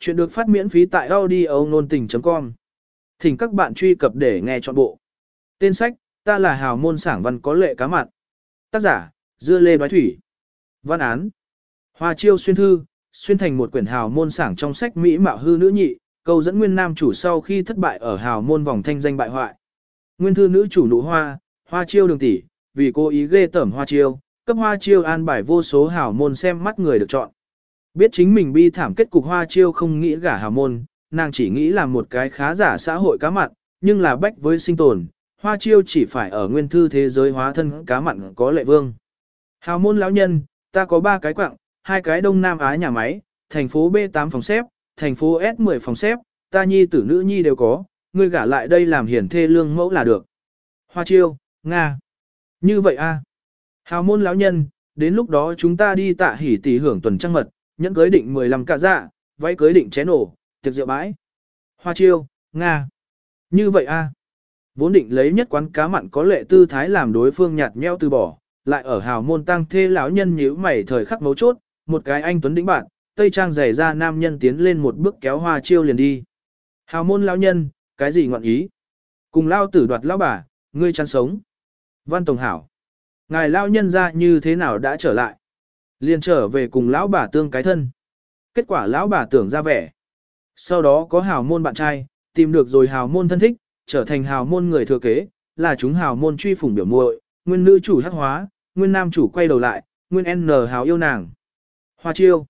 Chuyện được phát miễn phí tại audio nôn tình.com. Thỉnh các bạn truy cập để nghe trọn bộ. Tên sách, ta là hào môn sảng văn có lệ cá mặn. Tác giả, Dưa Lê Đoái Thủy. Văn án. Hoa chiêu xuyên thư, xuyên thành một quyển hào môn sảng trong sách Mỹ mạo hư nữ nhị, câu dẫn nguyên nam chủ sau khi thất bại ở hào môn vòng thanh danh bại hoại. Nguyên thư nữ chủ nụ hoa, hoa chiêu đường tỷ, vì cô ý ghê tởm hoa chiêu, cấp hoa chiêu an bài vô số hào môn xem mắt người được chọn. Biết chính mình bi thảm kết cục hoa chiêu không nghĩ gả hào môn, nàng chỉ nghĩ là một cái khá giả xã hội cá mặn, nhưng là bách với sinh tồn, hoa chiêu chỉ phải ở nguyên thư thế giới hóa thân cá mặn có lệ vương. Hào môn lão nhân, ta có ba cái quạng, hai cái đông nam á nhà máy, thành phố B8 phòng xếp, thành phố S10 phòng xếp, ta nhi tử nữ nhi đều có, ngươi gả lại đây làm hiển thê lương mẫu là được. Hoa chiêu, Nga. Như vậy a Hào môn lão nhân, đến lúc đó chúng ta đi tạ hỉ tỷ hưởng tuần trăng mật, nhẫn cưới định 15 cả dạ, váy cưới định chén nổ, tiệc rượu bãi. Hoa chiêu, Nga. Như vậy a Vốn định lấy nhất quán cá mặn có lệ tư thái làm đối phương nhạt nheo từ bỏ, lại ở hào môn tăng thê lão nhân nhíu mày thời khắc mấu chốt, một cái anh tuấn đĩnh bạn, tây trang giày ra nam nhân tiến lên một bước kéo hoa chiêu liền đi. Hào môn lão nhân, cái gì ngọn ý? Cùng lao tử đoạt lão bà, ngươi chăn sống. Văn Tổng Hảo. Ngài lao nhân ra như thế nào đã trở lại? Liền trở về cùng lão bà tương cái thân. Kết quả lão bà tưởng ra vẻ. Sau đó có hào môn bạn trai, tìm được rồi hào môn thân thích, trở thành hào môn người thừa kế, là chúng hào môn truy phủng biểu muội, nguyên nữ chủ hắc hóa, nguyên nam chủ quay đầu lại, nguyên N hào yêu nàng. Hoa chiêu.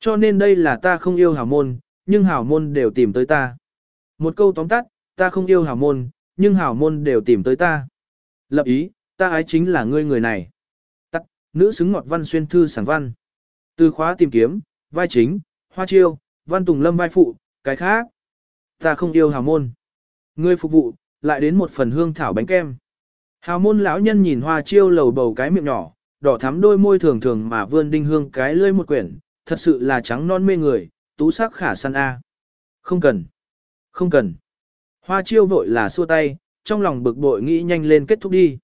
Cho nên đây là ta không yêu hào môn, nhưng hào môn đều tìm tới ta. Một câu tóm tắt, ta không yêu hào môn, nhưng hào môn đều tìm tới ta. Lập ý, ta ái chính là ngươi người này. Nữ xứng ngọt văn xuyên thư sảng văn. Từ khóa tìm kiếm, vai chính, hoa chiêu, văn tùng lâm vai phụ, cái khác. Ta không yêu hào môn. Ngươi phục vụ, lại đến một phần hương thảo bánh kem. Hào môn lão nhân nhìn hoa chiêu lầu bầu cái miệng nhỏ, đỏ thắm đôi môi thường thường mà vươn đinh hương cái lưỡi một quyển, thật sự là trắng non mê người, tú sắc khả săn a. Không cần. Không cần. Hoa chiêu vội là xua tay, trong lòng bực bội nghĩ nhanh lên kết thúc đi.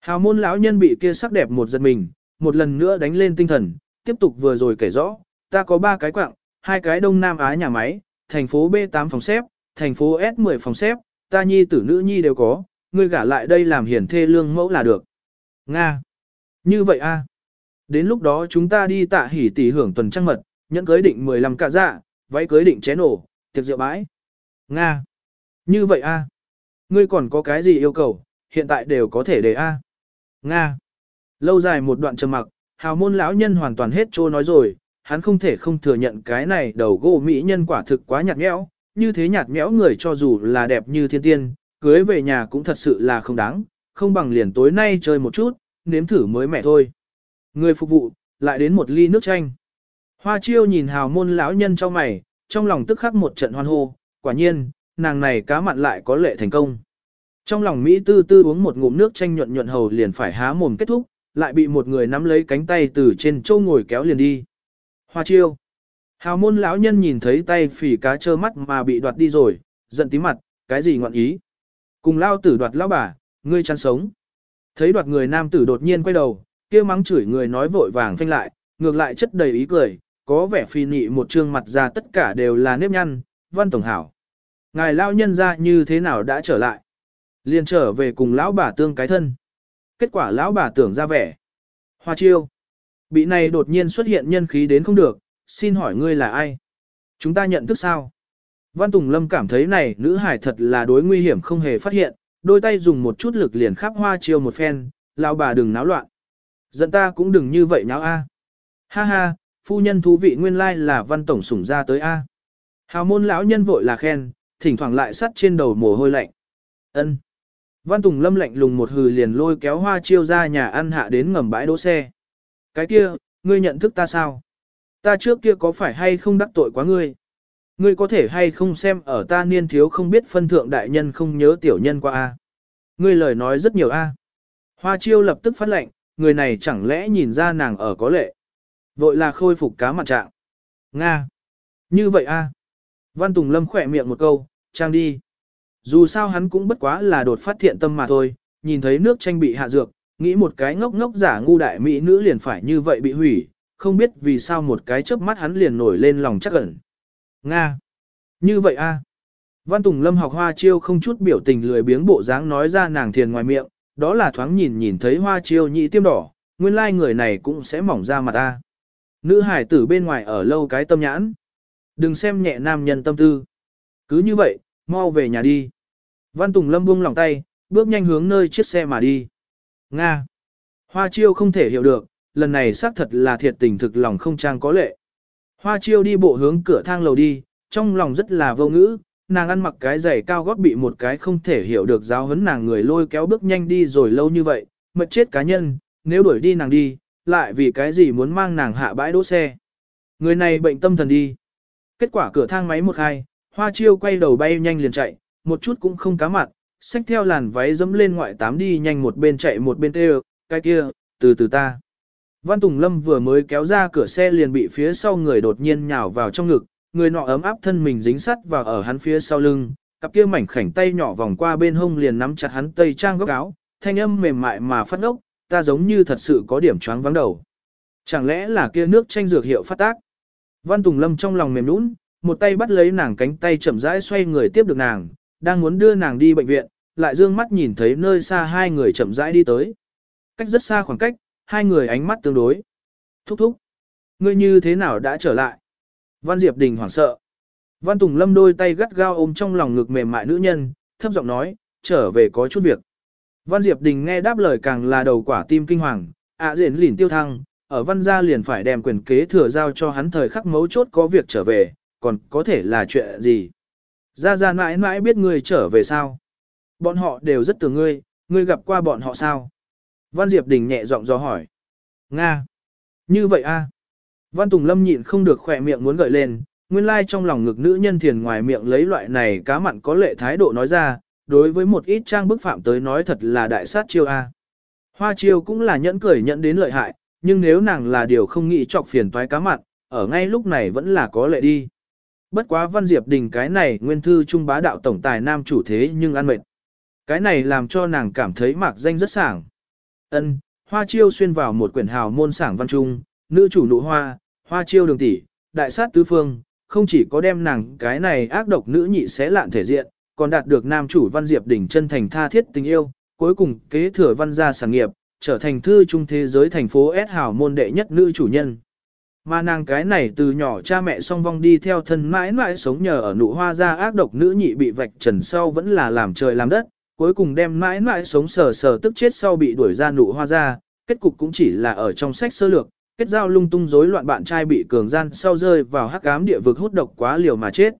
Hào môn lão nhân bị kia sắc đẹp một giật mình, một lần nữa đánh lên tinh thần, tiếp tục vừa rồi kể rõ, ta có ba cái quạng, hai cái đông nam á nhà máy, thành phố B8 phòng xếp, thành phố S10 phòng xếp, ta nhi tử nữ nhi đều có, ngươi gả lại đây làm hiển thê lương mẫu là được. Nga. Như vậy a. Đến lúc đó chúng ta đi tạ hỉ tỷ hưởng tuần trăng mật, nhẫn cưới định 15 cả dạ, váy cưới định chén nổ, tiệc rượu bãi. Nga. Như vậy a. Ngươi còn có cái gì yêu cầu, hiện tại đều có thể đề a. Nga. Lâu dài một đoạn trầm mặc, hào môn lão nhân hoàn toàn hết trô nói rồi, hắn không thể không thừa nhận cái này đầu gỗ mỹ nhân quả thực quá nhạt nhẽo, như thế nhạt nhẽo người cho dù là đẹp như thiên tiên, cưới về nhà cũng thật sự là không đáng, không bằng liền tối nay chơi một chút, nếm thử mới mẹ thôi. Người phục vụ, lại đến một ly nước chanh. Hoa chiêu nhìn hào môn lão nhân cho mày, trong lòng tức khắc một trận hoan hô, quả nhiên, nàng này cá mặn lại có lệ thành công. Trong lòng Mỹ tư tư uống một ngụm nước chanh nhuận nhuận hầu liền phải há mồm kết thúc, lại bị một người nắm lấy cánh tay từ trên châu ngồi kéo liền đi. Hoa chiêu. Hào môn lão nhân nhìn thấy tay phỉ cá trơ mắt mà bị đoạt đi rồi, giận tí mặt, cái gì ngọn ý. Cùng lao tử đoạt lão bà, ngươi chăn sống. Thấy đoạt người nam tử đột nhiên quay đầu, kia mắng chửi người nói vội vàng phanh lại, ngược lại chất đầy ý cười, có vẻ phi nị một trương mặt ra tất cả đều là nếp nhăn, văn tổng hảo. Ngài lao nhân ra như thế nào đã trở lại? Liền trở về cùng lão bà tương cái thân. Kết quả lão bà tưởng ra vẻ. Hoa chiêu. Bị này đột nhiên xuất hiện nhân khí đến không được, xin hỏi ngươi là ai? Chúng ta nhận thức sao? Văn Tùng Lâm cảm thấy này nữ hải thật là đối nguy hiểm không hề phát hiện, đôi tay dùng một chút lực liền khắp hoa chiêu một phen, lão bà đừng náo loạn. giận ta cũng đừng như vậy nháo a. Ha ha, phu nhân thú vị nguyên lai là văn tổng sủng ra tới a. Hào môn lão nhân vội là khen, thỉnh thoảng lại sắt trên đầu mồ hôi lạnh. Ân. Văn Tùng Lâm lạnh lùng một hừ liền lôi kéo hoa chiêu ra nhà ăn hạ đến ngầm bãi đỗ xe. Cái kia, ngươi nhận thức ta sao? Ta trước kia có phải hay không đắc tội quá ngươi? Ngươi có thể hay không xem ở ta niên thiếu không biết phân thượng đại nhân không nhớ tiểu nhân qua a? Ngươi lời nói rất nhiều a. Hoa chiêu lập tức phát lệnh, người này chẳng lẽ nhìn ra nàng ở có lệ. Vội là khôi phục cá mặt trạng. Nga. Như vậy a. Văn Tùng Lâm khỏe miệng một câu, trang đi. Dù sao hắn cũng bất quá là đột phát thiện tâm mà thôi, nhìn thấy nước tranh bị hạ dược, nghĩ một cái ngốc ngốc giả ngu đại mỹ nữ liền phải như vậy bị hủy, không biết vì sao một cái chớp mắt hắn liền nổi lên lòng chắc ẩn. Nga. Như vậy a. Văn Tùng Lâm học hoa chiêu không chút biểu tình lười biếng bộ dáng nói ra nàng thiền ngoài miệng, đó là thoáng nhìn nhìn thấy hoa chiêu nhị tiêm đỏ, nguyên lai like người này cũng sẽ mỏng ra mặt ta. Nữ hải tử bên ngoài ở lâu cái tâm nhãn. Đừng xem nhẹ nam nhân tâm tư. Cứ như vậy, mau về nhà đi. Văn Tùng Lâm buông lòng tay, bước nhanh hướng nơi chiếc xe mà đi. Nga. Hoa chiêu không thể hiểu được, lần này xác thật là thiệt tình thực lòng không trang có lệ. Hoa chiêu đi bộ hướng cửa thang lầu đi, trong lòng rất là vô ngữ, nàng ăn mặc cái giày cao gót bị một cái không thể hiểu được giáo huấn nàng người lôi kéo bước nhanh đi rồi lâu như vậy, mật chết cá nhân, nếu đuổi đi nàng đi, lại vì cái gì muốn mang nàng hạ bãi đỗ xe. Người này bệnh tâm thần đi. Kết quả cửa thang máy một hai, hoa chiêu quay đầu bay nhanh liền chạy, một chút cũng không cá mặt, xách theo làn váy dẫm lên ngoại tám đi nhanh một bên chạy một bên tê cái kia, từ từ ta. Văn Tùng Lâm vừa mới kéo ra cửa xe liền bị phía sau người đột nhiên nhào vào trong ngực, người nọ ấm áp thân mình dính sắt vào ở hắn phía sau lưng, cặp kia mảnh khảnh tay nhỏ vòng qua bên hông liền nắm chặt hắn tây trang góc áo, thanh âm mềm mại mà phát ốc, ta giống như thật sự có điểm choáng vắng đầu. Chẳng lẽ là kia nước tranh dược hiệu phát tác? Văn Tùng Lâm trong lòng mềm nũng, một tay bắt lấy nàng cánh tay chậm rãi xoay người tiếp được nàng, đang muốn đưa nàng đi bệnh viện, lại dương mắt nhìn thấy nơi xa hai người chậm rãi đi tới. Cách rất xa khoảng cách, hai người ánh mắt tương đối. Thúc thúc. Ngươi như thế nào đã trở lại? Văn Diệp Đình hoảng sợ. Văn Tùng Lâm đôi tay gắt gao ôm trong lòng ngực mềm mại nữ nhân, thấp giọng nói, trở về có chút việc. Văn Diệp Đình nghe đáp lời càng là đầu quả tim kinh hoàng, ạ à diễn lỉn tiêu thăng, ở văn gia liền phải đem quyền kế thừa giao cho hắn thời khắc mấu chốt có việc trở về, còn có thể là chuyện gì. Gia Gia mãi mãi biết ngươi trở về sao. Bọn họ đều rất tưởng ngươi, ngươi gặp qua bọn họ sao. Văn Diệp Đình nhẹ giọng do hỏi. Nga. Như vậy a. Văn Tùng Lâm nhịn không được khỏe miệng muốn gợi lên, nguyên lai trong lòng ngực nữ nhân thiền ngoài miệng lấy loại này cá mặn có lệ thái độ nói ra, đối với một ít trang bức phạm tới nói thật là đại sát chiêu a. Hoa chiêu cũng là nhẫn cười nhẫn đến lợi hại, nhưng nếu nàng là điều không nghĩ chọc phiền toái cá mặn, ở ngay lúc này vẫn là có lệ đi. Bất quá Văn Diệp Đình cái này nguyên thư trung bá đạo tổng tài nam chủ thế nhưng ăn mệt. Cái này làm cho nàng cảm thấy mạc danh rất sảng. Ân, Hoa Chiêu xuyên vào một quyển hào môn sảng văn trung, nữ chủ nụ hoa, Hoa Chiêu đường tỷ, đại sát tứ phương, không chỉ có đem nàng cái này ác độc nữ nhị xé lạn thể diện, còn đạt được nam chủ Văn Diệp Đình chân thành tha thiết tình yêu, cuối cùng kế thừa văn gia sản nghiệp, trở thành thư trung thế giới thành phố S hào môn đệ nhất nữ chủ nhân. Mà nàng cái này từ nhỏ cha mẹ song vong đi theo thân mãi mãi sống nhờ ở nụ hoa ra ác độc nữ nhị bị vạch trần sau vẫn là làm trời làm đất, cuối cùng đem mãi mãi sống sờ sờ tức chết sau bị đuổi ra nụ hoa ra kết cục cũng chỉ là ở trong sách sơ lược, kết giao lung tung rối loạn bạn trai bị cường gian sau rơi vào hắc ám địa vực hút độc quá liều mà chết.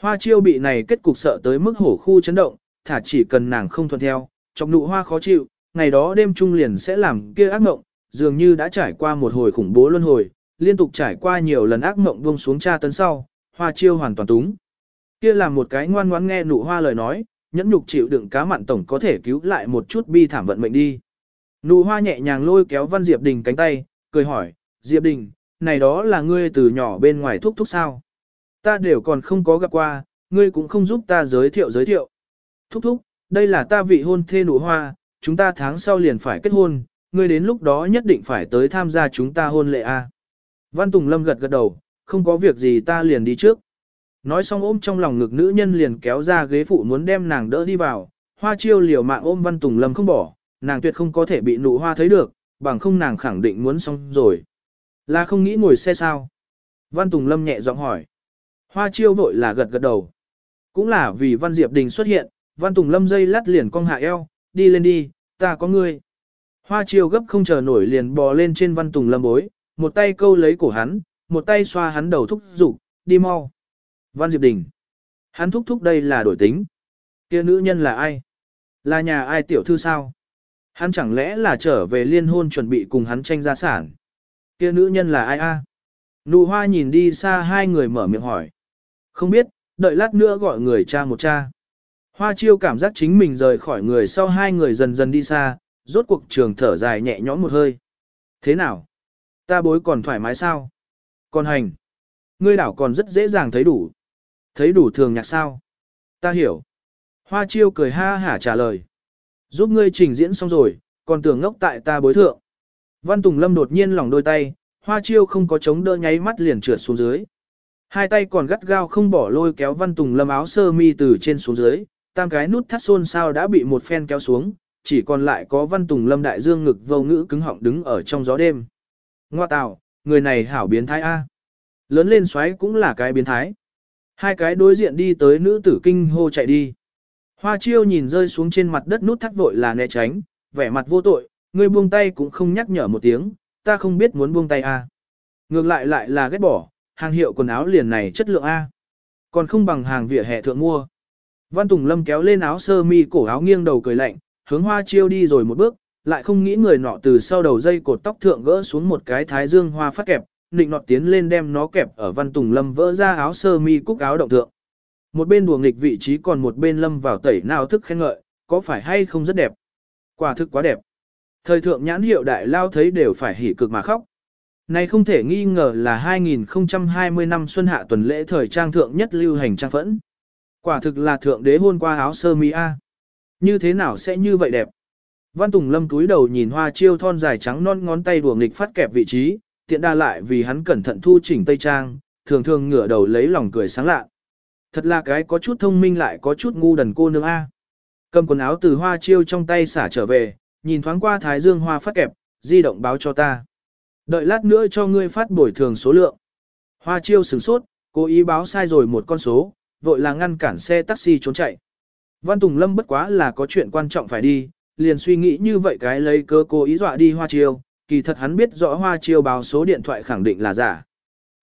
Hoa chiêu bị này kết cục sợ tới mức hổ khu chấn động, thả chỉ cần nàng không thuận theo, trong nụ hoa khó chịu, ngày đó đêm trung liền sẽ làm kia ác mộng, dường như đã trải qua một hồi khủng bố luân hồi, liên tục trải qua nhiều lần ác mộng buông xuống tra tấn sau, hoa chiêu hoàn toàn túng. Kia là một cái ngoan ngoãn nghe nụ hoa lời nói, nhẫn nhục chịu đựng cá mặn tổng có thể cứu lại một chút bi thảm vận mệnh đi. Nụ hoa nhẹ nhàng lôi kéo Văn Diệp Đình cánh tay, cười hỏi, Diệp Đình, này đó là ngươi từ nhỏ bên ngoài thúc thúc sao? Ta đều còn không có gặp qua, ngươi cũng không giúp ta giới thiệu giới thiệu. Thúc thúc, đây là ta vị hôn thê nụ hoa, chúng ta tháng sau liền phải kết hôn, ngươi đến lúc đó nhất định phải tới tham gia chúng ta hôn lệ a. Văn Tùng Lâm gật gật đầu, không có việc gì ta liền đi trước. Nói xong ôm trong lòng ngực nữ nhân liền kéo ra ghế phụ muốn đem nàng đỡ đi vào, hoa chiêu liều mạng ôm Văn Tùng Lâm không bỏ, nàng tuyệt không có thể bị nụ hoa thấy được, bằng không nàng khẳng định muốn xong rồi. Là không nghĩ ngồi xe sao? Văn Tùng Lâm nhẹ giọng hỏi. Hoa chiêu vội là gật gật đầu. Cũng là vì Văn Diệp Đình xuất hiện, Văn Tùng Lâm dây lắt liền cong hạ eo, đi lên đi, ta có ngươi. Hoa chiêu gấp không chờ nổi liền bò lên trên Văn Tùng Lâm bối, một tay câu lấy cổ hắn, một tay xoa hắn đầu thúc giục, đi mau. Văn Diệp Đình. Hắn thúc thúc đây là đổi tính. kia nữ nhân là ai? Là nhà ai tiểu thư sao? Hắn chẳng lẽ là trở về liên hôn chuẩn bị cùng hắn tranh gia sản? kia nữ nhân là ai a? Nụ hoa nhìn đi xa hai người mở miệng hỏi. Không biết, đợi lát nữa gọi người cha một cha. Hoa chiêu cảm giác chính mình rời khỏi người sau hai người dần dần đi xa, rốt cuộc trường thở dài nhẹ nhõm một hơi. Thế nào? Ta bối còn thoải mái sao? Còn hành. Ngươi đảo còn rất dễ dàng thấy đủ. Thấy đủ thường nhạc sao? Ta hiểu. Hoa chiêu cười ha hả trả lời. Giúp ngươi trình diễn xong rồi, còn tưởng ngốc tại ta bối thượng. Văn Tùng Lâm đột nhiên lòng đôi tay, hoa chiêu không có chống đỡ nháy mắt liền trượt xuống dưới. Hai tay còn gắt gao không bỏ lôi kéo Văn Tùng Lâm áo sơ mi từ trên xuống dưới, tam cái nút thắt xôn sao đã bị một phen kéo xuống, chỉ còn lại có Văn Tùng Lâm đại dương ngực vô ngữ cứng họng đứng ở trong gió đêm. Ngoa tạo, người này hảo biến thái A. Lớn lên xoáy cũng là cái biến thái. Hai cái đối diện đi tới nữ tử kinh hô chạy đi. Hoa chiêu nhìn rơi xuống trên mặt đất nút thắt vội là né tránh, vẻ mặt vô tội, người buông tay cũng không nhắc nhở một tiếng, ta không biết muốn buông tay A. Ngược lại lại là ghét bỏ, hàng hiệu quần áo liền này chất lượng A. Còn không bằng hàng vỉa hè thượng mua. Văn Tùng Lâm kéo lên áo sơ mi cổ áo nghiêng đầu cười lạnh, hướng hoa chiêu đi rồi một bước, lại không nghĩ người nọ từ sau đầu dây cột tóc thượng gỡ xuống một cái thái dương hoa phát kẹp, nịnh nọt tiến lên đem nó kẹp ở Văn Tùng Lâm vỡ ra áo sơ mi cúc áo động thượng. Một bên đùa nghịch vị trí còn một bên lâm vào tẩy nào thức khen ngợi, có phải hay không rất đẹp. Quả thực quá đẹp. Thời thượng nhãn hiệu đại lao thấy đều phải hỉ cực mà khóc. Này không thể nghi ngờ là 2020 năm xuân hạ tuần lễ thời trang thượng nhất lưu hành trang phẫn. Quả thực là thượng đế hôn qua áo sơ mi A. Như thế nào sẽ như vậy đẹp? Văn Tùng Lâm túi đầu nhìn hoa chiêu thon dài trắng non ngón tay đùa nghịch phát kẹp vị trí, tiện đa lại vì hắn cẩn thận thu chỉnh tây trang, thường thường ngửa đầu lấy lòng cười sáng lạ. Thật là cái có chút thông minh lại có chút ngu đần cô nương A. Cầm quần áo từ hoa chiêu trong tay xả trở về, nhìn thoáng qua thái dương hoa phát kẹp, di động báo cho ta. Đợi lát nữa cho ngươi phát bồi thường số lượng. Hoa chiêu sửng sốt, cố ý báo sai rồi một con số, vội là ngăn cản xe taxi trốn chạy. Văn Tùng Lâm bất quá là có chuyện quan trọng phải đi, liền suy nghĩ như vậy cái lấy cơ cố ý dọa đi hoa chiêu, kỳ thật hắn biết rõ hoa chiêu báo số điện thoại khẳng định là giả.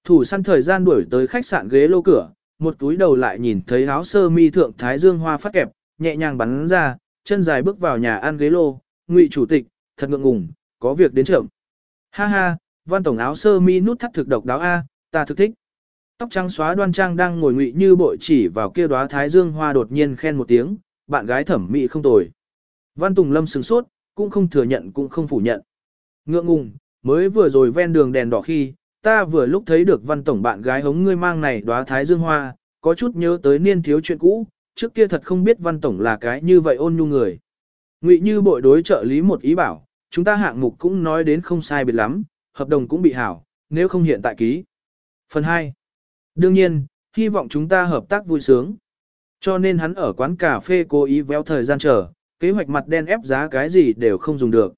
Thủ săn thời gian đuổi tới khách sạn ghế lô cửa, một túi đầu lại nhìn thấy áo sơ mi thượng thái dương hoa phát kẹp, nhẹ nhàng bắn ra, chân dài bước vào nhà ăn ghế lô, ngụy chủ tịch, thật ngượng ngùng, có việc đến trưởng. Ha ha, văn tổng áo sơ mi nút thắt thực độc đáo A, ta thực thích. Tóc trắng xóa đoan trang đang ngồi ngụy như bội chỉ vào kia đóa thái dương hoa đột nhiên khen một tiếng, bạn gái thẩm mỹ không tồi. Văn Tùng Lâm sửng sốt, cũng không thừa nhận cũng không phủ nhận. Ngượng ngùng, mới vừa rồi ven đường đèn đỏ khi, ta vừa lúc thấy được văn tổng bạn gái hống ngươi mang này đóa thái dương hoa, có chút nhớ tới niên thiếu chuyện cũ, trước kia thật không biết văn tổng là cái như vậy ôn nhu người. Ngụy như bội đối trợ lý một ý bảo, chúng ta hạng mục cũng nói đến không sai biệt lắm, hợp đồng cũng bị hảo, nếu không hiện tại ký. Phần 2. Đương nhiên, hy vọng chúng ta hợp tác vui sướng. Cho nên hắn ở quán cà phê cố ý véo thời gian chờ, kế hoạch mặt đen ép giá cái gì đều không dùng được.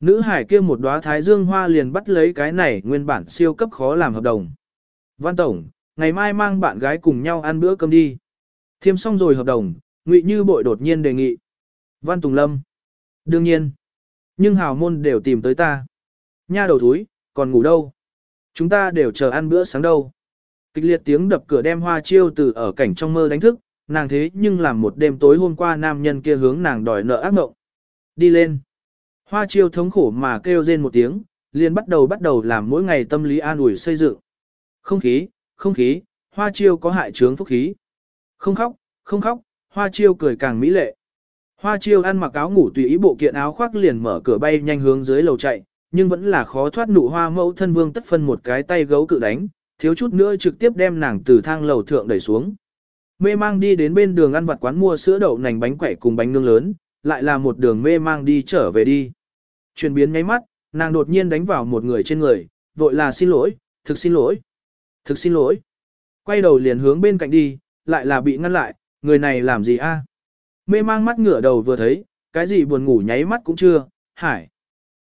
Nữ hải kia một đóa thái dương hoa liền bắt lấy cái này nguyên bản siêu cấp khó làm hợp đồng. Văn Tổng, ngày mai mang bạn gái cùng nhau ăn bữa cơm đi. Thiêm xong rồi hợp đồng, Ngụy Như bội đột nhiên đề nghị. Văn Tùng Lâm. Đương nhiên. Nhưng hào môn đều tìm tới ta. Nha đầu thúi, còn ngủ đâu? Chúng ta đều chờ ăn bữa sáng đâu. Kịch liệt tiếng đập cửa đem hoa chiêu từ ở cảnh trong mơ đánh thức, nàng thế nhưng làm một đêm tối hôm qua nam nhân kia hướng nàng đòi nợ ác mộng. Đi lên. Hoa chiêu thống khổ mà kêu rên một tiếng, liền bắt đầu bắt đầu làm mỗi ngày tâm lý an ủi xây dựng. Không khí, không khí, hoa chiêu có hại trướng phúc khí. Không khóc, không khóc, hoa chiêu cười càng mỹ lệ. Hoa chiêu ăn mặc áo ngủ tùy ý bộ kiện áo khoác liền mở cửa bay nhanh hướng dưới lầu chạy, nhưng vẫn là khó thoát nụ hoa mẫu thân vương tất phân một cái tay gấu cự đánh, thiếu chút nữa trực tiếp đem nàng từ thang lầu thượng đẩy xuống. Mê mang đi đến bên đường ăn vặt quán mua sữa đậu nành bánh quẩy cùng bánh nướng lớn, lại là một đường mê mang đi trở về đi. Chuyển biến nháy mắt, nàng đột nhiên đánh vào một người trên người, vội là xin lỗi, thực xin lỗi, thực xin lỗi. Quay đầu liền hướng bên cạnh đi, lại là bị ngăn lại, người này làm gì a? Mê mang mắt ngửa đầu vừa thấy, cái gì buồn ngủ nháy mắt cũng chưa, hải.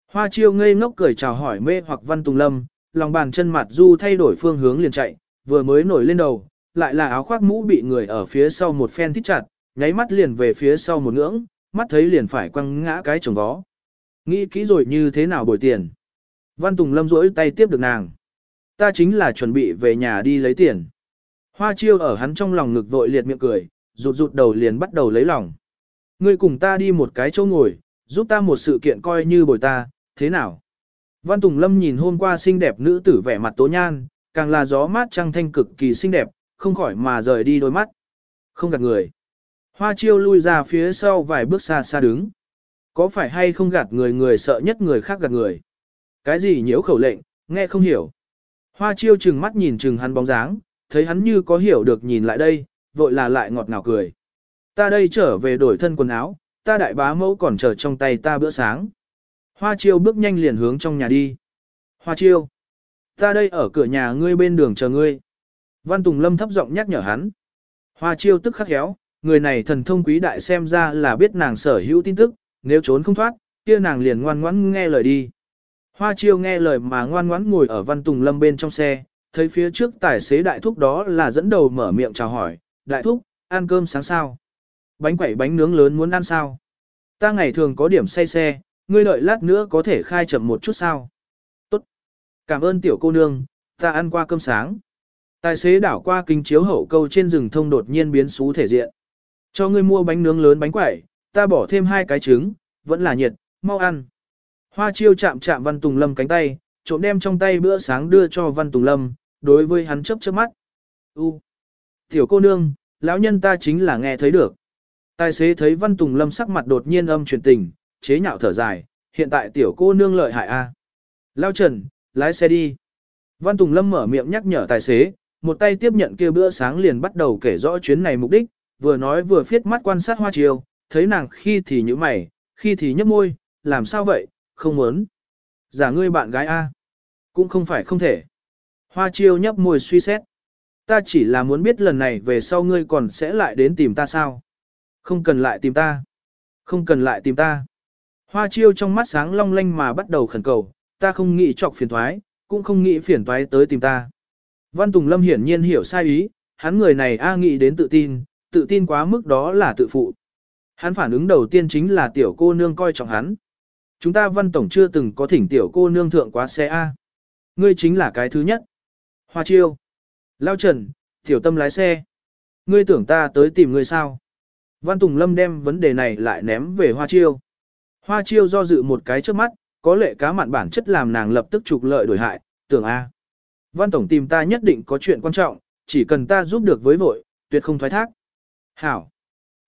Hoa chiêu ngây ngốc cười chào hỏi mê hoặc văn tùng lâm, lòng bàn chân mặt du thay đổi phương hướng liền chạy, vừa mới nổi lên đầu, lại là áo khoác mũ bị người ở phía sau một phen thích chặt, nháy mắt liền về phía sau một ngưỡng, mắt thấy liền phải quăng ngã cái chồng vó. Nghĩ kỹ rồi như thế nào bồi tiền. Văn Tùng Lâm rỗi tay tiếp được nàng. Ta chính là chuẩn bị về nhà đi lấy tiền. Hoa chiêu ở hắn trong lòng ngực vội liệt miệng cười, rụt rụt đầu liền bắt đầu lấy lòng. Ngươi cùng ta đi một cái chỗ ngồi, giúp ta một sự kiện coi như bồi ta, thế nào? Văn Tùng Lâm nhìn hôm qua xinh đẹp nữ tử vẻ mặt tố nhan, càng là gió mát trăng thanh cực kỳ xinh đẹp, không khỏi mà rời đi đôi mắt. Không gạt người. Hoa chiêu lui ra phía sau vài bước xa xa đứng. Có phải hay không gạt người người sợ nhất người khác gạt người? Cái gì nhiễu khẩu lệnh, nghe không hiểu. Hoa chiêu chừng mắt nhìn chừng hắn bóng dáng, thấy hắn như có hiểu được nhìn lại đây, vội là lại ngọt ngào cười. Ta đây trở về đổi thân quần áo, ta đại bá mẫu còn chờ trong tay ta bữa sáng. Hoa chiêu bước nhanh liền hướng trong nhà đi. Hoa chiêu. Ta đây ở cửa nhà ngươi bên đường chờ ngươi. Văn Tùng Lâm thấp giọng nhắc nhở hắn. Hoa chiêu tức khắc héo, người này thần thông quý đại xem ra là biết nàng sở hữu tin tức, nếu trốn không thoát, kia nàng liền ngoan ngoãn nghe lời đi. Hoa chiêu nghe lời mà ngoan ngoãn ngồi ở Văn Tùng Lâm bên trong xe, thấy phía trước tài xế đại thúc đó là dẫn đầu mở miệng chào hỏi, đại thúc, ăn cơm sáng sao? Bánh quẩy bánh nướng lớn muốn ăn sao? Ta ngày thường có điểm say xe, ngươi đợi lát nữa có thể khai chậm một chút sao? Tốt. Cảm ơn tiểu cô nương, ta ăn qua cơm sáng. Tài xế đảo qua kính chiếu hậu câu trên rừng thông đột nhiên biến xú thể diện. Cho ngươi mua bánh nướng lớn bánh quẩy, ta bỏ thêm hai cái trứng, vẫn là nhiệt, mau ăn. Hoa chiêu chạm chạm Văn Tùng Lâm cánh tay, trộm đem trong tay bữa sáng đưa cho Văn Tùng Lâm, đối với hắn chớp chớp mắt. U, tiểu cô nương, lão nhân ta chính là nghe thấy được. Tài xế thấy Văn Tùng Lâm sắc mặt đột nhiên âm truyền tình, chế nhạo thở dài, hiện tại tiểu cô nương lợi hại a. À. Lao Trần, lái xe đi. Văn Tùng Lâm mở miệng nhắc nhở tài xế, một tay tiếp nhận kia bữa sáng liền bắt đầu kể rõ chuyến này mục đích, vừa nói vừa phiết mắt quan sát hoa chiều, thấy nàng khi thì như mày, khi thì nhấp môi, làm sao vậy, không muốn. Giả ngươi bạn gái A. Cũng không phải không thể. Hoa chiêu nhấp môi suy xét. Ta chỉ là muốn biết lần này về sau ngươi còn sẽ lại đến tìm ta sao. Không cần lại tìm ta. Không cần lại tìm ta. Hoa chiêu trong mắt sáng long lanh mà bắt đầu khẩn cầu, ta không nghĩ chọc phiền thoái, cũng không nghĩ phiền toái tới tìm ta. Văn Tùng Lâm hiển nhiên hiểu sai ý, hắn người này A nghĩ đến tự tin, tự tin quá mức đó là tự phụ. Hắn phản ứng đầu tiên chính là tiểu cô nương coi trọng hắn. Chúng ta văn tổng chưa từng có thỉnh tiểu cô nương thượng quá xe A. Ngươi chính là cái thứ nhất. Hoa chiêu. Lao trần, tiểu tâm lái xe. Ngươi tưởng ta tới tìm ngươi sao? Văn Tùng Lâm đem vấn đề này lại ném về Hoa Chiêu. Hoa Chiêu do dự một cái trước mắt, có lệ cá mặn bản chất làm nàng lập tức trục lợi đổi hại, tưởng A. Văn Tổng tìm ta nhất định có chuyện quan trọng, chỉ cần ta giúp được với vội, tuyệt không thoái thác. Hảo.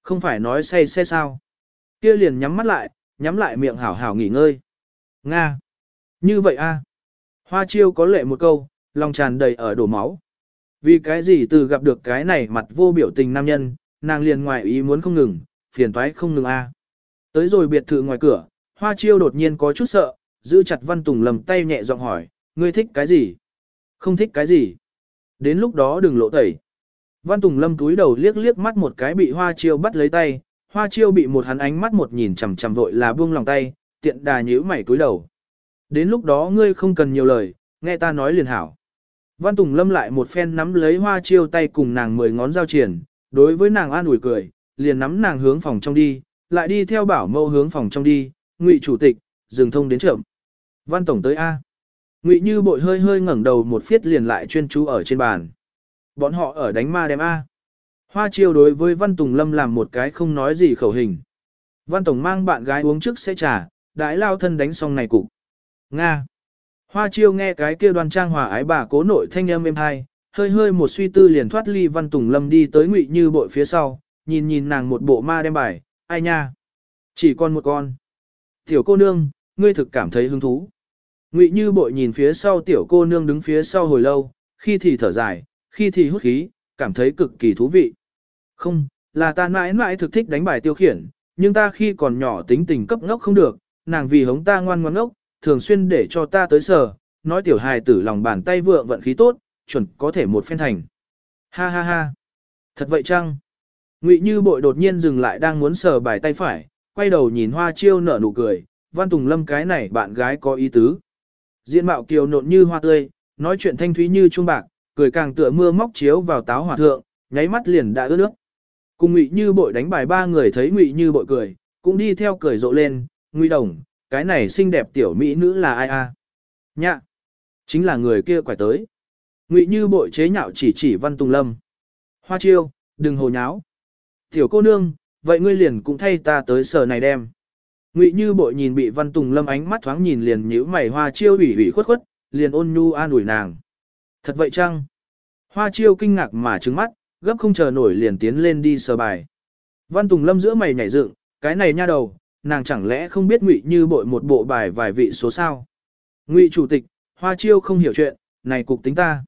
Không phải nói say xe sao. Kia liền nhắm mắt lại, nhắm lại miệng hảo hảo nghỉ ngơi. Nga. Như vậy a. Hoa chiêu có lệ một câu, lòng tràn đầy ở đổ máu. Vì cái gì từ gặp được cái này mặt vô biểu tình nam nhân, nàng liền ngoài ý muốn không ngừng, phiền toái không ngừng a. Tới rồi biệt thự ngoài cửa, Hoa chiêu đột nhiên có chút sợ, giữ chặt Văn Tùng lầm tay nhẹ giọng hỏi, ngươi thích cái gì? Không thích cái gì? Đến lúc đó đừng lộ tẩy. Văn Tùng Lâm túi đầu liếc liếc mắt một cái bị Hoa Chiêu bắt lấy tay, Hoa Chiêu bị một hắn ánh mắt một nhìn chằm chằm vội là buông lòng tay, tiện đà nhíu mày túi đầu. Đến lúc đó ngươi không cần nhiều lời, nghe ta nói liền hảo. Văn Tùng Lâm lại một phen nắm lấy Hoa Chiêu tay cùng nàng mười ngón giao triển, đối với nàng an ủi cười, liền nắm nàng hướng phòng trong đi, lại đi theo bảo mâu hướng phòng trong đi, Ngụy chủ tịch, dừng thông đến trưởng. Văn Tổng tới A. Ngụy Như bội hơi hơi ngẩng đầu một phiết liền lại chuyên chú ở trên bàn. Bọn họ ở đánh ma đem A. Hoa chiêu đối với Văn Tùng Lâm làm một cái không nói gì khẩu hình. Văn Tổng mang bạn gái uống trước sẽ trả, đãi lao thân đánh xong này cục. Nga. Hoa chiêu nghe cái kia đoan trang hòa ái bà cố nội thanh âm êm hai, hơi hơi một suy tư liền thoát ly Văn Tùng Lâm đi tới Ngụy Như bội phía sau, nhìn nhìn nàng một bộ ma đem bài, ai nha. Chỉ còn một con. Tiểu cô nương, ngươi thực cảm thấy hứng thú. Ngụy Như bội nhìn phía sau tiểu cô nương đứng phía sau hồi lâu, khi thì thở dài, khi thì hút khí, cảm thấy cực kỳ thú vị. Không, là ta mãi mãi thực thích đánh bài tiêu khiển, nhưng ta khi còn nhỏ tính tình cấp ngốc không được, nàng vì hống ta ngoan ngoan ngốc, thường xuyên để cho ta tới sở, nói tiểu hài tử lòng bàn tay vượng vận khí tốt, chuẩn có thể một phen thành. Ha ha ha. Thật vậy chăng? Ngụy Như bội đột nhiên dừng lại đang muốn sờ bài tay phải, quay đầu nhìn Hoa Chiêu nở nụ cười, Văn Tùng Lâm cái này bạn gái có ý tứ. Diện mạo kiều nộn như hoa tươi, nói chuyện thanh thúy như chuông bạc, cười càng tựa mưa móc chiếu vào táo hỏa thượng, nháy mắt liền đã ướt nước. Cùng Ngụy Như Bội đánh bài ba người thấy Ngụy Như Bội cười, cũng đi theo cười rộ lên, "Ngụy Đồng, cái này xinh đẹp tiểu mỹ nữ là ai a?" À? "Nhạ, chính là người kia quải tới." Ngụy Như Bội chế nhạo chỉ chỉ Văn Tùng Lâm. "Hoa Chiêu, đừng hồ nháo." "Tiểu cô nương, vậy ngươi liền cũng thay ta tới sở này đem." Ngụy Như Bội nhìn bị Văn Tùng Lâm ánh mắt thoáng nhìn liền nhíu mày Hoa Chiêu ủy ủy khuất khuất, liền ôn nhu an ủi nàng. Thật vậy chăng? Hoa chiêu kinh ngạc mà trứng mắt, gấp không chờ nổi liền tiến lên đi sờ bài. Văn Tùng Lâm giữa mày nhảy dựng, cái này nha đầu, nàng chẳng lẽ không biết ngụy như bội một bộ bài vài vị số sao? Ngụy chủ tịch, Hoa chiêu không hiểu chuyện, này cục tính ta.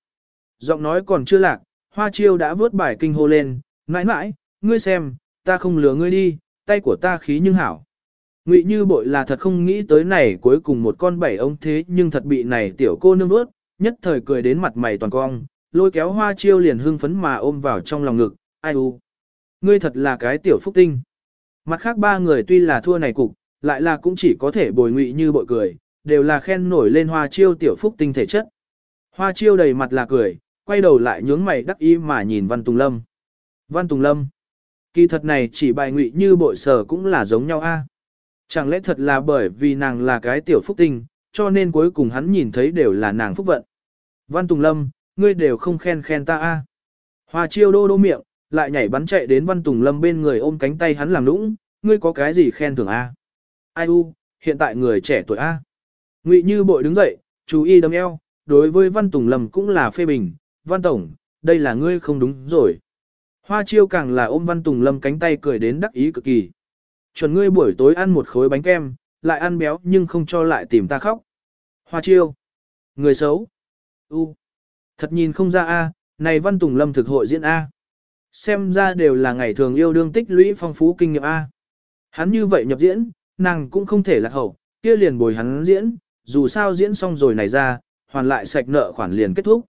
Giọng nói còn chưa lạc, Hoa chiêu đã vớt bài kinh hô lên, mãi mãi, ngươi xem, ta không lừa ngươi đi, tay của ta khí nhưng hảo. Ngụy như bội là thật không nghĩ tới này cuối cùng một con bảy ông thế nhưng thật bị này tiểu cô nương ướt nhất thời cười đến mặt mày toàn cong, lôi kéo hoa chiêu liền hưng phấn mà ôm vào trong lòng ngực, ai u. Ngươi thật là cái tiểu phúc tinh. Mặt khác ba người tuy là thua này cục, lại là cũng chỉ có thể bồi ngụy như bội cười, đều là khen nổi lên hoa chiêu tiểu phúc tinh thể chất. Hoa chiêu đầy mặt là cười, quay đầu lại nhướng mày đắc ý mà nhìn Văn Tùng Lâm. Văn Tùng Lâm. Kỳ thật này chỉ bài ngụy như bội sở cũng là giống nhau a. Chẳng lẽ thật là bởi vì nàng là cái tiểu phúc tinh, cho nên cuối cùng hắn nhìn thấy đều là nàng phúc vận. Văn Tùng Lâm, ngươi đều không khen khen ta a. Hoa chiêu đô đô miệng, lại nhảy bắn chạy đến Văn Tùng Lâm bên người ôm cánh tay hắn làm lũng. ngươi có cái gì khen thưởng a? Ai u, hiện tại người trẻ tuổi a. Ngụy Như bội đứng dậy, chú y đấm eo, đối với Văn Tùng Lâm cũng là phê bình, Văn Tổng, đây là ngươi không đúng rồi. Hoa chiêu càng là ôm Văn Tùng Lâm cánh tay cười đến đắc ý cực kỳ. Chuẩn ngươi buổi tối ăn một khối bánh kem, lại ăn béo nhưng không cho lại tìm ta khóc. Hoa chiêu. Người xấu. U. Thật nhìn không ra a, này Văn Tùng Lâm thực hội diễn a. Xem ra đều là ngày thường yêu đương tích lũy phong phú kinh nghiệm a. Hắn như vậy nhập diễn, nàng cũng không thể lạc hậu, kia liền bồi hắn diễn, dù sao diễn xong rồi này ra, hoàn lại sạch nợ khoản liền kết thúc.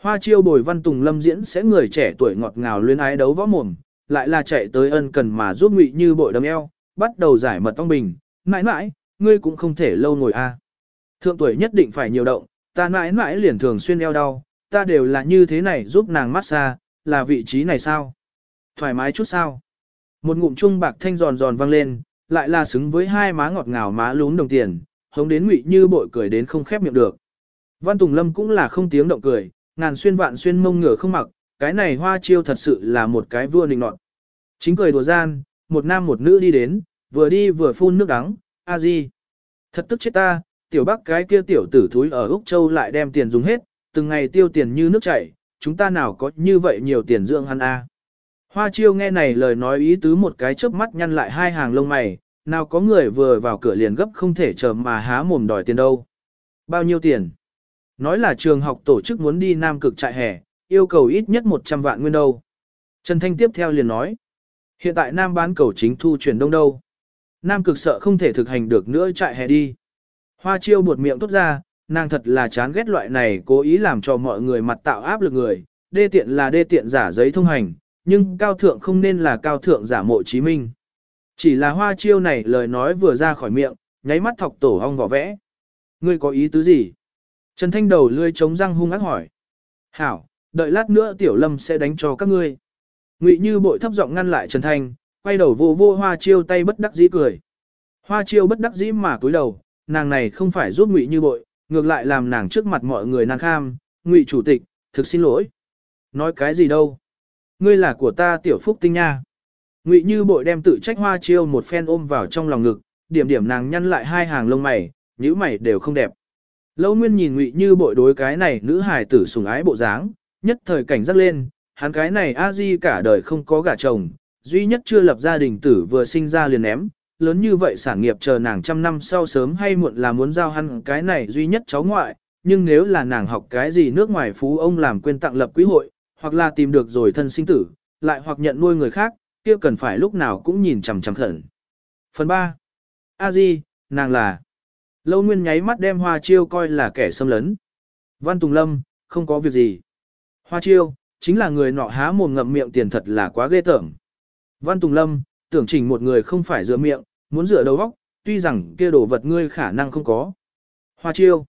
Hoa chiêu bồi văn tùng lâm diễn sẽ người trẻ tuổi ngọt ngào luyến ái đấu võ mồm, lại là chạy tới ân cần mà giúp ngụy như bội đấm eo, bắt đầu giải mật tông bình, mãi mãi, ngươi cũng không thể lâu ngồi a. Thượng tuổi nhất định phải nhiều động, ta mãi mãi liền thường xuyên eo đau, ta đều là như thế này giúp nàng massage, là vị trí này sao? Thoải mái chút sao? Một ngụm trung bạc thanh giòn giòn vang lên, lại là xứng với hai má ngọt ngào má lún đồng tiền, hống đến ngụy như bội cười đến không khép miệng được. Văn Tùng Lâm cũng là không tiếng động cười, ngàn xuyên vạn xuyên mông ngửa không mặc, cái này hoa chiêu thật sự là một cái vua nịnh nọt. Chính cười đùa gian, một nam một nữ đi đến, vừa đi vừa phun nước đắng, a di. Thật tức chết ta, tiểu bắc cái kia tiểu tử thúi ở Úc Châu lại đem tiền dùng hết, từng ngày tiêu tiền như nước chảy, chúng ta nào có như vậy nhiều tiền dưỡng hắn a. Hoa chiêu nghe này lời nói ý tứ một cái chớp mắt nhăn lại hai hàng lông mày, nào có người vừa vào cửa liền gấp không thể chờ mà há mồm đòi tiền đâu. Bao nhiêu tiền? Nói là trường học tổ chức muốn đi Nam Cực trại hè, yêu cầu ít nhất 100 vạn nguyên đâu. Trần Thanh tiếp theo liền nói. Hiện tại Nam bán cầu chính thu chuyển đông đâu. Nam Cực sợ không thể thực hành được nữa chạy hè đi. Hoa chiêu buột miệng tốt ra, nàng thật là chán ghét loại này cố ý làm cho mọi người mặt tạo áp lực người. Đê tiện là đê tiện giả giấy thông hành, nhưng cao thượng không nên là cao thượng giả mộ chí minh. Chỉ là hoa chiêu này lời nói vừa ra khỏi miệng, nháy mắt thọc tổ hong vỏ vẽ. Ngươi có ý tứ gì? Trần Thanh đầu lươi chống răng hung ác hỏi. Hảo, đợi lát nữa Tiểu Lâm sẽ đánh cho các ngươi. Ngụy Như bội thấp giọng ngăn lại Trần Thanh, quay đầu vô vô hoa chiêu tay bất đắc dĩ cười. Hoa chiêu bất đắc dĩ mà cúi đầu, nàng này không phải giúp Ngụy Như bội, ngược lại làm nàng trước mặt mọi người nàng kham. Ngụy chủ tịch, thực xin lỗi. Nói cái gì đâu? Ngươi là của ta Tiểu Phúc Tinh nha. Ngụy Như bội đem tự trách hoa chiêu một phen ôm vào trong lòng ngực, điểm điểm nàng nhăn lại hai hàng lông mày, nhíu mày đều không đẹp. Lâu Nguyên nhìn Ngụy Như bội đối cái này nữ hài tử sủng ái bộ dáng, nhất thời cảnh giác lên, hắn cái này a di cả đời không có gả chồng, duy nhất chưa lập gia đình tử vừa sinh ra liền ném, lớn như vậy sản nghiệp chờ nàng trăm năm sau sớm hay muộn là muốn giao hắn cái này duy nhất cháu ngoại, nhưng nếu là nàng học cái gì nước ngoài phú ông làm quên tặng lập quý hội, hoặc là tìm được rồi thân sinh tử, lại hoặc nhận nuôi người khác, kia cần phải lúc nào cũng nhìn chằm chằm khẩn. Phần 3. A Di, nàng là. Lâu Nguyên nháy mắt đem Hoa Chiêu coi là kẻ xâm lấn. Văn Tùng Lâm, không có việc gì. Hoa Chiêu, chính là người nọ há mồm ngậm miệng tiền thật là quá ghê tởm. Văn Tùng Lâm, tưởng chỉnh một người không phải rửa miệng, muốn rửa đầu óc, tuy rằng kia đồ vật ngươi khả năng không có. Hoa Chiêu,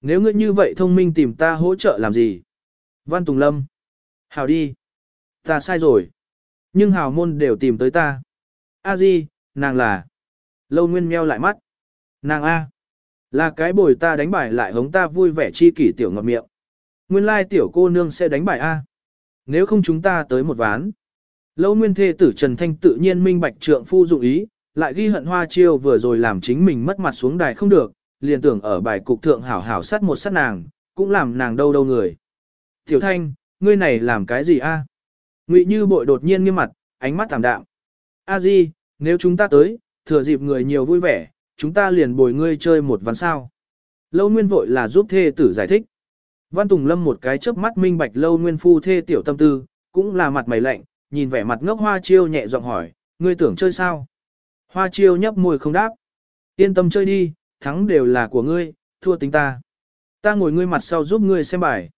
nếu ngươi như vậy thông minh tìm ta hỗ trợ làm gì? Văn Tùng Lâm, hào đi. Ta sai rồi. Nhưng hào môn đều tìm tới ta. A Di, nàng là. Lâu Nguyên meo lại mắt. Nàng A. Là cái bồi ta đánh bài lại hống ta vui vẻ chi kỷ tiểu ngọt miệng. Nguyên lai tiểu cô nương sẽ đánh bài A. Nếu không chúng ta tới một ván. Lâu nguyên thê tử Trần Thanh tự nhiên minh bạch trượng phu dụng ý, lại ghi hận hoa chiêu vừa rồi làm chính mình mất mặt xuống đài không được, liền tưởng ở bài cục thượng hảo hảo sát một sát nàng, cũng làm nàng đâu đâu người. Tiểu Thanh, ngươi này làm cái gì a? Ngụy Như bội đột nhiên nghiêm mặt, ánh mắt thảm đạm. A Di, nếu chúng ta tới, thừa dịp người nhiều vui vẻ, chúng ta liền bồi ngươi chơi một ván sao. Lâu Nguyên vội là giúp thê tử giải thích. Văn Tùng Lâm một cái chớp mắt minh bạch Lâu Nguyên phu thê tiểu tâm tư, cũng là mặt mày lạnh, nhìn vẻ mặt ngốc Hoa Chiêu nhẹ giọng hỏi, ngươi tưởng chơi sao? Hoa Chiêu nhấp môi không đáp. Yên tâm chơi đi, thắng đều là của ngươi, thua tính ta. Ta ngồi ngươi mặt sau giúp ngươi xem bài.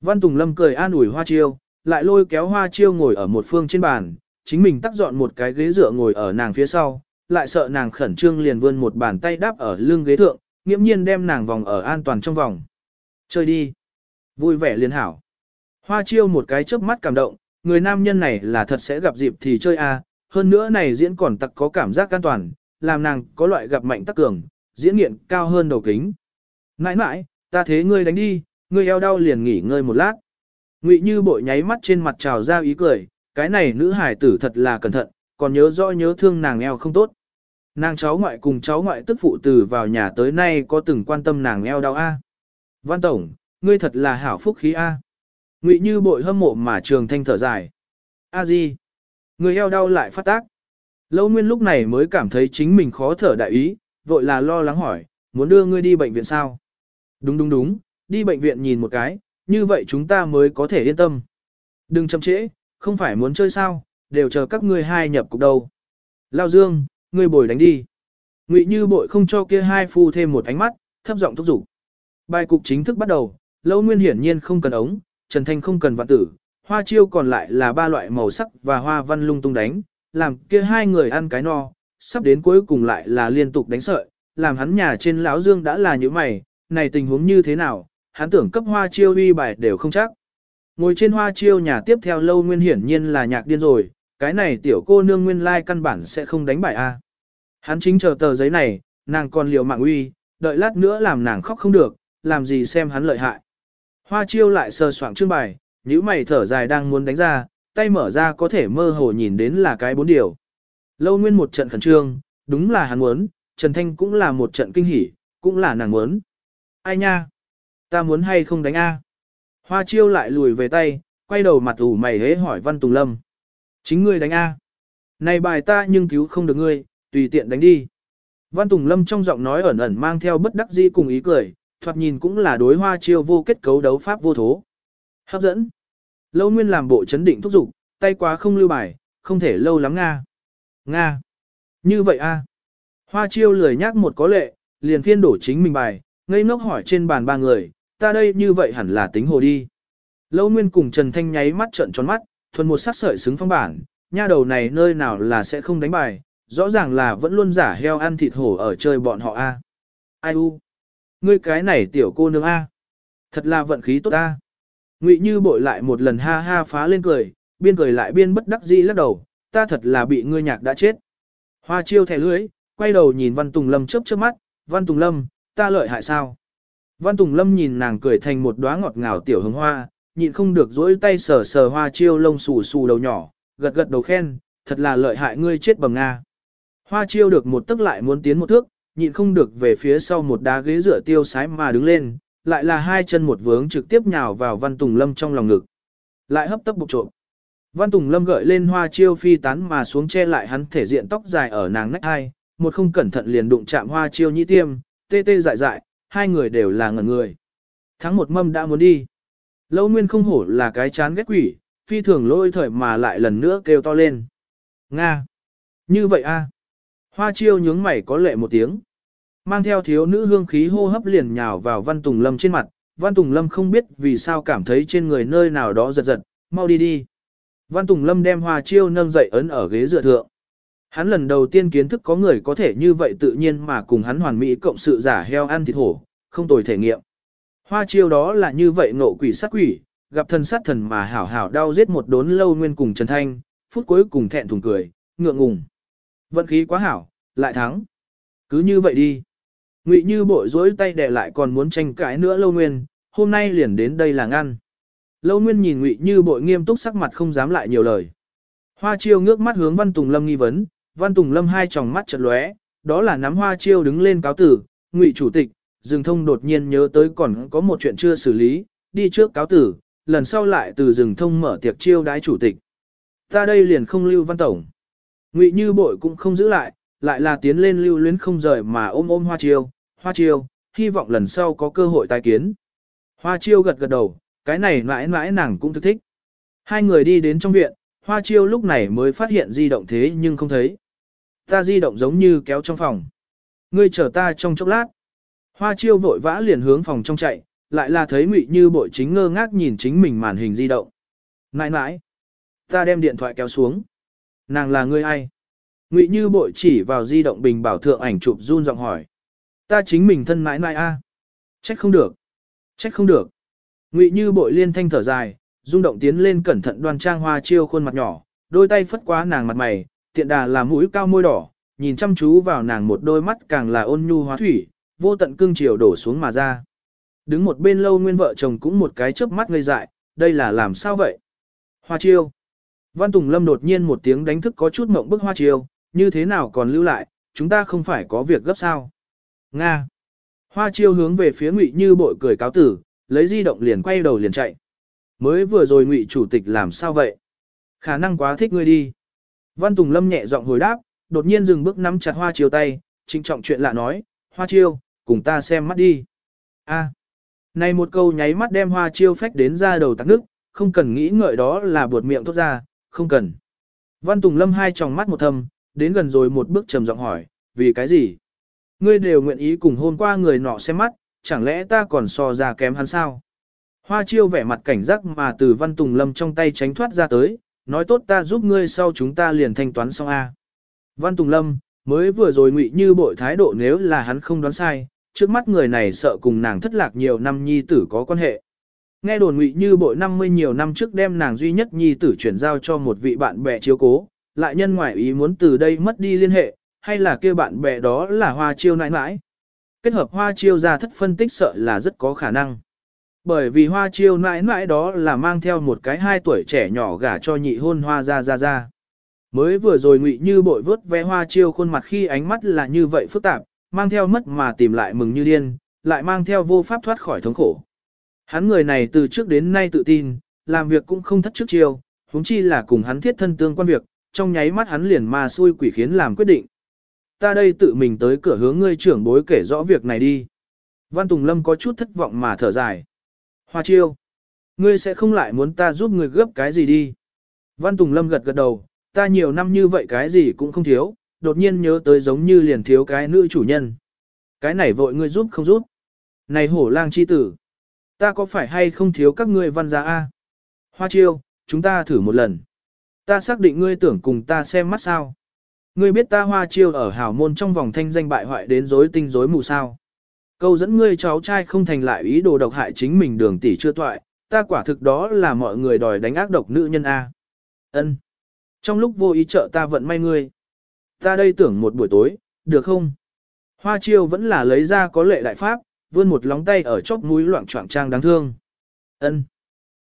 Văn Tùng Lâm cười an ủi Hoa Chiêu, lại lôi kéo Hoa Chiêu ngồi ở một phương trên bàn, chính mình tắt dọn một cái ghế dựa ngồi ở nàng phía sau, lại sợ nàng khẩn trương liền vươn một bàn tay đáp ở lưng ghế thượng, nghiễm nhiên đem nàng vòng ở an toàn trong vòng. Chơi đi. Vui vẻ liền hảo. Hoa Chiêu một cái chớp mắt cảm động, người nam nhân này là thật sẽ gặp dịp thì chơi a, à. hơn nữa này diễn còn tặc có cảm giác an toàn, làm nàng có loại gặp mạnh tắc cường, diễn nghiện cao hơn đầu kính. Nãi nãi, ta thế ngươi đánh đi, ngươi eo đau liền nghỉ ngơi một lát. Ngụy Như bội nháy mắt trên mặt trào ra ý cười, cái này nữ hải tử thật là cẩn thận, còn nhớ rõ nhớ thương nàng eo không tốt. Nàng cháu ngoại cùng cháu ngoại tức phụ từ vào nhà tới nay có từng quan tâm nàng eo đau a. Văn Tổng, ngươi thật là hảo phúc khí a. Ngụy Như bội hâm mộ mà trường thanh thở dài. A gì? Người eo đau lại phát tác. Lâu Nguyên lúc này mới cảm thấy chính mình khó thở đại ý, vội là lo lắng hỏi, muốn đưa ngươi đi bệnh viện sao? Đúng đúng đúng, đi bệnh viện nhìn một cái, như vậy chúng ta mới có thể yên tâm. Đừng chậm trễ, không phải muốn chơi sao, đều chờ các ngươi hai nhập cục đâu. Lao Dương, ngươi bồi đánh đi. Ngụy Như bội không cho kia hai phu thêm một ánh mắt, thấp giọng thúc giục. Bài cục chính thức bắt đầu, Lâu Nguyên hiển nhiên không cần ống, Trần Thanh không cần vạn tử, hoa chiêu còn lại là ba loại màu sắc và hoa văn lung tung đánh, làm kia hai người ăn cái no, sắp đến cuối cùng lại là liên tục đánh sợi, làm hắn nhà trên lão Dương đã là như mày, này tình huống như thế nào, hắn tưởng cấp hoa chiêu uy bài đều không chắc. Ngồi trên hoa chiêu nhà tiếp theo lâu nguyên hiển nhiên là nhạc điên rồi, cái này tiểu cô nương nguyên lai căn bản sẽ không đánh bài A. Hắn chính chờ tờ giấy này, nàng còn liều mạng uy, đợi lát nữa làm nàng khóc không được, làm gì xem hắn lợi hại. Hoa chiêu lại sờ soạng chương bài, những mày thở dài đang muốn đánh ra, tay mở ra có thể mơ hồ nhìn đến là cái bốn điều. Lâu nguyên một trận khẩn trương, đúng là hắn muốn, Trần Thanh cũng là một trận kinh hỉ, cũng là nàng muốn. Ai nha? Ta muốn hay không đánh A? Hoa chiêu lại lùi về tay, quay đầu mặt ủ mày hế hỏi Văn Tùng Lâm. Chính ngươi đánh A. Này bài ta nhưng cứu không được ngươi, tùy tiện đánh đi. Văn Tùng Lâm trong giọng nói ẩn ẩn mang theo bất đắc dĩ cùng ý cười, thoạt nhìn cũng là đối hoa chiêu vô kết cấu đấu pháp vô thố. Hấp dẫn. Lâu Nguyên làm bộ chấn định thúc giục, tay quá không lưu bài, không thể lâu lắm Nga. Nga. Như vậy a. Hoa chiêu lười nhắc một có lệ, liền phiên đổ chính mình bài, ngây ngốc hỏi trên bàn ba người, ta đây như vậy hẳn là tính hồ đi. Lâu Nguyên cùng Trần Thanh nháy mắt trợn tròn mắt, thuần một sắc sợi xứng phong bản, nha đầu này nơi nào là sẽ không đánh bài, rõ ràng là vẫn luôn giả heo ăn thịt hổ ở chơi bọn họ a. Ai u? Ngươi cái này tiểu cô nương a. Thật là vận khí tốt ta. Ngụy Như bội lại một lần ha ha phá lên cười, biên cười lại biên bất đắc dĩ lắc đầu, ta thật là bị ngươi nhạc đã chết. Hoa chiêu thẻ lưới, quay đầu nhìn Văn Tùng Lâm chớp chớp mắt, Văn Tùng Lâm, ta lợi hại sao? Văn Tùng Lâm nhìn nàng cười thành một đóa ngọt ngào tiểu hồng hoa, nhịn không được dỗi tay sờ sờ hoa chiêu lông xù xù đầu nhỏ, gật gật đầu khen, thật là lợi hại ngươi chết bầm Nga. Hoa chiêu được một tức lại muốn tiến một thước, nhịn không được về phía sau một đá ghế rửa tiêu sái mà đứng lên, lại là hai chân một vướng trực tiếp nhào vào Văn Tùng Lâm trong lòng ngực. Lại hấp tấp bục trộm. Văn Tùng Lâm gợi lên hoa chiêu phi tán mà xuống che lại hắn thể diện tóc dài ở nàng nách hai, một không cẩn thận liền đụng chạm hoa chiêu nhĩ tiêm, tê tê dại dại, hai người đều là ngẩn người. Tháng một mâm đã muốn đi. Lâu nguyên không hổ là cái chán ghét quỷ, phi thường lôi thời mà lại lần nữa kêu to lên. Nga! Như vậy a Hoa chiêu nhướng mày có lệ một tiếng. Mang theo thiếu nữ hương khí hô hấp liền nhào vào Văn Tùng Lâm trên mặt, Văn Tùng Lâm không biết vì sao cảm thấy trên người nơi nào đó giật giật, mau đi đi. Văn Tùng Lâm đem hoa chiêu nâng dậy ấn ở ghế dựa thượng. Hắn lần đầu tiên kiến thức có người có thể như vậy tự nhiên mà cùng hắn hoàn mỹ cộng sự giả heo ăn thịt hổ, không tồi thể nghiệm. Hoa chiêu đó là như vậy ngộ quỷ sát quỷ, gặp thần sát thần mà hảo hảo đau giết một đốn lâu nguyên cùng Trần Thanh, phút cuối cùng thẹn thùng cười, ngượng ngùng. Vận khí quá hảo, lại thắng. Cứ như vậy đi. Ngụy Như bội rối tay đè lại còn muốn tranh cãi nữa Lâu Nguyên, hôm nay liền đến đây là ngăn. Lâu Nguyên nhìn Ngụy Như bội nghiêm túc sắc mặt không dám lại nhiều lời. Hoa Chiêu ngước mắt hướng Văn Tùng Lâm nghi vấn, Văn Tùng Lâm hai tròng mắt chợt lóe, đó là nắm Hoa Chiêu đứng lên cáo tử, Ngụy chủ tịch, Dừng Thông đột nhiên nhớ tới còn có một chuyện chưa xử lý, đi trước cáo tử, lần sau lại từ Dừng Thông mở tiệc chiêu đái chủ tịch. Ta đây liền không lưu Văn Tổng. Ngụy Như bội cũng không giữ lại, lại là tiến lên lưu luyến không rời mà ôm ôm Hoa Chiêu, Hoa Chiêu, hy vọng lần sau có cơ hội tái kiến. Hoa Chiêu gật gật đầu, cái này mãi mãi nàng cũng thức thích. Hai người đi đến trong viện, Hoa Chiêu lúc này mới phát hiện di động thế nhưng không thấy. Ta di động giống như kéo trong phòng. Ngươi chờ ta trong chốc lát. Hoa Chiêu vội vã liền hướng phòng trong chạy, lại là thấy Ngụy Như Bội chính ngơ ngác nhìn chính mình màn hình di động. Nãi nãi, ta đem điện thoại kéo xuống. Nàng là người ai? Ngụy Như Bội chỉ vào di động bình bảo thượng ảnh chụp run giọng hỏi. Ta chính mình thân mãi mãi a. Trách không được. Trách không được. Ngụy Như Bội liên thanh thở dài, rung động tiến lên cẩn thận đoan trang hoa chiêu khuôn mặt nhỏ, đôi tay phất quá nàng mặt mày, tiện đà là mũi cao môi đỏ, nhìn chăm chú vào nàng một đôi mắt càng là ôn nhu hóa thủy, vô tận cương chiều đổ xuống mà ra. Đứng một bên lâu nguyên vợ chồng cũng một cái chớp mắt ngây dại, đây là làm sao vậy? Hoa chiêu. Văn Tùng Lâm đột nhiên một tiếng đánh thức có chút mộng bức hoa chiêu, như thế nào còn lưu lại, chúng ta không phải có việc gấp sao? Nga. Hoa chiêu hướng về phía ngụy như bội cười cáo tử, lấy di động liền quay đầu liền chạy. Mới vừa rồi ngụy chủ tịch làm sao vậy? Khả năng quá thích ngươi đi. Văn Tùng Lâm nhẹ giọng hồi đáp, đột nhiên dừng bước nắm chặt hoa chiêu tay, trinh trọng chuyện lạ nói, hoa chiêu, cùng ta xem mắt đi. A. Này một câu nháy mắt đem hoa chiêu phách đến ra đầu tắc nước, không cần nghĩ ngợi đó là buột miệng thốt ra, không cần. Văn Tùng Lâm hai tròng mắt một thầm, đến gần rồi một bước trầm giọng hỏi, vì cái gì? Ngươi đều nguyện ý cùng hôn qua người nọ xem mắt, chẳng lẽ ta còn so ra kém hắn sao? Hoa chiêu vẻ mặt cảnh giác mà từ Văn Tùng Lâm trong tay tránh thoát ra tới, nói tốt ta giúp ngươi sau chúng ta liền thanh toán xong A. Văn Tùng Lâm, mới vừa rồi ngụy như bội thái độ nếu là hắn không đoán sai, trước mắt người này sợ cùng nàng thất lạc nhiều năm nhi tử có quan hệ. Nghe đồn ngụy như bội 50 nhiều năm trước đem nàng duy nhất nhi tử chuyển giao cho một vị bạn bè chiếu cố, lại nhân ngoại ý muốn từ đây mất đi liên hệ, hay là kia bạn bè đó là hoa chiêu nãi nãi. Kết hợp hoa chiêu ra thất phân tích sợ là rất có khả năng. Bởi vì hoa chiêu nãi nãi đó là mang theo một cái hai tuổi trẻ nhỏ gả cho nhị hôn hoa ra ra ra. Mới vừa rồi ngụy như bội vớt vé hoa chiêu khuôn mặt khi ánh mắt là như vậy phức tạp, mang theo mất mà tìm lại mừng như điên, lại mang theo vô pháp thoát khỏi thống khổ. Hắn người này từ trước đến nay tự tin, làm việc cũng không thất trước chiêu, huống chi là cùng hắn thiết thân tương quan việc, trong nháy mắt hắn liền ma xui quỷ khiến làm quyết định. Ta đây tự mình tới cửa hướng ngươi trưởng bối kể rõ việc này đi. Văn Tùng Lâm có chút thất vọng mà thở dài. Hoa chiêu. Ngươi sẽ không lại muốn ta giúp ngươi gấp cái gì đi. Văn Tùng Lâm gật gật đầu, ta nhiều năm như vậy cái gì cũng không thiếu, đột nhiên nhớ tới giống như liền thiếu cái nữ chủ nhân. Cái này vội ngươi giúp không giúp. Này hổ lang chi tử. Ta có phải hay không thiếu các ngươi văn gia A? Hoa chiêu, chúng ta thử một lần. Ta xác định ngươi tưởng cùng ta xem mắt sao. Ngươi biết ta hoa chiêu ở Hào môn trong vòng thanh danh bại hoại đến rối tinh rối mù sao. Câu dẫn ngươi cháu trai không thành lại ý đồ độc hại chính mình đường tỷ chưa toại, ta quả thực đó là mọi người đòi đánh ác độc nữ nhân A. Ân. Trong lúc vô ý trợ ta vận may ngươi. Ta đây tưởng một buổi tối, được không? Hoa chiêu vẫn là lấy ra có lệ đại pháp, vươn một lóng tay ở chóp mũi loạn trọng trang đáng thương. Ân.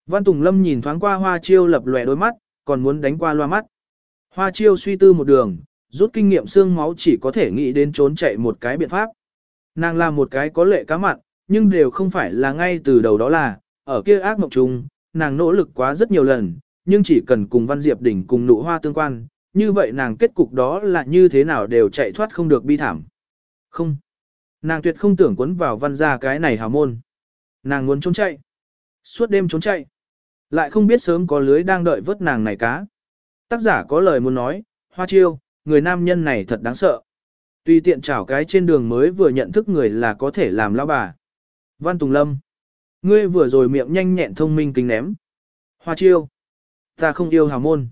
Văn Tùng Lâm nhìn thoáng qua hoa chiêu lập lòe đôi mắt, còn muốn đánh qua loa mắt. Hoa chiêu suy tư một đường, rút kinh nghiệm xương máu chỉ có thể nghĩ đến trốn chạy một cái biện pháp. Nàng làm một cái có lệ cá mặn, nhưng đều không phải là ngay từ đầu đó là, ở kia ác mộng trùng, nàng nỗ lực quá rất nhiều lần, nhưng chỉ cần cùng Văn Diệp Đỉnh cùng nụ hoa tương quan, như vậy nàng kết cục đó là như thế nào đều chạy thoát không được bi thảm. Không. Nàng tuyệt không tưởng quấn vào văn gia cái này hào môn. Nàng muốn trốn chạy. Suốt đêm trốn chạy. Lại không biết sớm có lưới đang đợi vớt nàng này cá. Tác giả có lời muốn nói, hoa chiêu, người nam nhân này thật đáng sợ. Tuy tiện chảo cái trên đường mới vừa nhận thức người là có thể làm lão bà. Văn Tùng Lâm. Ngươi vừa rồi miệng nhanh nhẹn thông minh kính ném. Hoa chiêu. Ta không yêu hào môn.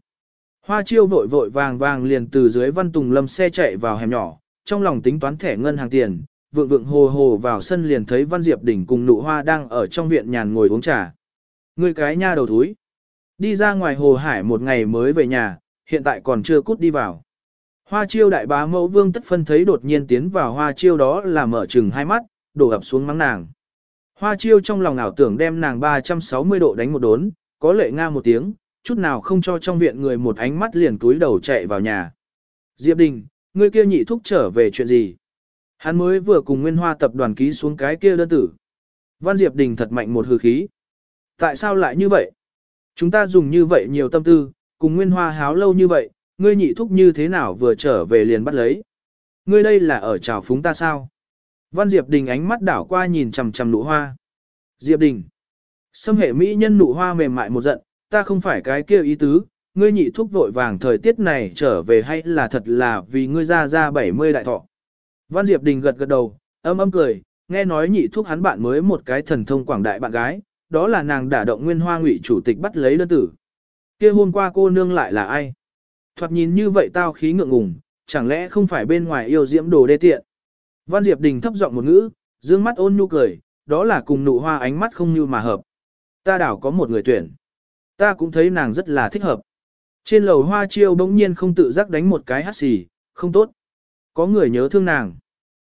Hoa chiêu vội vội vàng vàng liền từ dưới Văn Tùng Lâm xe chạy vào hẻm nhỏ, trong lòng tính toán thẻ ngân hàng tiền, vượng vượng hồ hồ vào sân liền thấy Văn Diệp Đỉnh cùng nụ hoa đang ở trong viện nhàn ngồi uống trà. Ngươi cái nha đầu thúi. Đi ra ngoài hồ hải một ngày mới về nhà, hiện tại còn chưa cút đi vào. Hoa chiêu đại bá mẫu vương tất phân thấy đột nhiên tiến vào hoa chiêu đó là mở chừng hai mắt, đổ ập xuống mắng nàng. Hoa chiêu trong lòng ảo tưởng đem nàng 360 độ đánh một đốn, có lệ nga một tiếng, chút nào không cho trong viện người một ánh mắt liền túi đầu chạy vào nhà. Diệp Đình, ngươi kia nhị thúc trở về chuyện gì? Hắn mới vừa cùng Nguyên Hoa tập đoàn ký xuống cái kia đơn tử. Văn Diệp Đình thật mạnh một hư khí. Tại sao lại như vậy? Chúng ta dùng như vậy nhiều tâm tư, cùng Nguyên Hoa háo lâu như vậy, ngươi nhị thúc như thế nào vừa trở về liền bắt lấy? Ngươi đây là ở trào phúng ta sao? Văn Diệp Đình ánh mắt đảo qua nhìn chằm chằm nụ hoa. Diệp Đình. Xâm hệ mỹ nhân nụ hoa mềm mại một giận, ta không phải cái kia ý tứ, ngươi nhị thúc vội vàng thời tiết này trở về hay là thật là vì ngươi ra ra 70 đại thọ. Văn Diệp Đình gật gật đầu, âm âm cười, nghe nói nhị thúc hắn bạn mới một cái thần thông quảng đại bạn gái, đó là nàng đả động nguyên hoa ngụy chủ tịch bắt lấy đơn tử. kia hôm qua cô nương lại là ai? Thoạt nhìn như vậy tao khí ngượng ngùng, chẳng lẽ không phải bên ngoài yêu diễm đồ đê tiện? Văn Diệp Đình thấp giọng một ngữ, dương mắt ôn nhu cười, đó là cùng nụ hoa ánh mắt không như mà hợp. Ta đảo có một người tuyển. Ta cũng thấy nàng rất là thích hợp. Trên lầu hoa chiêu bỗng nhiên không tự giác đánh một cái hát xì, không tốt. Có người nhớ thương nàng.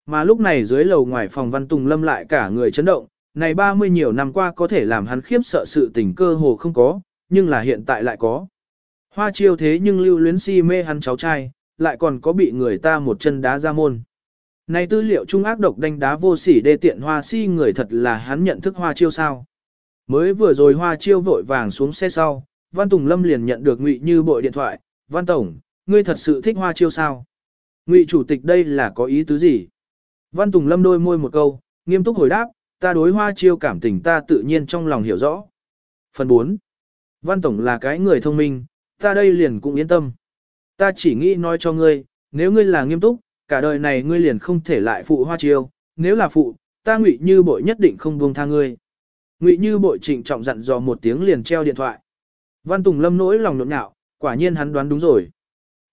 Mà lúc này dưới lầu ngoài phòng Văn Tùng Lâm lại cả người chấn động, này 30 nhiều năm qua có thể làm hắn khiếp sợ sự tình cơ hồ không có, nhưng là hiện tại lại có. Hoa chiêu thế nhưng lưu luyến si mê hắn cháu trai, lại còn có bị người ta một chân đá ra môn. Này tư liệu trung ác độc đánh đá vô sỉ đê tiện hoa si người thật là hắn nhận thức hoa chiêu sao. Mới vừa rồi hoa chiêu vội vàng xuống xe sau, Văn Tùng Lâm liền nhận được Ngụy Như bội điện thoại, Văn Tổng, ngươi thật sự thích hoa chiêu sao? Ngụy Chủ tịch đây là có ý tứ gì? Văn Tùng Lâm đôi môi một câu, nghiêm túc hồi đáp, ta đối hoa chiêu cảm tình ta tự nhiên trong lòng hiểu rõ. Phần 4. Văn Tổng là cái người thông minh, ta đây liền cũng yên tâm. Ta chỉ nghĩ nói cho ngươi, nếu ngươi là nghiêm túc, cả đời này ngươi liền không thể lại phụ hoa chiêu, nếu là phụ, ta ngụy như bội nhất định không buông tha ngươi. Ngụy như bội trịnh trọng dặn dò một tiếng liền treo điện thoại. Văn Tùng Lâm nỗi lòng nhộn nhạo, quả nhiên hắn đoán đúng rồi.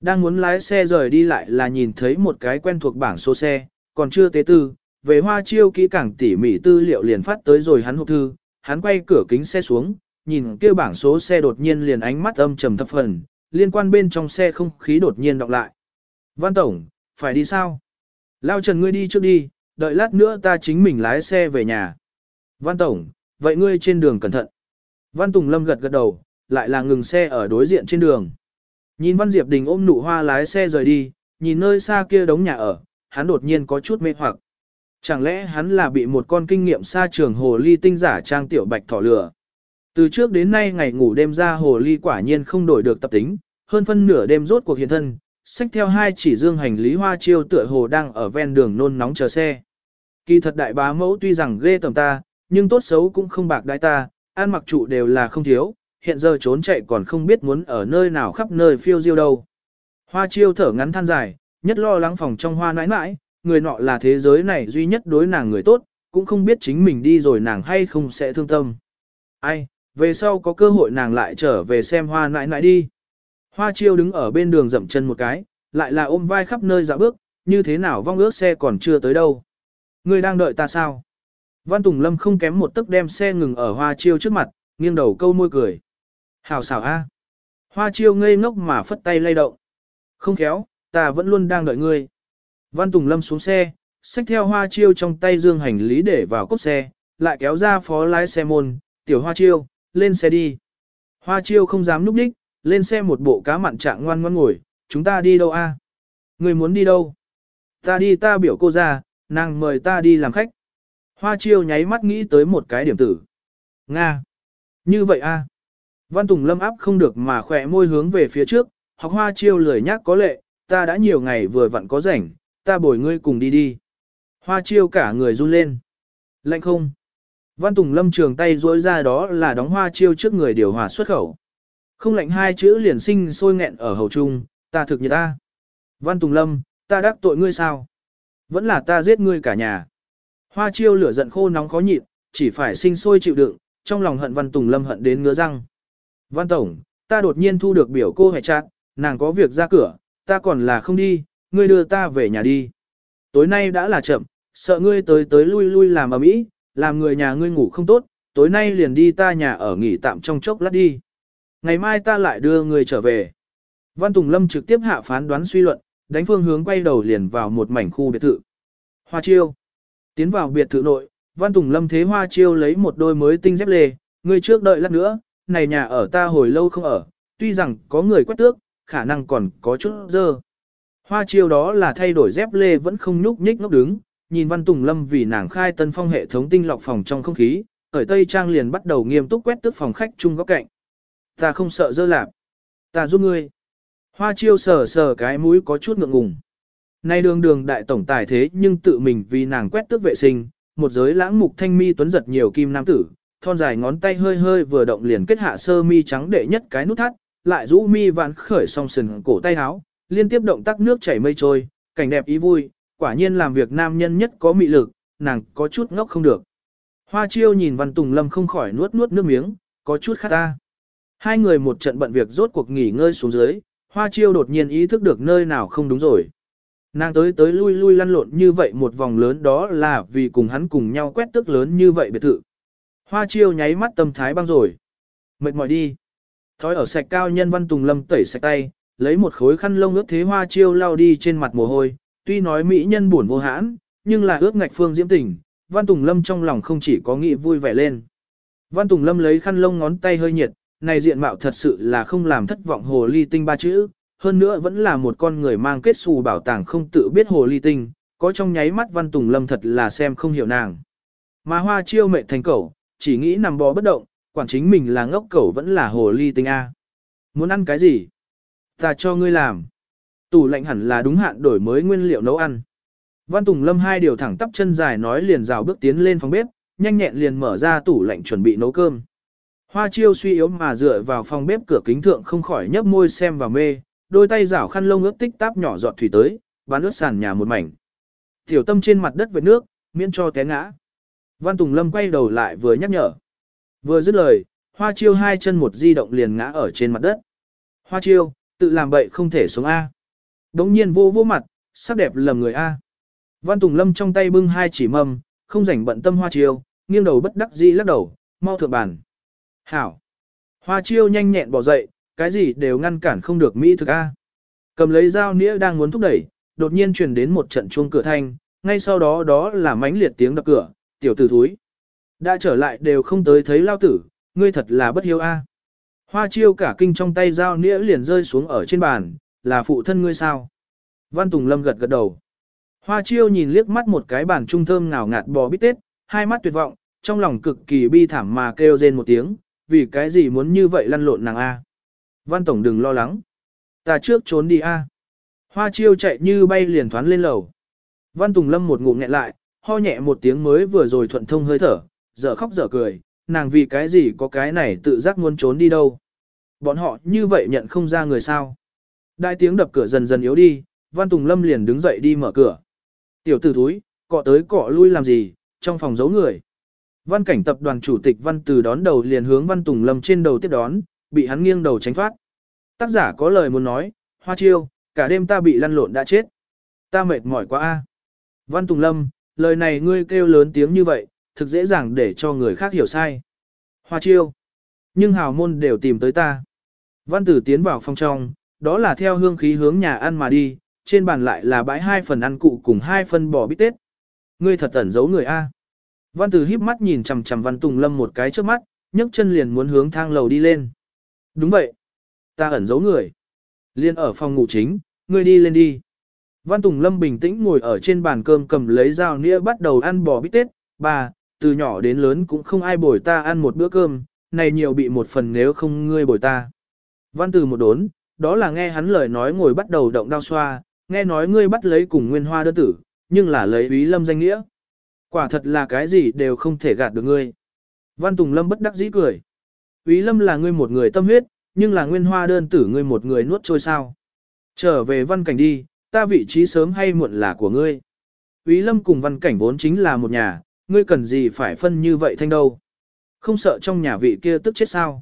Đang muốn lái xe rời đi lại là nhìn thấy một cái quen thuộc bảng số xe, còn chưa tế tư, về hoa chiêu kỹ càng tỉ mỉ tư liệu liền phát tới rồi hắn hộp thư, hắn quay cửa kính xe xuống, nhìn kêu bảng số xe đột nhiên liền ánh mắt âm trầm thập phần, liên quan bên trong xe không khí đột nhiên đọc lại. Văn Tổng, phải đi sao? Lao Trần ngươi đi trước đi, đợi lát nữa ta chính mình lái xe về nhà. Văn Tổng, vậy ngươi trên đường cẩn thận. Văn Tùng Lâm gật gật đầu, lại là ngừng xe ở đối diện trên đường. Nhìn Văn Diệp Đình ôm nụ hoa lái xe rời đi, nhìn nơi xa kia đống nhà ở, hắn đột nhiên có chút mê hoặc. Chẳng lẽ hắn là bị một con kinh nghiệm xa trường hồ ly tinh giả trang tiểu bạch thỏ lửa. Từ trước đến nay ngày ngủ đêm ra hồ ly quả nhiên không đổi được tập tính, hơn phân nửa đêm rốt cuộc hiện thân, xách theo hai chỉ dương hành lý hoa chiêu tựa hồ đang ở ven đường nôn nóng chờ xe. Kỳ thật đại bá mẫu tuy rằng ghê tầm ta, nhưng tốt xấu cũng không bạc đái ta, ăn mặc trụ đều là không thiếu, hiện giờ trốn chạy còn không biết muốn ở nơi nào khắp nơi phiêu diêu đâu. Hoa chiêu thở ngắn than dài, nhất lo lắng phòng trong hoa nãi nãi, người nọ là thế giới này duy nhất đối nàng người tốt, cũng không biết chính mình đi rồi nàng hay không sẽ thương tâm. Ai, về sau có cơ hội nàng lại trở về xem hoa nãi nãi đi. Hoa chiêu đứng ở bên đường dậm chân một cái, lại là ôm vai khắp nơi dạo bước, như thế nào vong ước xe còn chưa tới đâu. Người đang đợi ta sao? Văn Tùng Lâm không kém một tức đem xe ngừng ở hoa chiêu trước mặt, nghiêng đầu câu môi cười. Hào xảo a. Hoa chiêu ngây ngốc mà phất tay lay động. Không khéo, ta vẫn luôn đang đợi ngươi. Văn Tùng Lâm xuống xe, xách theo hoa chiêu trong tay dương hành lý để vào cốp xe, lại kéo ra phó lái xe môn, tiểu hoa chiêu, lên xe đi. Hoa chiêu không dám núp đích, lên xe một bộ cá mặn trạng ngoan ngoan ngồi, chúng ta đi đâu a? À? Người muốn đi đâu? Ta đi ta biểu cô ra, nàng mời ta đi làm khách. Hoa chiêu nháy mắt nghĩ tới một cái điểm tử. Nga. Như vậy a? Văn Tùng lâm áp không được mà khỏe môi hướng về phía trước, học hoa chiêu lười nhắc có lệ, ta đã nhiều ngày vừa vặn có rảnh, ta bồi ngươi cùng đi đi. Hoa chiêu cả người run lên. Lạnh không? Văn Tùng lâm trường tay rối ra đó là đóng hoa chiêu trước người điều hòa xuất khẩu. Không lạnh hai chữ liền sinh sôi nghẹn ở hầu trung, ta thực như ta. Văn Tùng lâm, ta đắc tội ngươi sao? Vẫn là ta giết ngươi cả nhà. Hoa chiêu lửa giận khô nóng khó nhịn, chỉ phải sinh sôi chịu đựng, trong lòng hận Văn Tùng lâm hận đến ngứa răng. Văn Tổng, ta đột nhiên thu được biểu cô hệ chát, nàng có việc ra cửa, ta còn là không đi, ngươi đưa ta về nhà đi. Tối nay đã là chậm, sợ ngươi tới tới lui lui làm ở mỹ, làm người nhà ngươi ngủ không tốt, tối nay liền đi ta nhà ở nghỉ tạm trong chốc lát đi. Ngày mai ta lại đưa ngươi trở về. Văn Tùng Lâm trực tiếp hạ phán đoán suy luận, đánh phương hướng quay đầu liền vào một mảnh khu biệt thự. Hoa chiêu. Tiến vào biệt thự nội, Văn Tùng Lâm thế Hoa chiêu lấy một đôi mới tinh dép lê, ngươi trước đợi lát nữa, này nhà ở ta hồi lâu không ở, tuy rằng có người quét tước, khả năng còn có chút dơ. Hoa chiêu đó là thay đổi dép lê vẫn không nhúc nhích ngốc đứng, nhìn Văn Tùng Lâm vì nàng khai tân phong hệ thống tinh lọc phòng trong không khí, ở Tây Trang liền bắt đầu nghiêm túc quét tước phòng khách chung góc cạnh. Ta không sợ dơ lạp. Ta giúp ngươi. Hoa chiêu sờ sờ cái mũi có chút ngượng ngùng. Nay đường đường đại tổng tài thế nhưng tự mình vì nàng quét tước vệ sinh, một giới lãng mục thanh mi tuấn giật nhiều kim nam tử, thon dài ngón tay hơi hơi vừa động liền kết hạ sơ mi trắng đệ nhất cái nút thắt, lại rũ mi vạn khởi song sừng cổ tay áo, liên tiếp động tác nước chảy mây trôi, cảnh đẹp ý vui, quả nhiên làm việc nam nhân nhất có mị lực, nàng có chút ngốc không được. Hoa chiêu nhìn Văn Tùng Lâm không khỏi nuốt nuốt nước miếng, có chút khát ta. Hai người một trận bận việc rốt cuộc nghỉ ngơi xuống dưới, Hoa chiêu đột nhiên ý thức được nơi nào không đúng rồi. Nàng tới tới lui lui lăn lộn như vậy một vòng lớn đó là vì cùng hắn cùng nhau quét tức lớn như vậy biệt thự. Hoa chiêu nháy mắt tâm thái băng rồi. Mệt mỏi đi. Thói ở sạch cao nhân văn tùng lâm tẩy sạch tay, lấy một khối khăn lông ướt thế hoa chiêu lau đi trên mặt mồ hôi, tuy nói mỹ nhân buồn vô hãn, nhưng là ước ngạch phương diễm tình, văn tùng lâm trong lòng không chỉ có nghĩ vui vẻ lên. Văn tùng lâm lấy khăn lông ngón tay hơi nhiệt, này diện mạo thật sự là không làm thất vọng hồ ly tinh ba chữ, hơn nữa vẫn là một con người mang kết xù bảo tàng không tự biết hồ ly tinh, có trong nháy mắt văn tùng lâm thật là xem không hiểu nàng. Mà hoa chiêu mệnh thành cẩu, chỉ nghĩ nằm bò bất động, quản chính mình là ngốc cẩu vẫn là hồ ly tinh A. Muốn ăn cái gì? Ta cho ngươi làm. Tủ lạnh hẳn là đúng hạn đổi mới nguyên liệu nấu ăn. Văn Tùng Lâm hai điều thẳng tắp chân dài nói liền rào bước tiến lên phòng bếp, nhanh nhẹn liền mở ra tủ lạnh chuẩn bị nấu cơm. Hoa chiêu suy yếu mà dựa vào phòng bếp cửa kính thượng không khỏi nhấp môi xem và mê, đôi tay rảo khăn lông ướt tích táp nhỏ giọt thủy tới, bán ướt sàn nhà một mảnh. Tiểu tâm trên mặt đất với nước, miễn cho té ngã. Văn Tùng Lâm quay đầu lại vừa nhắc nhở. Vừa dứt lời, Hoa Chiêu hai chân một di động liền ngã ở trên mặt đất. Hoa Chiêu, tự làm bậy không thể sống A. Đống nhiên vô vô mặt, sắc đẹp lầm người A. Văn Tùng Lâm trong tay bưng hai chỉ mâm, không rảnh bận tâm Hoa Chiêu, nghiêng đầu bất đắc dĩ lắc đầu, mau thượng bàn. Hảo. Hoa Chiêu nhanh nhẹn bỏ dậy, cái gì đều ngăn cản không được Mỹ thực A. Cầm lấy dao nĩa đang muốn thúc đẩy, đột nhiên truyền đến một trận chuông cửa thanh, ngay sau đó đó là mãnh liệt tiếng đập cửa, tiểu tử thúi. Đã trở lại đều không tới thấy lao tử, ngươi thật là bất hiếu A. Hoa chiêu cả kinh trong tay dao nĩa liền rơi xuống ở trên bàn, là phụ thân ngươi sao? Văn Tùng Lâm gật gật đầu. Hoa chiêu nhìn liếc mắt một cái bàn trung thơm ngào ngạt bò bít tết, hai mắt tuyệt vọng, trong lòng cực kỳ bi thảm mà kêu rên một tiếng, vì cái gì muốn như vậy lăn lộn nàng A. Văn Tổng đừng lo lắng. Ta trước trốn đi A. Hoa chiêu chạy như bay liền thoán lên lầu. Văn Tùng Lâm một ngụm nghẹn lại, ho nhẹ một tiếng mới vừa rồi thuận thông hơi thở, dở khóc dở cười, nàng vì cái gì có cái này tự giác muốn trốn đi đâu. Bọn họ như vậy nhận không ra người sao. Đại tiếng đập cửa dần dần yếu đi, Văn Tùng Lâm liền đứng dậy đi mở cửa. Tiểu tử thúi, cọ tới cọ lui làm gì, trong phòng giấu người. Văn cảnh tập đoàn chủ tịch Văn Từ đón đầu liền hướng Văn Tùng Lâm trên đầu tiếp đón, bị hắn nghiêng đầu tránh thoát. Tác giả có lời muốn nói, hoa chiêu, cả đêm ta bị lăn lộn đã chết. Ta mệt mỏi quá a. Văn Tùng Lâm, lời này ngươi kêu lớn tiếng như vậy, thực dễ dàng để cho người khác hiểu sai. Hoa chiêu. Nhưng hào môn đều tìm tới ta. Văn tử tiến vào phòng trong, đó là theo hương khí hướng nhà ăn mà đi, trên bàn lại là bãi hai phần ăn cụ cùng hai phần bò bít tết. Ngươi thật ẩn giấu người A. Văn tử híp mắt nhìn chằm chằm Văn Tùng Lâm một cái trước mắt, nhấc chân liền muốn hướng thang lầu đi lên. Đúng vậy. Ta ẩn giấu người. Liên ở phòng ngủ chính, ngươi đi lên đi. Văn Tùng Lâm bình tĩnh ngồi ở trên bàn cơm cầm lấy dao nĩa bắt đầu ăn bò bít tết. Bà, từ nhỏ đến lớn cũng không ai bồi ta ăn một bữa cơm, này nhiều bị một phần nếu không ngươi bồi ta. Văn từ một đốn, đó là nghe hắn lời nói ngồi bắt đầu động đao xoa, nghe nói ngươi bắt lấy cùng nguyên hoa đơn tử, nhưng là lấy ý lâm danh nghĩa. Quả thật là cái gì đều không thể gạt được ngươi. Văn Tùng Lâm bất đắc dĩ cười. Ý lâm là ngươi một người tâm huyết, nhưng là nguyên hoa đơn tử ngươi một người nuốt trôi sao. Trở về văn cảnh đi, ta vị trí sớm hay muộn là của ngươi. Ý lâm cùng văn cảnh vốn chính là một nhà, ngươi cần gì phải phân như vậy thanh đâu. Không sợ trong nhà vị kia tức chết sao.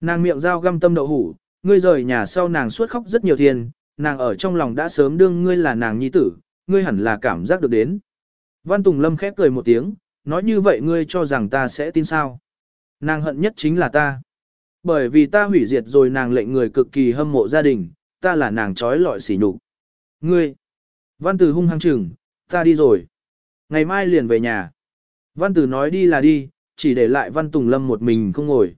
Nàng miệng dao găm tâm đậu hủ, ngươi rời nhà sau nàng suốt khóc rất nhiều thiên, nàng ở trong lòng đã sớm đương ngươi là nàng nhi tử, ngươi hẳn là cảm giác được đến. Văn Tùng Lâm khép cười một tiếng, nói như vậy ngươi cho rằng ta sẽ tin sao. Nàng hận nhất chính là ta. Bởi vì ta hủy diệt rồi nàng lệnh người cực kỳ hâm mộ gia đình, ta là nàng trói lọi sỉ nhục. Ngươi! Văn Tử hung hăng chừng, ta đi rồi. Ngày mai liền về nhà. Văn Tử nói đi là đi, chỉ để lại Văn Tùng Lâm một mình không ngồi.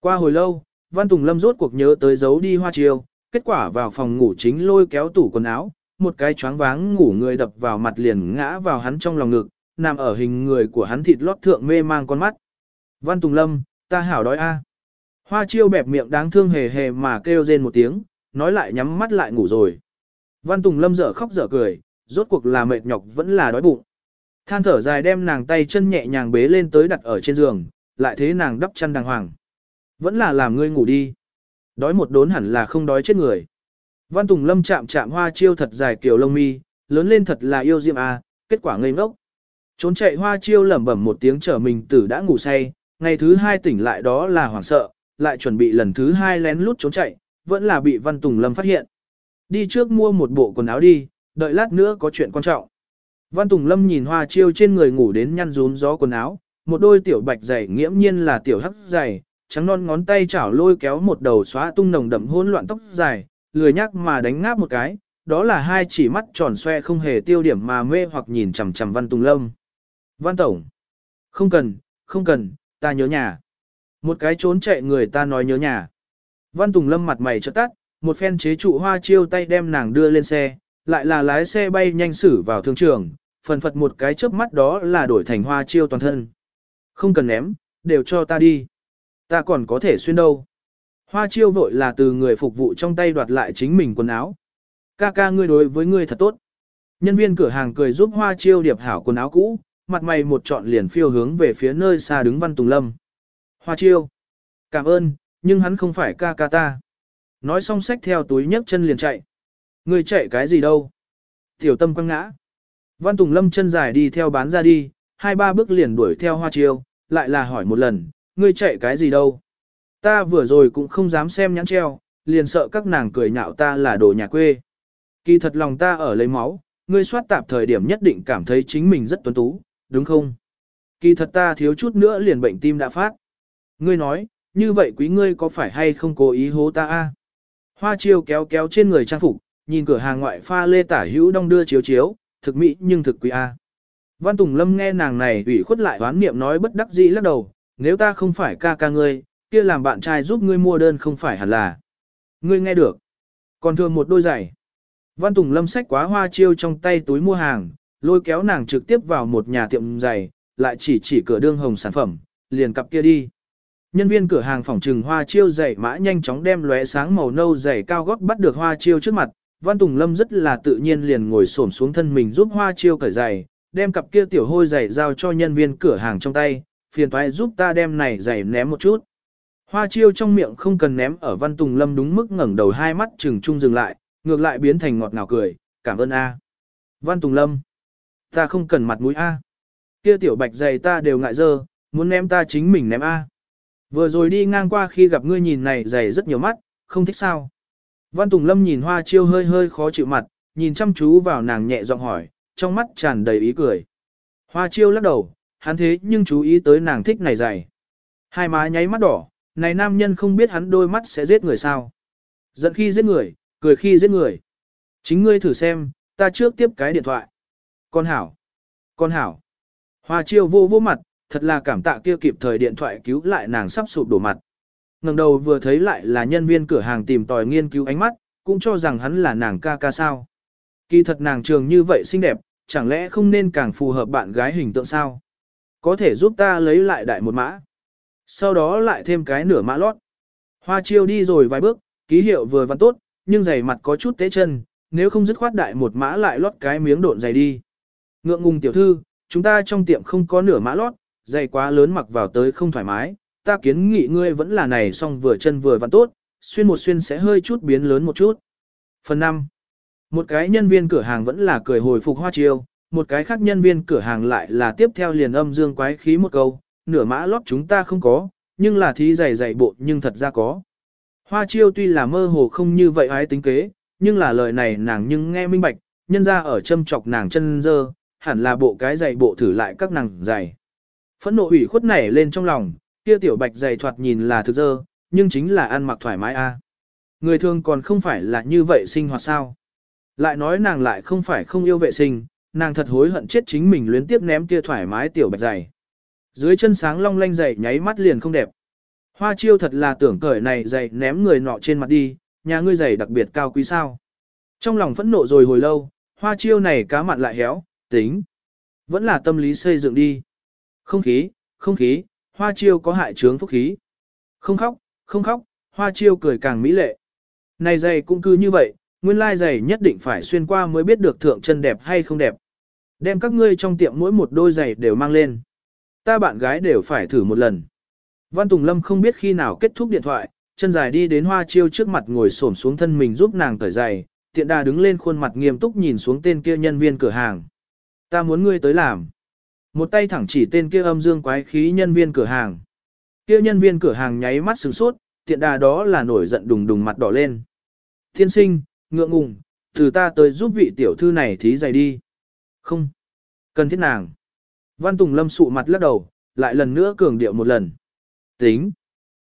Qua hồi lâu, Văn Tùng Lâm rốt cuộc nhớ tới giấu đi hoa chiêu, kết quả vào phòng ngủ chính lôi kéo tủ quần áo, một cái choáng váng ngủ người đập vào mặt liền ngã vào hắn trong lòng ngực, nằm ở hình người của hắn thịt lót thượng mê mang con mắt. Văn Tùng Lâm, ta hảo đói a. Hoa chiêu bẹp miệng đáng thương hề hề mà kêu rên một tiếng, nói lại nhắm mắt lại ngủ rồi. Văn Tùng Lâm dở khóc dở cười, rốt cuộc là mệt nhọc vẫn là đói bụng. Than thở dài đem nàng tay chân nhẹ nhàng bế lên tới đặt ở trên giường, lại thế nàng đắp chân đàng hoàng. Vẫn là làm ngươi ngủ đi. Đói một đốn hẳn là không đói chết người. Văn Tùng Lâm chạm chạm hoa chiêu thật dài kiểu lông mi, lớn lên thật là yêu diệm à, kết quả ngây ngốc. Trốn chạy hoa chiêu lẩm bẩm một tiếng trở mình tử đã ngủ say, ngày thứ hai tỉnh lại đó là hoảng sợ, lại chuẩn bị lần thứ hai lén lút trốn chạy, vẫn là bị Văn Tùng Lâm phát hiện. Đi trước mua một bộ quần áo đi, đợi lát nữa có chuyện quan trọng. Văn Tùng Lâm nhìn hoa chiêu trên người ngủ đến nhăn rún gió quần áo, một đôi tiểu bạch giày nghiễm nhiên là tiểu hắc giày, trắng non ngón tay chảo lôi kéo một đầu xóa tung nồng đậm hỗn loạn tóc dài, lười nhắc mà đánh ngáp một cái, đó là hai chỉ mắt tròn xoe không hề tiêu điểm mà mê hoặc nhìn chằm chằm Văn Tùng Lâm. Văn Tổng, không cần, không cần, ta nhớ nhà. Một cái trốn chạy người ta nói nhớ nhà. Văn Tùng Lâm mặt mày chợt tắt, một phen chế trụ hoa chiêu tay đem nàng đưa lên xe, lại là lái xe bay nhanh xử vào thương trường, phần phật một cái chớp mắt đó là đổi thành hoa chiêu toàn thân. Không cần ném, đều cho ta đi. Ta còn có thể xuyên đâu. Hoa chiêu vội là từ người phục vụ trong tay đoạt lại chính mình quần áo. Ca ca ngươi đối với ngươi thật tốt. Nhân viên cửa hàng cười giúp hoa chiêu điệp hảo quần áo cũ, mặt mày một trọn liền phiêu hướng về phía nơi xa đứng văn tùng lâm. Hoa chiêu. Cảm ơn, nhưng hắn không phải ca ca ta. Nói xong sách theo túi nhấc chân liền chạy. Ngươi chạy cái gì đâu? Tiểu tâm quăng ngã. Văn Tùng Lâm chân dài đi theo bán ra đi, hai ba bước liền đuổi theo hoa chiêu, lại là hỏi một lần, ngươi chạy cái gì đâu? Ta vừa rồi cũng không dám xem nhãn treo, liền sợ các nàng cười nhạo ta là đồ nhà quê. Kỳ thật lòng ta ở lấy máu, ngươi soát tạp thời điểm nhất định cảm thấy chính mình rất tuấn tú, đúng không? Kỳ thật ta thiếu chút nữa liền bệnh tim đã phát. Ngươi nói, như vậy quý ngươi có phải hay không cố ý hố ta a? Hoa chiêu kéo kéo trên người trang phục, nhìn cửa hàng ngoại pha lê tả hữu đong đưa chiếu chiếu, thực mỹ nhưng thực quý a. Văn Tùng Lâm nghe nàng này ủy khuất lại hoán niệm nói bất đắc dĩ lắc đầu, nếu ta không phải ca ca ngươi, kia làm bạn trai giúp ngươi mua đơn không phải hẳn là. Ngươi nghe được. Còn thường một đôi giày. Văn Tùng Lâm sách quá hoa chiêu trong tay túi mua hàng, lôi kéo nàng trực tiếp vào một nhà tiệm giày, lại chỉ chỉ cửa đương hồng sản phẩm, liền cặp kia đi. Nhân viên cửa hàng phòng trừng hoa chiêu giày mã nhanh chóng đem lóe sáng màu nâu giày cao gót bắt được hoa chiêu trước mặt. Văn Tùng Lâm rất là tự nhiên liền ngồi xổm xuống thân mình giúp hoa chiêu cởi giày, đem cặp kia tiểu hôi giày giao cho nhân viên cửa hàng trong tay, phiền thoái giúp ta đem này giày ném một chút. Hoa chiêu trong miệng không cần ném ở Văn Tùng Lâm đúng mức ngẩng đầu hai mắt trừng trung dừng lại, ngược lại biến thành ngọt ngào cười, cảm ơn A. Văn Tùng Lâm, ta không cần mặt mũi A. Kia tiểu bạch giày ta đều ngại dơ, muốn ném ta chính mình ném A. Vừa rồi đi ngang qua khi gặp ngươi nhìn này giày rất nhiều mắt, không thích sao. Văn Tùng Lâm nhìn hoa chiêu hơi hơi khó chịu mặt, nhìn chăm chú vào nàng nhẹ giọng hỏi, trong mắt tràn đầy ý cười. Hoa chiêu lắc đầu, hắn thế nhưng chú ý tới nàng thích này dày. Hai má nháy mắt đỏ, này nam nhân không biết hắn đôi mắt sẽ giết người sao. Giận khi giết người, cười khi giết người. Chính ngươi thử xem, ta trước tiếp cái điện thoại. Con hảo. Con hảo. Hoa chiêu vô vô mặt, thật là cảm tạ kia kịp thời điện thoại cứu lại nàng sắp sụp đổ mặt. ngẩng đầu vừa thấy lại là nhân viên cửa hàng tìm tòi nghiên cứu ánh mắt, cũng cho rằng hắn là nàng ca ca sao. Kỳ thật nàng trường như vậy xinh đẹp, chẳng lẽ không nên càng phù hợp bạn gái hình tượng sao? Có thể giúp ta lấy lại đại một mã. Sau đó lại thêm cái nửa mã lót. Hoa chiêu đi rồi vài bước, ký hiệu vừa văn tốt, nhưng giày mặt có chút tế chân, nếu không dứt khoát đại một mã lại lót cái miếng độn giày đi. Ngượng ngùng tiểu thư, chúng ta trong tiệm không có nửa mã lót, giày quá lớn mặc vào tới không thoải mái, ta kiến nghị ngươi vẫn là này xong vừa chân vừa văn tốt, xuyên một xuyên sẽ hơi chút biến lớn một chút. Phần 5. Một cái nhân viên cửa hàng vẫn là cười hồi phục hoa chiêu, một cái khác nhân viên cửa hàng lại là tiếp theo liền âm dương quái khí một câu, nửa mã lót chúng ta không có, nhưng là thí giày dày bộ nhưng thật ra có. Hoa chiêu tuy là mơ hồ không như vậy ái tính kế, nhưng là lời này nàng nhưng nghe minh bạch, nhân ra ở châm chọc nàng chân dơ, hẳn là bộ cái giày bộ thử lại các nàng giày. Phẫn nộ ủy khuất nảy lên trong lòng, kia tiểu bạch giày thoạt nhìn là thực dơ, nhưng chính là ăn mặc thoải mái a. Người thường còn không phải là như vậy sinh hoạt sao. Lại nói nàng lại không phải không yêu vệ sinh, nàng thật hối hận chết chính mình luyến tiếp ném kia thoải mái tiểu bạch giày. Dưới chân sáng long lanh giày nháy mắt liền không đẹp. Hoa chiêu thật là tưởng cởi này giày ném người nọ trên mặt đi, nhà ngươi giày đặc biệt cao quý sao. Trong lòng phẫn nộ rồi hồi lâu, hoa chiêu này cá mặn lại héo, tính. Vẫn là tâm lý xây dựng đi. Không khí, không khí, hoa chiêu có hại trướng phúc khí. Không khóc, không khóc, hoa chiêu cười càng mỹ lệ. Này giày cũng cứ như vậy, nguyên lai giày nhất định phải xuyên qua mới biết được thượng chân đẹp hay không đẹp. Đem các ngươi trong tiệm mỗi một đôi giày đều mang lên. Ta bạn gái đều phải thử một lần. Văn Tùng Lâm không biết khi nào kết thúc điện thoại, chân dài đi đến hoa chiêu trước mặt ngồi xổm xuống thân mình giúp nàng cởi giày, tiện đà đứng lên khuôn mặt nghiêm túc nhìn xuống tên kia nhân viên cửa hàng. Ta muốn ngươi tới làm. một tay thẳng chỉ tên kia âm dương quái khí nhân viên cửa hàng. Kia nhân viên cửa hàng nháy mắt sửng sốt, tiện đà đó là nổi giận đùng đùng mặt đỏ lên. Thiên sinh, ngượng ngùng, từ ta tới giúp vị tiểu thư này thí giày đi. Không. Cần thiết nàng. Văn Tùng Lâm sụ mặt lắc đầu, lại lần nữa cường điệu một lần. Tính.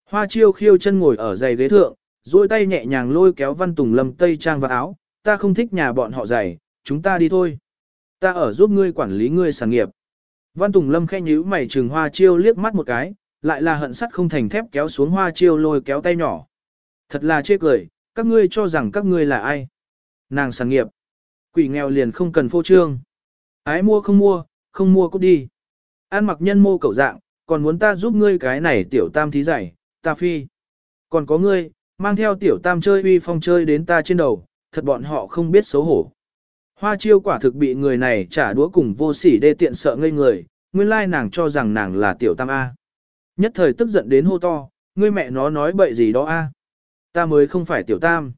Hoa chiêu khiêu chân ngồi ở giày ghế thượng, duỗi tay nhẹ nhàng lôi kéo Văn Tùng Lâm tây trang và áo. Ta không thích nhà bọn họ giày, chúng ta đi thôi. Ta ở giúp ngươi quản lý ngươi sản nghiệp. Văn Tùng Lâm khẽ nhíu mày trừng hoa chiêu liếc mắt một cái, lại là hận sắt không thành thép kéo xuống hoa chiêu lôi kéo tay nhỏ. Thật là chê cười, các ngươi cho rằng các ngươi là ai? Nàng sản nghiệp. Quỷ nghèo liền không cần phô trương. Ái mua không mua, không mua cút đi. An mặc nhân mô cậu dạng, còn muốn ta giúp ngươi cái này tiểu tam thí giải, ta phi. Còn có ngươi, mang theo tiểu tam chơi uy phong chơi đến ta trên đầu, thật bọn họ không biết xấu hổ. Hoa chiêu quả thực bị người này trả đũa cùng vô sỉ đê tiện sợ ngây người, nguyên lai nàng cho rằng nàng là tiểu tam A. Nhất thời tức giận đến hô to, ngươi mẹ nó nói bậy gì đó A. Ta mới không phải tiểu tam.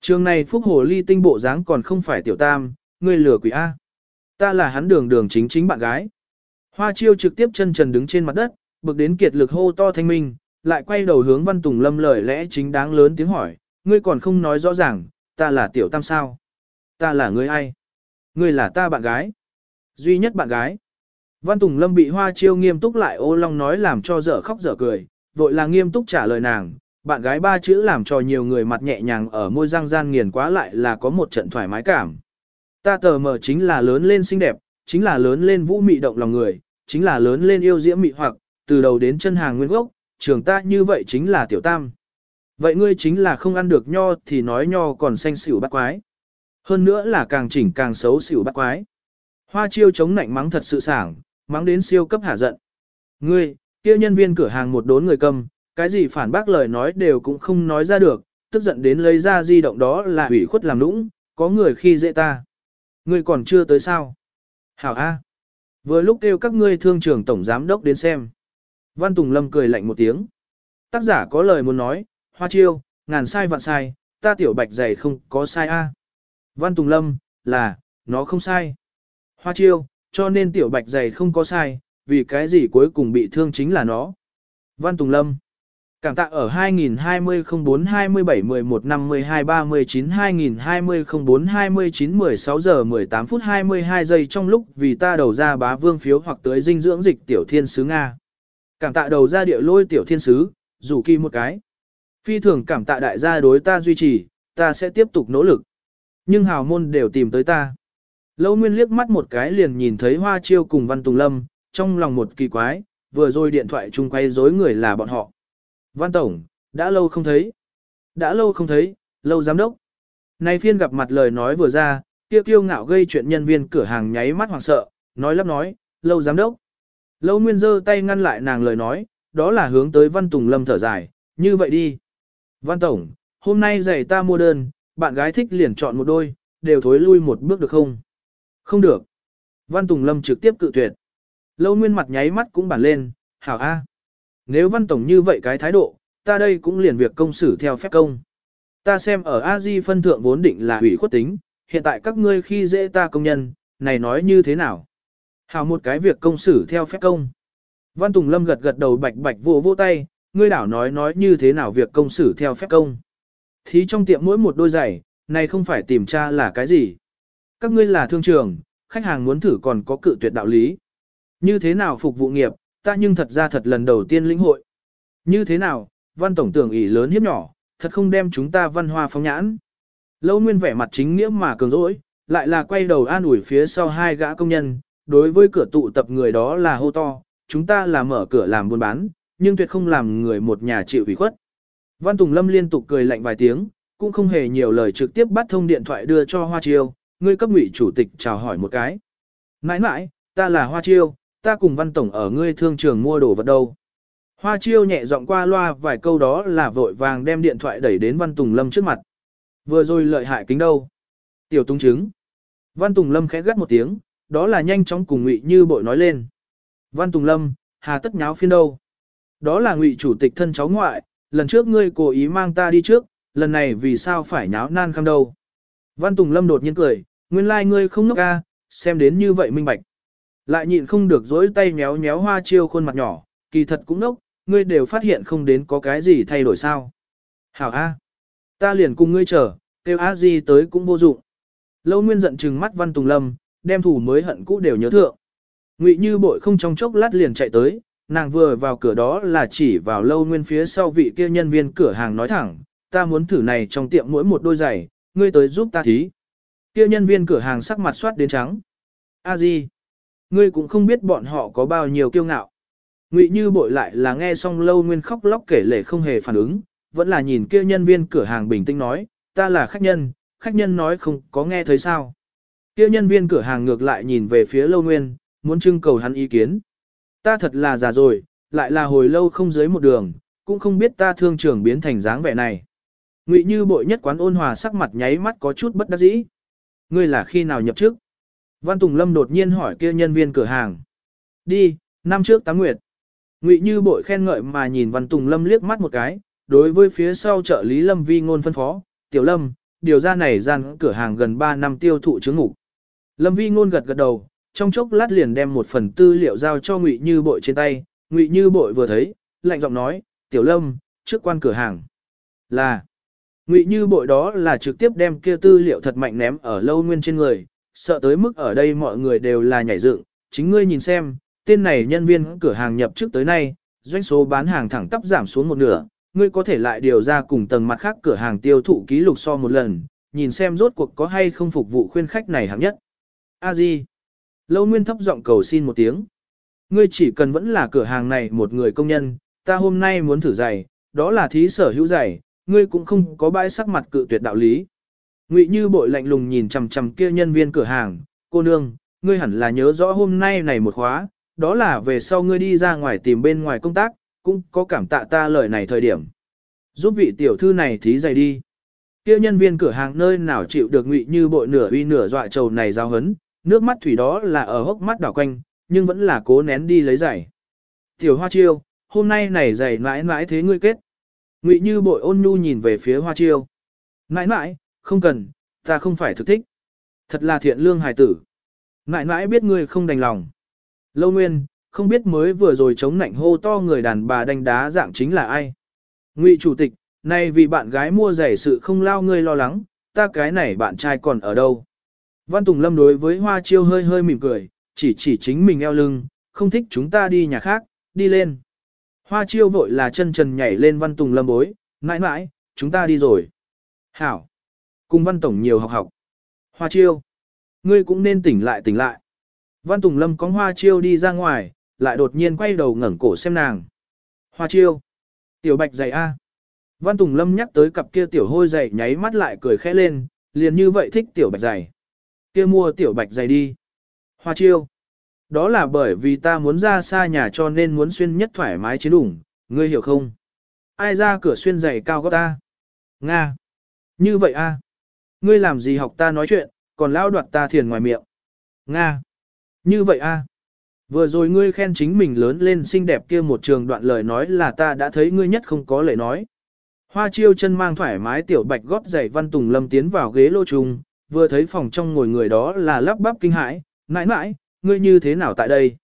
Trường này phúc hồ ly tinh bộ dáng còn không phải tiểu tam, ngươi lừa quỷ A. Ta là hắn đường đường chính chính bạn gái. Hoa chiêu trực tiếp chân trần đứng trên mặt đất, bực đến kiệt lực hô to thanh minh, lại quay đầu hướng Văn Tùng Lâm lời lẽ chính đáng lớn tiếng hỏi, ngươi còn không nói rõ ràng, ta là tiểu tam sao? Ta là ngươi ai? Ngươi là ta bạn gái. Duy nhất bạn gái. Văn Tùng Lâm bị hoa chiêu nghiêm túc lại ô long nói làm cho dở khóc dở cười, vội là nghiêm túc trả lời nàng, bạn gái ba chữ làm cho nhiều người mặt nhẹ nhàng ở môi răng gian nghiền quá lại là có một trận thoải mái cảm. Ta tờ mở chính là lớn lên xinh đẹp, chính là lớn lên vũ mị động lòng người, chính là lớn lên yêu diễm mị hoặc, từ đầu đến chân hàng nguyên gốc, trường ta như vậy chính là tiểu tam. Vậy ngươi chính là không ăn được nho thì nói nho còn xanh xỉu bắt quái. Hơn nữa là càng chỉnh càng xấu xỉu bắt quái. Hoa chiêu chống nạnh mắng thật sự sảng, mắng đến siêu cấp hạ giận. Ngươi, kia nhân viên cửa hàng một đốn người cầm, cái gì phản bác lời nói đều cũng không nói ra được, tức giận đến lấy ra di động đó là hủy khuất làm nũng, có người khi dễ ta. Ngươi còn chưa tới sao? Hảo A. Vừa lúc kêu các ngươi thương trưởng tổng giám đốc đến xem. Văn Tùng Lâm cười lạnh một tiếng. Tác giả có lời muốn nói, hoa chiêu, ngàn sai vạn sai, ta tiểu bạch dày không có sai A. Văn Tùng Lâm, là, nó không sai. Hoa chiêu, cho nên tiểu bạch dày không có sai, vì cái gì cuối cùng bị thương chính là nó. Văn Tùng Lâm Cảm tạ ở 2020 04 27 11 52 39 2020 04 29 16 giờ 18 phút 22 giây trong lúc vì ta đầu ra bá vương phiếu hoặc tới dinh dưỡng dịch tiểu thiên sứ Nga. Cảm tạ đầu ra địa lôi tiểu thiên sứ, dù kỳ một cái. Phi thường cảm tạ đại gia đối ta duy trì, ta sẽ tiếp tục nỗ lực. Nhưng hào môn đều tìm tới ta. Lâu Nguyên liếc mắt một cái liền nhìn thấy Hoa Chiêu cùng Văn Tùng Lâm, trong lòng một kỳ quái, vừa rồi điện thoại chung quay dối người là bọn họ. Văn Tổng, đã lâu không thấy. Đã lâu không thấy, lâu giám đốc. Nay phiên gặp mặt lời nói vừa ra, kia kiêu ngạo gây chuyện nhân viên cửa hàng nháy mắt hoảng sợ, nói lắp nói, lâu giám đốc. Lâu Nguyên giơ tay ngăn lại nàng lời nói, đó là hướng tới Văn Tùng Lâm thở dài, như vậy đi. Văn Tổng, hôm nay giày ta mua đơn, bạn gái thích liền chọn một đôi, đều thối lui một bước được không? Không được. Văn Tùng Lâm trực tiếp cự tuyệt. Lâu Nguyên mặt nháy mắt cũng bản lên, hảo a. Nếu Văn Tổng như vậy cái thái độ, ta đây cũng liền việc công xử theo phép công. Ta xem ở a di phân thượng vốn định là hủy khuất tính, hiện tại các ngươi khi dễ ta công nhân, này nói như thế nào? hào một cái việc công xử theo phép công. Văn Tùng Lâm gật gật đầu bạch bạch vô vô tay, ngươi đảo nói nói như thế nào việc công xử theo phép công. Thí trong tiệm mỗi một đôi giày, này không phải tìm tra là cái gì. Các ngươi là thương trường, khách hàng muốn thử còn có cự tuyệt đạo lý. Như thế nào phục vụ nghiệp, ta nhưng thật ra thật lần đầu tiên lĩnh hội. Như thế nào, văn tổng tưởng ỷ lớn hiếp nhỏ, thật không đem chúng ta văn hoa phóng nhãn. Lâu nguyên vẻ mặt chính nghĩa mà cường dỗi, lại là quay đầu an ủi phía sau hai gã công nhân, đối với cửa tụ tập người đó là hô to, chúng ta là mở cửa làm buôn bán, nhưng tuyệt không làm người một nhà chịu ủy khuất. Văn Tùng Lâm liên tục cười lạnh vài tiếng, cũng không hề nhiều lời trực tiếp bắt thông điện thoại đưa cho Hoa Chiêu, ngươi cấp ngụy chủ tịch chào hỏi một cái. Mãi mãi, ta là Hoa Chiêu, ta cùng Văn Tổng ở ngươi thương trường mua đồ vật đâu. Hoa Chiêu nhẹ giọng qua loa vài câu đó là vội vàng đem điện thoại đẩy đến Văn Tùng Lâm trước mặt. Vừa rồi lợi hại kính đâu. Tiểu tung chứng. Văn Tùng Lâm khẽ gắt một tiếng, đó là nhanh chóng cùng ngụy như bội nói lên. Văn Tùng Lâm, hà tất nháo phiên đâu. Đó là ngụy chủ tịch thân cháu ngoại, lần trước ngươi cố ý mang ta đi trước, lần này vì sao phải nháo nan khăm đâu. Văn Tùng Lâm đột nhiên cười, nguyên lai like ngươi không nốc ca, xem đến như vậy minh bạch. Lại nhịn không được dối tay méo méo hoa chiêu khuôn mặt nhỏ, kỳ thật cũng nốc, ngươi đều phát hiện không đến có cái gì thay đổi sao. Hảo A. Ta liền cùng ngươi chờ, kêu A Di tới cũng vô dụng. Lâu Nguyên giận trừng mắt Văn Tùng Lâm, đem thủ mới hận cũ đều nhớ thượng. Ngụy Như bội không trong chốc lát liền chạy tới, nàng vừa vào cửa đó là chỉ vào Lâu Nguyên phía sau vị kia nhân viên cửa hàng nói thẳng, ta muốn thử này trong tiệm mỗi một đôi giày, ngươi tới giúp ta thí. Kia nhân viên cửa hàng sắc mặt soát đến trắng. A Di, ngươi cũng không biết bọn họ có bao nhiêu kiêu ngạo. Ngụy Như bội lại là nghe xong Lâu Nguyên khóc lóc kể lể không hề phản ứng, vẫn là nhìn kia nhân viên cửa hàng bình tĩnh nói, ta là khách nhân, khách nhân nói không có nghe thấy sao. Kia nhân viên cửa hàng ngược lại nhìn về phía Lâu Nguyên, muốn trưng cầu hắn ý kiến. Ta thật là già rồi, lại là hồi lâu không dưới một đường, cũng không biết ta thương trưởng biến thành dáng vẻ này. Ngụy Như bội nhất quán ôn hòa sắc mặt nháy mắt có chút bất đắc dĩ. Ngươi là khi nào nhập chức? Văn Tùng Lâm đột nhiên hỏi kia nhân viên cửa hàng. Đi, năm trước tám nguyệt. Ngụy Như bội khen ngợi mà nhìn Văn Tùng Lâm liếc mắt một cái, đối với phía sau trợ lý Lâm Vi ngôn phân phó, Tiểu Lâm, điều ra này gian cửa hàng gần 3 năm tiêu thụ chứng ngục. Lâm Vi ngôn gật gật đầu, trong chốc lát liền đem một phần tư liệu giao cho Ngụy Như bội trên tay, Ngụy Như bội vừa thấy, lạnh giọng nói, Tiểu Lâm, trước quan cửa hàng. Là, Ngụy Như bội đó là trực tiếp đem kia tư liệu thật mạnh ném ở lâu nguyên trên người, sợ tới mức ở đây mọi người đều là nhảy dựng, chính ngươi nhìn xem, tên này nhân viên cửa hàng nhập trước tới nay, doanh số bán hàng thẳng tắp giảm xuống một nửa, ngươi có thể lại điều ra cùng tầng mặt khác cửa hàng tiêu thụ ký lục so một lần, nhìn xem rốt cuộc có hay không phục vụ khuyên khách này hạng nhất. A Di. Lâu Nguyên thấp giọng cầu xin một tiếng. Ngươi chỉ cần vẫn là cửa hàng này một người công nhân, ta hôm nay muốn thử giày, đó là thí sở hữu giày, ngươi cũng không có bãi sắc mặt cự tuyệt đạo lý. Ngụy Như bội lạnh lùng nhìn chằm chằm kia nhân viên cửa hàng, cô nương, ngươi hẳn là nhớ rõ hôm nay này một khóa, đó là về sau ngươi đi ra ngoài tìm bên ngoài công tác, cũng có cảm tạ ta lời này thời điểm. Giúp vị tiểu thư này thí giày đi. Kia nhân viên cửa hàng nơi nào chịu được ngụy như bội nửa uy nửa dọa trầu này giao hấn, nước mắt thủy đó là ở hốc mắt đảo quanh, nhưng vẫn là cố nén đi lấy giày. Tiểu hoa chiêu, hôm nay này giày mãi mãi thế ngươi kết. Ngụy như bội ôn nhu nhìn về phía hoa chiêu. Mãi mãi, không cần, ta không phải thực thích. Thật là thiện lương hài tử. Mãi mãi biết ngươi không đành lòng. Lâu nguyên, không biết mới vừa rồi chống nạnh hô to người đàn bà đánh đá dạng chính là ai. Ngụy chủ tịch, nay vì bạn gái mua giày sự không lao ngươi lo lắng, ta cái này bạn trai còn ở đâu. Văn Tùng Lâm đối với Hoa Chiêu hơi hơi mỉm cười, chỉ chỉ chính mình eo lưng, không thích chúng ta đi nhà khác, đi lên. Hoa Chiêu vội là chân trần nhảy lên Văn Tùng Lâm bối, mãi mãi, chúng ta đi rồi. Hảo. Cùng Văn Tổng nhiều học học. Hoa Chiêu. Ngươi cũng nên tỉnh lại tỉnh lại. Văn Tùng Lâm có Hoa Chiêu đi ra ngoài, lại đột nhiên quay đầu ngẩng cổ xem nàng. Hoa Chiêu. Tiểu bạch dày A. Văn Tùng Lâm nhắc tới cặp kia tiểu hôi dày nháy mắt lại cười khẽ lên, liền như vậy thích tiểu bạch dày. Kia mua tiểu bạch dày đi. Hoa chiêu. Đó là bởi vì ta muốn ra xa nhà cho nên muốn xuyên nhất thoải mái chiến đủng, ngươi hiểu không? Ai ra cửa xuyên giày cao gót ta? Nga. Như vậy a? Ngươi làm gì học ta nói chuyện, còn lao đoạt ta thiền ngoài miệng. Nga. Như vậy a? Vừa rồi ngươi khen chính mình lớn lên xinh đẹp kia một trường đoạn lời nói là ta đã thấy ngươi nhất không có lời nói. Hoa chiêu chân mang thoải mái tiểu bạch gót giày văn tùng lâm tiến vào ghế lô trùng, vừa thấy phòng trong ngồi người đó là lắp bắp kinh hãi, mãi mãi, ngươi như thế nào tại đây?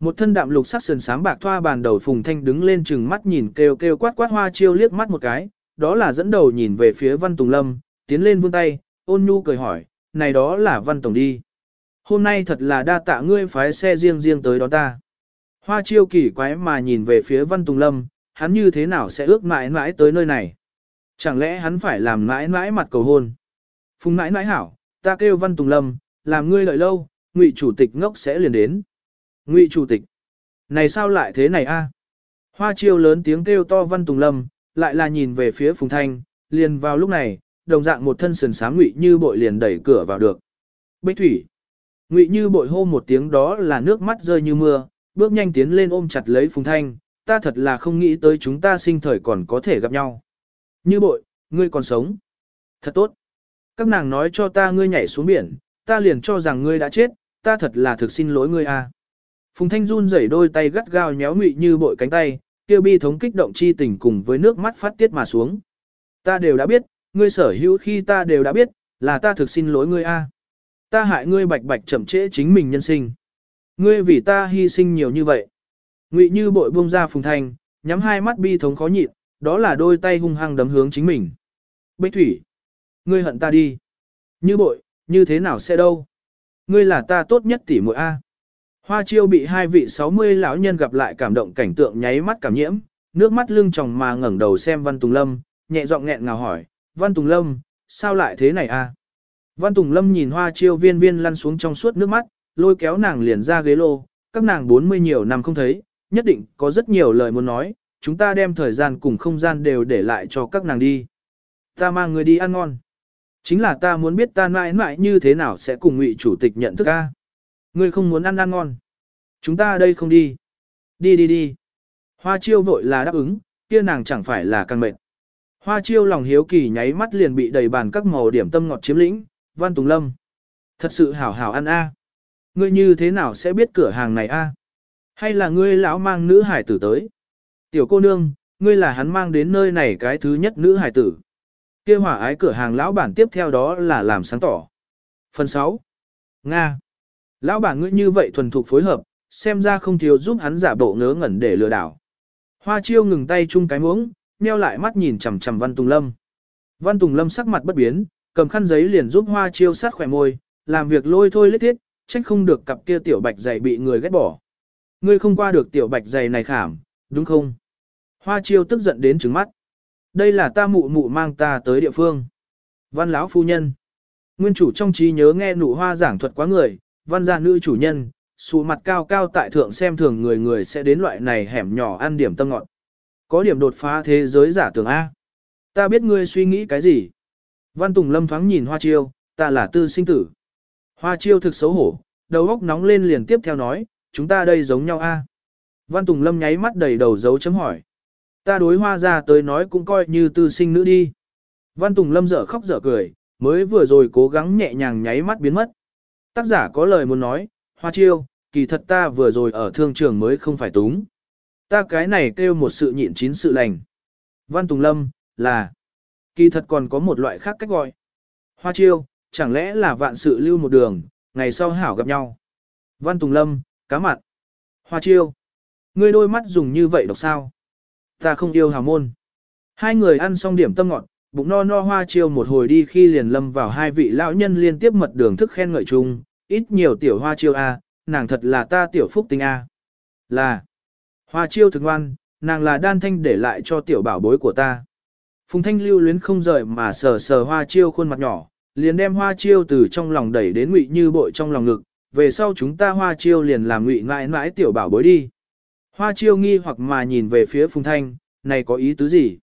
Một thân đạm lục sắc sườn sáng bạc thoa bàn đầu phùng thanh đứng lên chừng mắt nhìn kêu kêu quát quát hoa chiêu liếc mắt một cái, đó là dẫn đầu nhìn về phía văn tùng lâm, tiến lên vươn tay, ôn nhu cười hỏi, này đó là văn tổng đi. Hôm nay thật là đa tạ ngươi phái xe riêng riêng tới đón ta. Hoa chiêu kỳ quái mà nhìn về phía Văn Tùng Lâm, hắn như thế nào sẽ ước mãi mãi tới nơi này? Chẳng lẽ hắn phải làm mãi mãi mặt cầu hôn? Phùng mãi mãi hảo, ta kêu Văn Tùng Lâm, làm ngươi lợi lâu, ngụy chủ tịch ngốc sẽ liền đến. Ngụy chủ tịch, này sao lại thế này a? Hoa chiêu lớn tiếng kêu to Văn Tùng Lâm, lại là nhìn về phía Phùng Thanh, liền vào lúc này, đồng dạng một thân sườn sáng ngụy như bội liền đẩy cửa vào được. Bích thủy, Ngụy Như bội hô một tiếng đó là nước mắt rơi như mưa, bước nhanh tiến lên ôm chặt lấy Phùng Thanh, ta thật là không nghĩ tới chúng ta sinh thời còn có thể gặp nhau. Như bội, ngươi còn sống. Thật tốt. Các nàng nói cho ta ngươi nhảy xuống biển, ta liền cho rằng ngươi đã chết, ta thật là thực xin lỗi ngươi a. À. Phùng Thanh run rẩy đôi tay gắt gao nhéo Ngụy Như bội cánh tay, kia bi thống kích động chi tình cùng với nước mắt phát tiết mà xuống. Ta đều đã biết, ngươi sở hữu khi ta đều đã biết, là ta thực xin lỗi ngươi a. Ta hại ngươi bạch bạch chậm trễ chính mình nhân sinh. Ngươi vì ta hy sinh nhiều như vậy. Ngụy Như bội buông ra Phùng thành, nhắm hai mắt bi thống khó nhịn, đó là đôi tay hung hăng đấm hướng chính mình. Bích Thủy, ngươi hận ta đi. Như bội, như thế nào sẽ đâu? Ngươi là ta tốt nhất tỷ muội a. Hoa Chiêu bị hai vị 60 lão nhân gặp lại cảm động cảnh tượng nháy mắt cảm nhiễm, nước mắt lưng tròng mà ngẩng đầu xem Văn Tùng Lâm, nhẹ giọng nghẹn ngào hỏi, "Văn Tùng Lâm, sao lại thế này a?" Văn Tùng Lâm nhìn Hoa Chiêu viên viên lăn xuống trong suốt nước mắt, lôi kéo nàng liền ra ghế lô, các nàng 40 nhiều năm không thấy, nhất định có rất nhiều lời muốn nói, chúng ta đem thời gian cùng không gian đều để lại cho các nàng đi. Ta mang người đi ăn ngon. Chính là ta muốn biết ta mãi mãi như thế nào sẽ cùng ngụy chủ tịch nhận thức a. Ngươi không muốn ăn ăn ngon. Chúng ta đây không đi. Đi đi đi. Hoa chiêu vội là đáp ứng, kia nàng chẳng phải là càng mệt. Hoa chiêu lòng hiếu kỳ nháy mắt liền bị đầy bàn các màu điểm tâm ngọt chiếm lĩnh, Văn Tùng Lâm. Thật sự hảo hảo ăn a. Ngươi như thế nào sẽ biết cửa hàng này a? Hay là ngươi lão mang nữ hải tử tới? Tiểu cô nương, ngươi là hắn mang đến nơi này cái thứ nhất nữ hải tử. Kia hỏa ái cửa hàng lão bản tiếp theo đó là làm sáng tỏ. Phần 6. Nga. Lão bản ngươi như vậy thuần thục phối hợp, xem ra không thiếu giúp hắn giả bộ ngớ ngẩn để lừa đảo. Hoa chiêu ngừng tay chung cái muỗng, nheo lại mắt nhìn chằm chằm Văn Tùng Lâm. Văn Tùng Lâm sắc mặt bất biến, cầm khăn giấy liền giúp Hoa chiêu sát khỏe môi, làm việc lôi thôi lết thiết, trách không được cặp kia tiểu bạch dày bị người ghét bỏ. Ngươi không qua được tiểu bạch dày này khảm, đúng không? Hoa chiêu tức giận đến trứng mắt. Đây là ta mụ mụ mang ta tới địa phương. Văn lão phu nhân. Nguyên chủ trong trí nhớ nghe nụ hoa giảng thuật quá người, văn gia nữ chủ nhân, sụ mặt cao cao tại thượng xem thường người người sẽ đến loại này hẻm nhỏ ăn điểm tâm ngọt. Có điểm đột phá thế giới giả tưởng A. Ta biết ngươi suy nghĩ cái gì. Văn Tùng Lâm thoáng nhìn Hoa Chiêu, ta là tư sinh tử. Hoa Chiêu thực xấu hổ, đầu óc nóng lên liền tiếp theo nói, chúng ta đây giống nhau A. Văn Tùng Lâm nháy mắt đầy đầu dấu chấm hỏi. Ta đối hoa ra tới nói cũng coi như tư sinh nữ đi. Văn Tùng Lâm dở khóc dở cười, mới vừa rồi cố gắng nhẹ nhàng nháy mắt biến mất. Tác giả có lời muốn nói, hoa chiêu, kỳ thật ta vừa rồi ở thương trường mới không phải túng. Ta cái này kêu một sự nhịn chín sự lành. Văn Tùng Lâm, là, kỳ thật còn có một loại khác cách gọi. Hoa chiêu, chẳng lẽ là vạn sự lưu một đường, ngày sau hảo gặp nhau. Văn Tùng Lâm, cá mặn. Hoa chiêu, ngươi đôi mắt dùng như vậy đọc sao? Ta không yêu hào môn. Hai người ăn xong điểm tâm ngọt, bụng no no hoa chiêu một hồi đi khi liền lâm vào hai vị lão nhân liên tiếp mật đường thức khen ngợi chung, ít nhiều tiểu hoa chiêu a, nàng thật là ta tiểu phúc tinh a. Là, hoa chiêu thực ngoan, nàng là đan thanh để lại cho tiểu bảo bối của ta. Phùng thanh lưu luyến không rời mà sờ sờ hoa chiêu khuôn mặt nhỏ, liền đem hoa chiêu từ trong lòng đẩy đến ngụy như bội trong lòng ngực, về sau chúng ta hoa chiêu liền làm ngụy mãi mãi tiểu bảo bối đi. Hoa chiêu nghi hoặc mà nhìn về phía Phùng Thanh, này có ý tứ gì?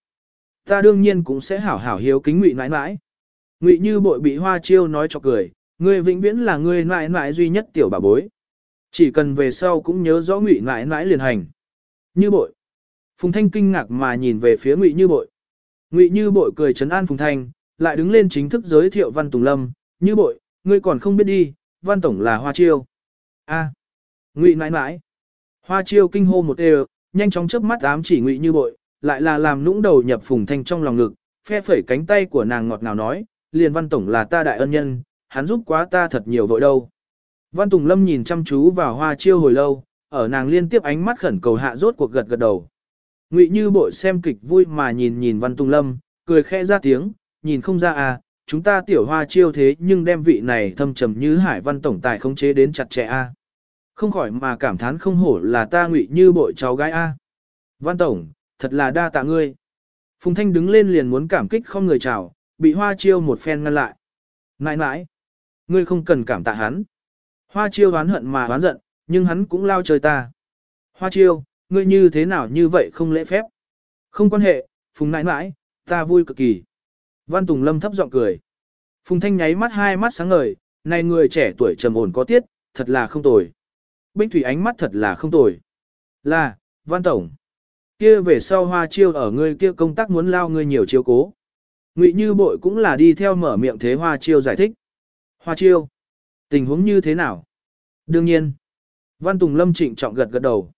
Ta đương nhiên cũng sẽ hảo hảo hiếu kính ngụy mãi mãi. Ngụy như bội bị hoa chiêu nói cho cười, ngươi vĩnh viễn là ngươi mãi mãi duy nhất tiểu Bảo bối. Chỉ cần về sau cũng nhớ rõ ngụy mãi mãi liền hành. Như bội. Phùng Thanh kinh ngạc mà nhìn về phía ngụy như bội. Ngụy như bội cười trấn an Phùng Thanh, lại đứng lên chính thức giới thiệu Văn Tùng Lâm. Như bội, ngươi còn không biết đi, Văn Tổng là hoa chiêu. A. Ngụy mãi mãi. Hoa chiêu kinh hô một đều, nhanh chóng chớp mắt ám chỉ ngụy như bội, lại là làm nũng đầu nhập phùng thanh trong lòng ngực, phe phẩy cánh tay của nàng ngọt ngào nói, liền văn tổng là ta đại ân nhân, hắn giúp quá ta thật nhiều vội đâu. Văn Tùng Lâm nhìn chăm chú vào hoa chiêu hồi lâu, ở nàng liên tiếp ánh mắt khẩn cầu hạ rốt cuộc gật gật đầu. Ngụy Như bội xem kịch vui mà nhìn nhìn Văn Tùng Lâm, cười khẽ ra tiếng, nhìn không ra à, chúng ta tiểu hoa chiêu thế nhưng đem vị này thâm trầm như hải văn tổng tài khống chế đến chặt chẽ a. À. Không khỏi mà cảm thán không hổ là ta ngụy như bội cháu gái A. Văn Tổng, thật là đa tạ ngươi. Phùng Thanh đứng lên liền muốn cảm kích không người chào, bị Hoa Chiêu một phen ngăn lại. Nãi nãi, ngươi không cần cảm tạ hắn. Hoa Chiêu đoán hận mà đoán giận, nhưng hắn cũng lao chơi ta. Hoa Chiêu, ngươi như thế nào như vậy không lễ phép. Không quan hệ, Phùng nãi nãi, ta vui cực kỳ. Văn Tùng Lâm thấp giọng cười. Phùng Thanh nháy mắt hai mắt sáng ngời, này người trẻ tuổi trầm ổn có tiết, thật là không tồi. Bích Thủy ánh mắt thật là không tồi. Là, Văn Tổng. Kia về sau hoa chiêu ở ngươi kia công tác muốn lao ngươi nhiều chiêu cố. Ngụy Như Bội cũng là đi theo mở miệng thế hoa chiêu giải thích. Hoa chiêu. Tình huống như thế nào? Đương nhiên. Văn Tùng Lâm trịnh trọng gật gật đầu.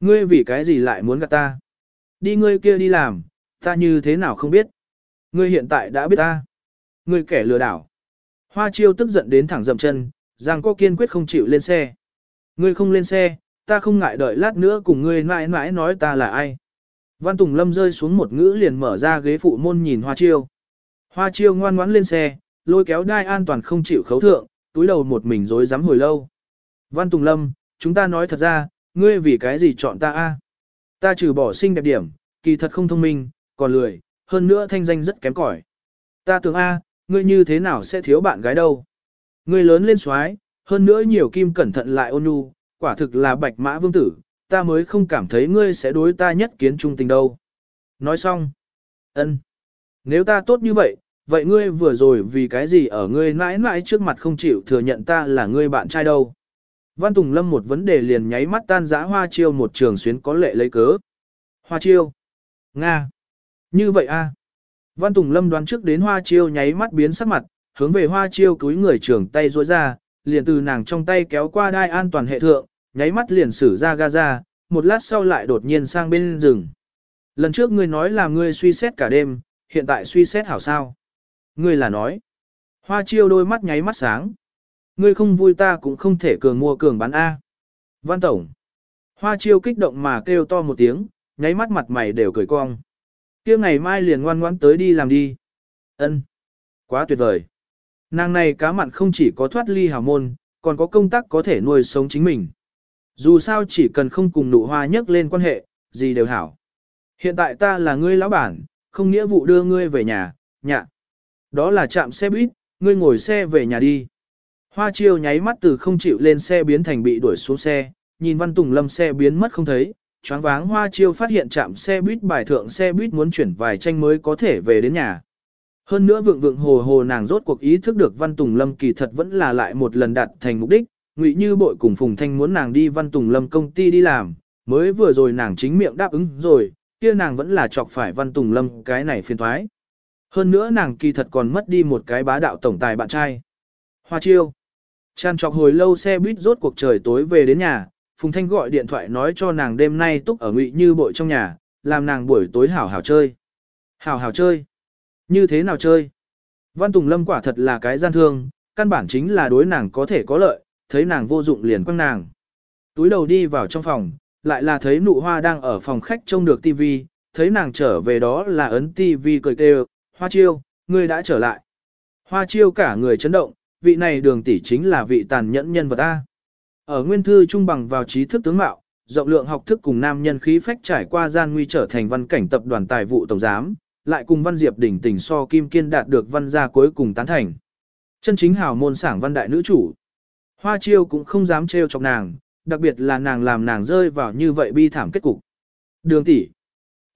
Ngươi vì cái gì lại muốn gạt ta? Đi ngươi kia đi làm, ta như thế nào không biết? Ngươi hiện tại đã biết ta. Ngươi kẻ lừa đảo. Hoa chiêu tức giận đến thẳng dậm chân, Giang có kiên quyết không chịu lên xe. Ngươi không lên xe, ta không ngại đợi lát nữa cùng ngươi mãi mãi nói ta là ai. Văn Tùng Lâm rơi xuống một ngữ liền mở ra ghế phụ môn nhìn Hoa Chiêu. Hoa Chiêu ngoan ngoãn lên xe, lôi kéo đai an toàn không chịu khấu thượng, túi đầu một mình rối dám hồi lâu. Văn Tùng Lâm, chúng ta nói thật ra, ngươi vì cái gì chọn ta a? Ta trừ bỏ xinh đẹp điểm, kỳ thật không thông minh, còn lười, hơn nữa thanh danh rất kém cỏi. Ta tưởng a, ngươi như thế nào sẽ thiếu bạn gái đâu? Ngươi lớn lên xoái, hơn nữa nhiều kim cẩn thận lại ôn nhu, quả thực là bạch mã vương tử, ta mới không cảm thấy ngươi sẽ đối ta nhất kiến trung tình đâu. Nói xong. ân, Nếu ta tốt như vậy, vậy ngươi vừa rồi vì cái gì ở ngươi mãi mãi trước mặt không chịu thừa nhận ta là ngươi bạn trai đâu. Văn Tùng Lâm một vấn đề liền nháy mắt tan giã hoa chiêu một trường xuyến có lệ lấy cớ. Hoa chiêu. Nga. Như vậy a. Văn Tùng Lâm đoán trước đến hoa chiêu nháy mắt biến sắc mặt, hướng về hoa chiêu túi người trường tay rối ra, liền từ nàng trong tay kéo qua đai an toàn hệ thượng, nháy mắt liền xử ra Gaza, một lát sau lại đột nhiên sang bên rừng. Lần trước ngươi nói là ngươi suy xét cả đêm, hiện tại suy xét hảo sao. Ngươi là nói. Hoa chiêu đôi mắt nháy mắt sáng. Ngươi không vui ta cũng không thể cường mua cường bán A. Văn Tổng. Hoa chiêu kích động mà kêu to một tiếng, nháy mắt mặt mày đều cười cong. kia ngày mai liền ngoan ngoãn tới đi làm đi. Ân, Quá tuyệt vời. Nàng này cá mặn không chỉ có thoát ly hào môn, còn có công tác có thể nuôi sống chính mình. Dù sao chỉ cần không cùng nụ hoa nhắc lên quan hệ, gì đều hảo. Hiện tại ta là ngươi lão bản, không nghĩa vụ đưa ngươi về nhà, nhạ. Đó là chạm xe buýt, ngươi ngồi xe về nhà đi. Hoa chiêu nháy mắt từ không chịu lên xe biến thành bị đuổi xuống xe, nhìn Văn Tùng Lâm xe biến mất không thấy, choáng váng Hoa chiêu phát hiện chạm xe buýt bài thượng xe buýt muốn chuyển vài tranh mới có thể về đến nhà. Hơn nữa vượng vượng hồ hồ nàng rốt cuộc ý thức được Văn Tùng Lâm kỳ thật vẫn là lại một lần đạt thành mục đích, ngụy như bội cùng Phùng Thanh muốn nàng đi Văn Tùng Lâm công ty đi làm, mới vừa rồi nàng chính miệng đáp ứng rồi, kia nàng vẫn là chọc phải Văn Tùng Lâm cái này phiền thoái. Hơn nữa nàng kỳ thật còn mất đi một cái bá đạo tổng tài bạn trai. Hoa chiêu. Chăn Trọc hồi lâu xe buýt rốt cuộc trời tối về đến nhà, Phùng Thanh gọi điện thoại nói cho nàng đêm nay túc ở ngụy như bội trong nhà, làm nàng buổi tối hảo hảo chơi. Hảo hảo chơi. Như thế nào chơi? Văn Tùng Lâm quả thật là cái gian thương, căn bản chính là đối nàng có thể có lợi, thấy nàng vô dụng liền quăng nàng. Túi đầu đi vào trong phòng, lại là thấy nụ hoa đang ở phòng khách trông được tivi, thấy nàng trở về đó là ấn tivi cười kêu, hoa chiêu, ngươi đã trở lại. Hoa chiêu cả người chấn động, vị này đường tỷ chính là vị tàn nhẫn nhân vật A. Ở nguyên thư trung bằng vào trí thức tướng mạo, rộng lượng học thức cùng nam nhân khí phách trải qua gian nguy trở thành văn cảnh tập đoàn tài vụ tổng giám, lại cùng văn diệp đỉnh tình so kim kiên đạt được văn gia cuối cùng tán thành. Chân chính hào môn sảng văn đại nữ chủ. Hoa chiêu cũng không dám trêu chọc nàng, đặc biệt là nàng làm nàng rơi vào như vậy bi thảm kết cục. Đường tỷ.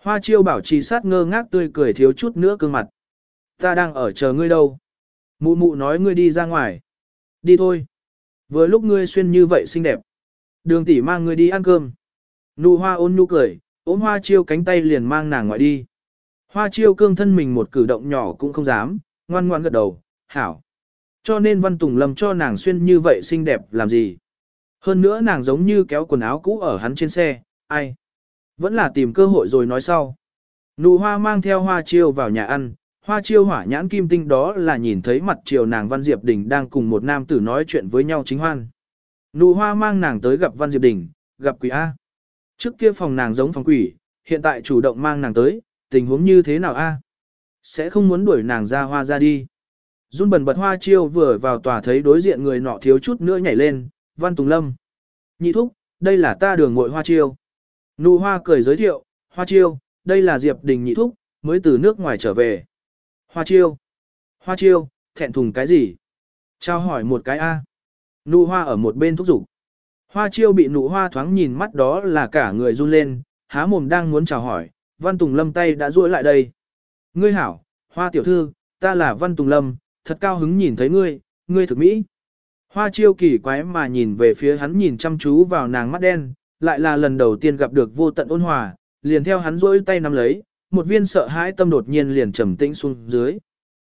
Hoa chiêu bảo trì sát ngơ ngác tươi cười thiếu chút nữa cương mặt. Ta đang ở chờ ngươi đâu. Mụ mụ nói ngươi đi ra ngoài. Đi thôi. Vừa lúc ngươi xuyên như vậy xinh đẹp. Đường tỷ mang ngươi đi ăn cơm. Nụ hoa ôn nhu cười, ốm hoa chiêu cánh tay liền mang nàng ngoại đi. Hoa chiêu cương thân mình một cử động nhỏ cũng không dám, ngoan ngoan gật đầu, hảo. Cho nên Văn Tùng Lâm cho nàng xuyên như vậy xinh đẹp làm gì. Hơn nữa nàng giống như kéo quần áo cũ ở hắn trên xe, ai. Vẫn là tìm cơ hội rồi nói sau. Nụ hoa mang theo hoa chiêu vào nhà ăn, hoa chiêu hỏa nhãn kim tinh đó là nhìn thấy mặt chiều nàng Văn Diệp Đình đang cùng một nam tử nói chuyện với nhau chính hoan. Nụ hoa mang nàng tới gặp Văn Diệp Đình, gặp quỷ A. Trước kia phòng nàng giống phòng quỷ, hiện tại chủ động mang nàng tới, tình huống như thế nào A? Sẽ không muốn đuổi nàng ra hoa ra đi. Run bần bật hoa chiêu vừa vào tòa thấy đối diện người nọ thiếu chút nữa nhảy lên, Văn Tùng Lâm. Nhị thúc, đây là ta đường ngội hoa chiêu. Nụ hoa cười giới thiệu, hoa chiêu, đây là Diệp Đình nhị thúc, mới từ nước ngoài trở về. Hoa chiêu. Hoa chiêu, thẹn thùng cái gì? Trao hỏi một cái A. Nụ hoa ở một bên thúc giục. Hoa chiêu bị nụ hoa thoáng nhìn mắt đó là cả người run lên, há mồm đang muốn chào hỏi, Văn Tùng Lâm tay đã duỗi lại đây. Ngươi hảo, hoa tiểu thư, ta là Văn Tùng Lâm, thật cao hứng nhìn thấy ngươi, ngươi thực mỹ. Hoa chiêu kỳ quái mà nhìn về phía hắn nhìn chăm chú vào nàng mắt đen, lại là lần đầu tiên gặp được vô tận ôn hòa, liền theo hắn duỗi tay nắm lấy, một viên sợ hãi tâm đột nhiên liền trầm tĩnh xuống dưới.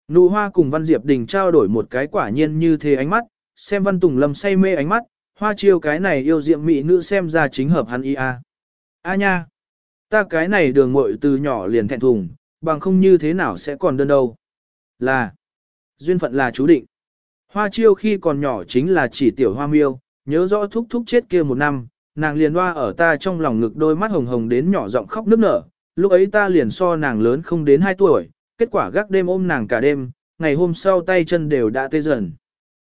Nụ hoa cùng Văn Diệp Đình trao đổi một cái quả nhiên như thế ánh mắt, xem Văn Tùng Lâm say mê ánh mắt, hoa chiêu cái này yêu diệm mỹ nữ xem ra chính hợp hắn y a. A nha, ta cái này đường muội từ nhỏ liền thẹn thùng, bằng không như thế nào sẽ còn đơn đâu. Là, duyên phận là chú định. Hoa chiêu khi còn nhỏ chính là chỉ tiểu hoa miêu, nhớ rõ thúc thúc chết kia một năm, nàng liền hoa ở ta trong lòng ngực đôi mắt hồng hồng đến nhỏ giọng khóc nức nở, lúc ấy ta liền so nàng lớn không đến 2 tuổi, kết quả gác đêm ôm nàng cả đêm, ngày hôm sau tay chân đều đã tê dần.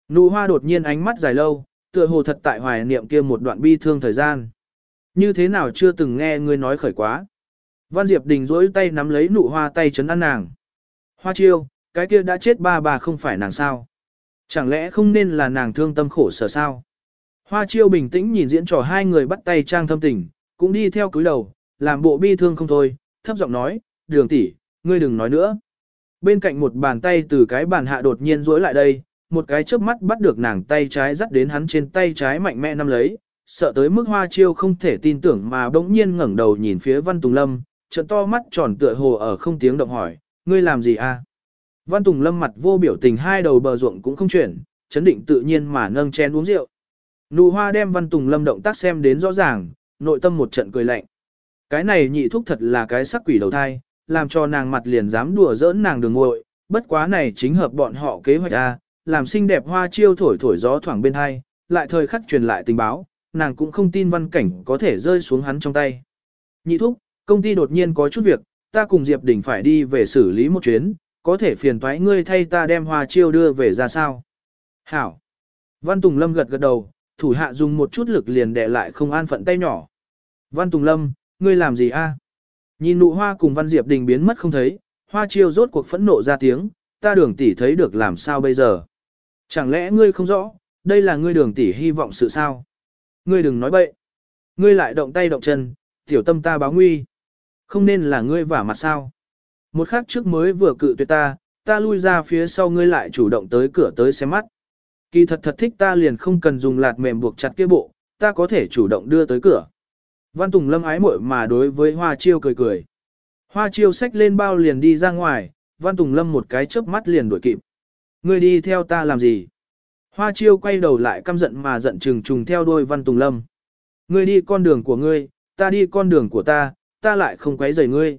Nụ hoa đột nhiên ánh mắt dài lâu, tựa hồ thật tại hoài niệm kia một đoạn bi thương thời gian. Như thế nào chưa từng nghe ngươi nói khởi quá. Văn Diệp Đình rỗi tay nắm lấy nụ hoa tay chấn ăn nàng. Hoa chiêu, cái kia đã chết ba bà không phải nàng sao. Chẳng lẽ không nên là nàng thương tâm khổ sở sao? Hoa chiêu bình tĩnh nhìn diễn trò hai người bắt tay trang thâm tình, cũng đi theo cúi đầu, làm bộ bi thương không thôi, thấp giọng nói, đường tỷ, ngươi đừng nói nữa. Bên cạnh một bàn tay từ cái bàn hạ đột nhiên rối lại đây, một cái chớp mắt bắt được nàng tay trái dắt đến hắn trên tay trái mạnh mẽ nắm lấy, sợ tới mức hoa chiêu không thể tin tưởng mà bỗng nhiên ngẩng đầu nhìn phía Văn Tùng Lâm, trận to mắt tròn tựa hồ ở không tiếng động hỏi, ngươi làm gì a? À? Văn Tùng Lâm mặt vô biểu tình hai đầu bờ ruộng cũng không chuyển, chấn định tự nhiên mà nâng chén uống rượu. Nụ hoa đem Văn Tùng Lâm động tác xem đến rõ ràng, nội tâm một trận cười lạnh. Cái này nhị thúc thật là cái sắc quỷ đầu thai, làm cho nàng mặt liền dám đùa giỡn nàng đường ngội, bất quá này chính hợp bọn họ kế hoạch A, làm xinh đẹp hoa chiêu thổi thổi gió thoảng bên hai, lại thời khắc truyền lại tình báo, nàng cũng không tin văn cảnh có thể rơi xuống hắn trong tay. Nhị thúc, công ty đột nhiên có chút việc, ta cùng Diệp Đình phải đi về xử lý một chuyến, có thể phiền thoái ngươi thay ta đem hoa chiêu đưa về ra sao? Hảo. Văn Tùng Lâm gật gật đầu, thủ hạ dùng một chút lực liền đè lại không an phận tay nhỏ. Văn Tùng Lâm, ngươi làm gì a? Nhìn nụ hoa cùng Văn Diệp Đình biến mất không thấy, hoa chiêu rốt cuộc phẫn nộ ra tiếng, ta đường tỷ thấy được làm sao bây giờ? Chẳng lẽ ngươi không rõ, đây là ngươi đường tỷ hy vọng sự sao? Ngươi đừng nói bậy. Ngươi lại động tay động chân, tiểu tâm ta báo nguy. Không nên là ngươi vả mặt sao? Một khắc trước mới vừa cự tuyệt ta, ta lui ra phía sau ngươi lại chủ động tới cửa tới xem mắt. Kỳ thật thật thích ta liền không cần dùng lạt mềm buộc chặt kia bộ, ta có thể chủ động đưa tới cửa. Văn Tùng Lâm ái muội mà đối với Hoa Chiêu cười cười. Hoa Chiêu xách lên bao liền đi ra ngoài, Văn Tùng Lâm một cái chớp mắt liền đuổi kịp. Ngươi đi theo ta làm gì? Hoa Chiêu quay đầu lại căm giận mà giận trừng trùng theo đuôi Văn Tùng Lâm. Ngươi đi con đường của ngươi, ta đi con đường của ta, ta lại không quấy rầy ngươi.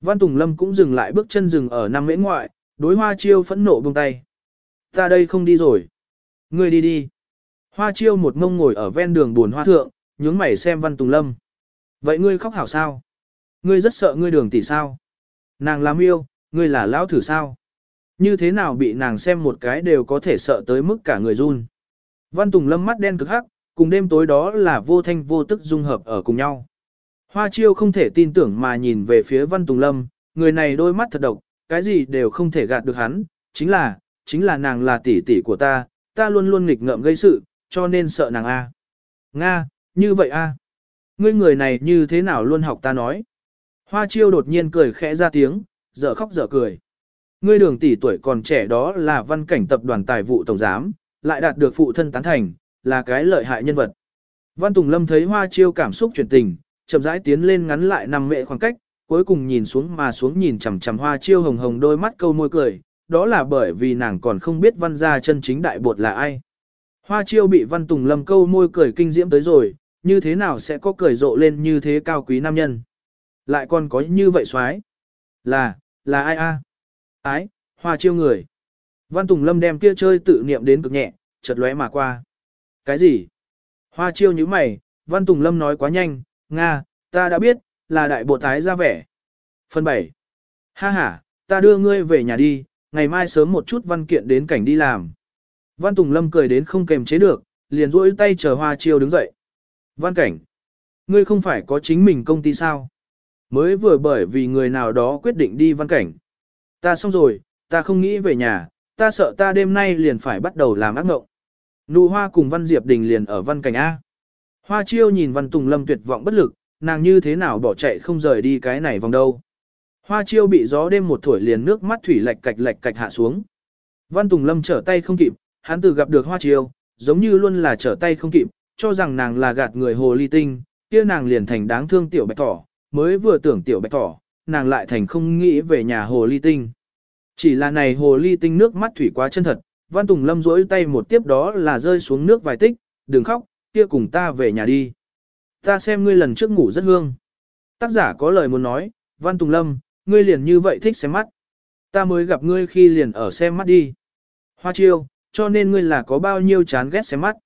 Văn Tùng Lâm cũng dừng lại bước chân dừng ở năm mễ ngoại, đối Hoa Chiêu phẫn nộ buông tay. Ta đây không đi rồi. Ngươi đi đi. Hoa Chiêu một ngông ngồi ở ven đường buồn hoa thượng, nhướng mày xem Văn Tùng Lâm. Vậy ngươi khóc hảo sao? Ngươi rất sợ ngươi đường tỷ sao? Nàng làm yêu, ngươi là lão thử sao? Như thế nào bị nàng xem một cái đều có thể sợ tới mức cả người run. Văn Tùng Lâm mắt đen cực hắc, cùng đêm tối đó là vô thanh vô tức dung hợp ở cùng nhau. Hoa chiêu không thể tin tưởng mà nhìn về phía Văn Tùng Lâm, người này đôi mắt thật độc, cái gì đều không thể gạt được hắn, chính là, chính là nàng là tỷ tỷ của ta, ta luôn luôn nghịch ngợm gây sự, cho nên sợ nàng A. Nga, như vậy A. Ngươi người này như thế nào luôn học ta nói. Hoa chiêu đột nhiên cười khẽ ra tiếng, dở khóc dở cười. Ngươi đường tỷ tuổi còn trẻ đó là văn cảnh tập đoàn tài vụ tổng giám, lại đạt được phụ thân tán thành, là cái lợi hại nhân vật. Văn Tùng Lâm thấy Hoa chiêu cảm xúc chuyển tình, chậm rãi tiến lên ngắn lại nằm mệ khoảng cách, cuối cùng nhìn xuống mà xuống nhìn chằm chằm Hoa chiêu hồng hồng đôi mắt câu môi cười, đó là bởi vì nàng còn không biết văn gia chân chính đại bột là ai. Hoa chiêu bị Văn Tùng Lâm câu môi cười kinh diễm tới rồi, như thế nào sẽ có cười rộ lên như thế cao quý nam nhân. Lại còn có như vậy xoái. Là, là ai a? Ái, hoa chiêu người. Văn Tùng Lâm đem kia chơi tự niệm đến cực nhẹ, chợt lóe mà qua. Cái gì? Hoa chiêu như mày, Văn Tùng Lâm nói quá nhanh, Nga, ta đã biết, là đại bộ tái ra vẻ. Phần 7. Ha ha, ta đưa ngươi về nhà đi, ngày mai sớm một chút văn kiện đến cảnh đi làm. Văn Tùng Lâm cười đến không kềm chế được, liền duỗi tay chờ Hoa Chiêu đứng dậy. Văn cảnh, ngươi không phải có chính mình công ty sao? Mới vừa bởi vì người nào đó quyết định đi văn cảnh. Ta xong rồi, ta không nghĩ về nhà, ta sợ ta đêm nay liền phải bắt đầu làm ác mộng. Nụ hoa cùng Văn Diệp Đình liền ở văn cảnh A. Hoa chiêu nhìn Văn Tùng Lâm tuyệt vọng bất lực, nàng như thế nào bỏ chạy không rời đi cái này vòng đâu. Hoa chiêu bị gió đêm một thổi liền nước mắt thủy lạch cạch lạch cạch hạ xuống. Văn Tùng Lâm trở tay không kịp, hắn từ gặp được hoa chiêu, giống như luôn là trở tay không kịp, cho rằng nàng là gạt người hồ ly tinh, kia nàng liền thành đáng thương tiểu bạch thỏ, mới vừa tưởng tiểu bạch thỏ, nàng lại thành không nghĩ về nhà hồ ly tinh. Chỉ là này hồ ly tinh nước mắt thủy quá chân thật, Văn Tùng Lâm rỗi tay một tiếp đó là rơi xuống nước vài tích, đừng khóc, kia cùng ta về nhà đi. Ta xem ngươi lần trước ngủ rất hương. Tác giả có lời muốn nói, Văn Tùng Lâm, ngươi liền như vậy thích xem mắt. Ta mới gặp ngươi khi liền ở xem mắt đi. Hoa chiêu, cho nên ngươi là có bao nhiêu chán ghét xem mắt.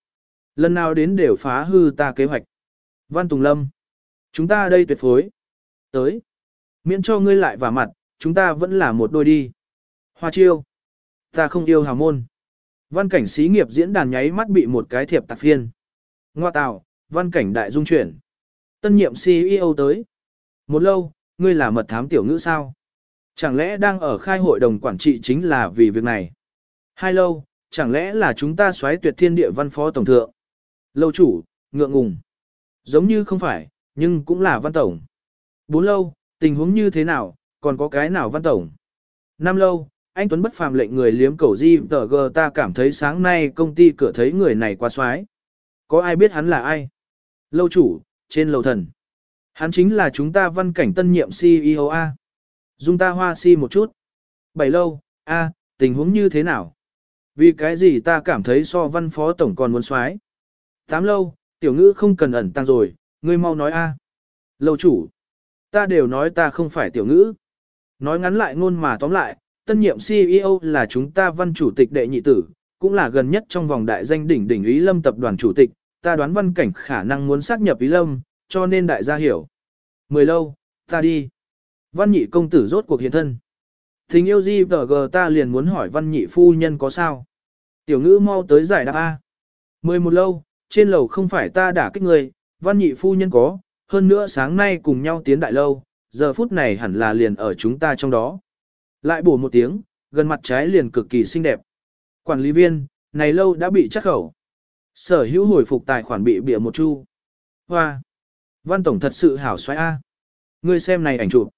Lần nào đến đều phá hư ta kế hoạch. Văn Tùng Lâm. Chúng ta đây tuyệt phối. Tới. Miễn cho ngươi lại vào mặt, chúng ta vẫn là một đôi đi. Hoa chiêu. Ta không yêu hào môn. Văn cảnh xí nghiệp diễn đàn nháy mắt bị một cái thiệp tạc phiên. Ngoa tạo, văn cảnh đại dung chuyển. Tân nhiệm CEO tới. Một lâu, ngươi là mật thám tiểu ngữ sao? Chẳng lẽ đang ở khai hội đồng quản trị chính là vì việc này? Hai lâu, chẳng lẽ là chúng ta xoáy tuyệt thiên địa văn phó tổng thượng? Lâu chủ, ngượng ngùng. Giống như không phải, nhưng cũng là văn tổng. Bốn lâu, tình huống như thế nào, còn có cái nào văn tổng? Năm lâu, anh Tuấn bất phàm lệnh người liếm cầu di tờ gờ ta cảm thấy sáng nay công ty cửa thấy người này quá xoái. Có ai biết hắn là ai? Lâu chủ, trên lầu thần. Hắn chính là chúng ta văn cảnh tân nhiệm CEO A. Dung ta hoa si một chút. Bảy lâu, A, tình huống như thế nào? Vì cái gì ta cảm thấy so văn phó tổng còn muốn xoái? Tám lâu, tiểu ngữ không cần ẩn tăng rồi, ngươi mau nói A. Lâu chủ, ta đều nói ta không phải tiểu ngữ. Nói ngắn lại ngôn mà tóm lại, tân nhiệm CEO là chúng ta văn chủ tịch đệ nhị tử, cũng là gần nhất trong vòng đại danh đỉnh đỉnh ý lâm tập đoàn chủ tịch, ta đoán văn cảnh khả năng muốn xác nhập ý lâm, cho nên đại gia hiểu. Mười lâu, ta đi. Văn nhị công tử rốt cuộc hiện thân. Tình yêu gì tờ ta liền muốn hỏi văn nhị phu nhân có sao. Tiểu ngữ mau tới giải đáp A. Mười một lâu, trên lầu không phải ta đả kích người, văn nhị phu nhân có, hơn nữa sáng nay cùng nhau tiến đại lâu, giờ phút này hẳn là liền ở chúng ta trong đó. Lại bổ một tiếng, gần mặt trái liền cực kỳ xinh đẹp. Quản lý viên, này lâu đã bị chắc khẩu. Sở hữu hồi phục tài khoản bị bịa một chu. Hoa! Văn Tổng thật sự hảo xoay A. Ngươi xem này ảnh chụp.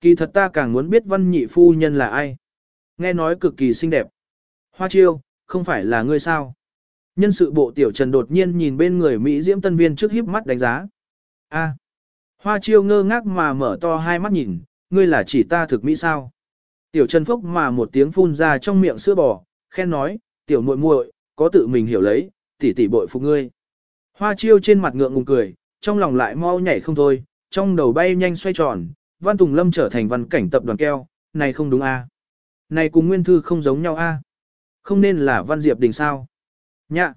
Kỳ thật ta càng muốn biết văn nhị phu nhân là ai. Nghe nói cực kỳ xinh đẹp. Hoa chiêu, không phải là ngươi sao? Nhân sự bộ tiểu trần đột nhiên nhìn bên người Mỹ diễm tân viên trước híp mắt đánh giá. A. Hoa chiêu ngơ ngác mà mở to hai mắt nhìn, ngươi là chỉ ta thực Mỹ sao? Tiểu trần phốc mà một tiếng phun ra trong miệng sữa bò, khen nói, tiểu muội muội, có tự mình hiểu lấy, tỷ tỷ bội phục ngươi. Hoa chiêu trên mặt ngượng ngùng cười, trong lòng lại mau nhảy không thôi, trong đầu bay nhanh xoay tròn, Văn Tùng Lâm trở thành văn cảnh tập đoàn keo, này không đúng a? Này cùng Nguyên Thư không giống nhau a? Không nên là Văn Diệp Đình sao? Nhạ!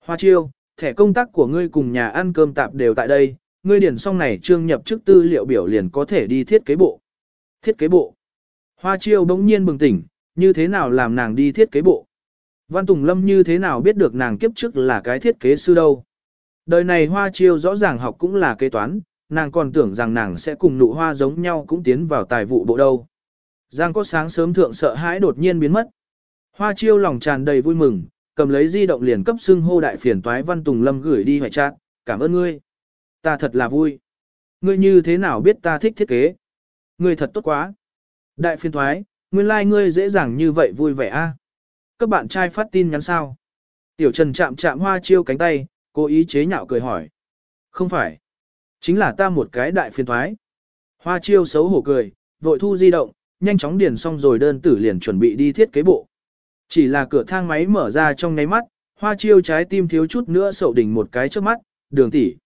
Hoa chiêu, thẻ công tác của ngươi cùng nhà ăn cơm tạp đều tại đây, ngươi điển xong này trương nhập chức tư liệu biểu liền có thể đi thiết kế bộ. Thiết kế bộ. Hoa chiêu bỗng nhiên bừng tỉnh, như thế nào làm nàng đi thiết kế bộ. Văn Tùng Lâm như thế nào biết được nàng kiếp trước là cái thiết kế sư đâu. Đời này hoa chiêu rõ ràng học cũng là kế toán, nàng còn tưởng rằng nàng sẽ cùng nụ hoa giống nhau cũng tiến vào tài vụ bộ đâu. Giang có sáng sớm thượng sợ hãi đột nhiên biến mất. Hoa chiêu lòng tràn đầy vui mừng, cầm lấy di động liền cấp xưng hô đại phiền toái Văn Tùng Lâm gửi đi hoại trạng, cảm ơn ngươi. Ta thật là vui. Ngươi như thế nào biết ta thích thiết kế? Ngươi thật tốt quá. Đại phiền toái, nguyên lai like ngươi dễ dàng như vậy vui vẻ a. Các bạn trai phát tin nhắn sao? Tiểu Trần chạm chạm hoa chiêu cánh tay, cố ý chế nhạo cười hỏi. Không phải. Chính là ta một cái đại phiền thoái. Hoa chiêu xấu hổ cười, vội thu di động, nhanh chóng điền xong rồi đơn tử liền chuẩn bị đi thiết kế bộ. Chỉ là cửa thang máy mở ra trong nháy mắt, hoa chiêu trái tim thiếu chút nữa sậu đỉnh một cái trước mắt, đường tỷ.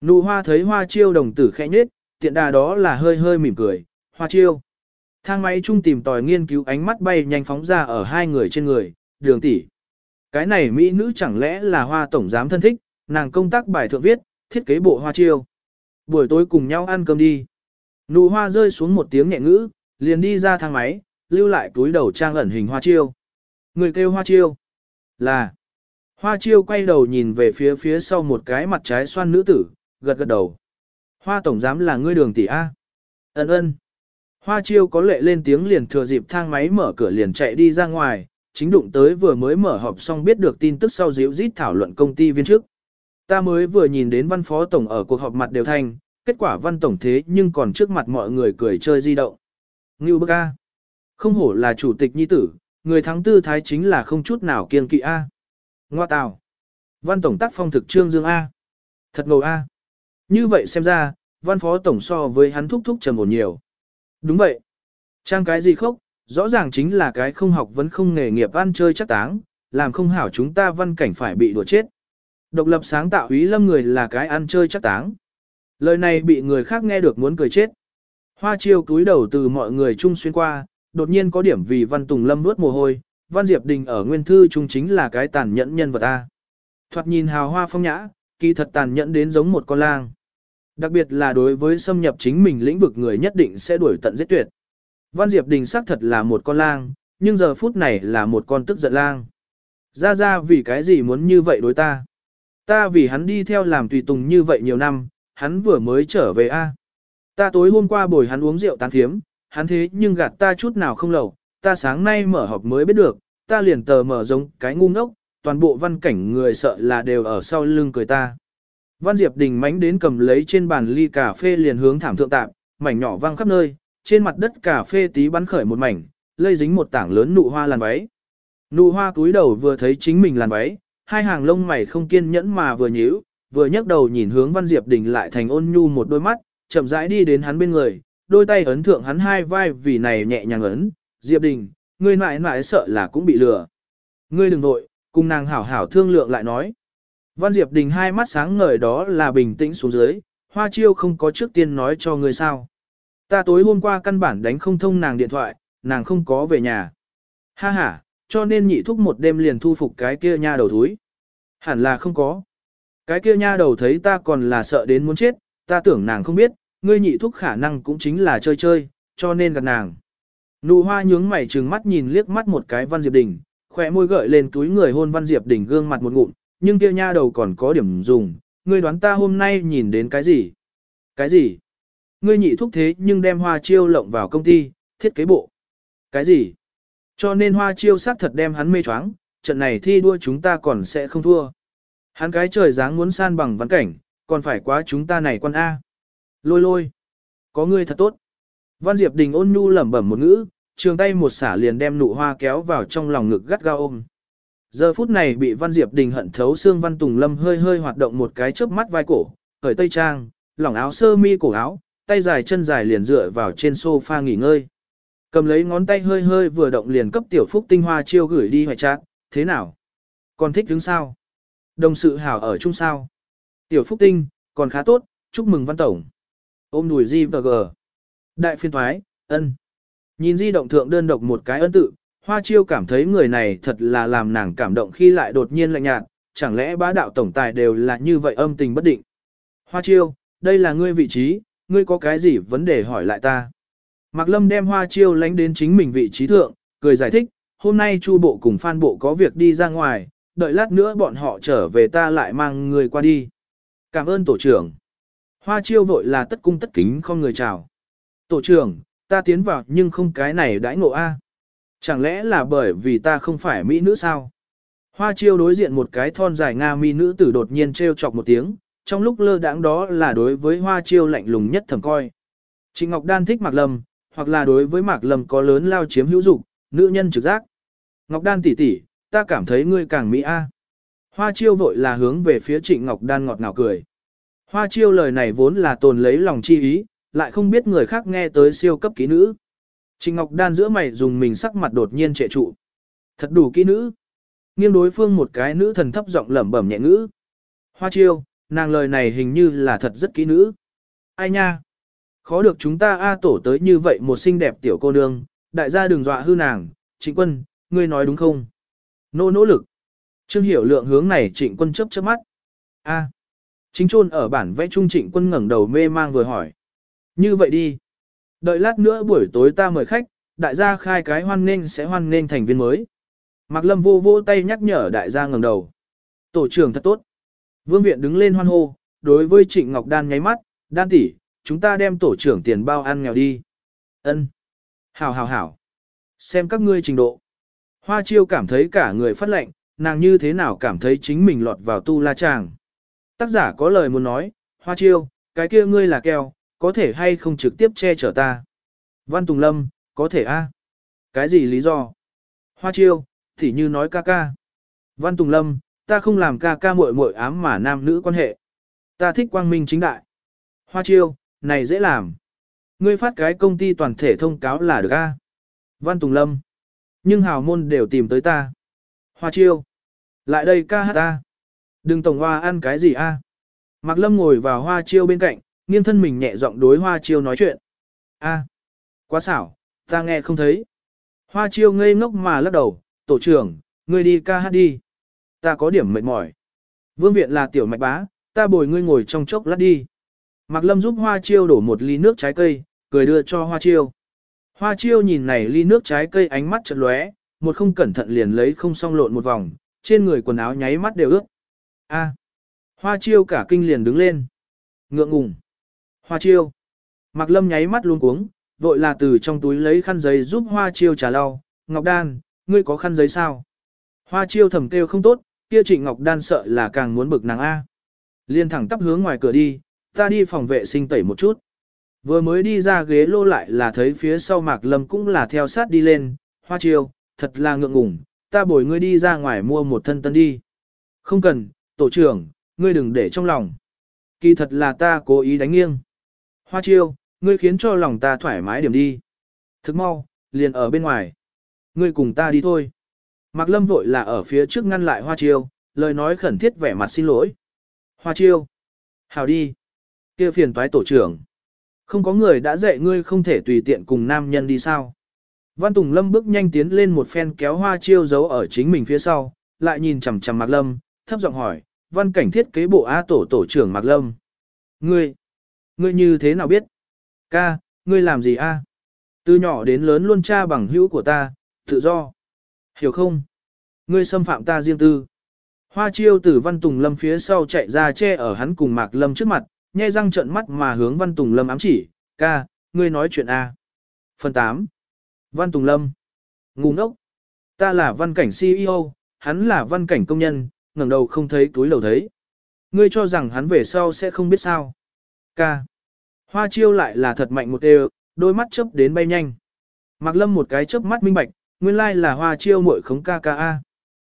Nụ hoa thấy hoa chiêu đồng tử khẽ nhết, tiện đà đó là hơi hơi mỉm cười, hoa chiêu. Thang máy chung tìm tòi nghiên cứu ánh mắt bay nhanh phóng ra ở hai người trên người, đường tỷ. Cái này mỹ nữ chẳng lẽ là hoa tổng giám thân thích, nàng công tác bài thượng viết, thiết kế bộ hoa chiêu. Buổi tối cùng nhau ăn cơm đi. Nụ hoa rơi xuống một tiếng nhẹ ngữ, liền đi ra thang máy, lưu lại túi đầu trang ẩn hình hoa chiêu. Người kêu hoa chiêu. Là. Hoa chiêu quay đầu nhìn về phía phía sau một cái mặt trái xoan nữ tử, gật gật đầu. Hoa tổng giám là ngươi đường tỷ A. Ấn ơn. Hoa chiêu có lệ lên tiếng liền thừa dịp thang máy mở cửa liền chạy đi ra ngoài, chính đụng tới vừa mới mở họp xong biết được tin tức sau díu rít thảo luận công ty viên chức. Ta mới vừa nhìn đến văn phó tổng ở cuộc họp mặt đều thành, kết quả văn tổng thế nhưng còn trước mặt mọi người cười chơi di động. Ngưu bức A. Không hổ là chủ tịch nhi tử, người thắng tư thái chính là không chút nào kiên kỵ A. Ngoa tào. Văn tổng tác phong thực trương dương A. Thật ngầu A. Như vậy xem ra, văn phó tổng so với hắn thúc thúc trầm ổn nhiều. Đúng vậy. Trang cái gì khóc, rõ ràng chính là cái không học vẫn không nghề nghiệp ăn chơi chắc táng, làm không hảo chúng ta văn cảnh phải bị đùa chết. Độc lập sáng tạo ý lâm người là cái ăn chơi chắc táng. Lời này bị người khác nghe được muốn cười chết. Hoa chiêu túi đầu từ mọi người chung xuyên qua, đột nhiên có điểm vì Văn Tùng Lâm nuốt mồ hôi, Văn Diệp Đình ở nguyên thư trung chính là cái tàn nhẫn nhân vật ta. Thoạt nhìn hào hoa phong nhã, kỳ thật tàn nhẫn đến giống một con lang. Đặc biệt là đối với xâm nhập chính mình lĩnh vực người nhất định sẽ đuổi tận giết tuyệt. Văn Diệp Đình xác thật là một con lang, nhưng giờ phút này là một con tức giận lang. Ra ra vì cái gì muốn như vậy đối ta? Ta vì hắn đi theo làm tùy tùng như vậy nhiều năm, hắn vừa mới trở về a. Ta tối hôm qua bồi hắn uống rượu tán thiếm, hắn thế nhưng gạt ta chút nào không lầu, ta sáng nay mở họp mới biết được, ta liền tờ mở giống cái ngu ngốc, toàn bộ văn cảnh người sợ là đều ở sau lưng cười ta. Văn Diệp Đình mánh đến cầm lấy trên bàn ly cà phê liền hướng thảm thượng tạm, mảnh nhỏ văng khắp nơi, trên mặt đất cà phê tí bắn khởi một mảnh, lây dính một tảng lớn nụ hoa làn váy. Nụ hoa túi đầu vừa thấy chính mình làn váy, hai hàng lông mày không kiên nhẫn mà vừa nhíu, vừa nhấc đầu nhìn hướng Văn Diệp Đình lại thành ôn nhu một đôi mắt, chậm rãi đi đến hắn bên người, đôi tay ấn thượng hắn hai vai vì này nhẹ nhàng ấn, Diệp Đình, ngươi mãi mãi sợ là cũng bị lừa. Ngươi đừng vội, cùng nàng hảo hảo thương lượng lại nói. Văn Diệp Đình hai mắt sáng ngời đó là bình tĩnh xuống dưới, hoa chiêu không có trước tiên nói cho ngươi sao. Ta tối hôm qua căn bản đánh không thông nàng điện thoại, nàng không có về nhà. Ha ha, cho nên nhị thúc một đêm liền thu phục cái kia nha đầu thúi. Hẳn là không có. Cái kia nha đầu thấy ta còn là sợ đến muốn chết, ta tưởng nàng không biết, ngươi nhị thúc khả năng cũng chính là chơi chơi, cho nên gặp nàng. Nụ hoa nhướng mày trừng mắt nhìn liếc mắt một cái Văn Diệp Đình, khỏe môi gợi lên túi người hôn Văn Diệp Đình gương mặt một ngụm, nhưng kia nha đầu còn có điểm dùng, ngươi đoán ta hôm nay nhìn đến cái gì? Cái gì? Ngươi nhị thúc thế nhưng đem hoa chiêu lộng vào công ty, thiết kế bộ. Cái gì? Cho nên hoa chiêu sát thật đem hắn mê choáng, trận này thi đua chúng ta còn sẽ không thua. Hắn cái trời dáng muốn san bằng văn cảnh, còn phải quá chúng ta này quan A. Lôi lôi. Có ngươi thật tốt. Văn Diệp Đình ôn nhu lẩm bẩm một ngữ, trường tay một xả liền đem nụ hoa kéo vào trong lòng ngực gắt gao ôm. Giờ phút này bị Văn Diệp Đình hận thấu xương Văn Tùng Lâm hơi hơi hoạt động một cái chớp mắt vai cổ, khởi tây trang, lỏng áo sơ mi cổ áo, tay dài chân dài liền dựa vào trên sofa nghỉ ngơi. Cầm lấy ngón tay hơi hơi vừa động liền cấp tiểu phúc tinh hoa chiêu gửi đi hoài trạng, thế nào? Còn thích đứng sao? Đồng sự hảo ở chung sao? Tiểu phúc tinh, còn khá tốt, chúc mừng văn tổng. Ôm đùi di và gờ. Đại phiên thoái, ân. Nhìn di động thượng đơn độc một cái ân tự, hoa chiêu cảm thấy người này thật là làm nàng cảm động khi lại đột nhiên lạnh nhạt, chẳng lẽ bá đạo tổng tài đều là như vậy âm tình bất định. Hoa chiêu, đây là ngươi vị trí, ngươi có cái gì vấn đề hỏi lại ta. Mạc Lâm đem hoa chiêu lánh đến chính mình vị trí thượng, cười giải thích, hôm nay Chu bộ cùng Phan bộ có việc đi ra ngoài, đợi lát nữa bọn họ trở về ta lại mang người qua đi. Cảm ơn tổ trưởng. Hoa chiêu vội là tất cung tất kính không người chào. Tổ trưởng, ta tiến vào nhưng không cái này đãi ngộ A. Chẳng lẽ là bởi vì ta không phải mỹ nữ sao? Hoa chiêu đối diện một cái thon dài Nga mi nữ tử đột nhiên trêu chọc một tiếng, trong lúc lơ đãng đó là đối với hoa chiêu lạnh lùng nhất thầm coi. Trịnh Ngọc Đan thích Mạc Lâm, hoặc là đối với Mạc Lâm có lớn lao chiếm hữu dục, nữ nhân trực giác. Ngọc Đan tỷ tỷ, ta cảm thấy ngươi càng mỹ a. Hoa chiêu vội là hướng về phía Trịnh Ngọc Đan ngọt ngào cười. Hoa chiêu lời này vốn là tồn lấy lòng chi ý, lại không biết người khác nghe tới siêu cấp ký nữ. Trình Ngọc Đan giữa mày dùng mình sắc mặt đột nhiên trệ trụ. Thật đủ kỹ nữ. Nghiêng đối phương một cái nữ thần thấp giọng lẩm bẩm nhẹ ngữ. Hoa chiêu, nàng lời này hình như là thật rất kỹ nữ. Ai nha? Khó được chúng ta A tổ tới như vậy một xinh đẹp tiểu cô nương, đại gia đừng dọa hư nàng, trịnh quân, ngươi nói đúng không? Nỗ nỗ lực. Trương hiểu lượng hướng này trịnh quân chớp chớp mắt. A. Chính trôn ở bản vẽ trung trịnh quân ngẩng đầu mê mang vừa hỏi. Như vậy đi. Đợi lát nữa buổi tối ta mời khách, đại gia khai cái hoan nghênh sẽ hoan nghênh thành viên mới. Mạc Lâm vô vô tay nhắc nhở đại gia ngẩng đầu. Tổ trưởng thật tốt. Vương viện đứng lên hoan hô, đối với Trịnh Ngọc Đan nháy mắt, "Đan tỷ, chúng ta đem tổ trưởng tiền bao ăn nghèo đi." Ân. Hảo hảo hảo. Xem các ngươi trình độ. Hoa Chiêu cảm thấy cả người phát lệnh, nàng như thế nào cảm thấy chính mình lọt vào tu la chàng. Tác giả có lời muốn nói, Hoa Chiêu, cái kia ngươi là keo, có thể hay không trực tiếp che chở ta. Văn Tùng Lâm, có thể a. Cái gì lý do? Hoa Chiêu, thì như nói ca ca. Văn Tùng Lâm, ta không làm ca ca muội muội ám mà nam nữ quan hệ. Ta thích quang minh chính đại. Hoa chiêu, này dễ làm. Ngươi phát cái công ty toàn thể thông cáo là được a. Văn Tùng Lâm. Nhưng hào môn đều tìm tới ta. Hoa chiêu. Lại đây ca hát ta. Đừng tổng hoa ăn cái gì a. Mạc Lâm ngồi vào hoa chiêu bên cạnh, nghiêng thân mình nhẹ giọng đối hoa chiêu nói chuyện. A. Quá xảo, ta nghe không thấy. Hoa chiêu ngây ngốc mà lắc đầu, tổ trưởng, ngươi đi ca hát đi. Ta có điểm mệt mỏi. Vương viện là tiểu mạch bá, ta bồi ngươi ngồi trong chốc lát đi. Mạc Lâm giúp Hoa Chiêu đổ một ly nước trái cây, cười đưa cho Hoa Chiêu. Hoa Chiêu nhìn này ly nước trái cây ánh mắt chật lóe, một không cẩn thận liền lấy không xong lộn một vòng, trên người quần áo nháy mắt đều ướt. A. Hoa Chiêu cả kinh liền đứng lên. Ngượng ngùng. Hoa Chiêu. Mạc Lâm nháy mắt luôn cuống, vội là từ trong túi lấy khăn giấy giúp Hoa Chiêu trả lau. Ngọc Đan, ngươi có khăn giấy sao? Hoa Chiêu thầm kêu không tốt, kia Trịnh Ngọc Đan sợ là càng muốn bực nàng A. Liên thẳng tắp hướng ngoài cửa đi, ta đi phòng vệ sinh tẩy một chút. Vừa mới đi ra ghế lô lại là thấy phía sau Mạc Lâm cũng là theo sát đi lên, hoa chiêu, thật là ngượng ngùng, ta bồi ngươi đi ra ngoài mua một thân tân đi. Không cần, tổ trưởng, ngươi đừng để trong lòng. Kỳ thật là ta cố ý đánh nghiêng. Hoa chiêu, ngươi khiến cho lòng ta thoải mái điểm đi. Thức mau, liền ở bên ngoài. Ngươi cùng ta đi thôi. Mạc Lâm vội là ở phía trước ngăn lại Hoa chiêu, lời nói khẩn thiết vẻ mặt xin lỗi. Hoa chiêu. Hào đi. kia phiền toái tổ trưởng. Không có người đã dạy ngươi không thể tùy tiện cùng nam nhân đi sao. Văn Tùng Lâm bước nhanh tiến lên một phen kéo hoa chiêu giấu ở chính mình phía sau, lại nhìn chằm chằm Mạc Lâm, thấp giọng hỏi, văn cảnh thiết kế bộ A tổ tổ trưởng Mạc Lâm. Ngươi, ngươi như thế nào biết? Ca, ngươi làm gì a? Từ nhỏ đến lớn luôn cha bằng hữu của ta, tự do. Hiểu không? Ngươi xâm phạm ta riêng tư. Hoa chiêu từ Văn Tùng Lâm phía sau chạy ra che ở hắn cùng Mạc Lâm trước mặt, nhai răng trợn mắt mà hướng Văn Tùng Lâm ám chỉ, ca, ngươi nói chuyện A. Phần 8. Văn Tùng Lâm. Ngu ngốc. Ta là văn cảnh CEO, hắn là văn cảnh công nhân, ngẩng đầu không thấy túi lầu thấy. Ngươi cho rằng hắn về sau sẽ không biết sao. Ca. Hoa chiêu lại là thật mạnh một đều, đôi mắt chớp đến bay nhanh. Mạc Lâm một cái chớp mắt minh bạch, nguyên lai là hoa chiêu muội khống ca ca a.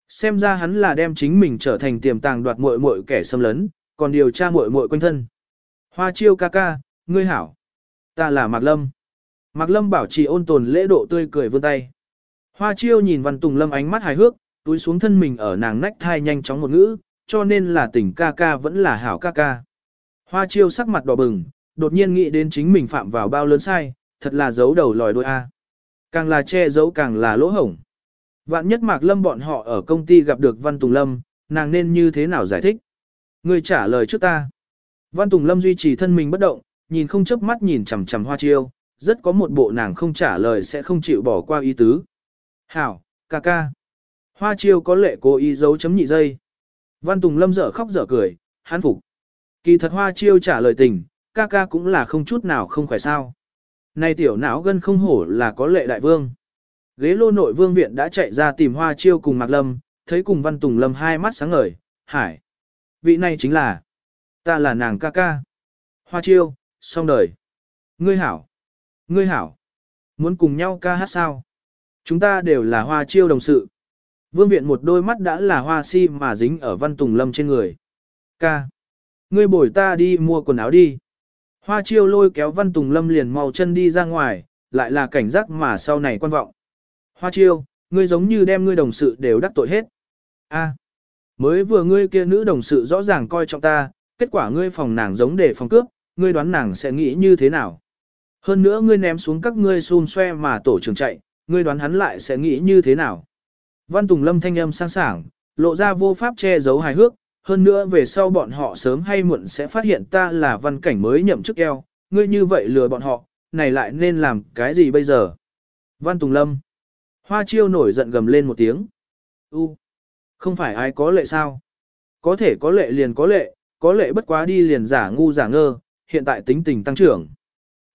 Xem ra hắn là đem chính mình trở thành tiềm tàng đoạt muội muội kẻ xâm lấn, còn điều tra muội muội quanh thân. Hoa chiêu ca ca, ngươi hảo. Ta là Mạc Lâm. Mạc Lâm bảo trì ôn tồn lễ độ tươi cười vươn tay. Hoa chiêu nhìn Văn Tùng Lâm ánh mắt hài hước, túi xuống thân mình ở nàng nách thai nhanh chóng một ngữ, cho nên là tỉnh ca ca vẫn là hảo ca ca. Hoa chiêu sắc mặt đỏ bừng, đột nhiên nghĩ đến chính mình phạm vào bao lớn sai, thật là giấu đầu lòi đôi A. Càng là che giấu càng là lỗ hổng. Vạn nhất Mạc Lâm bọn họ ở công ty gặp được Văn Tùng Lâm, nàng nên như thế nào giải thích? Người trả lời trước ta. Văn Tùng Lâm duy trì thân mình bất động, nhìn không chớp mắt nhìn chằm chằm Hoa Chiêu, rất có một bộ nàng không trả lời sẽ không chịu bỏ qua ý tứ. Hảo, ca ca. Hoa Chiêu có lệ cố ý dấu chấm nhị dây. Văn Tùng Lâm dở khóc dở cười, hán phục. Kỳ thật Hoa Chiêu trả lời tình, ca ca cũng là không chút nào không khỏe sao. Này tiểu não gân không hổ là có lệ đại vương. Ghế lô nội vương viện đã chạy ra tìm Hoa Chiêu cùng Mạc Lâm, thấy cùng Văn Tùng Lâm hai mắt sáng ngời, hải. Vị này chính là Ta là nàng ca ca. Hoa chiêu, xong đời. Ngươi hảo. Ngươi hảo. Muốn cùng nhau ca hát sao? Chúng ta đều là hoa chiêu đồng sự. Vương viện một đôi mắt đã là hoa si mà dính ở văn tùng lâm trên người. Ca. Ngươi bổi ta đi mua quần áo đi. Hoa chiêu lôi kéo văn tùng lâm liền mau chân đi ra ngoài, lại là cảnh giác mà sau này quan vọng. Hoa chiêu, ngươi giống như đem ngươi đồng sự đều đắc tội hết. A. Mới vừa ngươi kia nữ đồng sự rõ ràng coi trọng ta, kết quả ngươi phòng nàng giống để phòng cướp, ngươi đoán nàng sẽ nghĩ như thế nào. Hơn nữa ngươi ném xuống các ngươi xun xoe mà tổ trưởng chạy, ngươi đoán hắn lại sẽ nghĩ như thế nào. Văn Tùng Lâm thanh âm sang sảng, lộ ra vô pháp che giấu hài hước, hơn nữa về sau bọn họ sớm hay muộn sẽ phát hiện ta là văn cảnh mới nhậm chức eo, ngươi như vậy lừa bọn họ, này lại nên làm cái gì bây giờ? Văn Tùng Lâm. Hoa chiêu nổi giận gầm lên một tiếng. U, không phải ai có lệ sao? Có thể có lệ liền có lệ, có lệ bất quá đi liền giả ngu giả ngơ, hiện tại tính tình tăng trưởng.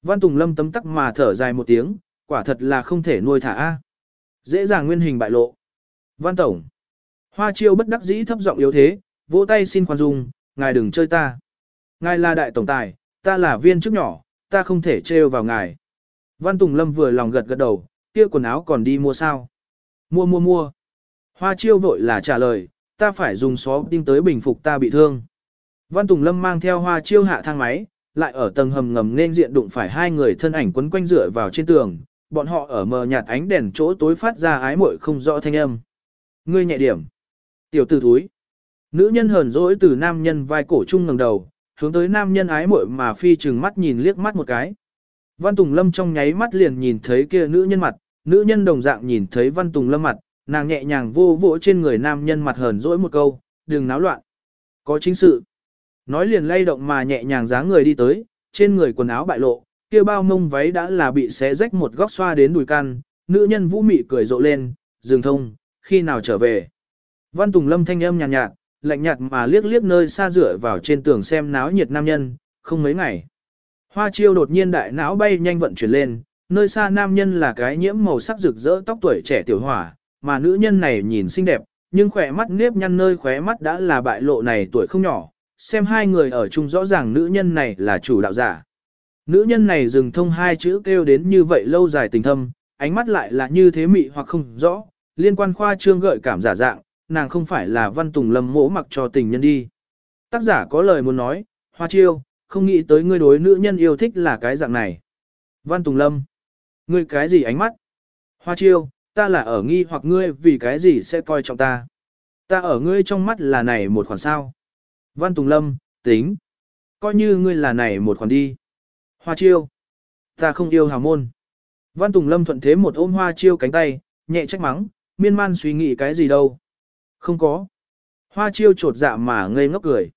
Văn Tùng Lâm tấm tắc mà thở dài một tiếng, quả thật là không thể nuôi thả A. Dễ dàng nguyên hình bại lộ. Văn Tổng. Hoa chiêu bất đắc dĩ thấp giọng yếu thế, vỗ tay xin khoan dung, ngài đừng chơi ta. Ngài là đại tổng tài, ta là viên chức nhỏ, ta không thể trêu vào ngài. Văn Tùng Lâm vừa lòng gật gật đầu, kia quần áo còn đi mua sao? Mua mua mua. Hoa chiêu vội là trả lời, ta phải dùng xó tinh tới bình phục ta bị thương. Văn Tùng Lâm mang theo hoa chiêu hạ thang máy, lại ở tầng hầm ngầm nên diện đụng phải hai người thân ảnh quấn quanh dựa vào trên tường, bọn họ ở mờ nhạt ánh đèn chỗ tối phát ra ái muội không rõ thanh âm. Ngươi nhẹ điểm. Tiểu tử thúi. Nữ nhân hờn dỗi từ nam nhân vai cổ trung ngẩng đầu, hướng tới nam nhân ái muội mà phi trừng mắt nhìn liếc mắt một cái. Văn Tùng Lâm trong nháy mắt liền nhìn thấy kia nữ nhân mặt, nữ nhân đồng dạng nhìn thấy Văn Tùng Lâm mặt, nàng nhẹ nhàng vô vỗ trên người nam nhân mặt hờn dỗi một câu, đừng náo loạn. Có chính sự. Nói liền lay động mà nhẹ nhàng dáng người đi tới, trên người quần áo bại lộ, kia bao mông váy đã là bị xé rách một góc xoa đến đùi căn, nữ nhân vũ mị cười rộ lên, dừng thông, khi nào trở về. Văn Tùng Lâm thanh âm nhàn nhạt, nhạt, lạnh nhạt mà liếc liếc nơi xa rửa vào trên tường xem náo nhiệt nam nhân, không mấy ngày. Hoa chiêu đột nhiên đại não bay nhanh vận chuyển lên, nơi xa nam nhân là cái nhiễm màu sắc rực rỡ tóc tuổi trẻ tiểu hỏa, mà nữ nhân này nhìn xinh đẹp, nhưng khỏe mắt nếp nhăn nơi khóe mắt đã là bại lộ này tuổi không nhỏ, xem hai người ở chung rõ ràng nữ nhân này là chủ đạo giả. Nữ nhân này dừng thông hai chữ kêu đến như vậy lâu dài tình thâm, ánh mắt lại là như thế mị hoặc không rõ, liên quan khoa trương gợi cảm giả dạng, nàng không phải là văn tùng lâm mỗ mặc cho tình nhân đi. Tác giả có lời muốn nói, hoa chiêu, không nghĩ tới ngươi đối nữ nhân yêu thích là cái dạng này. Văn Tùng Lâm, ngươi cái gì ánh mắt? Hoa chiêu, ta là ở nghi hoặc ngươi vì cái gì sẽ coi trọng ta. Ta ở ngươi trong mắt là này một khoản sao. Văn Tùng Lâm, tính. Coi như ngươi là này một khoản đi. Hoa chiêu. Ta không yêu hào môn. Văn Tùng Lâm thuận thế một ôm hoa chiêu cánh tay, nhẹ trách mắng, miên man suy nghĩ cái gì đâu. Không có. Hoa chiêu trột dạ mà ngây ngốc cười.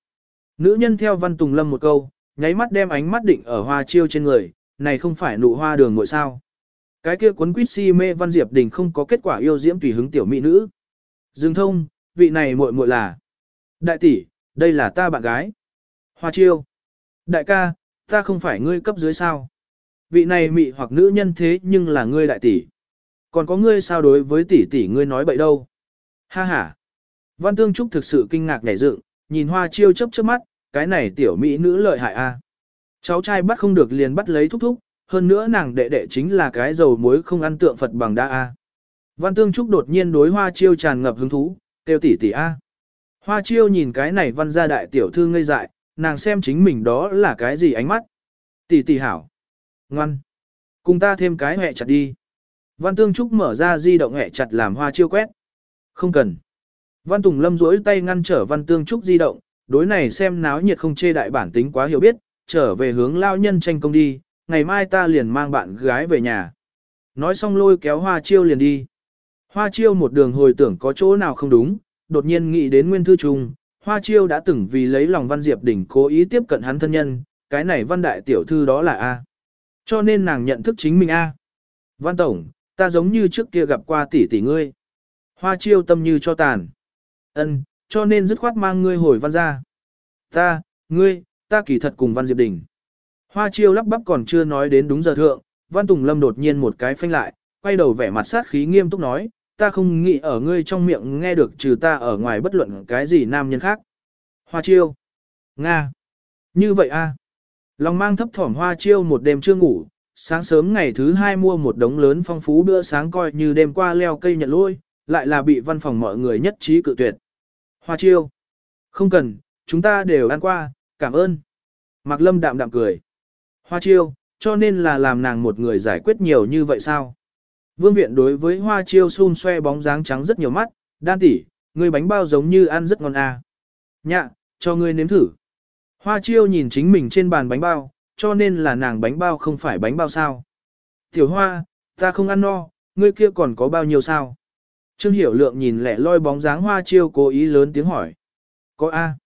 Nữ nhân theo Văn Tùng Lâm một câu, nháy mắt đem ánh mắt định ở hoa chiêu trên người, này không phải nụ hoa đường ngội sao. Cái kia cuốn quýt si mê Văn Diệp Đình không có kết quả yêu diễm tùy hứng tiểu mỹ nữ. Dương thông, vị này muội muội là. Đại tỷ, đây là ta bạn gái. Hoa chiêu. Đại ca, ta không phải ngươi cấp dưới sao. Vị này mị hoặc nữ nhân thế nhưng là ngươi đại tỷ. Còn có ngươi sao đối với tỷ tỷ ngươi nói bậy đâu. Ha ha. Văn Tương Trúc thực sự kinh ngạc nhảy dựng, nhìn hoa chiêu chớp chớp mắt, cái này tiểu mỹ nữ lợi hại a. Cháu trai bắt không được liền bắt lấy thúc thúc, hơn nữa nàng đệ đệ chính là cái dầu muối không ăn tượng Phật bằng đa a. Văn Tương Trúc đột nhiên đối hoa chiêu tràn ngập hứng thú, kêu tỷ tỷ a. Hoa chiêu nhìn cái này văn gia đại tiểu thư ngây dại, nàng xem chính mình đó là cái gì ánh mắt. Tỷ tỷ hảo. Ngoan. Cùng ta thêm cái hẹ chặt đi. Văn Tương Trúc mở ra di động hẹ chặt làm hoa chiêu quét. Không cần. Văn Tùng Lâm duỗi tay ngăn trở Văn Tương Trúc di động, đối này xem náo nhiệt không chê đại bản tính quá hiểu biết, trở về hướng lao nhân tranh công đi, ngày mai ta liền mang bạn gái về nhà. Nói xong lôi kéo Hoa Chiêu liền đi. Hoa Chiêu một đường hồi tưởng có chỗ nào không đúng, đột nhiên nghĩ đến Nguyên Thư Trung, Hoa Chiêu đã từng vì lấy lòng Văn Diệp Đỉnh cố ý tiếp cận hắn thân nhân, cái này Văn Đại Tiểu Thư đó là A. Cho nên nàng nhận thức chính mình A. Văn Tổng, ta giống như trước kia gặp qua tỷ tỷ ngươi. Hoa Chiêu tâm như cho tàn. Ân, cho nên dứt khoát mang ngươi hồi văn ra. Ta, ngươi, ta kỳ thật cùng văn diệp đình. Hoa chiêu lắp bắp còn chưa nói đến đúng giờ thượng, văn tùng lâm đột nhiên một cái phanh lại, quay đầu vẻ mặt sát khí nghiêm túc nói, ta không nghĩ ở ngươi trong miệng nghe được trừ ta ở ngoài bất luận cái gì nam nhân khác. Hoa chiêu. Nga. Như vậy a. Lòng mang thấp thỏm hoa chiêu một đêm chưa ngủ, sáng sớm ngày thứ hai mua một đống lớn phong phú bữa sáng coi như đêm qua leo cây nhận lôi, lại là bị văn phòng mọi người nhất trí cự tuyệt. Hoa chiêu. Không cần, chúng ta đều ăn qua, cảm ơn. Mạc Lâm đạm đạm cười. Hoa chiêu, cho nên là làm nàng một người giải quyết nhiều như vậy sao? Vương viện đối với hoa chiêu xun xoe bóng dáng trắng rất nhiều mắt, đan tỉ, người bánh bao giống như ăn rất ngon à. Nhạ, cho ngươi nếm thử. Hoa chiêu nhìn chính mình trên bàn bánh bao, cho nên là nàng bánh bao không phải bánh bao sao. Tiểu hoa, ta không ăn no, ngươi kia còn có bao nhiêu sao? Trương Hiểu Lượng nhìn lẻ loi bóng dáng hoa chiêu cố ý lớn tiếng hỏi. Có A.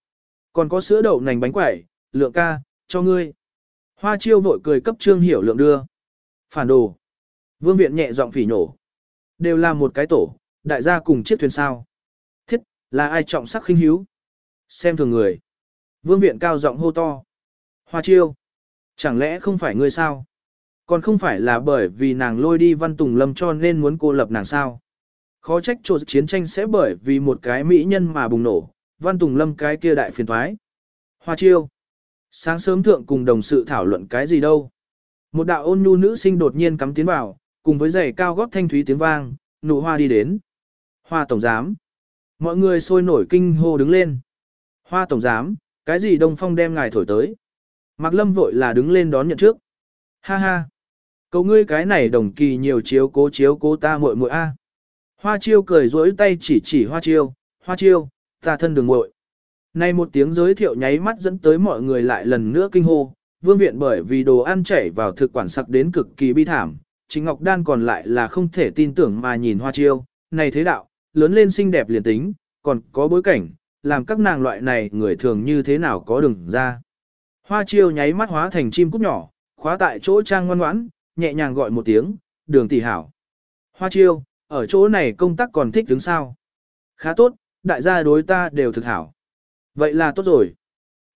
Còn có sữa đậu nành bánh quẩy, Lượng ca, cho ngươi. Hoa chiêu vội cười cấp Trương Hiểu Lượng đưa. Phản đồ. Vương viện nhẹ giọng phỉ nổ. Đều là một cái tổ, đại gia cùng chiếc thuyền sao. Thiết, là ai trọng sắc khinh hiếu. Xem thường người. Vương viện cao giọng hô to. Hoa chiêu. Chẳng lẽ không phải ngươi sao? Còn không phải là bởi vì nàng lôi đi văn tùng lâm cho nên muốn cô lập nàng sao? Khó trách trột chiến tranh sẽ bởi vì một cái mỹ nhân mà bùng nổ, văn tùng lâm cái kia đại phiền thoái. Hoa chiêu. Sáng sớm thượng cùng đồng sự thảo luận cái gì đâu. Một đạo ôn nhu nữ sinh đột nhiên cắm tiến vào, cùng với giày cao gót thanh thúy tiếng vang, nụ hoa đi đến. Hoa tổng giám. Mọi người sôi nổi kinh hô đứng lên. Hoa tổng giám, cái gì đông phong đem ngài thổi tới. Mạc Lâm vội là đứng lên đón nhận trước. Ha ha. Cầu ngươi cái này đồng kỳ nhiều chiếu cố chiếu cố ta muội muội a. Hoa chiêu cười rỗi tay chỉ chỉ hoa chiêu, hoa chiêu, ta thân đường muội. Này một tiếng giới thiệu nháy mắt dẫn tới mọi người lại lần nữa kinh hô, vương viện bởi vì đồ ăn chảy vào thực quản sặc đến cực kỳ bi thảm, chính Ngọc Đan còn lại là không thể tin tưởng mà nhìn hoa chiêu, này thế đạo, lớn lên xinh đẹp liền tính, còn có bối cảnh, làm các nàng loại này người thường như thế nào có đường ra. Hoa chiêu nháy mắt hóa thành chim cút nhỏ, khóa tại chỗ trang ngoan ngoãn, nhẹ nhàng gọi một tiếng, đường tỷ hảo. Hoa chiêu, ở chỗ này công tác còn thích đứng sao. Khá tốt, đại gia đối ta đều thực hảo. Vậy là tốt rồi.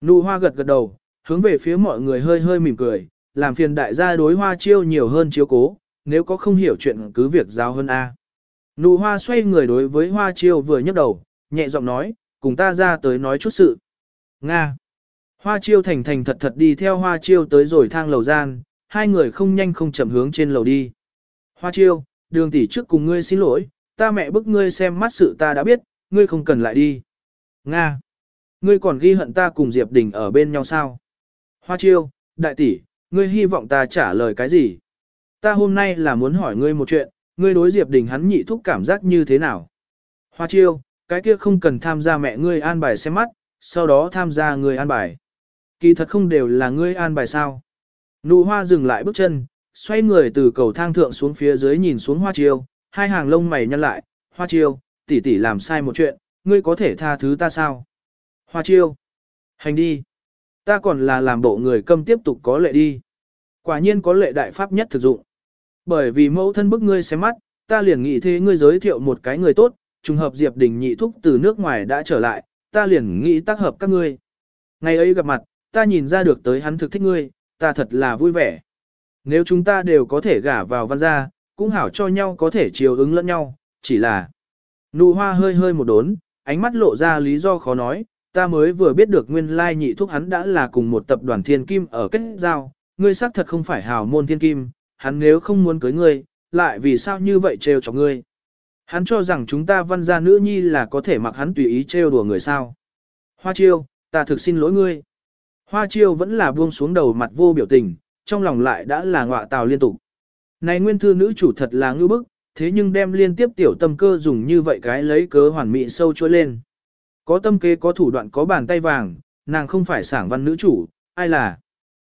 Nụ hoa gật gật đầu, hướng về phía mọi người hơi hơi mỉm cười, làm phiền đại gia đối hoa chiêu nhiều hơn chiếu cố, nếu có không hiểu chuyện cứ việc giao hơn A. Nụ hoa xoay người đối với hoa chiêu vừa nhấc đầu, nhẹ giọng nói, cùng ta ra tới nói chút sự. Nga. Hoa chiêu thành thành thật thật đi theo hoa chiêu tới rồi thang lầu gian, hai người không nhanh không chậm hướng trên lầu đi. Hoa chiêu, đường tỷ trước cùng ngươi xin lỗi, ta mẹ bức ngươi xem mắt sự ta đã biết, ngươi không cần lại đi. Nga. Ngươi còn ghi hận ta cùng Diệp Đình ở bên nhau sao? Hoa chiêu, đại tỷ, ngươi hy vọng ta trả lời cái gì? Ta hôm nay là muốn hỏi ngươi một chuyện, ngươi đối Diệp Đình hắn nhị thúc cảm giác như thế nào? Hoa chiêu, cái kia không cần tham gia mẹ ngươi an bài xem mắt, sau đó tham gia ngươi an bài. Kỳ thật không đều là ngươi an bài sao? Nụ hoa dừng lại bước chân, xoay người từ cầu thang thượng xuống phía dưới nhìn xuống hoa chiêu, hai hàng lông mày nhăn lại, hoa chiêu, tỷ tỷ làm sai một chuyện, ngươi có thể tha thứ ta sao? Hoa chiêu, hành đi. Ta còn là làm bộ người câm tiếp tục có lệ đi. Quả nhiên có lệ đại pháp nhất thực dụng. Bởi vì mẫu thân bức ngươi xem mắt, ta liền nghĩ thế ngươi giới thiệu một cái người tốt, trùng hợp Diệp Đình nhị thúc từ nước ngoài đã trở lại, ta liền nghĩ tác hợp các ngươi. Ngày ấy gặp mặt, ta nhìn ra được tới hắn thực thích ngươi, ta thật là vui vẻ. Nếu chúng ta đều có thể gả vào văn gia, cũng hảo cho nhau có thể chiều ứng lẫn nhau, chỉ là... Nụ hoa hơi hơi một đốn, ánh mắt lộ ra lý do khó nói, ta mới vừa biết được nguyên lai nhị thúc hắn đã là cùng một tập đoàn thiên kim ở kết giao, ngươi xác thật không phải hào môn thiên kim, hắn nếu không muốn cưới ngươi, lại vì sao như vậy trêu cho ngươi. Hắn cho rằng chúng ta văn gia nữ nhi là có thể mặc hắn tùy ý trêu đùa người sao. Hoa chiêu, ta thực xin lỗi ngươi. Hoa chiêu vẫn là buông xuống đầu mặt vô biểu tình, trong lòng lại đã là ngọa tào liên tục. Này nguyên thư nữ chủ thật là ngưu bức, thế nhưng đem liên tiếp tiểu tâm cơ dùng như vậy cái lấy cớ hoàn mỹ sâu trôi lên. Có tâm kế có thủ đoạn có bàn tay vàng, nàng không phải sảng văn nữ chủ, ai là.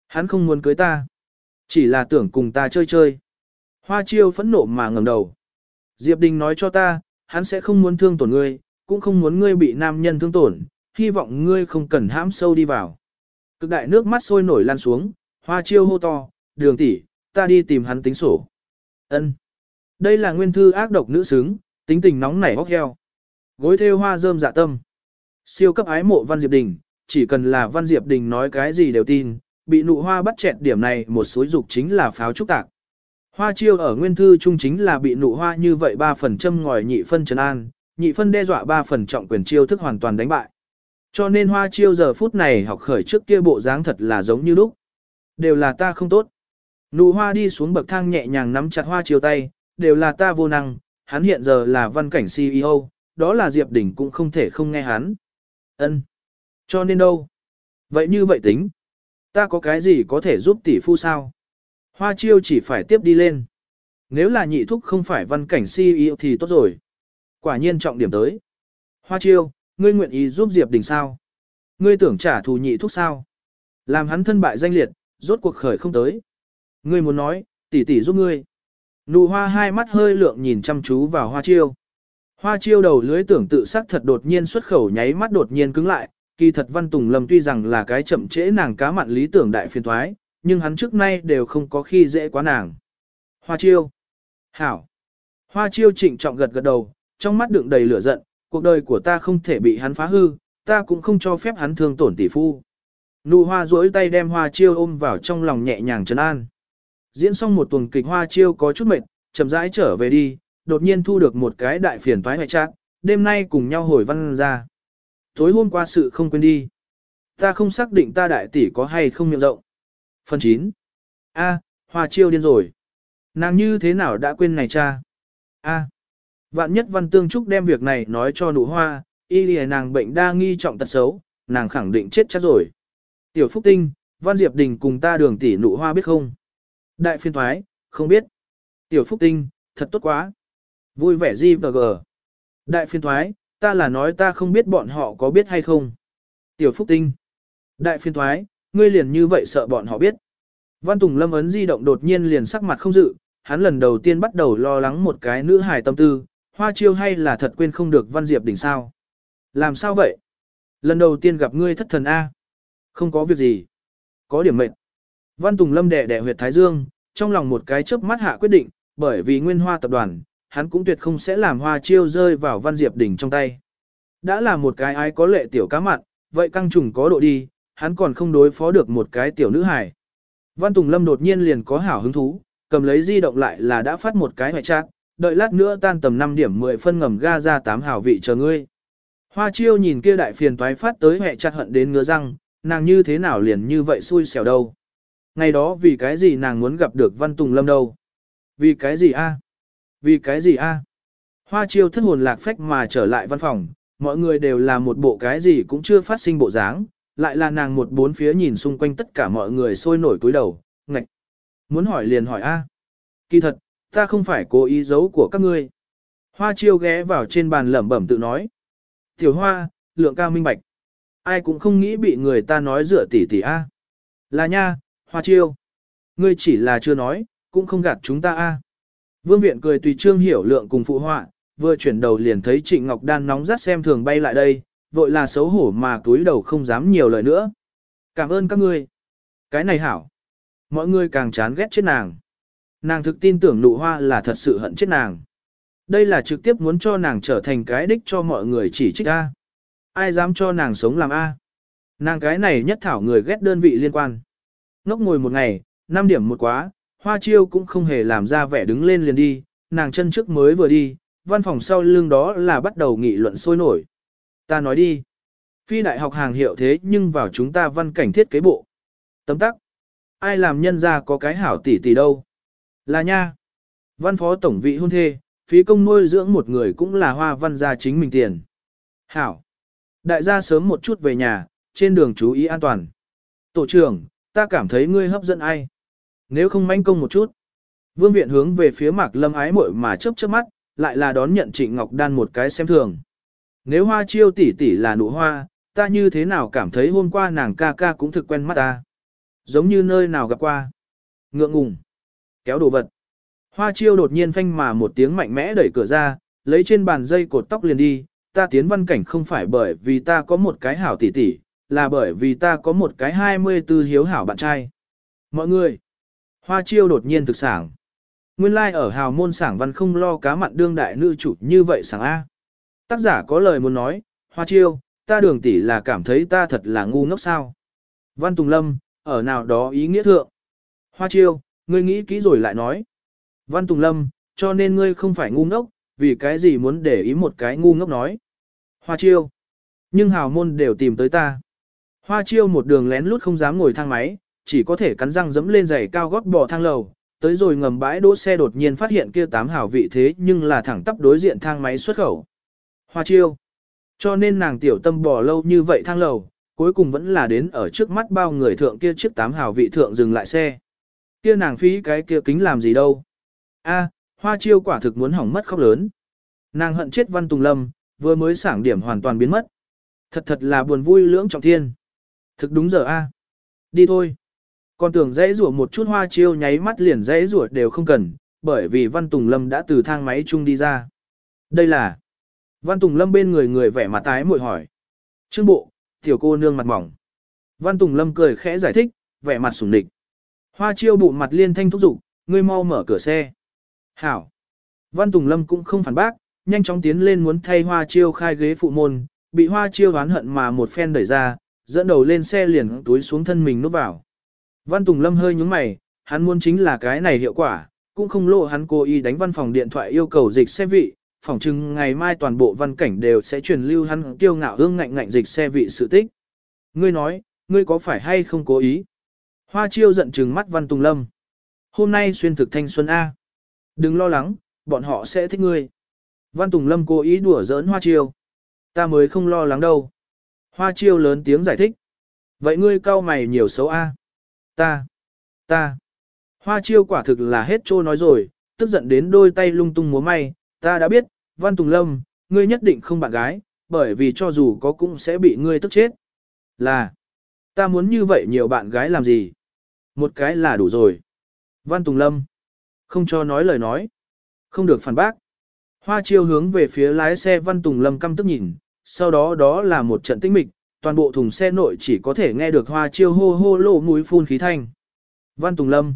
Hắn không muốn cưới ta. Chỉ là tưởng cùng ta chơi chơi. Hoa chiêu phẫn nộ mà ngẩng đầu. Diệp Đình nói cho ta, hắn sẽ không muốn thương tổn ngươi, cũng không muốn ngươi bị nam nhân thương tổn, hy vọng ngươi không cần hãm sâu đi vào. Cực đại nước mắt sôi nổi lan xuống, hoa chiêu hô to, đường tỷ, ta đi tìm hắn tính sổ. Ân. Đây là nguyên thư ác độc nữ xứng, tính tình nóng nảy hóc heo. Gối theo hoa rơm dạ tâm. Siêu cấp ái mộ Văn Diệp Đình, chỉ cần là Văn Diệp Đình nói cái gì đều tin, bị nụ hoa bắt chẹt điểm này một suối dục chính là pháo trúc tạc. Hoa chiêu ở nguyên thư trung chính là bị nụ hoa như vậy ba phần châm ngòi nhị phân trấn an, nhị phân đe dọa ba phần trọng quyền chiêu thức hoàn toàn đánh bại. Cho nên hoa chiêu giờ phút này học khởi trước kia bộ dáng thật là giống như lúc. Đều là ta không tốt. Nụ hoa đi xuống bậc thang nhẹ nhàng nắm chặt hoa chiêu tay, đều là ta vô năng, hắn hiện giờ là văn cảnh CEO, đó là Diệp Đình cũng không thể không nghe hắn. Ân. Cho nên đâu? Vậy như vậy tính. Ta có cái gì có thể giúp tỷ phu sao? Hoa chiêu chỉ phải tiếp đi lên. Nếu là nhị thúc không phải văn cảnh CEO thì tốt rồi. Quả nhiên trọng điểm tới. Hoa chiêu, ngươi nguyện ý giúp Diệp Đình sao? Ngươi tưởng trả thù nhị thúc sao? Làm hắn thân bại danh liệt, rốt cuộc khởi không tới. Ngươi muốn nói, tỷ tỷ giúp ngươi. Nụ hoa hai mắt hơi lượng nhìn chăm chú vào hoa chiêu. Hoa chiêu đầu lưới tưởng tự sắc thật đột nhiên xuất khẩu nháy mắt đột nhiên cứng lại, kỳ thật văn tùng lâm tuy rằng là cái chậm trễ nàng cá mặn lý tưởng đại phiền thoái, nhưng hắn trước nay đều không có khi dễ quá nàng. Hoa chiêu. Hảo. Hoa chiêu trịnh trọng gật gật đầu, trong mắt đựng đầy lửa giận, cuộc đời của ta không thể bị hắn phá hư, ta cũng không cho phép hắn thương tổn tỷ phu. Nụ hoa duỗi tay đem hoa chiêu ôm vào trong lòng nhẹ nhàng trấn an. Diễn xong một tuần kịch hoa chiêu có chút mệt, chậm rãi trở về đi, đột nhiên thu được một cái đại phiền toái hoại trạng, đêm nay cùng nhau hồi văn ra. Tối hôm qua sự không quên đi. Ta không xác định ta đại tỷ có hay không miệng rộng. Phần 9. A, hoa chiêu điên rồi. Nàng như thế nào đã quên này cha? A. Vạn nhất văn tương trúc đem việc này nói cho nụ hoa, y lìa nàng bệnh đa nghi trọng tật xấu, nàng khẳng định chết chắc rồi. Tiểu Phúc Tinh, Văn Diệp Đình cùng ta đường tỷ nụ hoa biết không? Đại phiên thoái, không biết. Tiểu Phúc Tinh, thật tốt quá. Vui vẻ gì và gờ. Đại phiên thoái, ta là nói ta không biết bọn họ có biết hay không. Tiểu Phúc Tinh. Đại phiên thoái, ngươi liền như vậy sợ bọn họ biết. Văn Tùng Lâm ấn di động đột nhiên liền sắc mặt không dự, hắn lần đầu tiên bắt đầu lo lắng một cái nữ hài tâm tư, hoa chiêu hay là thật quên không được Văn Diệp đỉnh sao. Làm sao vậy? Lần đầu tiên gặp ngươi thất thần A. Không có việc gì. Có điểm mệnh. Văn Tùng Lâm đẻ đẻ huyệt Thái Dương, trong lòng một cái chớp mắt hạ quyết định, bởi vì nguyên hoa tập đoàn, hắn cũng tuyệt không sẽ làm hoa chiêu rơi vào Văn Diệp Đỉnh trong tay. Đã là một cái ai có lệ tiểu cá mặn, vậy căng trùng có độ đi, hắn còn không đối phó được một cái tiểu nữ hài. Văn Tùng Lâm đột nhiên liền có hảo hứng thú, cầm lấy di động lại là đã phát một cái hoại trạng, đợi lát nữa tan tầm 5 điểm 10 phân ngầm ga ra 8 hảo vị chờ ngươi. Hoa chiêu nhìn kia đại phiền toái phát tới hẹ chặt hận đến ngứa răng, nàng như thế nào liền như vậy xui xẻo đâu. Ngày đó vì cái gì nàng muốn gặp được Văn Tùng Lâm đâu? Vì cái gì a? Vì cái gì a? Hoa chiêu thất hồn lạc phách mà trở lại văn phòng, mọi người đều là một bộ cái gì cũng chưa phát sinh bộ dáng, lại là nàng một bốn phía nhìn xung quanh tất cả mọi người sôi nổi cúi đầu, ngạch. Muốn hỏi liền hỏi a. Kỳ thật, ta không phải cố ý giấu của các ngươi. Hoa chiêu ghé vào trên bàn lẩm bẩm tự nói. Tiểu hoa, lượng ca minh bạch. Ai cũng không nghĩ bị người ta nói dựa tỉ tỉ a. Là nha, hoa chiêu. Ngươi chỉ là chưa nói, cũng không gạt chúng ta a. Vương viện cười tùy trương hiểu lượng cùng phụ họa, vừa chuyển đầu liền thấy Trịnh Ngọc Đan nóng rát xem thường bay lại đây, vội là xấu hổ mà túi đầu không dám nhiều lời nữa. Cảm ơn các ngươi. Cái này hảo. Mọi người càng chán ghét chết nàng. Nàng thực tin tưởng nụ hoa là thật sự hận chết nàng. Đây là trực tiếp muốn cho nàng trở thành cái đích cho mọi người chỉ trích A. Ai dám cho nàng sống làm A. Nàng cái này nhất thảo người ghét đơn vị liên quan. Ngốc ngồi một ngày, 5 điểm một quá, hoa chiêu cũng không hề làm ra vẻ đứng lên liền đi, nàng chân trước mới vừa đi, văn phòng sau lưng đó là bắt đầu nghị luận sôi nổi. Ta nói đi. Phi đại học hàng hiệu thế nhưng vào chúng ta văn cảnh thiết kế bộ. Tấm tắc. Ai làm nhân ra có cái hảo tỷ tỷ đâu. Là nha. Văn phó tổng vị hôn thê, phí công nuôi dưỡng một người cũng là hoa văn gia chính mình tiền. Hảo. Đại gia sớm một chút về nhà, trên đường chú ý an toàn. Tổ trưởng, ta cảm thấy ngươi hấp dẫn ai. Nếu không manh công một chút. Vương viện hướng về phía mạc lâm ái muội mà chớp chớp mắt, lại là đón nhận Trịnh Ngọc Đan một cái xem thường. Nếu hoa chiêu tỷ tỷ là nụ hoa, ta như thế nào cảm thấy hôm qua nàng ca ca cũng thực quen mắt ta. Giống như nơi nào gặp qua. Ngượng ngùng. Kéo đồ vật. Hoa chiêu đột nhiên phanh mà một tiếng mạnh mẽ đẩy cửa ra, lấy trên bàn dây cột tóc liền đi. Ta tiến văn cảnh không phải bởi vì ta có một cái hảo tỷ tỷ, là bởi vì ta có một cái 24 hiếu hảo bạn trai. Mọi người. Hoa chiêu đột nhiên thực sảng. Nguyên lai like ở hào môn sảng văn không lo cá mặn đương đại nữ chủ như vậy sảng A. Tác giả có lời muốn nói, hoa chiêu, ta đường tỷ là cảm thấy ta thật là ngu ngốc sao. Văn Tùng Lâm, ở nào đó ý nghĩa thượng. Hoa chiêu, ngươi nghĩ kỹ rồi lại nói. Văn Tùng Lâm, cho nên ngươi không phải ngu ngốc, vì cái gì muốn để ý một cái ngu ngốc nói. Hoa chiêu, nhưng hào môn đều tìm tới ta. Hoa chiêu một đường lén lút không dám ngồi thang máy, chỉ có thể cắn răng dẫm lên giày cao gót bò thang lầu, tới rồi ngầm bãi đỗ xe đột nhiên phát hiện kia tám hào vị thế nhưng là thẳng tắp đối diện thang máy xuất khẩu. Hoa chiêu. Cho nên nàng tiểu tâm bò lâu như vậy thang lầu, cuối cùng vẫn là đến ở trước mắt bao người thượng kia chiếc tám hào vị thượng dừng lại xe. Kia nàng phí cái kia kính làm gì đâu. A, hoa chiêu quả thực muốn hỏng mất khóc lớn. Nàng hận chết văn tùng lâm, vừa mới sảng điểm hoàn toàn biến mất. Thật thật là buồn vui lưỡng trọng thiên. Thực đúng giờ a. Đi thôi. Còn tưởng dãy rủa một chút hoa chiêu nháy mắt liền dãy rủa đều không cần, bởi vì Văn Tùng Lâm đã từ thang máy chung đi ra. Đây là Văn Tùng Lâm bên người người vẻ mặt tái mội hỏi. Trương bộ, tiểu cô nương mặt mỏng. Văn Tùng Lâm cười khẽ giải thích, vẻ mặt sủng địch. Hoa chiêu bụng mặt liên thanh thúc giục, ngươi mau mở cửa xe. Hảo. Văn Tùng Lâm cũng không phản bác, nhanh chóng tiến lên muốn thay hoa chiêu khai ghế phụ môn, bị hoa chiêu oán hận mà một phen đẩy ra, dẫn đầu lên xe liền túi xuống thân mình núp vào. Văn Tùng Lâm hơi nhúng mày, hắn muốn chính là cái này hiệu quả, cũng không lộ hắn cố ý đánh văn phòng điện thoại yêu cầu dịch xe vị, phỏng chừng ngày mai toàn bộ văn cảnh đều sẽ truyền lưu hắn kiêu ngạo hương ngạnh ngạnh dịch xe vị sự tích. Ngươi nói, ngươi có phải hay không cố ý? Hoa chiêu giận trừng mắt Văn Tùng Lâm. Hôm nay xuyên thực thanh xuân A. Đừng lo lắng, bọn họ sẽ thích ngươi. Văn Tùng Lâm cố ý đùa giỡn Hoa chiêu. Ta mới không lo lắng đâu. Hoa chiêu lớn tiếng giải thích. Vậy ngươi cau mày nhiều xấu A. Ta, ta. Hoa chiêu quả thực là hết trô nói rồi, tức giận đến đôi tay lung tung múa may, ta đã biết, Văn Tùng Lâm, ngươi nhất định không bạn gái, bởi vì cho dù có cũng sẽ bị ngươi tức chết. Là, ta muốn như vậy nhiều bạn gái làm gì? Một cái là đủ rồi. Văn Tùng Lâm, không cho nói lời nói. Không được phản bác. Hoa chiêu hướng về phía lái xe Văn Tùng Lâm căm tức nhìn, sau đó đó là một trận tĩnh mịch, toàn bộ thùng xe nội chỉ có thể nghe được hoa chiêu hô hô lộ mũi phun khí thanh. Văn Tùng Lâm.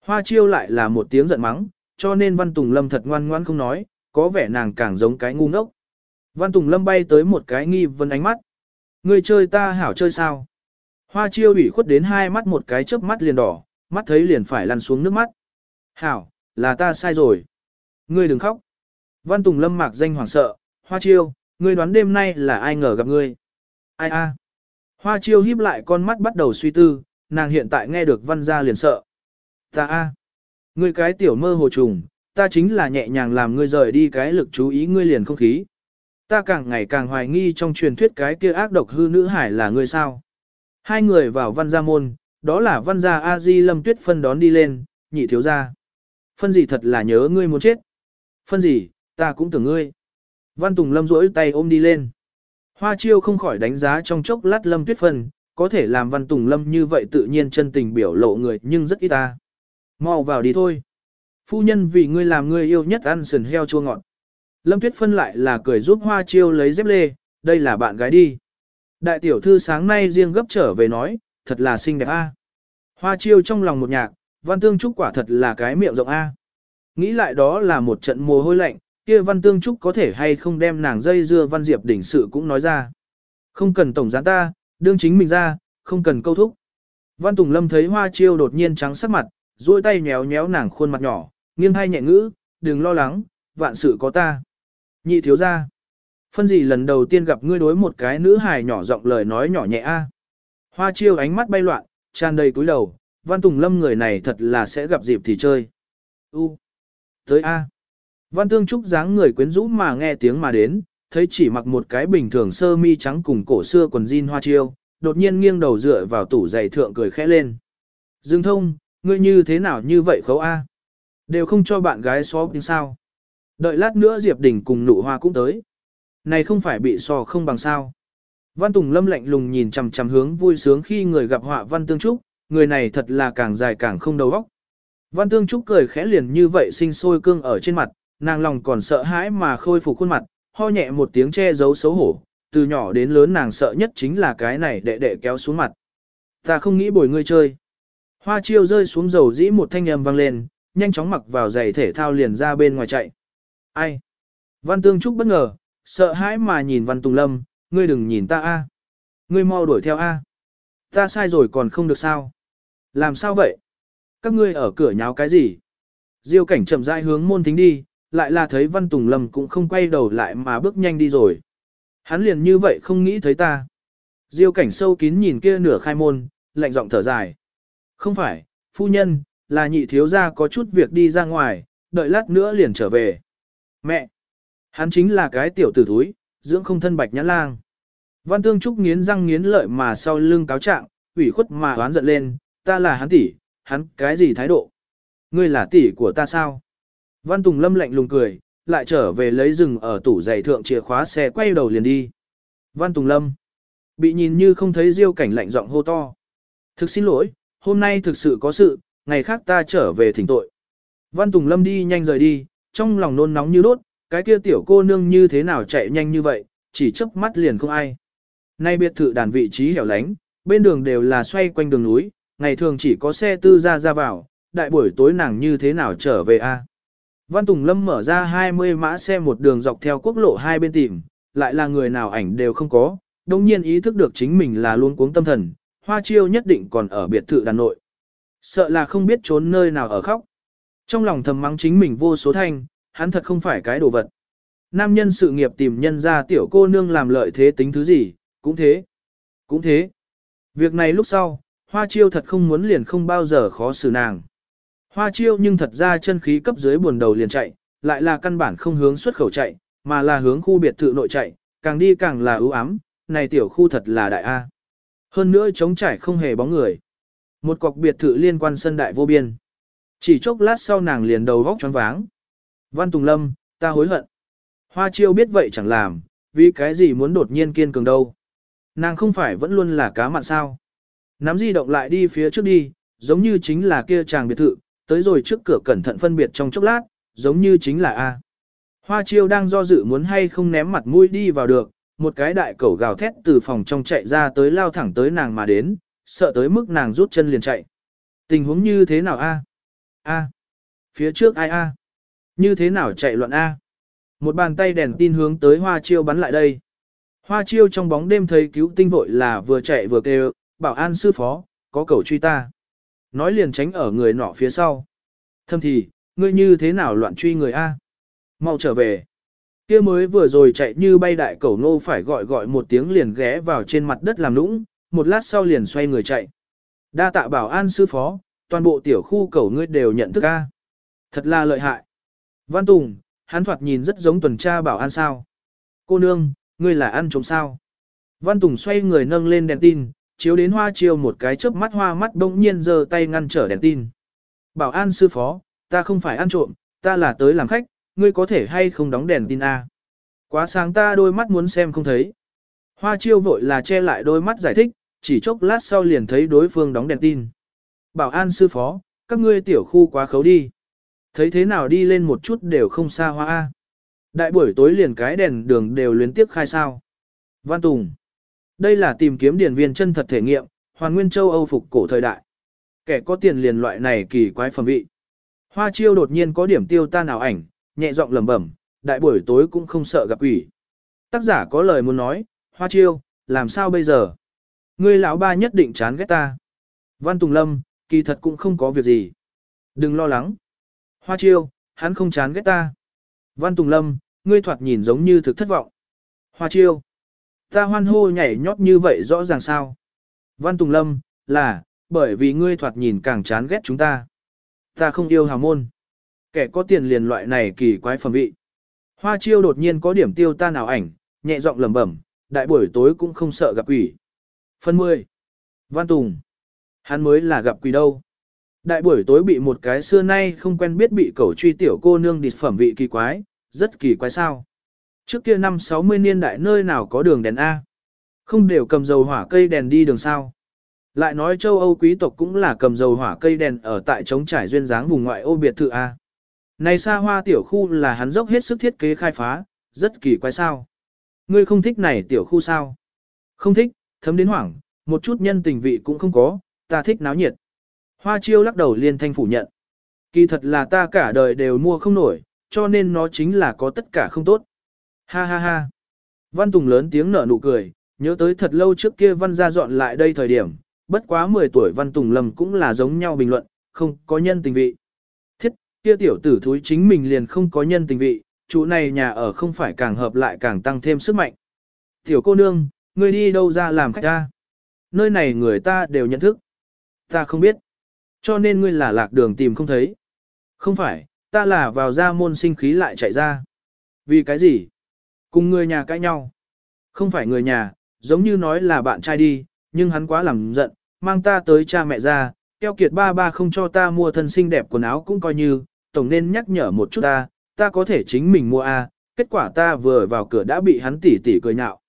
Hoa chiêu lại là một tiếng giận mắng, cho nên Văn Tùng Lâm thật ngoan ngoan không nói, có vẻ nàng càng giống cái ngu ngốc. Văn Tùng Lâm bay tới một cái nghi vấn ánh mắt. Người chơi ta hảo chơi sao? Hoa chiêu ủy khuất đến hai mắt một cái chớp mắt liền đỏ, mắt thấy liền phải lăn xuống nước mắt. Hảo, là ta sai rồi. Ngươi đừng khóc. Văn Tùng Lâm mạc danh hoảng sợ, Hoa chiêu, ngươi đoán đêm nay là ai ngờ gặp ngươi. Ai a? Hoa chiêu híp lại con mắt bắt đầu suy tư, nàng hiện tại nghe được văn gia liền sợ. Ta a, ngươi cái tiểu mơ hồ trùng, ta chính là nhẹ nhàng làm ngươi rời đi cái lực chú ý ngươi liền không khí. Ta càng ngày càng hoài nghi trong truyền thuyết cái kia ác độc hư nữ hải là ngươi sao. Hai người vào văn gia môn, đó là văn gia A-di lâm tuyết phân đón đi lên, nhị thiếu gia. Phân gì thật là nhớ ngươi muốn chết. Phân gì, ta cũng tưởng ngươi. Văn Tùng Lâm rỗi tay ôm đi lên. Hoa chiêu không khỏi đánh giá trong chốc lát Lâm Tuyết Phân, có thể làm Văn Tùng Lâm như vậy tự nhiên chân tình biểu lộ người nhưng rất ít ta. Mau vào đi thôi. Phu nhân vì ngươi làm ngươi yêu nhất ăn sườn heo chua ngọt. Lâm Tuyết Phân lại là cười giúp Hoa chiêu lấy dép lê, đây là bạn gái đi. Đại tiểu thư sáng nay riêng gấp trở về nói, thật là xinh đẹp a. Hoa chiêu trong lòng một nhạc, Văn Tương Trúc quả thật là cái miệng rộng a. Nghĩ lại đó là một trận mồ hôi lạnh, kia Văn Tương Trúc có thể hay không đem nàng dây dưa Văn Diệp đỉnh sự cũng nói ra. Không cần tổng gián ta, đương chính mình ra, không cần câu thúc. Văn Tùng Lâm thấy Hoa Chiêu đột nhiên trắng sắc mặt, duỗi tay nhéo nhéo nàng khuôn mặt nhỏ, nghiêng hai nhẹ ngữ, đừng lo lắng, vạn sự có ta. Nhị thiếu ra. Phân gì lần đầu tiên gặp ngươi đối một cái nữ hài nhỏ giọng lời nói nhỏ nhẹ a. À? Hoa Chiêu ánh mắt bay loạn, tràn đầy cúi đầu, Văn Tùng Lâm người này thật là sẽ gặp dịp thì chơi. U. Tới A. Văn Tương Trúc dáng người quyến rũ mà nghe tiếng mà đến, thấy chỉ mặc một cái bình thường sơ mi trắng cùng cổ xưa quần jean hoa chiêu, đột nhiên nghiêng đầu dựa vào tủ giày thượng cười khẽ lên. Dương thông, ngươi như thế nào như vậy khấu A? Đều không cho bạn gái xóa tính sao? Đợi lát nữa Diệp Đình cùng nụ hoa cũng tới. Này không phải bị sò không bằng sao. Văn Tùng Lâm lạnh lùng nhìn chằm chằm hướng vui sướng khi người gặp họa Văn Tương Trúc, người này thật là càng dài càng không đầu óc. Văn Tương Trúc cười khẽ liền như vậy sinh sôi cương ở trên mặt, nàng lòng còn sợ hãi mà khôi phục khuôn mặt, ho nhẹ một tiếng che giấu xấu hổ, từ nhỏ đến lớn nàng sợ nhất chính là cái này đệ đệ kéo xuống mặt. Ta không nghĩ bồi ngươi chơi. Hoa chiêu rơi xuống dầu dĩ một thanh âm vang lên, nhanh chóng mặc vào giày thể thao liền ra bên ngoài chạy. Ai? Văn Tương Trúc bất ngờ, sợ hãi mà nhìn Văn Tùng Lâm, ngươi đừng nhìn ta a, Ngươi mau đuổi theo a. Ta sai rồi còn không được sao? Làm sao vậy? Các ngươi ở cửa nháo cái gì? Diêu cảnh chậm rãi hướng môn thính đi, lại là thấy Văn Tùng Lâm cũng không quay đầu lại mà bước nhanh đi rồi. Hắn liền như vậy không nghĩ thấy ta. Diêu cảnh sâu kín nhìn kia nửa khai môn, lạnh giọng thở dài. Không phải, phu nhân, là nhị thiếu gia có chút việc đi ra ngoài, đợi lát nữa liền trở về. Mẹ! Hắn chính là cái tiểu tử thúi, dưỡng không thân bạch nhãn lang. Văn Tương Trúc nghiến răng nghiến lợi mà sau lưng cáo trạng, ủy khuất mà oán giận lên, ta là hắn tỷ, hắn cái gì thái độ? Ngươi là tỷ của ta sao? Văn Tùng Lâm lạnh lùng cười, lại trở về lấy rừng ở tủ giày thượng chìa khóa xe quay đầu liền đi. Văn Tùng Lâm bị nhìn như không thấy diêu cảnh lạnh giọng hô to. Thực xin lỗi, hôm nay thực sự có sự, ngày khác ta trở về thỉnh tội. Văn Tùng Lâm đi nhanh rời đi, trong lòng nôn nóng như đốt, cái kia tiểu cô nương như thế nào chạy nhanh như vậy, chỉ chớp mắt liền không ai. Nay biệt thự đàn vị trí hẻo lánh, bên đường đều là xoay quanh đường núi, ngày thường chỉ có xe tư ra ra vào, đại buổi tối nàng như thế nào trở về a? Văn Tùng Lâm mở ra 20 mã xe một đường dọc theo quốc lộ hai bên tìm, lại là người nào ảnh đều không có, đồng nhiên ý thức được chính mình là luôn cuống tâm thần, hoa chiêu nhất định còn ở biệt thự đàn nội. Sợ là không biết trốn nơi nào ở khóc. Trong lòng thầm mắng chính mình vô số thanh, hắn thật không phải cái đồ vật. Nam nhân sự nghiệp tìm nhân ra tiểu cô nương làm lợi thế tính thứ gì, cũng thế. Cũng thế. Việc này lúc sau, hoa chiêu thật không muốn liền không bao giờ khó xử nàng. Hoa chiêu nhưng thật ra chân khí cấp dưới buồn đầu liền chạy, lại là căn bản không hướng xuất khẩu chạy, mà là hướng khu biệt thự nội chạy, càng đi càng là ưu ám, này tiểu khu thật là đại A. Hơn nữa trống trải không hề bóng người. Một cọc biệt thự liên quan sân đại vô biên. Chỉ chốc lát sau nàng liền đầu vóc choáng váng. Văn Tùng Lâm, ta hối hận. Hoa chiêu biết vậy chẳng làm, vì cái gì muốn đột nhiên kiên cường đâu. Nàng không phải vẫn luôn là cá mặn sao. Nắm di động lại đi phía trước đi, giống như chính là kia chàng biệt thự, tới rồi trước cửa cẩn thận phân biệt trong chốc lát, giống như chính là A. Hoa chiêu đang do dự muốn hay không ném mặt mũi đi vào được, một cái đại cẩu gào thét từ phòng trong chạy ra tới lao thẳng tới nàng mà đến, sợ tới mức nàng rút chân liền chạy. Tình huống như thế nào a? A. Phía trước ai a? Như thế nào chạy loạn a? Một bàn tay đèn tin hướng tới hoa chiêu bắn lại đây. Hoa chiêu trong bóng đêm thấy cứu tinh vội là vừa chạy vừa kêu, bảo an sư phó, có cầu truy ta. Nói liền tránh ở người nọ phía sau. Thâm thì, ngươi như thế nào loạn truy người A? Mau trở về. kia mới vừa rồi chạy như bay đại cẩu nô phải gọi gọi một tiếng liền ghé vào trên mặt đất làm nũng, một lát sau liền xoay người chạy. Đa tạ bảo an sư phó, toàn bộ tiểu khu cẩu ngươi đều nhận thức A. Thật là lợi hại. Văn Tùng, hắn thoạt nhìn rất giống tuần tra bảo an sao. Cô nương, ngươi là ăn trộm sao. Văn Tùng xoay người nâng lên đèn tin, chiếu đến hoa chiêu một cái chớp mắt hoa mắt bỗng nhiên giơ tay ngăn trở đèn tin. Bảo an sư phó, ta không phải ăn trộm, ta là tới làm khách, ngươi có thể hay không đóng đèn tin A. Quá sáng ta đôi mắt muốn xem không thấy. Hoa chiêu vội là che lại đôi mắt giải thích, chỉ chốc lát sau liền thấy đối phương đóng đèn tin. Bảo an sư phó, các ngươi tiểu khu quá khấu đi. Thấy thế nào đi lên một chút đều không xa hoa A. Đại buổi tối liền cái đèn đường đều liên tiếp khai sao. Văn Tùng. Đây là tìm kiếm điển viên chân thật thể nghiệm, hoàn nguyên châu Âu phục cổ thời đại. Kẻ có tiền liền loại này kỳ quái phẩm vị. Hoa chiêu đột nhiên có điểm tiêu tan ảo ảnh, nhẹ giọng lẩm bẩm, đại buổi tối cũng không sợ gặp quỷ. Tác giả có lời muốn nói, Hoa chiêu, làm sao bây giờ? Ngươi lão ba nhất định chán ghét ta. Văn Tùng Lâm, kỳ thật cũng không có việc gì. Đừng lo lắng. Hoa chiêu, hắn không chán ghét ta. Văn Tùng Lâm, ngươi thoạt nhìn giống như thực thất vọng. Hoa chiêu. Ta hoan hô nhảy nhót như vậy rõ ràng sao. Văn Tùng Lâm, là, bởi vì ngươi thoạt nhìn càng chán ghét chúng ta. Ta không yêu hào môn. Kẻ có tiền liền loại này kỳ quái phẩm vị. Hoa chiêu đột nhiên có điểm tiêu ta nào ảnh, nhẹ giọng lẩm bẩm, đại buổi tối cũng không sợ gặp quỷ. Phần 10. Văn Tùng. Hắn mới là gặp quỷ đâu. Đại buổi tối bị một cái xưa nay không quen biết bị cẩu truy tiểu cô nương địt phẩm vị kỳ quái, rất kỳ quái sao. Trước kia năm 60 niên đại nơi nào có đường đèn A. Không đều cầm dầu hỏa cây đèn đi đường sao. Lại nói châu Âu quý tộc cũng là cầm dầu hỏa cây đèn ở tại trống trải duyên dáng vùng ngoại ô biệt thự A. Này xa hoa tiểu khu là hắn dốc hết sức thiết kế khai phá, rất kỳ quái sao. Ngươi không thích này tiểu khu sao? Không thích, thấm đến hoảng, một chút nhân tình vị cũng không có, ta thích náo nhiệt. Hoa chiêu lắc đầu liên thanh phủ nhận. Kỳ thật là ta cả đời đều mua không nổi, cho nên nó chính là có tất cả không tốt. Ha ha ha. Văn Tùng lớn tiếng nở nụ cười, nhớ tới thật lâu trước kia Văn gia dọn lại đây thời điểm, bất quá 10 tuổi Văn Tùng lầm cũng là giống nhau bình luận, không có nhân tình vị. Thiết, kia tiểu tử thúi chính mình liền không có nhân tình vị, chủ này nhà ở không phải càng hợp lại càng tăng thêm sức mạnh. Tiểu cô nương, ngươi đi đâu ra làm khách ta? Nơi này người ta đều nhận thức. Ta không biết. Cho nên ngươi là lạc đường tìm không thấy. Không phải, ta là vào ra môn sinh khí lại chạy ra. Vì cái gì? Cùng người nhà cãi nhau. Không phải người nhà, giống như nói là bạn trai đi, nhưng hắn quá làm giận, mang ta tới cha mẹ ra, keo kiệt ba ba không cho ta mua thân xinh đẹp quần áo cũng coi như, tổng nên nhắc nhở một chút ta, ta có thể chính mình mua a. À, kết quả ta vừa vào cửa đã bị hắn tỉ tỉ cười nhạo.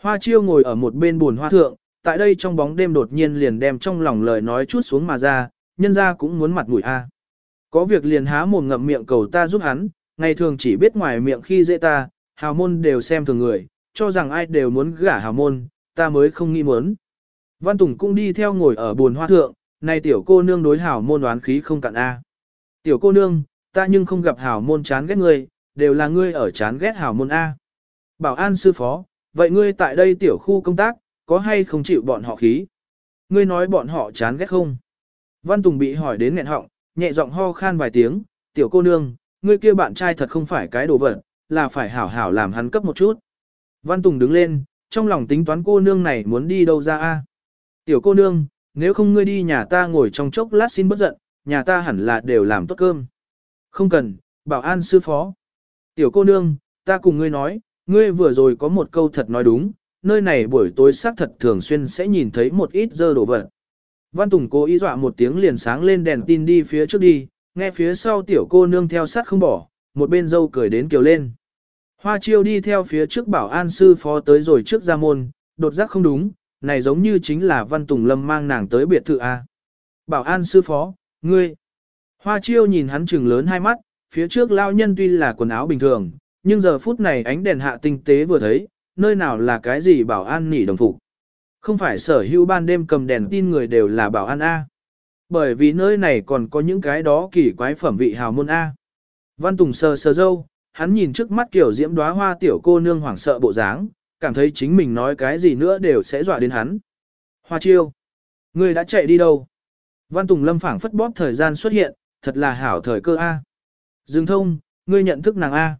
Hoa chiêu ngồi ở một bên buồn hoa thượng, tại đây trong bóng đêm đột nhiên liền đem trong lòng lời nói chút xuống mà ra, nhân ra cũng muốn mặt mũi a. Có việc liền há mồm ngậm miệng cầu ta giúp hắn, ngày thường chỉ biết ngoài miệng khi dễ ta, hào môn đều xem thường người, cho rằng ai đều muốn gả hào môn, ta mới không nghĩ muốn. Văn Tùng cũng đi theo ngồi ở buồn hoa thượng, này tiểu cô nương đối hào môn đoán khí không cạn A. Tiểu cô nương, ta nhưng không gặp hào môn chán ghét ngươi, đều là ngươi ở chán ghét hào môn A. Bảo an sư phó, vậy ngươi tại đây tiểu khu công tác, có hay không chịu bọn họ khí? Ngươi nói bọn họ chán ghét không? Văn Tùng bị hỏi đến nghẹn họng, nhẹ giọng ho khan vài tiếng, tiểu cô nương, ngươi kia bạn trai thật không phải cái đồ vật, là phải hảo hảo làm hắn cấp một chút. Văn Tùng đứng lên, trong lòng tính toán cô nương này muốn đi đâu ra a? Tiểu cô nương, nếu không ngươi đi nhà ta ngồi trong chốc lát xin bất giận, nhà ta hẳn là đều làm tốt cơm. Không cần, bảo an sư phó. Tiểu cô nương, ta cùng ngươi nói, ngươi vừa rồi có một câu thật nói đúng, nơi này buổi tối xác thật thường xuyên sẽ nhìn thấy một ít dơ đồ vật. Văn Tùng cố ý dọa một tiếng liền sáng lên đèn tin đi phía trước đi, nghe phía sau tiểu cô nương theo sát không bỏ, một bên dâu cười đến kiều lên. Hoa chiêu đi theo phía trước bảo an sư phó tới rồi trước ra môn, đột giác không đúng, này giống như chính là Văn Tùng Lâm mang nàng tới biệt thự A. Bảo an sư phó, ngươi. Hoa chiêu nhìn hắn trừng lớn hai mắt, phía trước lao nhân tuy là quần áo bình thường, nhưng giờ phút này ánh đèn hạ tinh tế vừa thấy, nơi nào là cái gì bảo an nỉ đồng phục. Không phải sở hữu ban đêm cầm đèn tin người đều là bảo an A. Bởi vì nơi này còn có những cái đó kỳ quái phẩm vị hào môn A. Văn Tùng sờ sờ dâu, hắn nhìn trước mắt kiểu diễm đóa hoa tiểu cô nương hoảng sợ bộ dáng, cảm thấy chính mình nói cái gì nữa đều sẽ dọa đến hắn. Hoa chiêu. Ngươi đã chạy đi đâu? Văn Tùng Lâm phảng phất bóp thời gian xuất hiện, thật là hảo thời cơ A. Dương thông, ngươi nhận thức nàng A.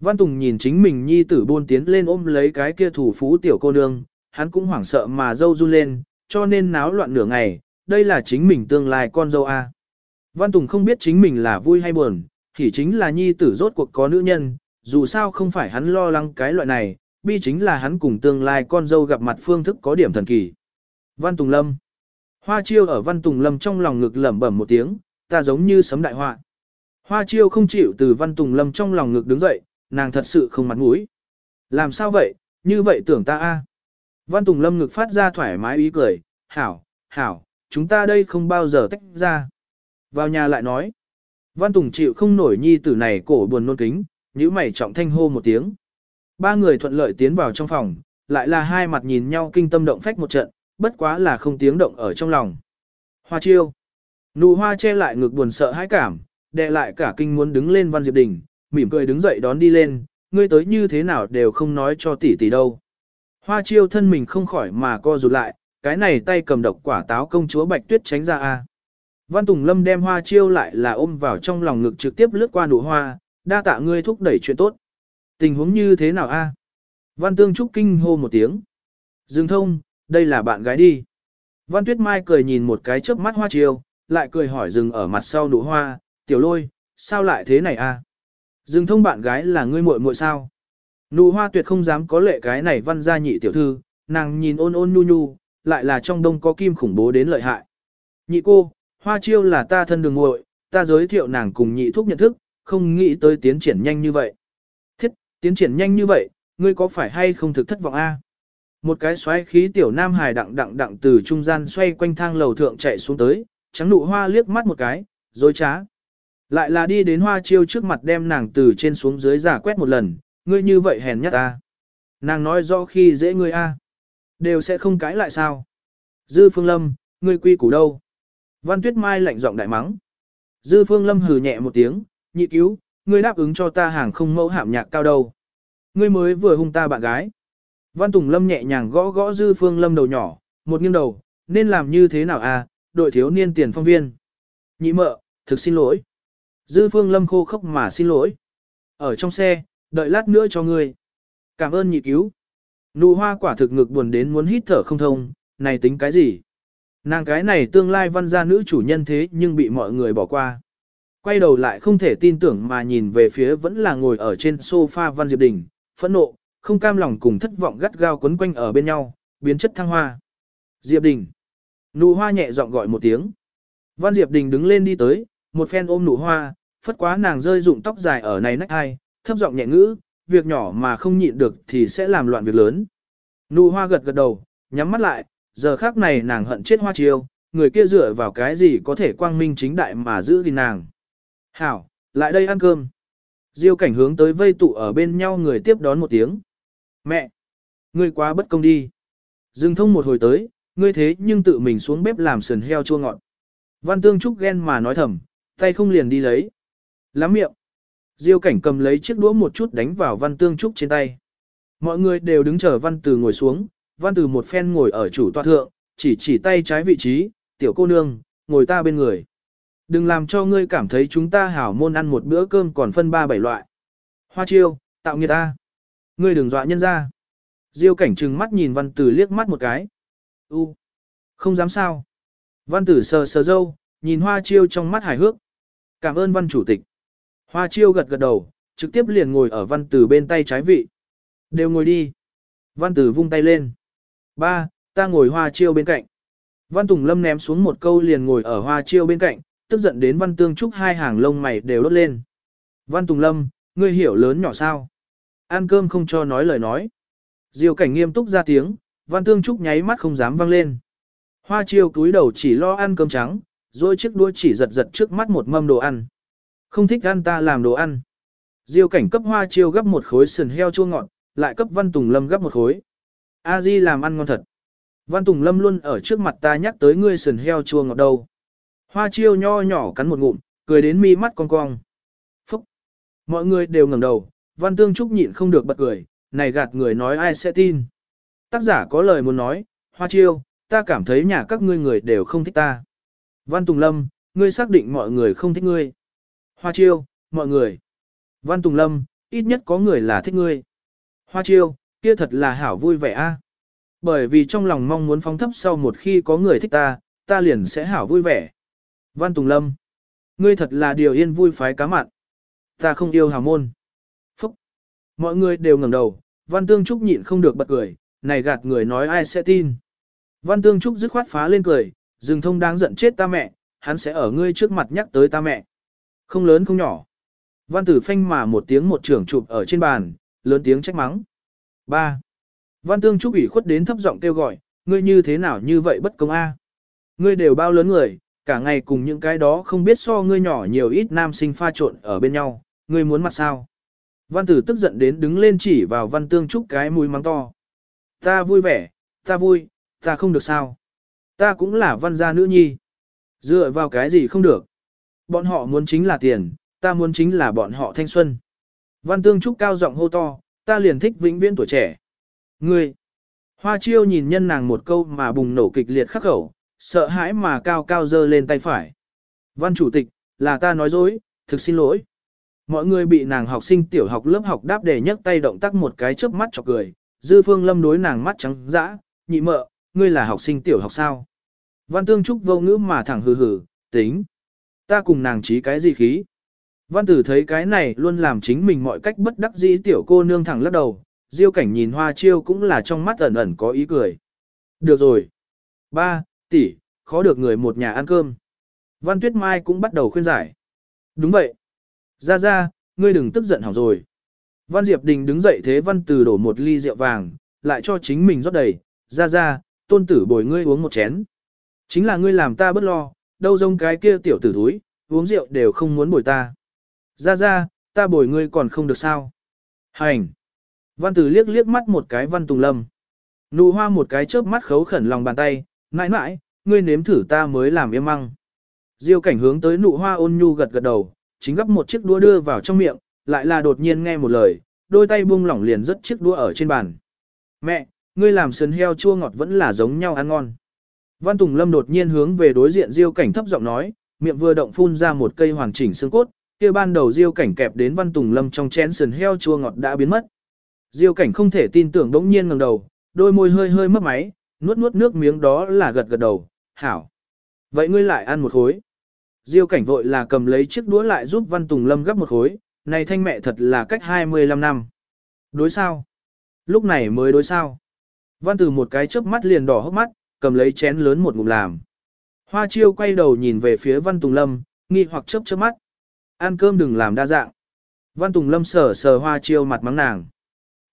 Văn Tùng nhìn chính mình nhi tử buôn tiến lên ôm lấy cái kia thủ phú tiểu cô nương, hắn cũng hoảng sợ mà dâu run lên, cho nên náo loạn nửa ngày, đây là chính mình tương lai con dâu A. Văn Tùng không biết chính mình là vui hay buồn, thì chính là nhi tử rốt cuộc có nữ nhân, dù sao không phải hắn lo lắng cái loại này, bi chính là hắn cùng tương lai con dâu gặp mặt phương thức có điểm thần kỳ. Văn Tùng Lâm Hoa chiêu ở Văn Tùng Lâm trong lòng ngực lẩm bẩm một tiếng, ta giống như sấm đại họa. Hoa chiêu không chịu từ Văn Tùng Lâm trong lòng ngực đứng dậy, nàng thật sự không mặt mũi. Làm sao vậy, như vậy tưởng ta a Văn Tùng Lâm ngực phát ra thoải mái ý cười, hảo, hảo, chúng ta đây không bao giờ tách ra. Vào nhà lại nói, Văn Tùng chịu không nổi nhi tử này cổ buồn nôn kính, nhíu mày trọng thanh hô một tiếng. Ba người thuận lợi tiến vào trong phòng, lại là hai mặt nhìn nhau kinh tâm động phách một trận, bất quá là không tiếng động ở trong lòng. Hoa chiêu. Nụ hoa che lại ngực buồn sợ hãi cảm, đè lại cả kinh muốn đứng lên Văn Diệp Đình, mỉm cười đứng dậy đón đi lên, ngươi tới như thế nào đều không nói cho tỷ tỷ đâu. Hoa chiêu thân mình không khỏi mà co rụt lại, cái này tay cầm độc quả táo công chúa Bạch Tuyết tránh ra a. Văn Tùng Lâm đem hoa chiêu lại là ôm vào trong lòng ngực trực tiếp lướt qua nụ hoa, đa tạ ngươi thúc đẩy chuyện tốt. Tình huống như thế nào a? Văn Tương Trúc kinh hô một tiếng. Dương thông, đây là bạn gái đi. Văn Tuyết Mai cười nhìn một cái chớp mắt hoa chiêu, lại cười hỏi dừng ở mặt sau nụ hoa, tiểu lôi, sao lại thế này a? Dương thông bạn gái là ngươi muội muội sao? Nụ hoa tuyệt không dám có lệ cái này văn gia nhị tiểu thư, nàng nhìn ôn ôn nhu nhu, lại là trong đông có kim khủng bố đến lợi hại. Nhị cô, hoa chiêu là ta thân đường muội, ta giới thiệu nàng cùng nhị thúc nhận thức, không nghĩ tới tiến triển nhanh như vậy. Thiết, tiến triển nhanh như vậy, ngươi có phải hay không thực thất vọng a? Một cái xoáy khí tiểu nam hài đặng đặng đặng từ trung gian xoay quanh thang lầu thượng chạy xuống tới, trắng nụ hoa liếc mắt một cái, dối trá. Lại là đi đến hoa chiêu trước mặt đem nàng từ trên xuống dưới giả quét một lần, ngươi như vậy hèn nhất ta. Nàng nói rõ khi dễ ngươi a, đều sẽ không cãi lại sao. Dư phương lâm, ngươi quy củ đâu? Văn tuyết mai lạnh giọng đại mắng. Dư phương lâm hừ nhẹ một tiếng, nhị cứu, ngươi đáp ứng cho ta hàng không mẫu hạm nhạc cao đâu. Ngươi mới vừa hung ta bạn gái. Văn Tùng Lâm nhẹ nhàng gõ gõ Dư Phương Lâm đầu nhỏ, một nghiêng đầu, nên làm như thế nào à, đội thiếu niên tiền phong viên. Nhị mợ, thực xin lỗi. Dư Phương Lâm khô khốc mà xin lỗi. Ở trong xe, đợi lát nữa cho ngươi. Cảm ơn nhị cứu. Nụ hoa quả thực ngực buồn đến muốn hít thở không thông, này tính cái gì? Nàng cái này tương lai văn gia nữ chủ nhân thế nhưng bị mọi người bỏ qua. Quay đầu lại không thể tin tưởng mà nhìn về phía vẫn là ngồi ở trên sofa Văn Diệp Đình, phẫn nộ, không cam lòng cùng thất vọng gắt gao quấn quanh ở bên nhau, biến chất thăng hoa. Diệp Đình. Nụ hoa nhẹ giọng gọi một tiếng. Văn Diệp Đình đứng lên đi tới, một phen ôm nụ hoa, phất quá nàng rơi rụng tóc dài ở này nách hai, thấp giọng nhẹ ngữ, việc nhỏ mà không nhịn được thì sẽ làm loạn việc lớn. Nụ hoa gật gật đầu, nhắm mắt lại, giờ khác này nàng hận chết hoa chiêu, người kia dựa vào cái gì có thể quang minh chính đại mà giữ gìn nàng. Hảo, lại đây ăn cơm. Diêu cảnh hướng tới vây tụ ở bên nhau người tiếp đón một tiếng. Mẹ! Ngươi quá bất công đi. Dừng thông một hồi tới, ngươi thế nhưng tự mình xuống bếp làm sườn heo chua ngọt. Văn Tương Trúc ghen mà nói thầm, tay không liền đi lấy. Lắm miệng. Diêu cảnh cầm lấy chiếc đũa một chút đánh vào Văn Tương Trúc trên tay. Mọi người đều đứng chờ Văn Từ ngồi xuống, Văn Từ một phen ngồi ở chủ tọa thượng, chỉ chỉ tay trái vị trí, tiểu cô nương, ngồi ta bên người. Đừng làm cho ngươi cảm thấy chúng ta hảo môn ăn một bữa cơm còn phân ba bảy loại. Hoa chiêu, tạo nghiệt ta. Ngươi đừng dọa nhân ra. Diêu cảnh trừng mắt nhìn văn tử liếc mắt một cái. U, không dám sao. Văn tử sờ sờ dâu, nhìn hoa chiêu trong mắt hài hước. Cảm ơn văn chủ tịch. Hoa chiêu gật gật đầu, trực tiếp liền ngồi ở văn tử bên tay trái vị. Đều ngồi đi. Văn tử vung tay lên. Ba, ta ngồi hoa chiêu bên cạnh. Văn Tùng Lâm ném xuống một câu liền ngồi ở hoa chiêu bên cạnh, tức giận đến Văn Tương Trúc hai hàng lông mày đều đốt lên. Văn Tùng Lâm, ngươi hiểu lớn nhỏ sao? Ăn cơm không cho nói lời nói. Diêu cảnh nghiêm túc ra tiếng, Văn Tương Trúc nháy mắt không dám vang lên. Hoa chiêu túi đầu chỉ lo ăn cơm trắng, rồi chiếc đuôi chỉ giật giật trước mắt một mâm đồ ăn. Không thích ăn ta làm đồ ăn. Diêu cảnh cấp hoa chiêu gấp một khối sườn heo chua ngọt, lại cấp Văn Tùng Lâm gấp một khối. A Di làm ăn ngon thật. Văn Tùng Lâm luôn ở trước mặt ta nhắc tới ngươi sườn heo chua ngọt đâu. Hoa chiêu nho nhỏ cắn một ngụm, cười đến mi mắt cong cong. Phúc! Mọi người đều ngẩng đầu, Văn Tương Trúc nhịn không được bật cười, này gạt người nói ai sẽ tin. Tác giả có lời muốn nói, Hoa chiêu, ta cảm thấy nhà các ngươi người đều không thích ta. Văn Tùng Lâm, ngươi xác định mọi người không thích ngươi. Hoa chiêu, mọi người. Văn Tùng Lâm, ít nhất có người là thích ngươi. Hoa chiêu, kia thật là hảo vui vẻ a. Bởi vì trong lòng mong muốn phóng thấp sau một khi có người thích ta, ta liền sẽ hảo vui vẻ. Văn Tùng Lâm, ngươi thật là điều yên vui phái cá mặn. Ta không yêu hào môn. Phúc. Mọi người đều ngẩng đầu, Văn Tương Trúc nhịn không được bật cười, này gạt người nói ai sẽ tin. Văn Tương Trúc dứt khoát phá lên cười, dừng thông đáng giận chết ta mẹ, hắn sẽ ở ngươi trước mặt nhắc tới ta mẹ. Không lớn không nhỏ. Văn tử phanh mà một tiếng một trưởng chụp ở trên bàn, lớn tiếng trách mắng. 3. Văn tương trúc ủy khuất đến thấp giọng kêu gọi, ngươi như thế nào như vậy bất công a? Ngươi đều bao lớn người, cả ngày cùng những cái đó không biết so ngươi nhỏ nhiều ít nam sinh pha trộn ở bên nhau, ngươi muốn mặt sao? Văn tử tức giận đến đứng lên chỉ vào văn tương trúc cái mũi mắng to. Ta vui vẻ, ta vui, ta không được sao? Ta cũng là văn gia nữ nhi. Dựa vào cái gì không được? Bọn họ muốn chính là tiền, ta muốn chính là bọn họ thanh xuân. Văn tương trúc cao giọng hô to, ta liền thích vĩnh viễn tuổi trẻ. Ngươi! Hoa chiêu nhìn nhân nàng một câu mà bùng nổ kịch liệt khắc khẩu, sợ hãi mà cao cao dơ lên tay phải. Văn chủ tịch, là ta nói dối, thực xin lỗi. Mọi người bị nàng học sinh tiểu học lớp học đáp để nhấc tay động tác một cái chớp mắt chọc cười, dư phương lâm đối nàng mắt trắng dã, nhị mợ, ngươi là học sinh tiểu học sao? Văn tương trúc vô ngữ mà thẳng hừ hừ, tính. Ta cùng nàng trí cái gì khí? Văn tử thấy cái này luôn làm chính mình mọi cách bất đắc dĩ tiểu cô nương thẳng lắc đầu, diêu cảnh nhìn hoa chiêu cũng là trong mắt ẩn ẩn có ý cười. Được rồi. Ba, tỷ, khó được người một nhà ăn cơm. Văn Tuyết Mai cũng bắt đầu khuyên giải. Đúng vậy. Ra ra, ngươi đừng tức giận hỏng rồi. Văn Diệp Đình đứng dậy thế Văn tử đổ một ly rượu vàng, lại cho chính mình rót đầy. Ra ra, tôn tử bồi ngươi uống một chén. Chính là ngươi làm ta bất lo, đâu giống cái kia tiểu tử thúi, uống rượu đều không muốn bồi ta. Ra ra, ta bồi ngươi còn không được sao. Hành. Văn tử liếc liếc mắt một cái văn tùng lâm. Nụ hoa một cái chớp mắt khấu khẩn lòng bàn tay, mãi mãi, ngươi nếm thử ta mới làm yêm măng. Diêu cảnh hướng tới nụ hoa ôn nhu gật gật đầu, chính gấp một chiếc đũa đưa vào trong miệng, lại là đột nhiên nghe một lời, đôi tay buông lỏng liền rất chiếc đũa ở trên bàn. Mẹ, ngươi làm sườn heo chua ngọt vẫn là giống nhau ăn ngon. Văn Tùng Lâm đột nhiên hướng về đối diện Diêu cảnh thấp giọng nói, miệng vừa động phun ra một cây hoàn chỉnh xương cốt, kia ban đầu Diêu cảnh kẹp đến Văn Tùng Lâm trong chén sườn heo chua ngọt đã biến mất. Diêu cảnh không thể tin tưởng bỗng nhiên ngẩng đầu, đôi môi hơi hơi mấp máy, nuốt nuốt nước miếng đó là gật gật đầu, hảo. Vậy ngươi lại ăn một khối. Diêu cảnh vội là cầm lấy chiếc đũa lại giúp Văn Tùng Lâm gấp một khối, này thanh mẹ thật là cách 25 năm. Đối sao? Lúc này mới đối sao? Văn Từ một cái chớp mắt liền đỏ hốc mắt, cầm lấy chén lớn một ngụm làm. Hoa chiêu quay đầu nhìn về phía Văn Tùng Lâm, nghi hoặc chớp chớp mắt. Ăn cơm đừng làm đa dạng. Văn Tùng Lâm sờ sờ hoa chiêu mặt mắng nàng.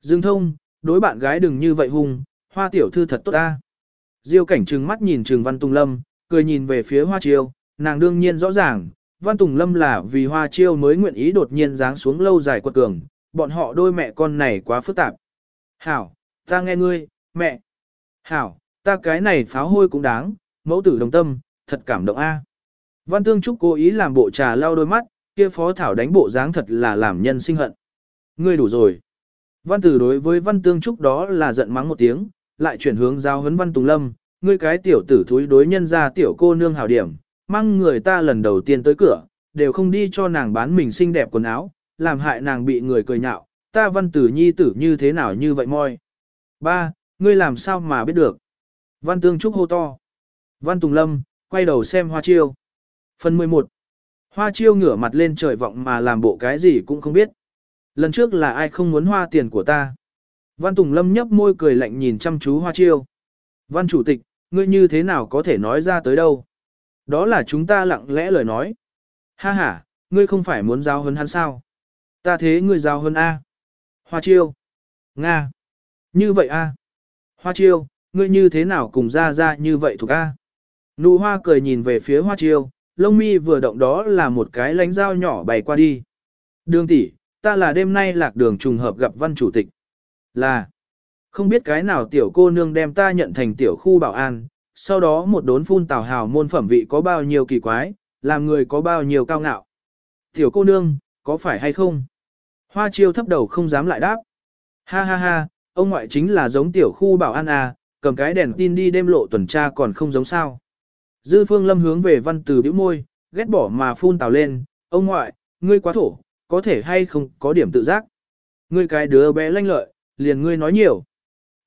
Dương thông, đối bạn gái đừng như vậy hung, hoa tiểu thư thật tốt ta. Diêu cảnh trừng mắt nhìn trừng Văn Tùng Lâm, cười nhìn về phía hoa chiêu, nàng đương nhiên rõ ràng, Văn Tùng Lâm là vì hoa chiêu mới nguyện ý đột nhiên giáng xuống lâu dài quật cường, bọn họ đôi mẹ con này quá phức tạp. Hảo, ta nghe ngươi, mẹ. Hảo, ta cái này pháo hôi cũng đáng, mẫu tử đồng tâm, thật cảm động a. Văn Tương Trúc cố ý làm bộ trà lau đôi mắt, kia phó thảo đánh bộ dáng thật là làm nhân sinh hận. Ngươi đủ rồi. Văn tử đối với văn tương trúc đó là giận mắng một tiếng, lại chuyển hướng giao huấn văn tùng lâm, ngươi cái tiểu tử thúi đối nhân ra tiểu cô nương hảo điểm, mang người ta lần đầu tiên tới cửa, đều không đi cho nàng bán mình xinh đẹp quần áo, làm hại nàng bị người cười nhạo, ta văn tử nhi tử như thế nào như vậy moi. Ba, ngươi làm sao mà biết được. Văn tương trúc hô to. Văn tùng lâm, quay đầu xem hoa chiêu. Phần 11. Hoa chiêu ngửa mặt lên trời vọng mà làm bộ cái gì cũng không biết. Lần trước là ai không muốn hoa tiền của ta? Văn Tùng Lâm nhấp môi cười lạnh nhìn chăm chú hoa chiêu. Văn Chủ tịch, ngươi như thế nào có thể nói ra tới đâu? Đó là chúng ta lặng lẽ lời nói. Ha ha, ngươi không phải muốn giao hơn hắn sao? Ta thế ngươi giao hơn A. Hoa chiêu. Nga. Như vậy A. Hoa chiêu, ngươi như thế nào cùng ra ra như vậy thuộc A? Nụ hoa cười nhìn về phía hoa chiêu, lông mi vừa động đó là một cái lánh dao nhỏ bày qua đi. Đường tỷ, ta là đêm nay lạc đường trùng hợp gặp văn chủ tịch. Là, không biết cái nào tiểu cô nương đem ta nhận thành tiểu khu bảo an, sau đó một đốn phun tào hào môn phẩm vị có bao nhiêu kỳ quái, làm người có bao nhiêu cao ngạo. Tiểu cô nương, có phải hay không? Hoa chiêu thấp đầu không dám lại đáp. Ha ha ha, ông ngoại chính là giống tiểu khu bảo an à, cầm cái đèn tin đi đêm lộ tuần tra còn không giống sao. Dư phương lâm hướng về văn từ bĩu môi, ghét bỏ mà phun tào lên, ông ngoại, ngươi quá thổ, có thể hay không có điểm tự giác. Ngươi cái đứa bé lanh lợi, liền ngươi nói nhiều.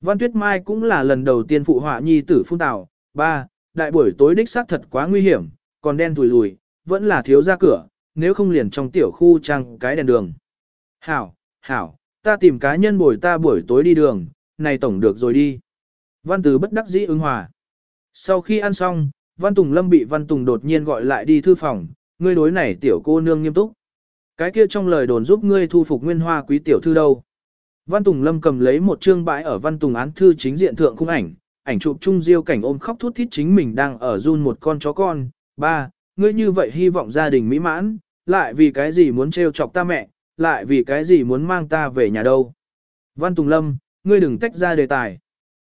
Văn Tuyết Mai cũng là lần đầu tiên phụ họa nhi tử phun tào, ba, đại buổi tối đích xác thật quá nguy hiểm, còn đen thùi lùi, vẫn là thiếu ra cửa, nếu không liền trong tiểu khu trăng cái đèn đường. Hảo, hảo, ta tìm cá nhân buổi ta buổi tối đi đường, này tổng được rồi đi. Văn Từ bất đắc dĩ ứng hòa. Sau khi ăn xong, Văn Tùng Lâm bị Văn Tùng đột nhiên gọi lại đi thư phòng, ngươi đối này tiểu cô nương nghiêm túc. Cái kia trong lời đồn giúp ngươi thu phục nguyên hoa quý tiểu thư đâu. Văn Tùng Lâm cầm lấy một chương bãi ở Văn Tùng án thư chính diện thượng khung ảnh, ảnh chụp chung diêu cảnh ôm khóc thút thít chính mình đang ở run một con chó con. Ba, ngươi như vậy hy vọng gia đình mỹ mãn, lại vì cái gì muốn trêu chọc ta mẹ, lại vì cái gì muốn mang ta về nhà đâu. Văn Tùng Lâm, ngươi đừng tách ra đề tài.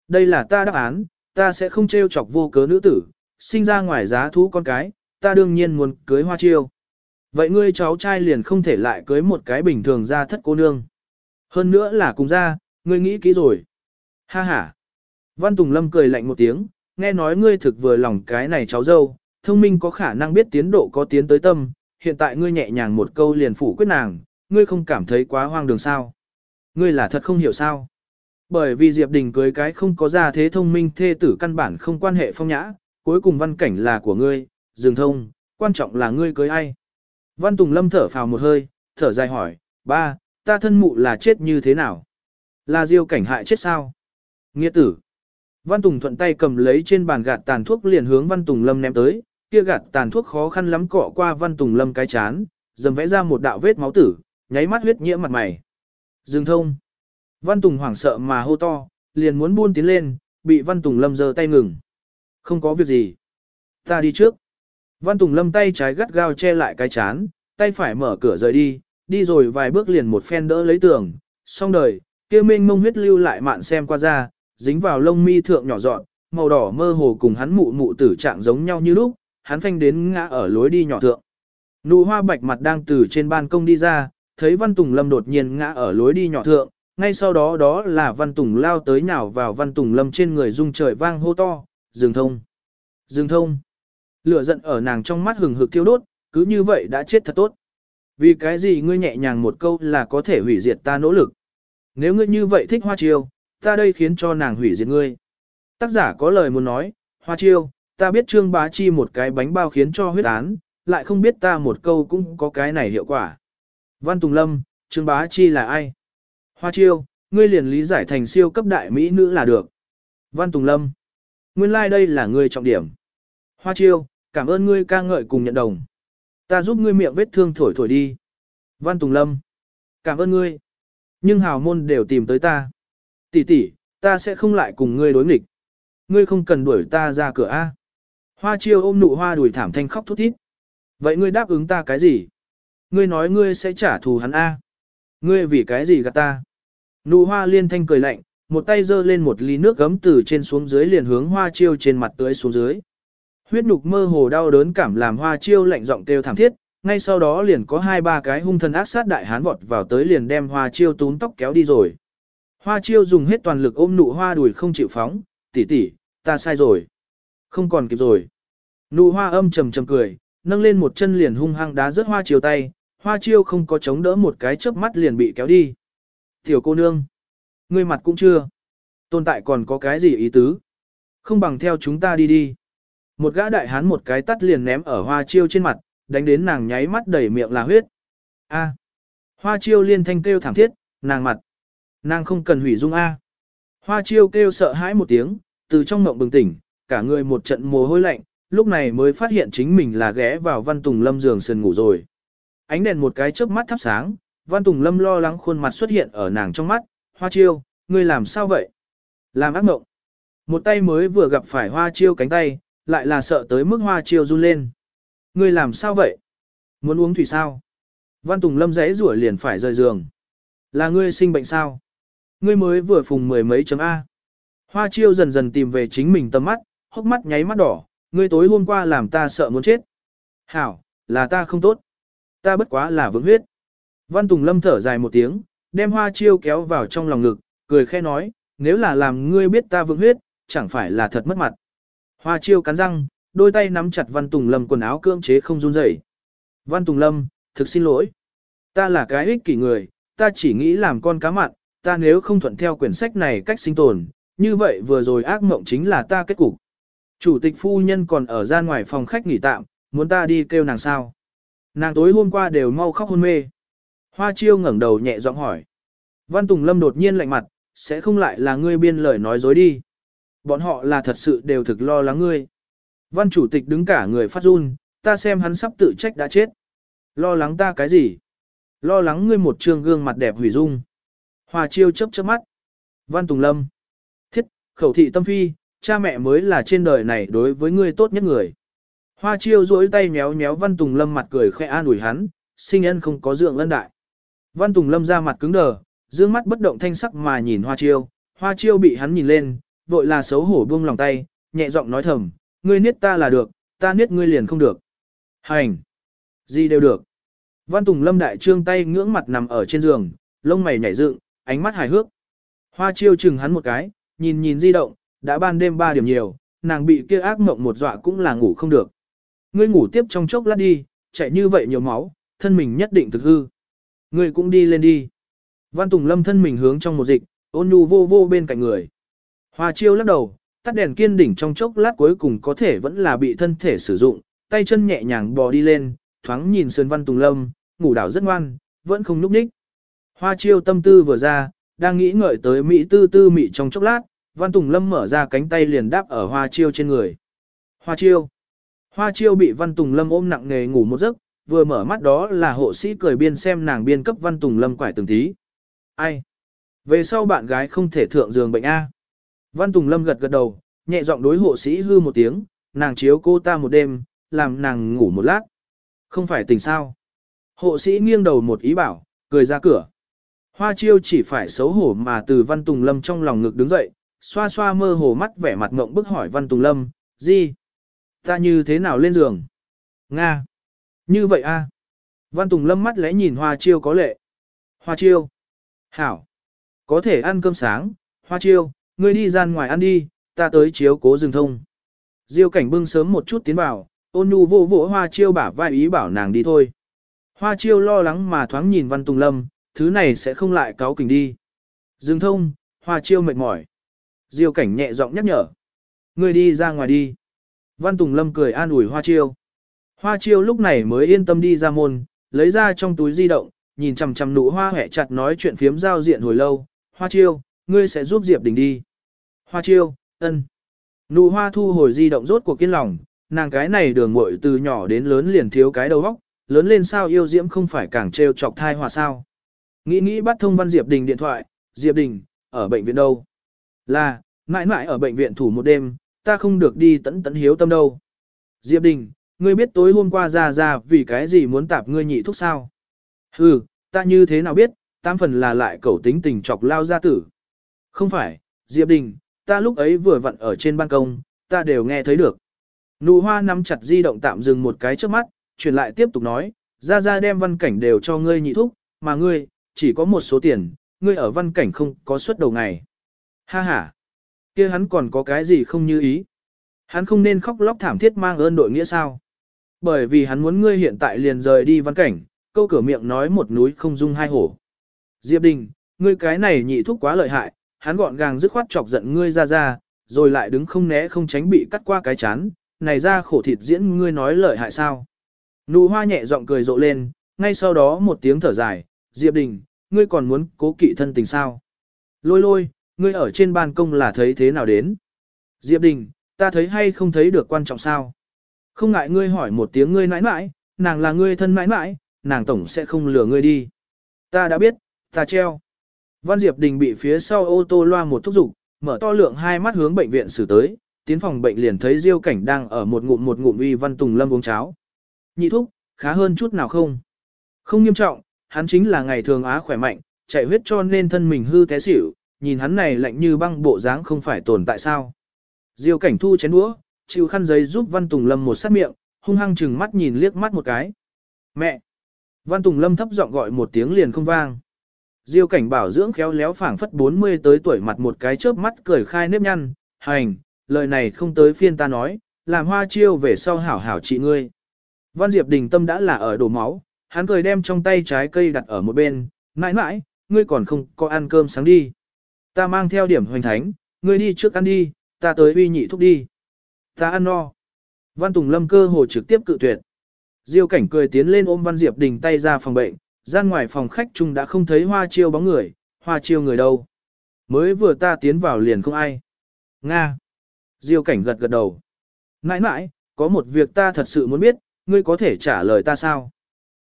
Đây là ta đáp án, ta sẽ không trêu chọc vô cớ nữ tử, sinh ra ngoài giá thú con cái, ta đương nhiên muốn cưới hoa chiêu. Vậy ngươi cháu trai liền không thể lại cưới một cái bình thường ra thất cô nương. Hơn nữa là cùng ra, ngươi nghĩ kỹ rồi. Ha ha. Văn Tùng Lâm cười lạnh một tiếng, nghe nói ngươi thực vừa lòng cái này cháu dâu, thông minh có khả năng biết tiến độ có tiến tới tâm, hiện tại ngươi nhẹ nhàng một câu liền phủ quyết nàng, ngươi không cảm thấy quá hoang đường sao. Ngươi là thật không hiểu sao. Bởi vì Diệp Đình cưới cái không có ra thế thông minh thê tử căn bản không quan hệ phong nhã, cuối cùng văn cảnh là của ngươi, dừng thông, quan trọng là ngươi cưới ai. Văn Tùng Lâm thở phào một hơi, thở dài hỏi, ba, ta thân mụ là chết như thế nào? Là diêu cảnh hại chết sao? Nghĩa tử. Văn Tùng thuận tay cầm lấy trên bàn gạt tàn thuốc liền hướng Văn Tùng Lâm ném tới, kia gạt tàn thuốc khó khăn lắm cọ qua Văn Tùng Lâm cái chán, dầm vẽ ra một đạo vết máu tử, nháy mắt huyết nhiễm mặt mày. Dừng thông. Văn Tùng hoảng sợ mà hô to, liền muốn buôn tiến lên, bị Văn Tùng Lâm giơ tay ngừng. Không có việc gì. Ta đi trước. Văn Tùng Lâm tay trái gắt gao che lại cái chán, tay phải mở cửa rời đi, đi rồi vài bước liền một phen đỡ lấy tường. Xong đời, kia mênh mông huyết lưu lại mạn xem qua ra, dính vào lông mi thượng nhỏ dọn, màu đỏ mơ hồ cùng hắn mụ mụ tử trạng giống nhau như lúc, hắn phanh đến ngã ở lối đi nhỏ thượng. Nụ hoa bạch mặt đang từ trên ban công đi ra, thấy Văn Tùng Lâm đột nhiên ngã ở lối đi nhỏ thượng, ngay sau đó đó là Văn Tùng lao tới nhào vào Văn Tùng Lâm trên người rung trời vang hô to, dừng thông, dừng thông. Lửa giận ở nàng trong mắt hừng hực thiêu đốt, cứ như vậy đã chết thật tốt. Vì cái gì ngươi nhẹ nhàng một câu là có thể hủy diệt ta nỗ lực. Nếu ngươi như vậy thích hoa chiêu, ta đây khiến cho nàng hủy diệt ngươi. Tác giả có lời muốn nói, hoa chiêu, ta biết trương bá chi một cái bánh bao khiến cho huyết án, lại không biết ta một câu cũng có cái này hiệu quả. Văn Tùng Lâm, trương bá chi là ai? Hoa chiêu, ngươi liền lý giải thành siêu cấp đại mỹ nữ là được. Văn Tùng Lâm, nguyên lai like đây là ngươi trọng điểm. Hoa chiêu, cảm ơn ngươi ca ngợi cùng nhận đồng. Ta giúp ngươi miệng vết thương thổi thổi đi. Văn Tùng Lâm, cảm ơn ngươi. Nhưng hào môn đều tìm tới ta. Tỷ tỷ, ta sẽ không lại cùng ngươi đối nghịch. Ngươi không cần đuổi ta ra cửa A. Hoa chiêu ôm nụ hoa đuổi thảm thanh khóc thút thít. Vậy ngươi đáp ứng ta cái gì? Ngươi nói ngươi sẽ trả thù hắn A. Ngươi vì cái gì gạt ta? Nụ hoa liên thanh cười lạnh, một tay giơ lên một ly nước gấm từ trên xuống dưới liền hướng hoa chiêu trên mặt tưới xuống dưới. Huyết nhục mơ hồ đau đớn cảm làm hoa chiêu lạnh giọng kêu thảm thiết, ngay sau đó liền có hai ba cái hung thần ác sát đại hán vọt vào tới liền đem hoa chiêu túm tóc kéo đi rồi. Hoa chiêu dùng hết toàn lực ôm nụ hoa đùi không chịu phóng, tỷ tỷ, ta sai rồi. Không còn kịp rồi. Nụ hoa âm trầm trầm cười, nâng lên một chân liền hung hăng đá rớt hoa chiêu tay, hoa chiêu không có chống đỡ một cái chớp mắt liền bị kéo đi. Tiểu cô nương, ngươi mặt cũng chưa. Tồn tại còn có cái gì ý tứ? Không bằng theo chúng ta đi đi. Một gã đại hán một cái tắt liền ném ở hoa chiêu trên mặt, đánh đến nàng nháy mắt đầy miệng là huyết. A. Hoa chiêu liên thanh kêu thảm thiết, nàng mặt. Nàng không cần hủy dung A. Hoa chiêu kêu sợ hãi một tiếng, từ trong mộng bừng tỉnh, cả người một trận mồ hôi lạnh, lúc này mới phát hiện chính mình là ghé vào văn tùng lâm giường sườn ngủ rồi. Ánh đèn một cái chớp mắt thắp sáng, văn tùng lâm lo lắng khuôn mặt xuất hiện ở nàng trong mắt, hoa chiêu, ngươi làm sao vậy? Làm ác mộng. Một tay mới vừa gặp phải hoa chiêu cánh tay, lại là sợ tới mức hoa chiêu run lên. Ngươi làm sao vậy? Muốn uống thủy sao? Văn Tùng Lâm rẽ rủa liền phải rời giường. Là ngươi sinh bệnh sao? Ngươi mới vừa phùng mười mấy chấm A. Hoa chiêu dần dần tìm về chính mình tầm mắt, hốc mắt nháy mắt đỏ, ngươi tối hôm qua làm ta sợ muốn chết. Hảo, là ta không tốt. Ta bất quá là vững huyết. Văn Tùng Lâm thở dài một tiếng, đem hoa chiêu kéo vào trong lòng ngực, cười khẽ nói, nếu là làm ngươi biết ta vững huyết, chẳng phải là thật mất mặt. Hoa chiêu cắn răng, đôi tay nắm chặt Văn Tùng Lâm quần áo cưỡng chế không run rẩy. Văn Tùng Lâm, thực xin lỗi. Ta là cái ích kỷ người, ta chỉ nghĩ làm con cá mặn, ta nếu không thuận theo quyển sách này cách sinh tồn, như vậy vừa rồi ác mộng chính là ta kết cục. Chủ tịch phu nhân còn ở ra ngoài phòng khách nghỉ tạm, muốn ta đi kêu nàng sao. Nàng tối hôm qua đều mau khóc hôn mê. Hoa chiêu ngẩng đầu nhẹ giọng hỏi. Văn Tùng Lâm đột nhiên lạnh mặt, sẽ không lại là ngươi biên lời nói dối đi. Bọn họ là thật sự đều thực lo lắng ngươi. Văn chủ tịch đứng cả người phát run, ta xem hắn sắp tự trách đã chết. Lo lắng ta cái gì? Lo lắng ngươi một trường gương mặt đẹp hủy dung. Hoa chiêu chớp chớp mắt. Văn Tùng Lâm. Thiết, khẩu thị tâm phi, cha mẹ mới là trên đời này đối với ngươi tốt nhất người. Hoa chiêu duỗi tay méo méo Văn Tùng Lâm mặt cười khẽ an ủi hắn, sinh nhân không có dượng lân đại. Văn Tùng Lâm ra mặt cứng đờ, dương mắt bất động thanh sắc mà nhìn Hoa chiêu, Hoa chiêu bị hắn nhìn lên, vội là xấu hổ buông lòng tay, nhẹ giọng nói thầm, ngươi niết ta là được, ta niết ngươi liền không được. Hành! Gì đều được. Văn Tùng Lâm đại trương tay ngưỡng mặt nằm ở trên giường, lông mày nhảy dựng, ánh mắt hài hước. Hoa chiêu chừng hắn một cái, nhìn nhìn di động, đã ban đêm 3 điểm nhiều, nàng bị kia ác mộng một dọa cũng là ngủ không được. Ngươi ngủ tiếp trong chốc lát đi, chạy như vậy nhiều máu, thân mình nhất định thực hư. Ngươi cũng đi lên đi. Văn Tùng Lâm thân mình hướng trong một dịch, ôn nhu vô vô bên cạnh người. Hoa chiêu lắc đầu, tắt đèn kiên đỉnh trong chốc lát cuối cùng có thể vẫn là bị thân thể sử dụng, tay chân nhẹ nhàng bò đi lên, thoáng nhìn Sơn Văn Tùng Lâm, ngủ đảo rất ngoan, vẫn không núp ních. Hoa chiêu tâm tư vừa ra, đang nghĩ ngợi tới Mỹ tư tư Mỹ trong chốc lát, Văn Tùng Lâm mở ra cánh tay liền đáp ở hoa chiêu trên người. Hoa chiêu. Hoa chiêu bị Văn Tùng Lâm ôm nặng nề ngủ một giấc, vừa mở mắt đó là hộ sĩ cười biên xem nàng biên cấp Văn Tùng Lâm quải từng tí. Ai? Về sau bạn gái không thể thượng giường bệnh A. Văn Tùng Lâm gật gật đầu, nhẹ giọng đối hộ sĩ hư một tiếng, nàng chiếu cô ta một đêm, làm nàng ngủ một lát. Không phải tỉnh sao. Hộ sĩ nghiêng đầu một ý bảo, cười ra cửa. Hoa chiêu chỉ phải xấu hổ mà từ Văn Tùng Lâm trong lòng ngực đứng dậy, xoa xoa mơ hồ mắt vẻ mặt ngộng bức hỏi Văn Tùng Lâm, gì? Ta như thế nào lên giường? Nga! Như vậy a Văn Tùng Lâm mắt lẽ nhìn Hoa chiêu có lệ. Hoa chiêu! Hảo! Có thể ăn cơm sáng, Hoa chiêu, ngươi đi ra ngoài ăn đi, ta tới chiếu cố rừng thông. Diêu cảnh bưng sớm một chút tiến vào, ôn nhu vô vỗ hoa chiêu bả vai ý bảo nàng đi thôi. Hoa chiêu lo lắng mà thoáng nhìn văn tùng lâm, thứ này sẽ không lại cáo kình đi. Dừng thông, hoa chiêu mệt mỏi. Diêu cảnh nhẹ giọng nhắc nhở. Ngươi đi ra ngoài đi. Văn Tùng Lâm cười an ủi Hoa Chiêu. Hoa Chiêu lúc này mới yên tâm đi ra môn, lấy ra trong túi di động, nhìn chằm chằm nụ hoa hẹ chặt nói chuyện phiếm giao diện hồi lâu. Hoa Chiêu, ngươi sẽ giúp Diệp Đình đi. Hoa Chiêu, ân. Nụ hoa thu hồi di động rốt cuộc kiên lòng, nàng cái này đường muội từ nhỏ đến lớn liền thiếu cái đầu óc, lớn lên sao yêu diễm không phải càng trêu chọc thai hòa sao. Nghĩ nghĩ bắt thông văn Diệp Đình điện thoại, Diệp Đình, ở bệnh viện đâu? Là, mãi mãi ở bệnh viện thủ một đêm, ta không được đi tận tận hiếu tâm đâu. Diệp Đình, ngươi biết tối hôm qua ra ra vì cái gì muốn tạp ngươi nhị thúc sao? Hừ, ta như thế nào biết, tam phần là lại cầu tính tình chọc lao ra tử. Không phải, Diệp Đình, ta lúc ấy vừa vặn ở trên ban công, ta đều nghe thấy được. Nụ hoa nắm chặt di động tạm dừng một cái trước mắt, chuyển lại tiếp tục nói, ra ra đem văn cảnh đều cho ngươi nhị thúc, mà ngươi, chỉ có một số tiền, ngươi ở văn cảnh không có suất đầu ngày. Ha ha, kia hắn còn có cái gì không như ý. Hắn không nên khóc lóc thảm thiết mang ơn đội nghĩa sao. Bởi vì hắn muốn ngươi hiện tại liền rời đi văn cảnh, câu cửa miệng nói một núi không dung hai hổ. Diệp Đình, ngươi cái này nhị thúc quá lợi hại, hắn gọn gàng dứt khoát chọc giận ngươi ra ra, rồi lại đứng không né không tránh bị cắt qua cái chán, này ra khổ thịt diễn ngươi nói lợi hại sao. Nụ hoa nhẹ giọng cười rộ lên, ngay sau đó một tiếng thở dài, Diệp Đình, ngươi còn muốn cố kỵ thân tình sao? Lôi lôi, ngươi ở trên ban công là thấy thế nào đến? Diệp Đình, ta thấy hay không thấy được quan trọng sao? Không ngại ngươi hỏi một tiếng ngươi nãi nãi, nàng là ngươi thân nãi nãi, nàng tổng sẽ không lừa ngươi đi. Ta đã biết, ta treo. Văn Diệp Đình bị phía sau ô tô loa một thúc giục, mở to lượng hai mắt hướng bệnh viện xử tới, tiến phòng bệnh liền thấy Diêu Cảnh đang ở một ngụm một ngụm uy Văn Tùng Lâm uống cháo. Nhị thúc, khá hơn chút nào không? Không nghiêm trọng, hắn chính là ngày thường á khỏe mạnh, chạy huyết cho nên thân mình hư té xỉu, nhìn hắn này lạnh như băng bộ dáng không phải tồn tại sao. Diêu cảnh thu chén đũa, chịu khăn giấy giúp Văn Tùng Lâm một sát miệng, hung hăng chừng mắt nhìn liếc mắt một cái. Mẹ! Văn Tùng Lâm thấp giọng gọi một tiếng liền không vang. Diêu cảnh bảo dưỡng khéo léo phảng phất 40 tới tuổi mặt một cái chớp mắt cười khai nếp nhăn, hành, lời này không tới phiên ta nói, làm hoa chiêu về sau hảo hảo trị ngươi. Văn Diệp đình tâm đã là ở đổ máu, hắn cười đem trong tay trái cây đặt ở một bên, mãi mãi, ngươi còn không có ăn cơm sáng đi. Ta mang theo điểm hoành thánh, ngươi đi trước ăn đi, ta tới uy nhị thúc đi. Ta ăn no. Văn Tùng Lâm cơ hồ trực tiếp cự tuyệt. Diêu cảnh cười tiến lên ôm Văn Diệp Đình tay ra phòng bệnh, gian ngoài phòng khách chung đã không thấy hoa chiêu bóng người, hoa chiêu người đâu. Mới vừa ta tiến vào liền không ai. Nga. Diêu cảnh gật gật đầu. Nãi nãi, có một việc ta thật sự muốn biết, ngươi có thể trả lời ta sao?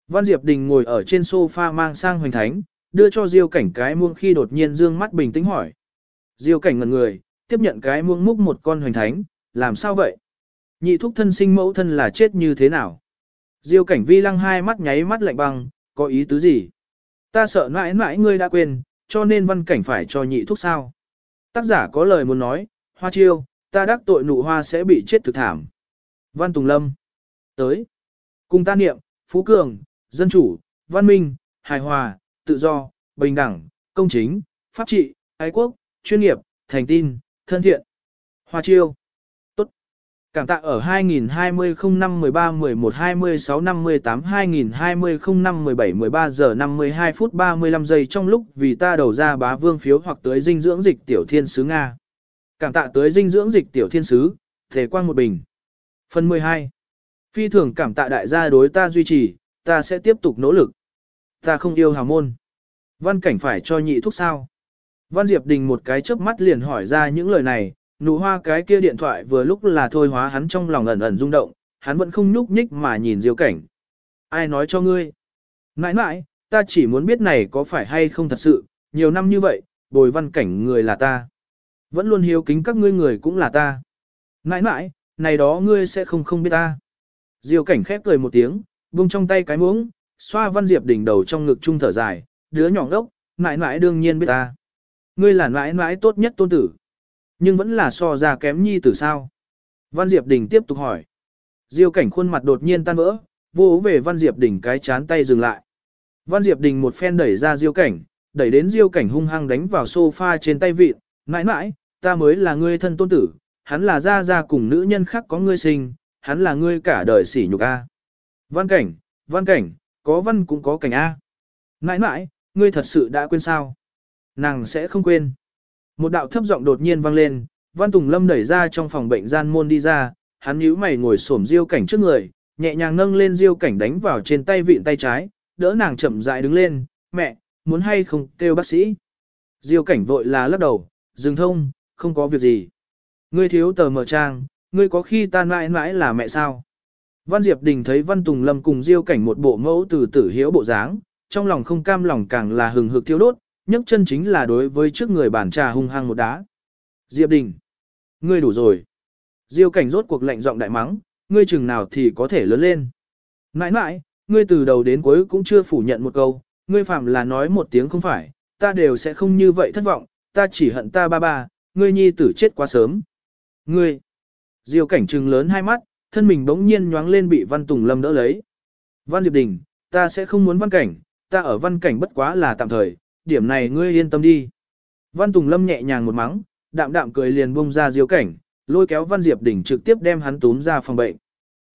Văn Diệp Đình ngồi ở trên sofa mang sang hoành thánh, đưa cho Diêu cảnh cái muông khi đột nhiên dương mắt bình tĩnh hỏi. Diêu cảnh ngẩn người, tiếp nhận cái muông múc một con hoành thánh, làm sao vậy? Nhị thúc thân sinh mẫu thân là chết như thế nào? Diêu cảnh vi lăng hai mắt nháy mắt lạnh băng, có ý tứ gì? Ta sợ mãi mãi ngươi đã quên, cho nên văn cảnh phải cho nhị thúc sao? Tác giả có lời muốn nói, hoa chiêu, ta đắc tội nụ hoa sẽ bị chết thực thảm. Văn Tùng Lâm. Tới. Cùng ta niệm, Phú Cường, Dân Chủ, Văn Minh, Hài Hòa, Tự Do, Bình Đẳng, Công Chính, Pháp Trị, Ái Quốc, Chuyên nghiệp, Thành Tin, Thân Thiện. Hoa Chiêu. Tốt. Cảm tạ ở 2020 05 13 11 26 58 2020 05 17 13 giờ 52 phút 35 giây trong lúc vì ta đầu ra bá vương phiếu hoặc tới dinh dưỡng dịch tiểu thiên sứ Nga. Cảm tạ tới dinh dưỡng dịch tiểu thiên sứ, thể quang một bình. Phần 12. Phi thường cảm tạ đại gia đối ta duy trì, ta sẽ tiếp tục nỗ lực. Ta không yêu hào môn. Văn cảnh phải cho nhị thuốc sao? Văn Diệp Đình một cái chớp mắt liền hỏi ra những lời này, nụ hoa cái kia điện thoại vừa lúc là thôi hóa hắn trong lòng ẩn ẩn rung động, hắn vẫn không nhúc nhích mà nhìn Diêu cảnh. Ai nói cho ngươi? Nãi nãi, ta chỉ muốn biết này có phải hay không thật sự, nhiều năm như vậy, bồi văn cảnh người là ta. Vẫn luôn hiếu kính các ngươi người cũng là ta. Nãi nãi, này đó ngươi sẽ không không biết ta. Diêu cảnh khép cười một tiếng, buông trong tay cái muỗng, xoa văn diệp đỉnh đầu trong ngực trung thở dài, đứa nhỏ ngốc, nãi nãi đương nhiên biết ta. Ngươi là nãi nãi tốt nhất tôn tử. Nhưng vẫn là so ra kém nhi tử sao. Văn Diệp Đình tiếp tục hỏi. Diêu cảnh khuôn mặt đột nhiên tan vỡ, vô về Văn Diệp Đình cái chán tay dừng lại. Văn Diệp Đình một phen đẩy ra Diêu cảnh, đẩy đến Diêu cảnh hung hăng đánh vào sofa trên tay vịt, nãi nãi, ta mới là ngươi thân tôn tử, hắn là gia gia cùng nữ nhân khác có ngươi sinh, hắn là ngươi cả đời sỉ nhục a. Văn cảnh, văn cảnh, có văn cũng có cảnh a. Nãi nãi, ngươi thật sự đã quên sao? Nàng sẽ không quên. Một đạo thấp giọng đột nhiên vang lên, Văn Tùng Lâm đẩy ra trong phòng bệnh gian môn đi ra, hắn nhíu mày ngồi xổm Diêu Cảnh trước người, nhẹ nhàng nâng lên Diêu Cảnh đánh vào trên tay vịn tay trái, đỡ nàng chậm rãi đứng lên, "Mẹ, muốn hay không kêu bác sĩ?" Diêu Cảnh vội là lắc đầu, "Dừng thông, không có việc gì." Ngươi thiếu tờ mở trang, ngươi có khi tan mãi mãi là mẹ sao? Văn Diệp Đình thấy Văn Tùng Lâm cùng Diêu Cảnh một bộ mẫu từ tử hiếu bộ dáng, trong lòng không cam lòng càng là hừng hực thiêu đốt, nhấc chân chính là đối với trước người bản trà hung hăng một đá. Diệp Đình, ngươi đủ rồi. Diêu Cảnh rốt cuộc lệnh giọng đại mắng, ngươi chừng nào thì có thể lớn lên. Nãi nãi, ngươi từ đầu đến cuối cũng chưa phủ nhận một câu, ngươi phạm là nói một tiếng không phải, ta đều sẽ không như vậy thất vọng, ta chỉ hận ta ba ba, ngươi nhi tử chết quá sớm. Ngươi! Diêu cảnh trừng lớn hai mắt, thân mình bỗng nhiên nhoáng lên bị Văn Tùng Lâm đỡ lấy. Văn Diệp Đình, ta sẽ không muốn văn cảnh, ta ở văn cảnh bất quá là tạm thời, điểm này ngươi yên tâm đi. Văn Tùng Lâm nhẹ nhàng một mắng, đạm đạm cười liền bung ra diêu cảnh, lôi kéo Văn Diệp Đình trực tiếp đem hắn túm ra phòng bệnh.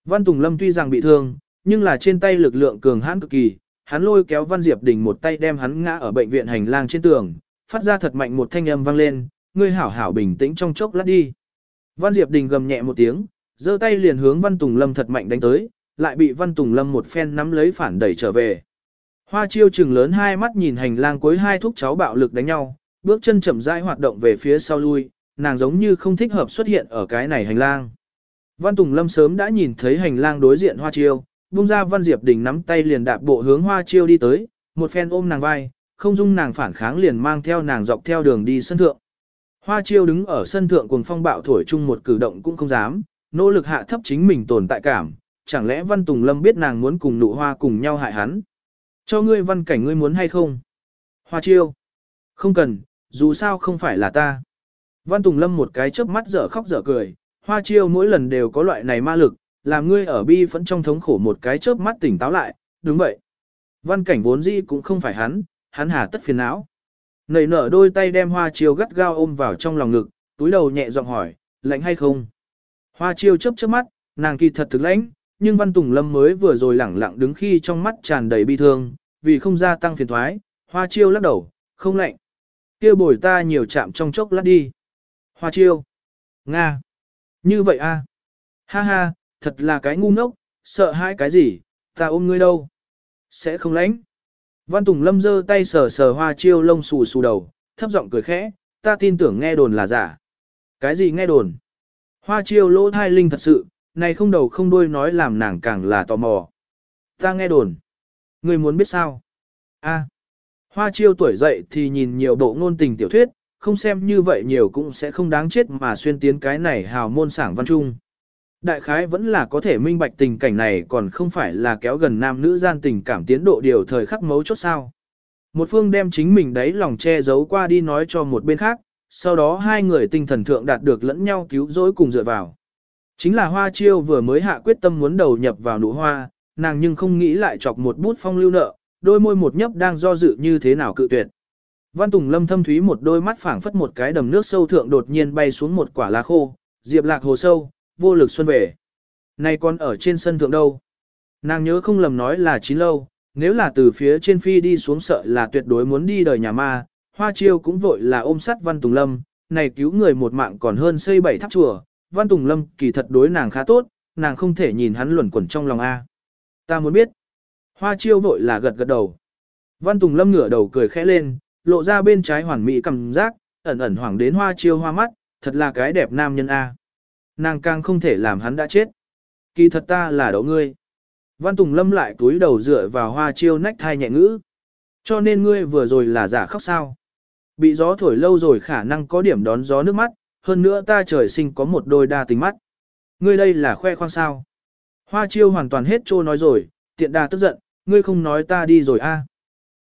Văn Tùng Lâm tuy rằng bị thương, nhưng là trên tay lực lượng cường hãn cực kỳ, hắn lôi kéo Văn Diệp Đình một tay đem hắn ngã ở bệnh viện hành lang trên tường, phát ra thật mạnh một thanh âm vang lên, ngươi hảo hảo bình tĩnh trong chốc lát đi. Văn Diệp Đình gầm nhẹ một tiếng, giơ tay liền hướng Văn Tùng Lâm thật mạnh đánh tới, lại bị Văn Tùng Lâm một phen nắm lấy phản đẩy trở về. Hoa chiêu chừng lớn hai mắt nhìn hành lang cuối hai thúc cháu bạo lực đánh nhau, bước chân chậm rãi hoạt động về phía sau lui, nàng giống như không thích hợp xuất hiện ở cái này hành lang. Văn Tùng Lâm sớm đã nhìn thấy hành lang đối diện Hoa Chiêu, buông ra Văn Diệp Đình nắm tay liền đạp bộ hướng Hoa Chiêu đi tới, một phen ôm nàng vai, không dung nàng phản kháng liền mang theo nàng dọc theo đường đi sân thượng. Hoa chiêu đứng ở sân thượng cùng phong bạo thổi chung một cử động cũng không dám, nỗ lực hạ thấp chính mình tồn tại cảm, chẳng lẽ Văn Tùng Lâm biết nàng muốn cùng nụ hoa cùng nhau hại hắn. Cho ngươi văn cảnh ngươi muốn hay không? Hoa chiêu. Không cần, Dù sao không phải là ta. Văn Tùng Lâm một cái chớp mắt dở khóc dở cười, hoa chiêu mỗi lần đều có loại này ma lực, làm ngươi ở bi phẫn trong thống khổ một cái chớp mắt tỉnh táo lại, đúng vậy. Văn cảnh vốn dĩ cũng không phải hắn, hắn hà tất phiền não. Nảy nở đôi tay đem hoa chiêu gắt gao ôm vào trong lòng ngực, túi đầu nhẹ giọng hỏi, lạnh hay không? Hoa chiêu chớp chớp mắt, nàng kỳ thật thực lãnh, nhưng Văn Tùng Lâm mới vừa rồi lẳng lặng đứng khi trong mắt tràn đầy bi thương, vì không gia tăng phiền thoái, hoa chiêu lắc đầu, không lạnh. kia bồi ta nhiều chạm trong chốc lát đi. Hoa chiêu. Nga. Như vậy a Ha ha, thật là cái ngu ngốc, sợ hai cái gì, ta ôm ngươi đâu. Sẽ không lãnh. Văn Tùng Lâm giơ tay sờ sờ hoa chiêu lông xù xù đầu, thấp giọng cười khẽ, ta tin tưởng nghe đồn là giả. Cái gì nghe đồn? Hoa chiêu lỗ thai linh thật sự, này không đầu không đuôi nói làm nàng càng là tò mò. Ta nghe đồn. Ngươi muốn biết sao? A. Hoa chiêu tuổi dậy thì nhìn nhiều bộ ngôn tình tiểu thuyết, không xem như vậy nhiều cũng sẽ không đáng chết mà xuyên tiến cái này hào môn sảng văn trung. Đại khái vẫn là có thể minh bạch tình cảnh này còn không phải là kéo gần nam nữ gian tình cảm tiến độ điều thời khắc mấu chốt sao. Một phương đem chính mình đấy lòng che giấu qua đi nói cho một bên khác, sau đó hai người tinh thần thượng đạt được lẫn nhau cứu rỗi cùng dựa vào. Chính là hoa chiêu vừa mới hạ quyết tâm muốn đầu nhập vào nụ hoa, nàng nhưng không nghĩ lại chọc một bút phong lưu nợ, đôi môi một nhấp đang do dự như thế nào cự tuyệt. Văn Tùng Lâm thâm thúy một đôi mắt phảng phất một cái đầm nước sâu thượng đột nhiên bay xuống một quả lá khô, diệp lạc hồ sâu, vô lực xuân về. Này còn ở trên sân thượng đâu? Nàng nhớ không lầm nói là chín lâu, nếu là từ phía trên phi đi xuống sợ là tuyệt đối muốn đi đời nhà ma, hoa chiêu cũng vội là ôm sắt Văn Tùng Lâm, này cứu người một mạng còn hơn xây bảy tháp chùa, Văn Tùng Lâm kỳ thật đối nàng khá tốt, nàng không thể nhìn hắn luẩn quẩn trong lòng A. Ta muốn biết. Hoa chiêu vội là gật gật đầu. Văn Tùng Lâm ngửa đầu cười khẽ lên, lộ ra bên trái hoàn mỹ cảm giác, ẩn ẩn hoảng đến hoa chiêu hoa mắt, thật là cái đẹp nam nhân A. Nàng càng không thể làm hắn đã chết. Kỳ thật ta là đậu ngươi. Văn Tùng Lâm lại túi đầu dựa vào hoa chiêu nách thai nhẹ ngữ. Cho nên ngươi vừa rồi là giả khóc sao. Bị gió thổi lâu rồi khả năng có điểm đón gió nước mắt, hơn nữa ta trời sinh có một đôi đa tính mắt. Ngươi đây là khoe khoang sao. Hoa chiêu hoàn toàn hết trô nói rồi, tiện đà tức giận, ngươi không nói ta đi rồi a.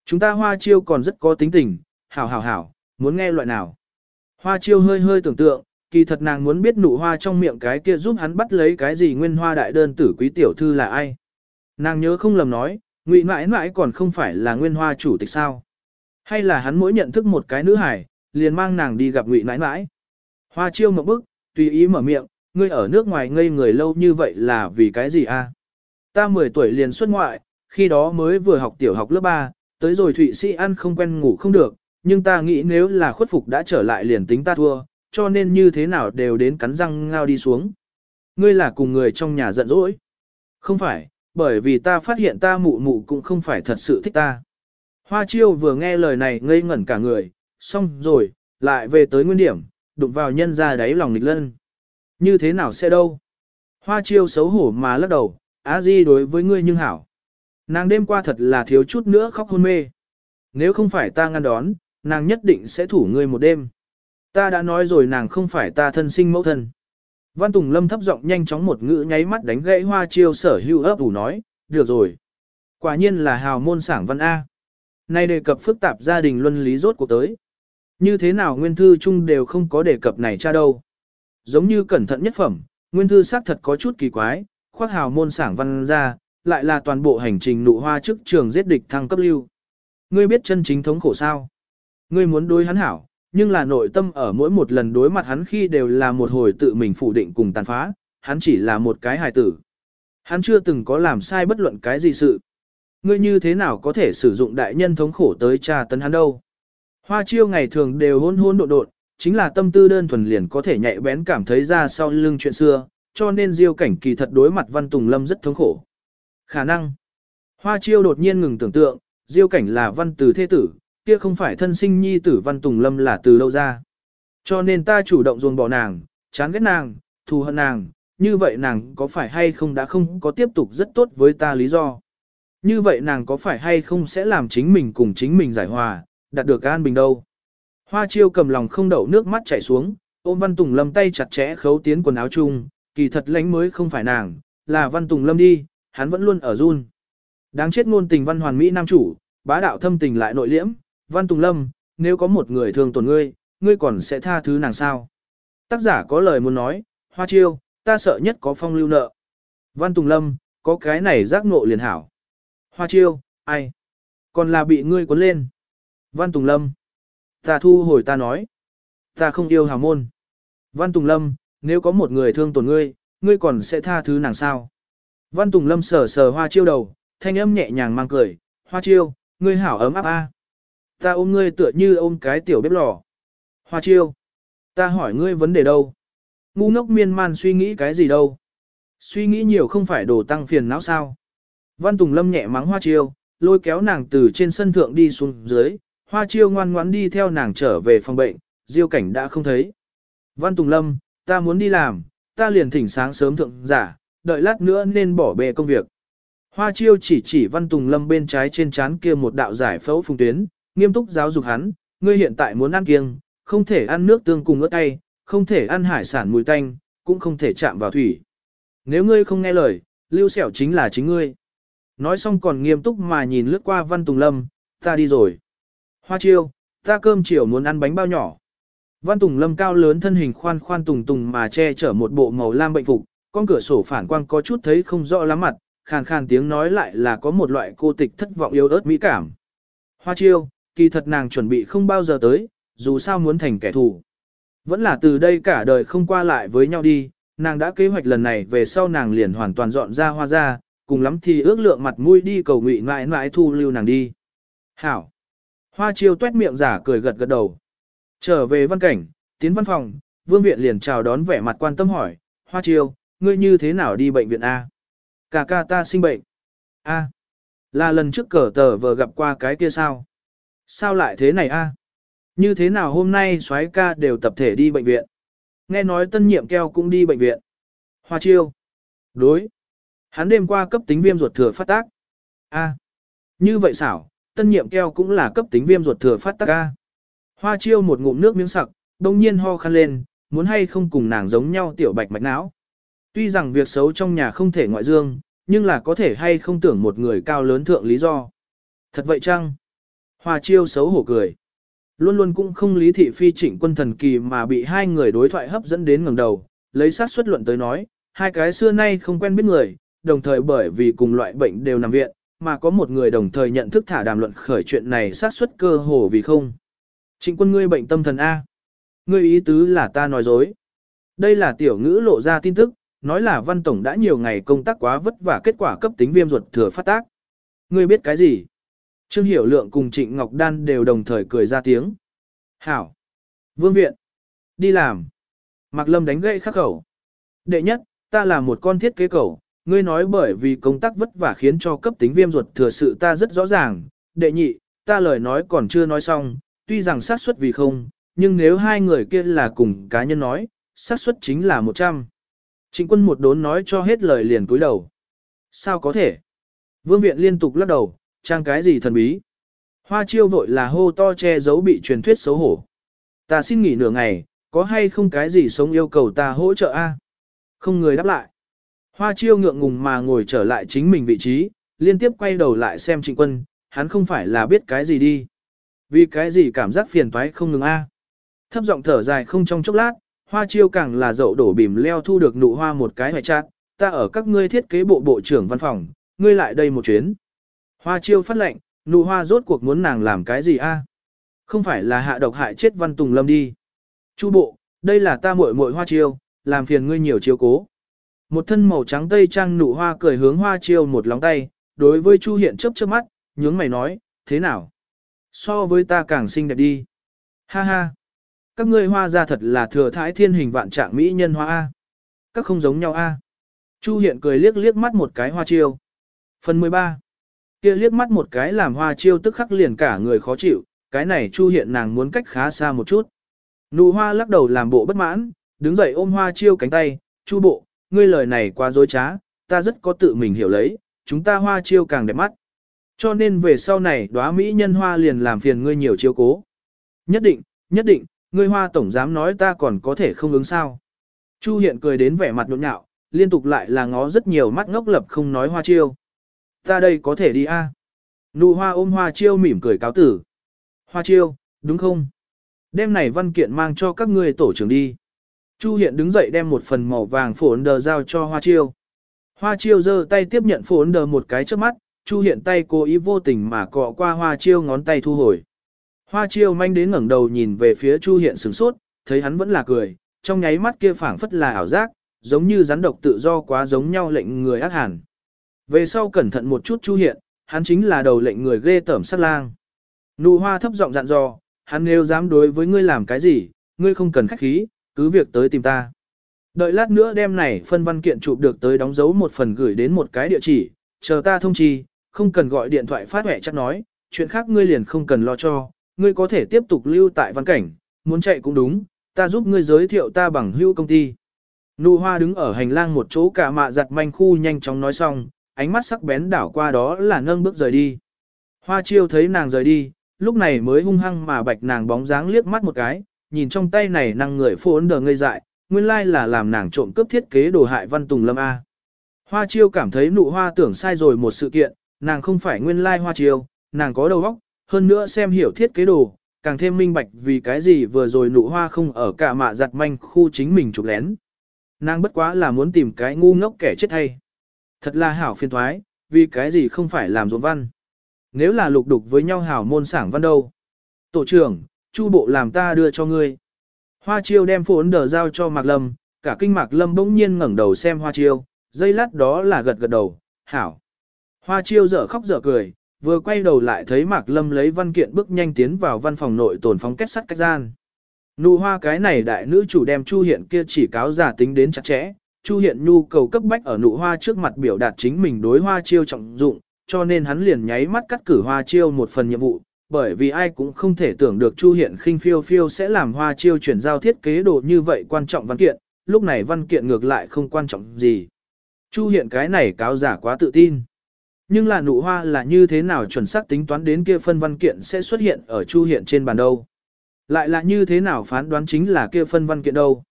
Chúng ta hoa chiêu còn rất có tính tình, hảo hảo hảo, muốn nghe loại nào. Hoa chiêu hơi hơi tưởng tượng, kỳ thật nàng muốn biết nụ hoa trong miệng cái kia giúp hắn bắt lấy cái gì nguyên hoa đại đơn tử quý tiểu thư là ai. Nàng nhớ không lầm nói, ngụy mãi mãi còn không phải là nguyên hoa chủ tịch sao. Hay là hắn mỗi nhận thức một cái nữ hải, liền mang nàng đi gặp ngụy mãi mãi. Hoa chiêu một bức, tùy ý mở miệng, ngươi ở nước ngoài ngây người lâu như vậy là vì cái gì a? Ta 10 tuổi liền xuất ngoại, khi đó mới vừa học tiểu học lớp 3, tới rồi Thụy Sĩ ăn không quen ngủ không được, nhưng ta nghĩ nếu là khuất phục đã trở lại liền tính ta thua, cho nên như thế nào đều đến cắn răng ngao đi xuống. Ngươi là cùng người trong nhà giận dỗi. Không phải, bởi vì ta phát hiện ta mụ mụ cũng không phải thật sự thích ta. Hoa chiêu vừa nghe lời này ngây ngẩn cả người, xong rồi, lại về tới nguyên điểm, đụng vào nhân ra đáy lòng nghịch lân. Như thế nào sẽ đâu? Hoa chiêu xấu hổ mà lắc đầu, á di đối với ngươi nhưng hảo. Nàng đêm qua thật là thiếu chút nữa khóc hôn mê. Nếu không phải ta ngăn đón, nàng nhất định sẽ thủ ngươi một đêm. Ta đã nói rồi nàng không phải ta thân sinh mẫu thân. Văn Tùng Lâm thấp giọng nhanh chóng một ngữ nháy mắt đánh gãy hoa chiêu sở hữu ấp ủ nói, được rồi. Quả nhiên là hào môn sảng văn A. Nay đề cập phức tạp gia đình luân lý rốt cuộc tới. Như thế nào nguyên thư chung đều không có đề cập này cha đâu. Giống như cẩn thận nhất phẩm, nguyên thư xác thật có chút kỳ quái, khoác hào môn sảng văn ra, lại là toàn bộ hành trình nụ hoa trước trường giết địch thăng cấp lưu. Ngươi biết chân chính thống khổ sao? Ngươi muốn đối hắn hảo, nhưng là nội tâm ở mỗi một lần đối mặt hắn khi đều là một hồi tự mình phủ định cùng tàn phá, hắn chỉ là một cái hài tử. Hắn chưa từng có làm sai bất luận cái gì sự. Ngươi như thế nào có thể sử dụng đại nhân thống khổ tới tra tấn hắn đâu? Hoa chiêu ngày thường đều hôn hôn độn độn, chính là tâm tư đơn thuần liền có thể nhạy bén cảm thấy ra sau lưng chuyện xưa, cho nên diêu cảnh kỳ thật đối mặt Văn Tùng Lâm rất thống khổ. Khả năng. Hoa chiêu đột nhiên ngừng tưởng tượng, diêu cảnh là văn từ thế tử, kia không phải thân sinh nhi tử văn tùng lâm là từ đâu ra. Cho nên ta chủ động dồn bỏ nàng, chán ghét nàng, thù hận nàng, như vậy nàng có phải hay không đã không có tiếp tục rất tốt với ta lý do. Như vậy nàng có phải hay không sẽ làm chính mình cùng chính mình giải hòa, đạt được an bình đâu. Hoa chiêu cầm lòng không đậu nước mắt chảy xuống, ôm văn tùng lâm tay chặt chẽ khấu tiến quần áo chung, kỳ thật lánh mới không phải nàng, là văn tùng lâm đi, hắn vẫn luôn ở run. Đáng chết ngôn tình văn hoàn Mỹ nam chủ, bá đạo thâm tình lại nội liễm, văn tùng lâm, nếu có một người thương tổn ngươi, ngươi còn sẽ tha thứ nàng sao? Tác giả có lời muốn nói, Hoa Chiêu, ta sợ nhất có phong lưu nợ. Văn Tùng Lâm, có cái này giác ngộ liền hảo. Hoa Chiêu, ai? Còn là bị ngươi cuốn lên. Văn Tùng Lâm, ta thu hồi ta nói. Ta không yêu hào môn. Văn Tùng Lâm, nếu có một người thương tổn ngươi, ngươi còn sẽ tha thứ nàng sao? Văn Tùng Lâm sờ sờ Hoa Chiêu đầu, thanh âm nhẹ nhàng mang cười. Hoa Chiêu, ngươi hảo ấm áp a. Ta ôm ngươi tựa như ôm cái tiểu bếp lò. Hoa Chiêu, ta hỏi ngươi vấn đề đâu? Ngu ngốc miên man suy nghĩ cái gì đâu? Suy nghĩ nhiều không phải đồ tăng phiền não sao? Văn Tùng Lâm nhẹ mắng Hoa Chiêu, lôi kéo nàng từ trên sân thượng đi xuống dưới, Hoa Chiêu ngoan ngoãn đi theo nàng trở về phòng bệnh, Diêu Cảnh đã không thấy. Văn Tùng Lâm, ta muốn đi làm, ta liền thỉnh sáng sớm thượng giả, đợi lát nữa nên bỏ bê công việc. Hoa Chiêu chỉ chỉ Văn Tùng Lâm bên trái trên trán kia một đạo giải phẫu phùng tuyến, nghiêm túc giáo dục hắn, ngươi hiện tại muốn ăn kiêng, không thể ăn nước tương cùng ớt tay, không thể ăn hải sản mùi tanh, cũng không thể chạm vào thủy. Nếu ngươi không nghe lời, lưu sẹo chính là chính ngươi. Nói xong còn nghiêm túc mà nhìn lướt qua Văn Tùng Lâm, ta đi rồi. Hoa chiêu, ta cơm chiều muốn ăn bánh bao nhỏ. Văn Tùng Lâm cao lớn thân hình khoan khoan tùng tùng mà che chở một bộ màu lam bệnh phục, con cửa sổ phản quang có chút thấy không rõ lắm mặt, khàn khàn tiếng nói lại là có một loại cô tịch thất vọng yếu ớt mỹ cảm. Hoa chiêu, kỳ thật nàng chuẩn bị không bao giờ tới, dù sao muốn thành kẻ thù. Vẫn là từ đây cả đời không qua lại với nhau đi, nàng đã kế hoạch lần này về sau nàng liền hoàn toàn dọn ra hoa ra, cùng lắm thì ước lượng mặt mũi đi cầu ngụy mãi mãi thu lưu nàng đi. Hảo! Hoa chiêu tuét miệng giả cười gật gật đầu. Trở về văn cảnh, tiến văn phòng, vương viện liền chào đón vẻ mặt quan tâm hỏi, Hoa chiêu, ngươi như thế nào đi bệnh viện A? Cà ca ta sinh bệnh. A. Là lần trước cờ tờ vừa gặp qua cái kia sao? Sao lại thế này A? Như thế nào hôm nay soái ca đều tập thể đi bệnh viện? Nghe nói tân nhiệm keo cũng đi bệnh viện. Hoa chiêu. Đối. Hắn đêm qua cấp tính viêm ruột thừa phát tác. A. Như vậy xảo, tân nhiệm keo cũng là cấp tính viêm ruột thừa phát tác ca. Hoa chiêu một ngụm nước miếng sặc, đông nhiên ho khăn lên, muốn hay không cùng nàng giống nhau tiểu bạch mạch não. Tuy rằng việc xấu trong nhà không thể ngoại dương, nhưng là có thể hay không tưởng một người cao lớn thượng lý do. Thật vậy chăng? Hoa chiêu xấu hổ cười. Luôn luôn cũng không lý thị phi chỉnh quân thần kỳ mà bị hai người đối thoại hấp dẫn đến ngẩng đầu, lấy sát suất luận tới nói, hai cái xưa nay không quen biết người, đồng thời bởi vì cùng loại bệnh đều nằm viện, mà có một người đồng thời nhận thức thả đàm luận khởi chuyện này sát suất cơ hồ vì không. Trịnh quân ngươi bệnh tâm thần A. Ngươi ý tứ là ta nói dối. Đây là tiểu ngữ lộ ra tin tức, nói là văn tổng đã nhiều ngày công tác quá vất vả kết quả cấp tính viêm ruột thừa phát tác. Ngươi biết cái gì? Trương Hiểu Lượng cùng Trịnh Ngọc Đan đều đồng thời cười ra tiếng. Hảo! Vương Viện! Đi làm! Mạc Lâm đánh gậy khắc khẩu. Đệ nhất, ta là một con thiết kế cầu, ngươi nói bởi vì công tác vất vả khiến cho cấp tính viêm ruột thừa sự ta rất rõ ràng. Đệ nhị, ta lời nói còn chưa nói xong, tuy rằng xác suất vì không, nhưng nếu hai người kia là cùng cá nhân nói, xác suất chính là 100. Trịnh quân một đốn nói cho hết lời liền cúi đầu. Sao có thể? Vương viện liên tục lắc đầu, trang cái gì thần bí. Hoa chiêu vội là hô to che giấu bị truyền thuyết xấu hổ. Ta xin nghỉ nửa ngày, có hay không cái gì sống yêu cầu ta hỗ trợ a? Không người đáp lại. Hoa chiêu ngượng ngùng mà ngồi trở lại chính mình vị trí, liên tiếp quay đầu lại xem trịnh quân, hắn không phải là biết cái gì đi. Vì cái gì cảm giác phiền toái không ngừng a? À? Thấp giọng thở dài không trong chốc lát, hoa chiêu càng là dậu đổ bìm leo thu được nụ hoa một cái hoài chát, ta ở các ngươi thiết kế bộ bộ trưởng văn phòng, ngươi lại đây một chuyến. Hoa chiêu phát lệnh, nụ hoa rốt cuộc muốn nàng làm cái gì a? À? Không phải là hạ độc hại chết văn tùng lâm đi. Chu bộ, đây là ta muội muội hoa chiêu, làm phiền ngươi nhiều chiếu cố. Một thân màu trắng tây trang nụ hoa cười hướng hoa chiêu một lóng tay, đối với Chu hiện chớp chớp mắt, nhướng mày nói, thế nào? So với ta càng xinh đẹp đi. Ha ha. Các ngươi hoa ra thật là thừa thái thiên hình vạn trạng mỹ nhân hoa A. Các không giống nhau A. Chu hiện cười liếc liếc mắt một cái hoa chiêu. Phần 13 kia liếc mắt một cái làm hoa chiêu tức khắc liền cả người khó chịu, cái này chu hiện nàng muốn cách khá xa một chút. Nụ hoa lắc đầu làm bộ bất mãn, đứng dậy ôm hoa chiêu cánh tay, chu bộ, ngươi lời này quá dối trá, ta rất có tự mình hiểu lấy, chúng ta hoa chiêu càng đẹp mắt. Cho nên về sau này đóa mỹ nhân hoa liền làm phiền ngươi nhiều chiêu cố. Nhất định, nhất định, ngươi hoa tổng dám nói ta còn có thể không ứng sao. Chu hiện cười đến vẻ mặt nhộn nhạo, liên tục lại là ngó rất nhiều mắt ngốc lập không nói hoa chiêu. Ta đây có thể đi a. Nụ hoa ôm hoa chiêu mỉm cười cáo tử. Hoa chiêu, đúng không? Đêm này văn kiện mang cho các ngươi tổ trưởng đi. Chu Hiện đứng dậy đem một phần màu vàng phổn đờ giao cho Hoa Chiêu. Hoa Chiêu giơ tay tiếp nhận phổn đờ một cái trước mắt, Chu Hiện tay cố ý vô tình mà cọ qua Hoa Chiêu ngón tay thu hồi. Hoa Chiêu manh đến ngẩng đầu nhìn về phía Chu Hiện sửng sốt, thấy hắn vẫn là cười, trong nháy mắt kia phảng phất là ảo giác, giống như rắn độc tự do quá giống nhau lệnh người ác hàn. Về sau cẩn thận một chút Chu Hiện, hắn chính là đầu lệnh người ghê tởm sát lang. Nụ hoa thấp giọng dặn dò, hắn nếu dám đối với ngươi làm cái gì, ngươi không cần khách khí, cứ việc tới tìm ta. Đợi lát nữa đem này phân văn kiện chụp được tới đóng dấu một phần gửi đến một cái địa chỉ, chờ ta thông chi, không cần gọi điện thoại phát hệ chắc nói, chuyện khác ngươi liền không cần lo cho, ngươi có thể tiếp tục lưu tại văn cảnh, muốn chạy cũng đúng, ta giúp ngươi giới thiệu ta bằng hữu công ty. Nụ hoa đứng ở hành lang một chỗ cả mạ giặt manh khu nhanh chóng nói xong, ánh mắt sắc bén đảo qua đó là nâng bước rời đi. Hoa chiêu thấy nàng rời đi, lúc này mới hung hăng mà bạch nàng bóng dáng liếc mắt một cái, nhìn trong tay này năng người phốn đờ ngây dại, nguyên lai là làm nàng trộm cướp thiết kế đồ hại văn tùng lâm A. Hoa chiêu cảm thấy nụ hoa tưởng sai rồi một sự kiện, nàng không phải nguyên lai hoa chiêu, nàng có đầu óc, hơn nữa xem hiểu thiết kế đồ, càng thêm minh bạch vì cái gì vừa rồi nụ hoa không ở cả mạ giặt manh khu chính mình chụp lén. Nàng bất quá là muốn tìm cái ngu ngốc kẻ chết hay. Thật là hảo phiên thoái, vì cái gì không phải làm ruộng văn. Nếu là lục đục với nhau hảo môn sảng văn đâu. Tổ trưởng, chu bộ làm ta đưa cho ngươi. Hoa chiêu đem phốn đờ giao cho Mạc Lâm, cả kinh Mạc Lâm bỗng nhiên ngẩng đầu xem Hoa chiêu, dây lát đó là gật gật đầu, hảo. Hoa chiêu dở khóc dở cười, vừa quay đầu lại thấy Mạc Lâm lấy văn kiện bước nhanh tiến vào văn phòng nội tồn phóng kết sắt cách gian. Nụ hoa cái này đại nữ chủ đem Chu Hiện kia chỉ cáo giả tính đến chặt chẽ, Chu Hiện nhu cầu cấp bách ở nụ hoa trước mặt biểu đạt chính mình đối hoa chiêu trọng dụng, cho nên hắn liền nháy mắt cắt cử hoa chiêu một phần nhiệm vụ, bởi vì ai cũng không thể tưởng được Chu Hiện khinh phiêu phiêu sẽ làm hoa chiêu chuyển giao thiết kế đồ như vậy quan trọng văn kiện, lúc này văn kiện ngược lại không quan trọng gì. Chu Hiện cái này cáo giả quá tự tin. Nhưng là nụ hoa là như thế nào chuẩn xác tính toán đến kia phân văn kiện sẽ xuất hiện ở Chu Hiện trên bàn đâu. Lại là như thế nào phán đoán chính là kia phân văn kiện đâu.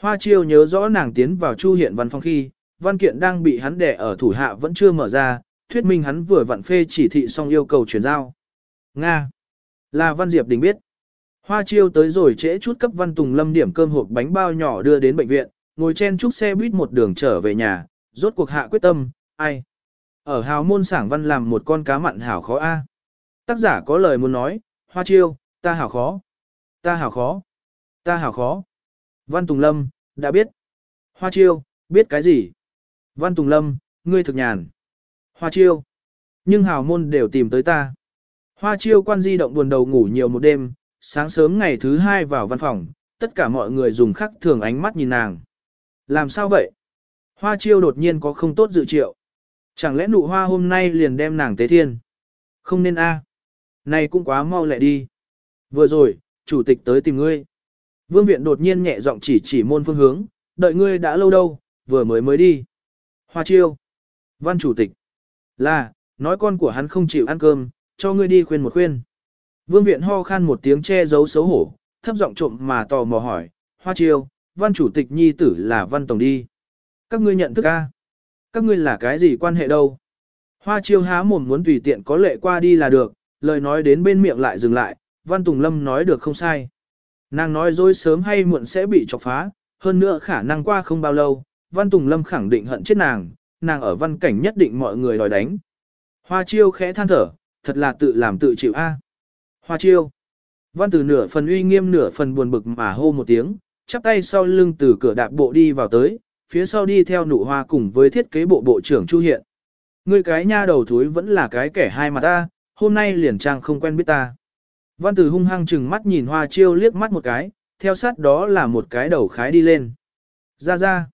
Hoa chiêu nhớ rõ nàng tiến vào Chu Hiện văn phòng khi, văn kiện đang bị hắn đẻ ở thủ hạ vẫn chưa mở ra, thuyết minh hắn vừa vặn phê chỉ thị xong yêu cầu chuyển giao. Nga. Là Văn Diệp Đình biết. Hoa chiêu tới rồi trễ chút cấp Văn Tùng Lâm điểm cơm hộp bánh bao nhỏ đưa đến bệnh viện, ngồi chen chúc xe buýt một đường trở về nhà, rốt cuộc hạ quyết tâm, ai. Ở hào môn sảng văn làm một con cá mặn hảo khó a. Tác giả có lời muốn nói, Hoa chiêu, ta hảo khó. Ta hảo khó. Ta hảo khó. Văn Tùng Lâm, đã biết. Hoa chiêu, biết cái gì? Văn Tùng Lâm, ngươi thực nhàn. Hoa chiêu. Nhưng hào môn đều tìm tới ta. Hoa chiêu quan di động buồn đầu ngủ nhiều một đêm, sáng sớm ngày thứ hai vào văn phòng, tất cả mọi người dùng khắc thường ánh mắt nhìn nàng. Làm sao vậy? Hoa chiêu đột nhiên có không tốt dự triệu. Chẳng lẽ nụ hoa hôm nay liền đem nàng tế thiên? Không nên a. Này cũng quá mau lẹ đi. Vừa rồi, chủ tịch tới tìm ngươi. Vương viện đột nhiên nhẹ giọng chỉ chỉ môn phương hướng, đợi ngươi đã lâu đâu, vừa mới mới đi. Hoa chiêu. Văn chủ tịch. Là, nói con của hắn không chịu ăn cơm, cho ngươi đi khuyên một khuyên. Vương viện ho khan một tiếng che giấu xấu hổ, thấp giọng trộm mà tò mò hỏi, hoa chiêu, văn chủ tịch nhi tử là văn tổng đi. Các ngươi nhận thức a? Các ngươi là cái gì quan hệ đâu? Hoa chiêu há mồm muốn tùy tiện có lệ qua đi là được, lời nói đến bên miệng lại dừng lại, văn tùng lâm nói được không sai. Nàng nói dối sớm hay muộn sẽ bị chọc phá, hơn nữa khả năng qua không bao lâu, văn tùng lâm khẳng định hận chết nàng, nàng ở văn cảnh nhất định mọi người đòi đánh. Hoa chiêu khẽ than thở, thật là tự làm tự chịu a. À. Hoa chiêu. Văn từ nửa phần uy nghiêm nửa phần buồn bực mà hô một tiếng, chắp tay sau lưng từ cửa đạp bộ đi vào tới, phía sau đi theo nụ hoa cùng với thiết kế bộ bộ trưởng Chu Hiện. Người cái nha đầu thúi vẫn là cái kẻ hai mà ta, hôm nay liền trang không quen biết ta. Văn tử hung hăng chừng mắt nhìn hoa chiêu liếc mắt một cái, theo sát đó là một cái đầu khái đi lên. Ra ra.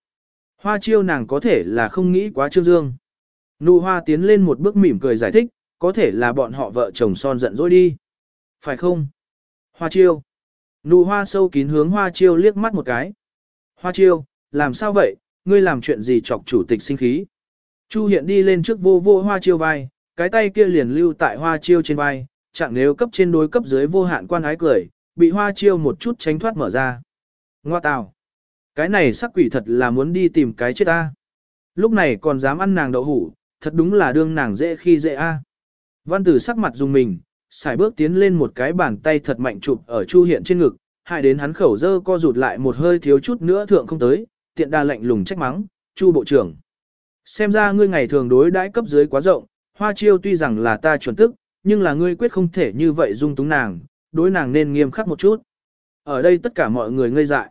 Hoa chiêu nàng có thể là không nghĩ quá trương dương. Nụ hoa tiến lên một bước mỉm cười giải thích, có thể là bọn họ vợ chồng son giận dỗi đi. Phải không? Hoa chiêu. Nụ hoa sâu kín hướng hoa chiêu liếc mắt một cái. Hoa chiêu, làm sao vậy, ngươi làm chuyện gì chọc chủ tịch sinh khí? Chu hiện đi lên trước vô vô hoa chiêu vai, cái tay kia liền lưu tại hoa chiêu trên vai, chẳng nếu cấp trên đối cấp dưới vô hạn quan ái cười, bị hoa chiêu một chút tránh thoát mở ra. Ngoa tào. Cái này sắc quỷ thật là muốn đi tìm cái chết ta. Lúc này còn dám ăn nàng đậu hủ, thật đúng là đương nàng dễ khi dễ a. Văn tử sắc mặt dùng mình, xài bước tiến lên một cái bàn tay thật mạnh chụp ở Chu Hiện trên ngực, hại đến hắn khẩu dơ co rụt lại một hơi thiếu chút nữa thượng không tới, tiện đa lạnh lùng trách mắng, Chu bộ trưởng. Xem ra ngươi ngày thường đối đãi cấp dưới quá rộng, hoa chiêu tuy rằng là ta chuẩn tức, nhưng là ngươi quyết không thể như vậy dung túng nàng, đối nàng nên nghiêm khắc một chút. Ở đây tất cả mọi người ngây dại.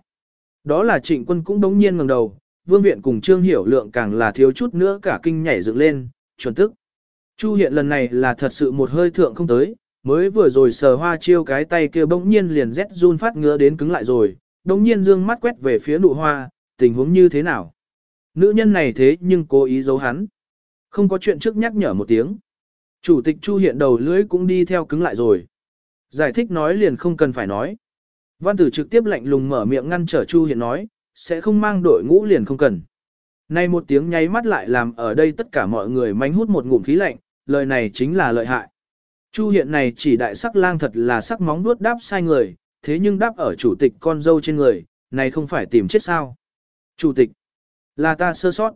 Đó là trịnh quân cũng đống nhiên ngẩng đầu, vương viện cùng trương hiểu lượng càng là thiếu chút nữa cả kinh nhảy dựng lên, chuẩn tức. Chu hiện lần này là thật sự một hơi thượng không tới, mới vừa rồi sờ hoa chiêu cái tay kia bỗng nhiên liền rét run phát ngứa đến cứng lại rồi, bỗng nhiên dương mắt quét về phía nụ hoa, tình huống như thế nào. Nữ nhân này thế nhưng cố ý giấu hắn. Không có chuyện trước nhắc nhở một tiếng. Chủ tịch Chu hiện đầu lưỡi cũng đi theo cứng lại rồi. Giải thích nói liền không cần phải nói. Văn tử trực tiếp lạnh lùng mở miệng ngăn trở Chu hiện nói, sẽ không mang đội ngũ liền không cần. Nay một tiếng nháy mắt lại làm ở đây tất cả mọi người mánh hút một ngụm khí lạnh, lời này chính là lợi hại. Chu hiện này chỉ đại sắc lang thật là sắc móng vuốt đáp sai người, thế nhưng đáp ở chủ tịch con dâu trên người, này không phải tìm chết sao. Chủ tịch, là ta sơ sót.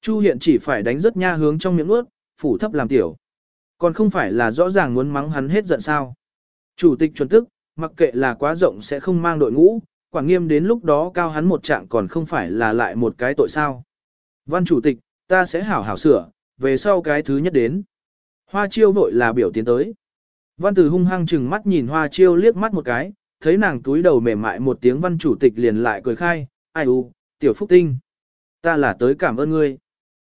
Chu hiện chỉ phải đánh rất nha hướng trong miệng nuốt, phủ thấp làm tiểu. Còn không phải là rõ ràng muốn mắng hắn hết giận sao. Chủ tịch chuẩn tức, mặc kệ là quá rộng sẽ không mang đội ngũ, quản nghiêm đến lúc đó cao hắn một trạng còn không phải là lại một cái tội sao. Văn chủ tịch, ta sẽ hảo hảo sửa, về sau cái thứ nhất đến. Hoa chiêu vội là biểu tiến tới. Văn tử hung hăng chừng mắt nhìn hoa chiêu liếc mắt một cái, thấy nàng túi đầu mềm mại một tiếng văn chủ tịch liền lại cười khai, ai u, tiểu phúc tinh. Ta là tới cảm ơn ngươi.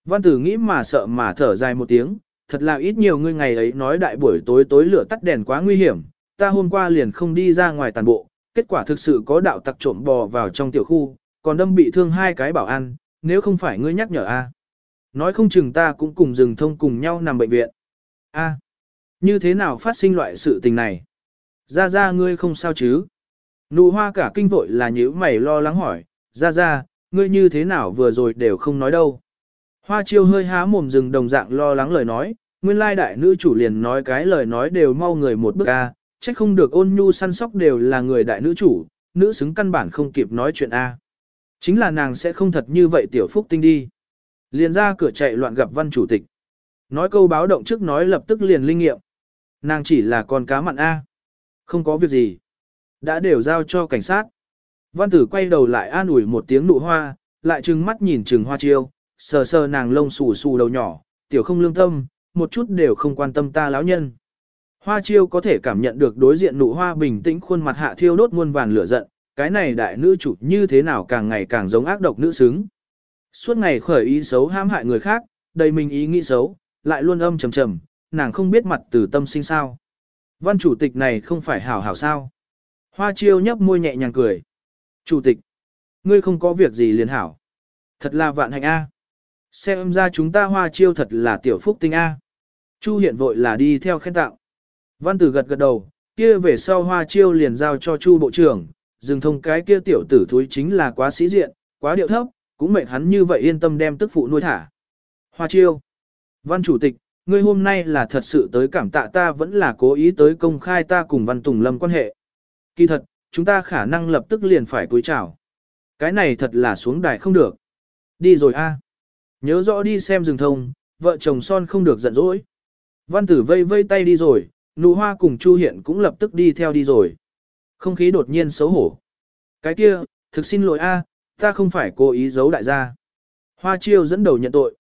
Văn tử nghĩ mà sợ mà thở dài một tiếng, thật là ít nhiều ngươi ngày ấy nói đại buổi tối tối lửa tắt đèn quá nguy hiểm, ta hôm qua liền không đi ra ngoài tàn bộ, kết quả thực sự có đạo tặc trộm bò vào trong tiểu khu, còn đâm bị thương hai cái bảo an, nếu không phải ngươi nhắc nhở a, Nói không chừng ta cũng cùng rừng thông cùng nhau nằm bệnh viện a, như thế nào phát sinh loại sự tình này? Ra ra ngươi không sao chứ? Nụ hoa cả kinh vội là nhíu mày lo lắng hỏi, ra ra, ngươi như thế nào vừa rồi đều không nói đâu. Hoa chiêu hơi há mồm rừng đồng dạng lo lắng lời nói, nguyên lai đại nữ chủ liền nói cái lời nói đều mau người một bước ca, trách không được ôn nhu săn sóc đều là người đại nữ chủ, nữ xứng căn bản không kịp nói chuyện a. Chính là nàng sẽ không thật như vậy tiểu phúc tinh đi. Liền ra cửa chạy loạn gặp văn chủ tịch. Nói câu báo động trước nói lập tức liền linh nghiệm. Nàng chỉ là con cá mặn A. Không có việc gì. Đã đều giao cho cảnh sát. Văn tử quay đầu lại an ủi một tiếng nụ hoa, lại trừng mắt nhìn trừng hoa chiêu, sờ sờ nàng lông xù xù đầu nhỏ, tiểu không lương tâm, một chút đều không quan tâm ta lão nhân. Hoa chiêu có thể cảm nhận được đối diện nụ hoa bình tĩnh khuôn mặt hạ thiêu đốt muôn vàn lửa giận, cái này đại nữ chủ như thế nào càng ngày càng giống ác độc nữ xứng. Suốt ngày khởi ý xấu ham hại người khác, đầy mình ý nghĩ xấu, lại luôn âm trầm trầm, nàng không biết mặt từ tâm sinh sao. Văn chủ tịch này không phải hảo hảo sao. Hoa chiêu nhấp môi nhẹ nhàng cười. Chủ tịch, ngươi không có việc gì liền hảo. Thật là vạn hạnh A. Xem ra chúng ta hoa chiêu thật là tiểu phúc tinh A. Chu hiện vội là đi theo khen tạo. Văn tử gật gật đầu, kia về sau hoa chiêu liền giao cho Chu bộ trưởng, dừng thông cái kia tiểu tử thúi chính là quá sĩ diện, quá điệu thấp, cũng mệt hắn như vậy yên tâm đem tức phụ nuôi thả. Hoa chiêu. Văn chủ tịch, ngươi hôm nay là thật sự tới cảm tạ ta vẫn là cố ý tới công khai ta cùng Văn Tùng Lâm quan hệ. Kỳ thật, chúng ta khả năng lập tức liền phải cúi chào. Cái này thật là xuống đài không được. Đi rồi a. Nhớ rõ đi xem rừng thông, vợ chồng son không được giận dỗi. Văn tử vây vây tay đi rồi, nụ hoa cùng Chu Hiện cũng lập tức đi theo đi rồi. Không khí đột nhiên xấu hổ. Cái kia, thực xin lỗi a, ta không phải cố ý giấu đại gia. Hoa chiêu dẫn đầu nhận tội.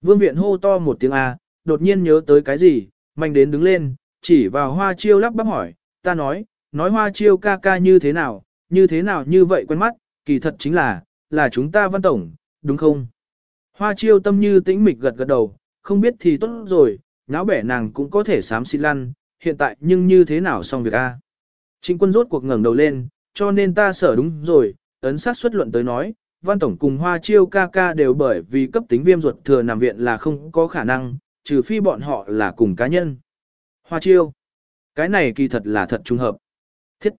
Vương viện hô to một tiếng a, đột nhiên nhớ tới cái gì, mạnh đến đứng lên, chỉ vào hoa chiêu lắp bắp hỏi, ta nói, nói hoa chiêu ca ca như thế nào, như thế nào như vậy quen mắt, kỳ thật chính là, là chúng ta văn tổng, đúng không? Hoa chiêu tâm như tĩnh mịch gật gật đầu, không biết thì tốt rồi, náo bẻ nàng cũng có thể sám xịt lăn, hiện tại nhưng như thế nào xong việc a? Trịnh quân rốt cuộc ngẩng đầu lên, cho nên ta sở đúng rồi, ấn sát xuất luận tới nói, văn tổng cùng hoa chiêu ca ca đều bởi vì cấp tính viêm ruột thừa nằm viện là không có khả năng, trừ phi bọn họ là cùng cá nhân. Hoa chiêu, cái này kỳ thật là thật trùng hợp. Thiết,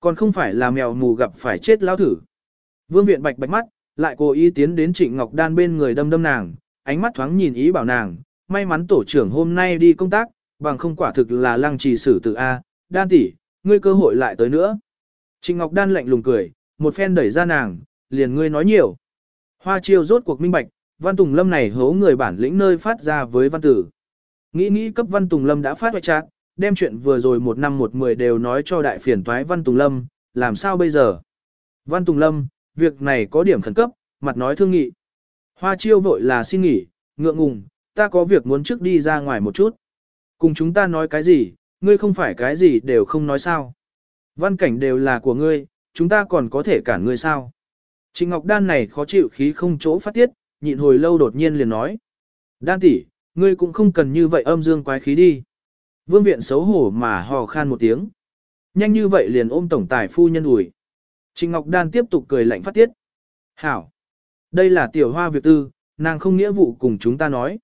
còn không phải là mèo mù gặp phải chết lao thử. Vương viện bạch bạch mắt, lại cố ý tiến đến trịnh ngọc đan bên người đâm đâm nàng, ánh mắt thoáng nhìn ý bảo nàng, may mắn tổ trưởng hôm nay đi công tác, bằng không quả thực là lăng trì xử tự A, đan tỷ, ngươi cơ hội lại tới nữa. Trịnh Ngọc Đan lạnh lùng cười, một phen đẩy ra nàng, liền ngươi nói nhiều. Hoa chiêu rốt cuộc minh bạch, Văn Tùng Lâm này hố người bản lĩnh nơi phát ra với Văn Tử. Nghĩ nghĩ cấp Văn Tùng Lâm đã phát hoại trạng, đem chuyện vừa rồi một năm một mười đều nói cho đại phiền toái Văn Tùng Lâm, làm sao bây giờ? Văn Tùng Lâm, việc này có điểm khẩn cấp, mặt nói thương nghị. Hoa chiêu vội là xin nghỉ, ngượng ngùng, ta có việc muốn trước đi ra ngoài một chút. Cùng chúng ta nói cái gì, ngươi không phải cái gì đều không nói sao. Văn cảnh đều là của ngươi, chúng ta còn có thể cản ngươi sao. Trịnh Ngọc Đan này khó chịu khí không chỗ phát tiết, nhịn hồi lâu đột nhiên liền nói. Đan tỷ, ngươi cũng không cần như vậy âm dương quái khí đi. Vương viện xấu hổ mà hò khan một tiếng. Nhanh như vậy liền ôm tổng tài phu nhân ủi. Trịnh Ngọc Đan tiếp tục cười lạnh phát tiết. Hảo. Đây là tiểu hoa việc tư, nàng không nghĩa vụ cùng chúng ta nói.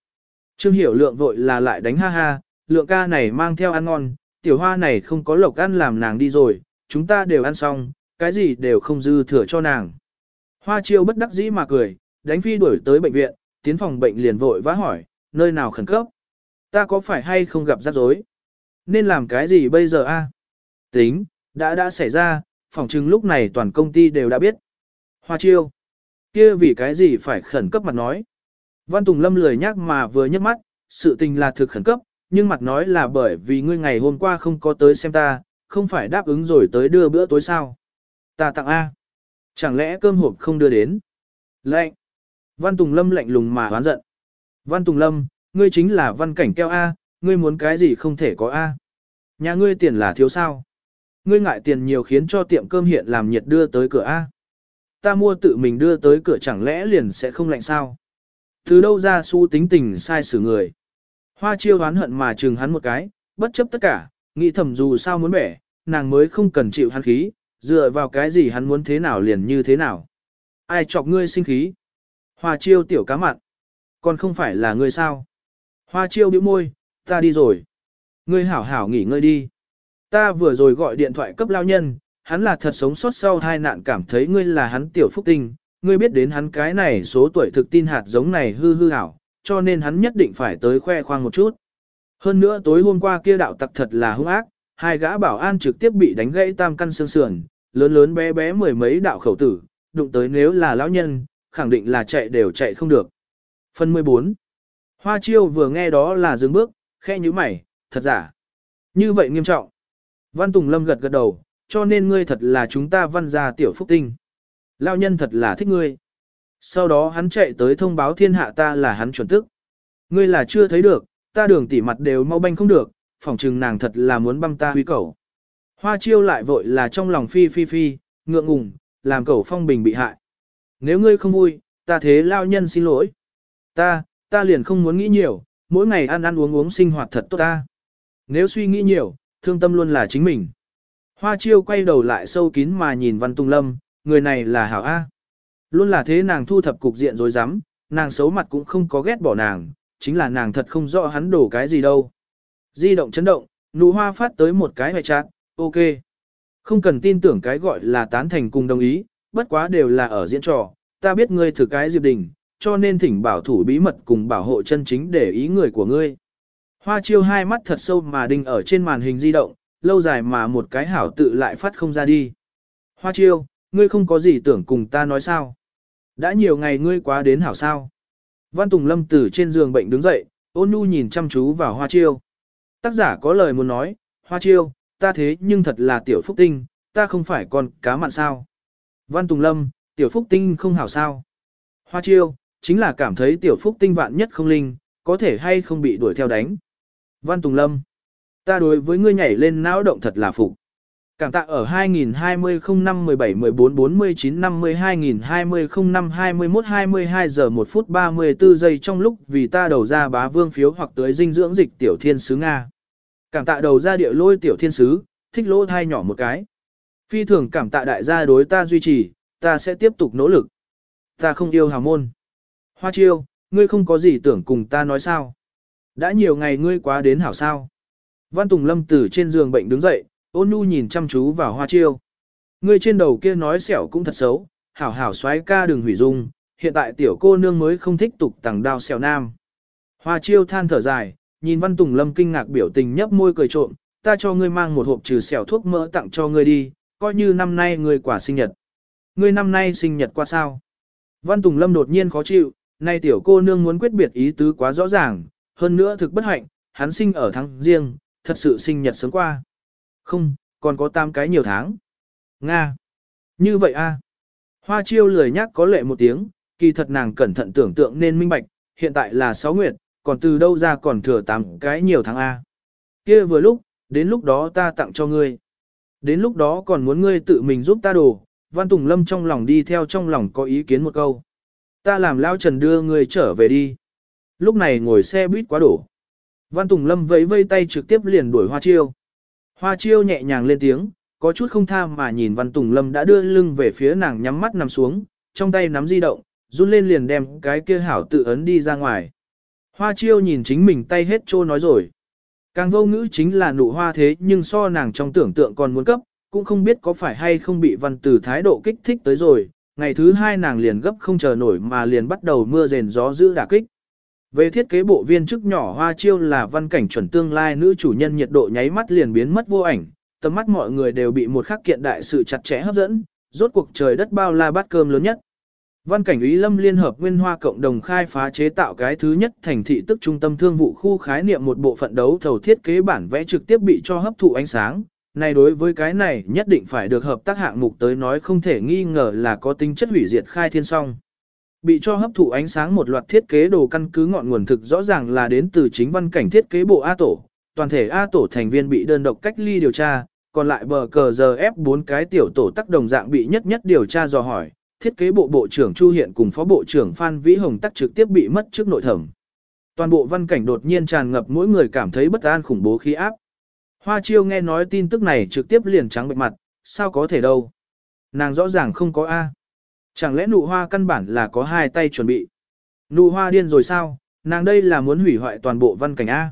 Trương Hiểu Lượng vội là lại đánh ha ha, lượng ca này mang theo ăn ngon, tiểu hoa này không có lộc ăn làm nàng đi rồi, chúng ta đều ăn xong, cái gì đều không dư thừa cho nàng. Hoa chiêu bất đắc dĩ mà cười, đánh phi đuổi tới bệnh viện, tiến phòng bệnh liền vội vã hỏi, nơi nào khẩn cấp? Ta có phải hay không gặp rắc rối? Nên làm cái gì bây giờ a? À? Tính, đã đã xảy ra, phòng chứng lúc này toàn công ty đều đã biết. Hoa chiêu, kia vì cái gì phải khẩn cấp mặt nói? Văn Tùng Lâm lười nhắc mà vừa nhấc mắt, sự tình là thực khẩn cấp, nhưng mặt nói là bởi vì ngươi ngày hôm qua không có tới xem ta, không phải đáp ứng rồi tới đưa bữa tối sao. Ta tặng A. Chẳng lẽ cơm hộp không đưa đến? Lệnh. Văn Tùng Lâm lạnh lùng mà hoán giận. Văn Tùng Lâm, ngươi chính là văn cảnh keo A, ngươi muốn cái gì không thể có A. Nhà ngươi tiền là thiếu sao? Ngươi ngại tiền nhiều khiến cho tiệm cơm hiện làm nhiệt đưa tới cửa A. Ta mua tự mình đưa tới cửa chẳng lẽ liền sẽ không lạnh sao? Từ đâu ra su tính tình sai xử người? Hoa chiêu oán hận mà chừng hắn một cái, bất chấp tất cả, nghĩ thầm dù sao muốn bẻ, nàng mới không cần chịu hắn khí, dựa vào cái gì hắn muốn thế nào liền như thế nào. Ai chọc ngươi sinh khí? Hoa chiêu tiểu cá mặn. Còn không phải là ngươi sao? Hoa chiêu bĩu môi, ta đi rồi. Ngươi hảo hảo nghỉ ngơi đi. Ta vừa rồi gọi điện thoại cấp lao nhân, hắn là thật sống sót sau hai nạn cảm thấy ngươi là hắn tiểu phúc tinh, ngươi biết đến hắn cái này số tuổi thực tin hạt giống này hư hư hảo, cho nên hắn nhất định phải tới khoe khoang một chút. Hơn nữa tối hôm qua kia đạo tặc thật là hung ác, hai gã bảo an trực tiếp bị đánh gãy tam căn xương sườn, lớn lớn bé bé mười mấy đạo khẩu tử, đụng tới nếu là lão nhân, khẳng định là chạy đều chạy không được. Phần 14 Hoa chiêu vừa nghe đó là dừng bước, khe như mày, thật giả. Như vậy nghiêm trọng. Văn Tùng Lâm gật gật đầu, cho nên ngươi thật là chúng ta văn gia tiểu phúc tinh. Lão nhân thật là thích ngươi. Sau đó hắn chạy tới thông báo thiên hạ ta là hắn chuẩn tức. Ngươi là chưa thấy được, ta đường tỉ mặt đều mau banh không được, phỏng chừng nàng thật là muốn băm ta huy cầu. Hoa chiêu lại vội là trong lòng phi phi phi, ngượng ngùng, làm cẩu phong bình bị hại. Nếu ngươi không vui, ta thế lao nhân xin lỗi. Ta, ta liền không muốn nghĩ nhiều, mỗi ngày ăn ăn uống uống sinh hoạt thật tốt ta. Nếu suy nghĩ nhiều, thương tâm luôn là chính mình. Hoa chiêu quay đầu lại sâu kín mà nhìn Văn Tung Lâm, người này là hảo A. Luôn là thế nàng thu thập cục diện rồi dám, nàng xấu mặt cũng không có ghét bỏ nàng, chính là nàng thật không rõ hắn đổ cái gì đâu. Di động chấn động, nụ hoa phát tới một cái hoài chát, ok. Không cần tin tưởng cái gọi là tán thành cùng đồng ý, bất quá đều là ở diễn trò, ta biết ngươi thử cái diệp đình, cho nên thỉnh bảo thủ bí mật cùng bảo hộ chân chính để ý người của ngươi. Hoa chiêu hai mắt thật sâu mà đinh ở trên màn hình di động, lâu dài mà một cái hảo tự lại phát không ra đi. Hoa chiêu, ngươi không có gì tưởng cùng ta nói sao? Đã nhiều ngày ngươi quá đến hảo sao? Văn Tùng Lâm từ trên giường bệnh đứng dậy, ôn nhu nhìn chăm chú vào Hoa Chiêu. Tác giả có lời muốn nói, Hoa Chiêu, ta thế nhưng thật là tiểu phúc tinh, ta không phải con cá mặn sao? Văn Tùng Lâm, tiểu phúc tinh không hảo sao? Hoa Chiêu, chính là cảm thấy tiểu phúc tinh vạn nhất không linh, có thể hay không bị đuổi theo đánh. Văn Tùng Lâm, ta đối với ngươi nhảy lên não động thật là phục. Cảm tạ ở 2020 05 17 14 49 50 2020 05 21 22 giờ 1 phút 34 giây trong lúc vì ta đầu ra bá vương phiếu hoặc tới dinh dưỡng dịch tiểu thiên sứ Nga. Cảm tạ đầu ra địa lôi tiểu thiên sứ, thích lỗ thai nhỏ một cái. Phi thường cảm tạ đại gia đối ta duy trì, ta sẽ tiếp tục nỗ lực. Ta không yêu hào môn. Hoa chiêu, ngươi không có gì tưởng cùng ta nói sao. Đã nhiều ngày ngươi quá đến hảo sao. Văn Tùng Lâm từ trên giường bệnh đứng dậy, ôn nhu nhìn chăm chú vào hoa chiêu. Ngươi trên đầu kia nói sẹo cũng thật xấu, hảo hảo xoái ca đừng hủy dung, hiện tại tiểu cô nương mới không thích tục tàng đao sẹo nam. Hoa chiêu than thở dài, nhìn Văn Tùng Lâm kinh ngạc biểu tình nhấp môi cười trộm, ta cho ngươi mang một hộp trừ sẹo thuốc mỡ tặng cho ngươi đi, coi như năm nay ngươi quả sinh nhật. Ngươi năm nay sinh nhật qua sao? Văn Tùng Lâm đột nhiên khó chịu, nay tiểu cô nương muốn quyết biệt ý tứ quá rõ ràng, hơn nữa thực bất hạnh, hắn sinh ở tháng riêng, thật sự sinh nhật sớm qua. Không, còn có tam cái nhiều tháng. Nga. Như vậy a. Hoa chiêu lười nhắc có lệ một tiếng, kỳ thật nàng cẩn thận tưởng tượng nên minh bạch, hiện tại là 6 nguyệt, còn từ đâu ra còn thừa tám cái nhiều tháng A. kia vừa lúc, đến lúc đó ta tặng cho ngươi. Đến lúc đó còn muốn ngươi tự mình giúp ta đồ, Văn Tùng Lâm trong lòng đi theo trong lòng có ý kiến một câu. Ta làm lao trần đưa ngươi trở về đi. Lúc này ngồi xe buýt quá đổ. Văn Tùng Lâm vẫy vây tay trực tiếp liền đuổi Hoa Chiêu. Hoa Chiêu nhẹ nhàng lên tiếng, có chút không tha mà nhìn Văn Tùng Lâm đã đưa lưng về phía nàng nhắm mắt nằm xuống, trong tay nắm di động, run lên liền đem cái kia hảo tự ấn đi ra ngoài. Hoa Chiêu nhìn chính mình tay hết trô nói rồi. Càng vô ngữ chính là nụ hoa thế nhưng so nàng trong tưởng tượng còn muốn cấp, cũng không biết có phải hay không bị văn tử thái độ kích thích tới rồi, ngày thứ hai nàng liền gấp không chờ nổi mà liền bắt đầu mưa rền gió giữ đả kích. Về thiết kế bộ viên chức nhỏ hoa chiêu là văn cảnh chuẩn tương lai nữ chủ nhân nhiệt độ nháy mắt liền biến mất vô ảnh, tầm mắt mọi người đều bị một khắc kiện đại sự chặt chẽ hấp dẫn, rốt cuộc trời đất bao la bát cơm lớn nhất. Văn cảnh ý lâm liên hợp nguyên hoa cộng đồng khai phá chế tạo cái thứ nhất thành thị tức trung tâm thương vụ khu khái niệm một bộ phận đấu thầu thiết kế bản vẽ trực tiếp bị cho hấp thụ ánh sáng. Này đối với cái này nhất định phải được hợp tác hạng mục tới nói không thể nghi ngờ là có tính chất hủy diệt khai thiên song. Bị cho hấp thụ ánh sáng một loạt thiết kế đồ căn cứ ngọn nguồn thực rõ ràng là đến từ chính văn cảnh thiết kế bộ A tổ, toàn thể A tổ thành viên bị đơn độc cách ly điều tra, còn lại bờ cờ giờ ép 4 cái tiểu tổ tác đồng dạng bị nhất nhất điều tra dò hỏi, thiết kế bộ bộ trưởng Chu Hiện cùng phó bộ trưởng Phan Vĩ Hồng tắc trực tiếp bị mất trước nội thẩm. Toàn bộ văn cảnh đột nhiên tràn ngập mỗi người cảm thấy bất an khủng bố khí áp. Hoa Chiêu nghe nói tin tức này trực tiếp liền trắng bệch mặt, sao có thể đâu. Nàng rõ ràng không có A. Chẳng lẽ nụ hoa căn bản là có hai tay chuẩn bị. Nụ hoa điên rồi sao, nàng đây là muốn hủy hoại toàn bộ văn cảnh A.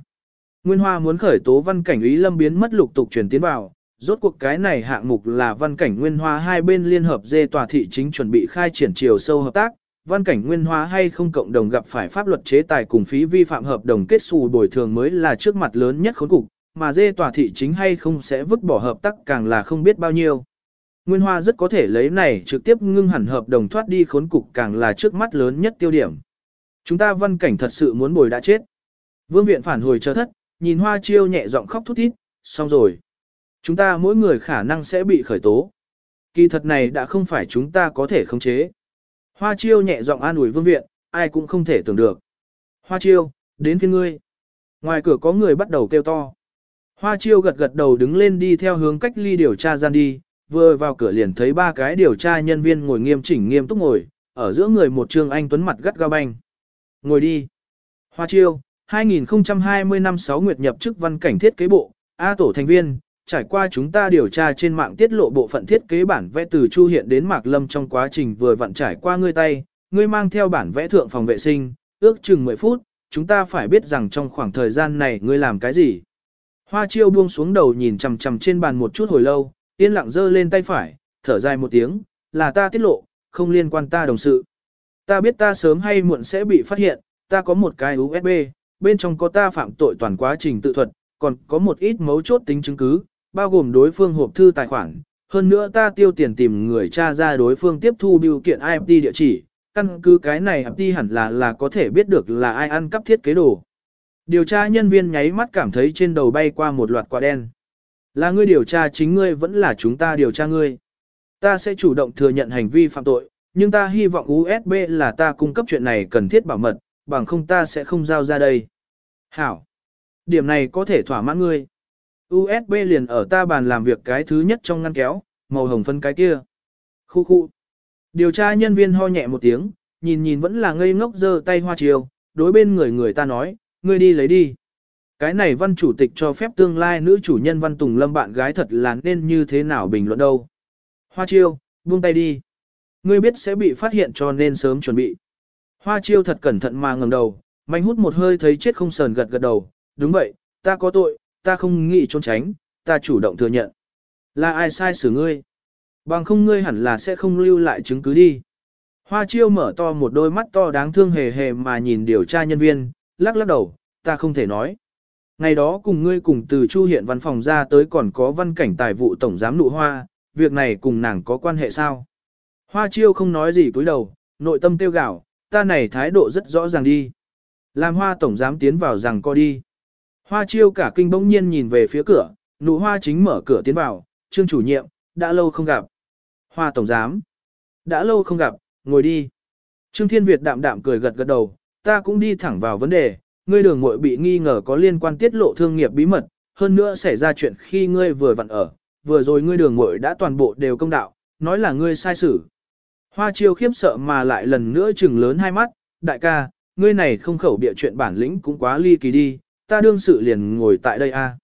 Nguyên Hoa muốn khởi tố văn cảnh ý lâm biến mất lục tục truyền tiến vào, rốt cuộc cái này hạng mục là văn cảnh nguyên hoa hai bên liên hợp dê tòa thị chính chuẩn bị khai triển chiều sâu hợp tác, văn cảnh nguyên hoa hay không cộng đồng gặp phải pháp luật chế tài cùng phí vi phạm hợp đồng kết xù bồi thường mới là trước mặt lớn nhất khốn cục, mà dê tòa thị chính hay không sẽ vứt bỏ hợp tác càng là không biết bao nhiêu. Nguyên hoa rất có thể lấy này trực tiếp ngưng hẳn hợp đồng thoát đi khốn cục càng là trước mắt lớn nhất tiêu điểm. Chúng ta văn cảnh thật sự muốn bồi đã chết. Vương viện phản hồi chờ thất, nhìn hoa chiêu nhẹ giọng khóc thút thít, xong rồi. Chúng ta mỗi người khả năng sẽ bị khởi tố. Kỳ thật này đã không phải chúng ta có thể khống chế. Hoa chiêu nhẹ giọng an ủi vương viện, ai cũng không thể tưởng được. Hoa chiêu, đến phiên ngươi. Ngoài cửa có người bắt đầu kêu to. Hoa chiêu gật gật đầu đứng lên đi theo hướng cách ly điều tra gian đi, vừa vào cửa liền thấy ba cái điều tra nhân viên ngồi nghiêm chỉnh nghiêm túc ngồi, ở giữa người một trương anh tuấn mặt gắt ga banh. Ngồi đi. Hoa chiêu, 2020 năm 6 nguyệt nhập chức văn cảnh thiết kế bộ, A tổ thành viên, trải qua chúng ta điều tra trên mạng tiết lộ bộ phận thiết kế bản vẽ từ Chu Hiện đến Mạc Lâm trong quá trình vừa vặn trải qua ngươi tay, ngươi mang theo bản vẽ thượng phòng vệ sinh, ước chừng 10 phút, chúng ta phải biết rằng trong khoảng thời gian này ngươi làm cái gì. Hoa chiêu buông xuống đầu nhìn chằm chằm trên bàn một chút hồi lâu, yên lặng giơ lên tay phải, thở dài một tiếng, là ta tiết lộ, không liên quan ta đồng sự. Ta biết ta sớm hay muộn sẽ bị phát hiện, ta có một cái USB, bên trong có ta phạm tội toàn quá trình tự thuật, còn có một ít mấu chốt tính chứng cứ, bao gồm đối phương hộp thư tài khoản. Hơn nữa ta tiêu tiền tìm người tra ra đối phương tiếp thu biểu kiện IFT địa chỉ, căn cứ cái này IFT hẳn là là có thể biết được là ai ăn cắp thiết kế đồ. Điều tra nhân viên nháy mắt cảm thấy trên đầu bay qua một loạt quả đen. Là ngươi điều tra chính ngươi vẫn là chúng ta điều tra ngươi. Ta sẽ chủ động thừa nhận hành vi phạm tội, nhưng ta hy vọng USB là ta cung cấp chuyện này cần thiết bảo mật, bằng không ta sẽ không giao ra đây. Hảo. Điểm này có thể thỏa mãn ngươi. USB liền ở ta bàn làm việc cái thứ nhất trong ngăn kéo, màu hồng phân cái kia. Khu khu. Điều tra nhân viên ho nhẹ một tiếng, nhìn nhìn vẫn là ngây ngốc giơ tay hoa chiều, đối bên người người ta nói, ngươi đi lấy đi. Cái này văn chủ tịch cho phép tương lai nữ chủ nhân văn Tùng Lâm bạn gái thật là nên như thế nào bình luận đâu. Hoa chiêu, buông tay đi. Ngươi biết sẽ bị phát hiện cho nên sớm chuẩn bị. Hoa chiêu thật cẩn thận mà ngẩng đầu, mạnh hút một hơi thấy chết không sờn gật gật đầu. Đúng vậy, ta có tội, ta không nghĩ trốn tránh, ta chủ động thừa nhận. Là ai sai xử ngươi? Bằng không ngươi hẳn là sẽ không lưu lại chứng cứ đi. Hoa chiêu mở to một đôi mắt to đáng thương hề hề mà nhìn điều tra nhân viên, lắc lắc đầu, ta không thể nói. Ngày đó cùng ngươi cùng từ Chu hiện văn phòng ra tới còn có văn cảnh tài vụ tổng giám nụ hoa, việc này cùng nàng có quan hệ sao? Hoa chiêu không nói gì cúi đầu, nội tâm tiêu gạo, ta này thái độ rất rõ ràng đi. Làm hoa tổng giám tiến vào rằng co đi. Hoa chiêu cả kinh bỗng nhiên nhìn về phía cửa, nụ hoa chính mở cửa tiến vào, trương chủ nhiệm, đã lâu không gặp. Hoa tổng giám, đã lâu không gặp, ngồi đi. Trương Thiên Việt đạm đạm cười gật gật đầu, ta cũng đi thẳng vào vấn đề, ngươi đường muội bị nghi ngờ có liên quan tiết lộ thương nghiệp bí mật, hơn nữa xảy ra chuyện khi ngươi vừa vặn ở, vừa rồi ngươi đường muội đã toàn bộ đều công đạo, nói là ngươi sai xử. Hoa chiêu khiếp sợ mà lại lần nữa chừng lớn hai mắt, đại ca, ngươi này không khẩu bịa chuyện bản lĩnh cũng quá ly kỳ đi, ta đương sự liền ngồi tại đây a.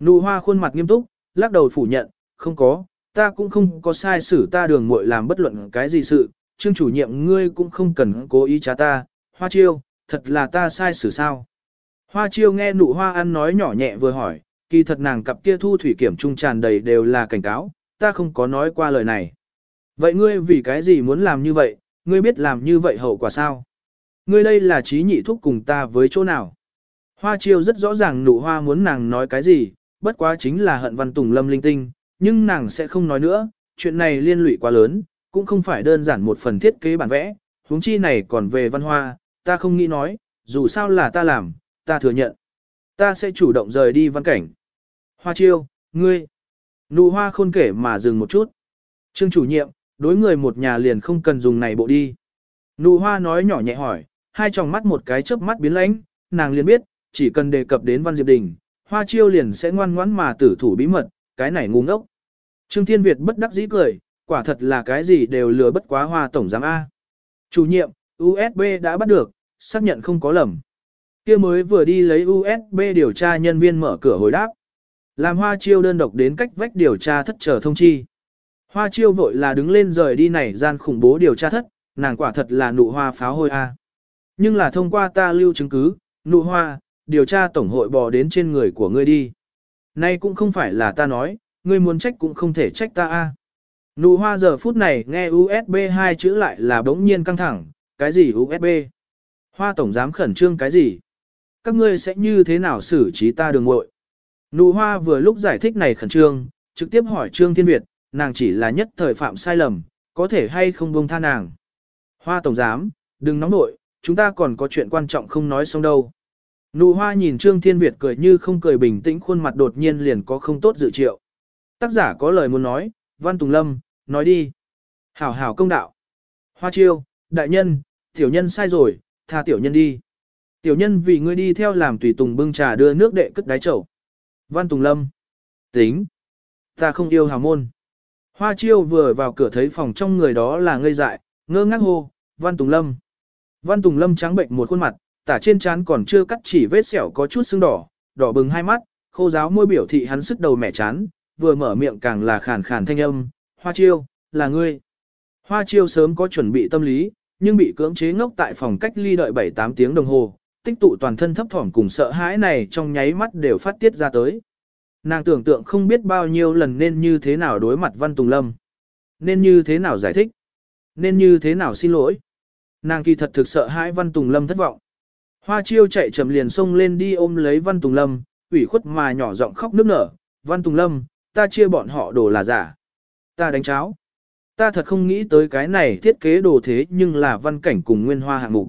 Nụ hoa khuôn mặt nghiêm túc, lắc đầu phủ nhận, không có, ta cũng không có sai xử ta đường muội làm bất luận cái gì sự, trương chủ nhiệm ngươi cũng không cần cố ý trá ta, hoa chiêu, thật là ta sai xử sao. Hoa chiêu nghe nụ hoa ăn nói nhỏ nhẹ vừa hỏi, kỳ thật nàng cặp kia thu thủy kiểm trung tràn đầy đều là cảnh cáo, ta không có nói qua lời này. Vậy ngươi vì cái gì muốn làm như vậy, ngươi biết làm như vậy hậu quả sao? Ngươi đây là trí nhị thúc cùng ta với chỗ nào? Hoa chiêu rất rõ ràng nụ hoa muốn nàng nói cái gì, bất quá chính là hận văn tùng lâm linh tinh, nhưng nàng sẽ không nói nữa, chuyện này liên lụy quá lớn, cũng không phải đơn giản một phần thiết kế bản vẽ, huống chi này còn về văn hoa, ta không nghĩ nói, dù sao là ta làm, ta thừa nhận. Ta sẽ chủ động rời đi văn cảnh. Hoa chiêu, ngươi. Nụ hoa khôn kể mà dừng một chút. Trương chủ nhiệm, đối người một nhà liền không cần dùng này bộ đi. Nụ hoa nói nhỏ nhẹ hỏi, hai tròng mắt một cái chớp mắt biến lãnh, nàng liền biết, chỉ cần đề cập đến Văn Diệp Đình, hoa chiêu liền sẽ ngoan ngoãn mà tử thủ bí mật, cái này ngu ngốc. Trương Thiên Việt bất đắc dĩ cười, quả thật là cái gì đều lừa bất quá hoa tổng giám A. Chủ nhiệm, USB đã bắt được, xác nhận không có lầm. kia mới vừa đi lấy USB điều tra nhân viên mở cửa hồi đáp. Làm hoa chiêu đơn độc đến cách vách điều tra thất trở thông chi. Hoa chiêu vội là đứng lên rời đi này gian khủng bố điều tra thất, nàng quả thật là nụ hoa pháo hôi A. Nhưng là thông qua ta lưu chứng cứ, nụ hoa, điều tra tổng hội bò đến trên người của ngươi đi. Nay cũng không phải là ta nói, ngươi muốn trách cũng không thể trách ta a. Nụ hoa giờ phút này nghe USB hai chữ lại là bỗng nhiên căng thẳng, cái gì USB? Hoa tổng giám khẩn trương cái gì? Các ngươi sẽ như thế nào xử trí ta đường muội? Nụ hoa vừa lúc giải thích này khẩn trương, trực tiếp hỏi Trương Thiên Việt, nàng chỉ là nhất thời phạm sai lầm, có thể hay không buông tha nàng. Hoa tổng giám, đừng nóng nội, chúng ta còn có chuyện quan trọng không nói xong đâu. Nụ hoa nhìn Trương Thiên Việt cười như không cười bình tĩnh khuôn mặt đột nhiên liền có không tốt dự triệu. Tác giả có lời muốn nói, Văn Tùng Lâm, nói đi. Hảo hảo công đạo. Hoa chiêu, đại nhân, tiểu nhân sai rồi, tha tiểu nhân đi. Tiểu nhân vì ngươi đi theo làm tùy tùng bưng trà đưa nước đệ cất đáy chậu. Văn Tùng Lâm. Tính. Ta không yêu hào môn. Hoa chiêu vừa vào cửa thấy phòng trong người đó là ngây dại, ngơ ngác hô, Văn Tùng Lâm. Văn Tùng Lâm trắng bệnh một khuôn mặt, tả trên trán còn chưa cắt chỉ vết sẹo có chút sưng đỏ, đỏ bừng hai mắt, khô giáo môi biểu thị hắn sức đầu mẹ chán, vừa mở miệng càng là khàn khàn thanh âm, hoa chiêu, là ngươi. Hoa chiêu sớm có chuẩn bị tâm lý, nhưng bị cưỡng chế ngốc tại phòng cách ly đợi 7-8 tiếng đồng hồ, tích tụ toàn thân thấp thỏm cùng sợ hãi này trong nháy mắt đều phát tiết ra tới. Nàng tưởng tượng không biết bao nhiêu lần nên như thế nào đối mặt Văn Tùng Lâm. Nên như thế nào giải thích. Nên như thế nào xin lỗi. Nàng kỳ thật thực sợ hãi Văn Tùng Lâm thất vọng. Hoa chiêu chạy chậm liền xông lên đi ôm lấy Văn Tùng Lâm, ủy khuất mà nhỏ giọng khóc nức nở. Văn Tùng Lâm, ta chia bọn họ đồ là giả. Ta đánh cháo. Ta thật không nghĩ tới cái này thiết kế đồ thế nhưng là văn cảnh cùng nguyên hoa hạng mục.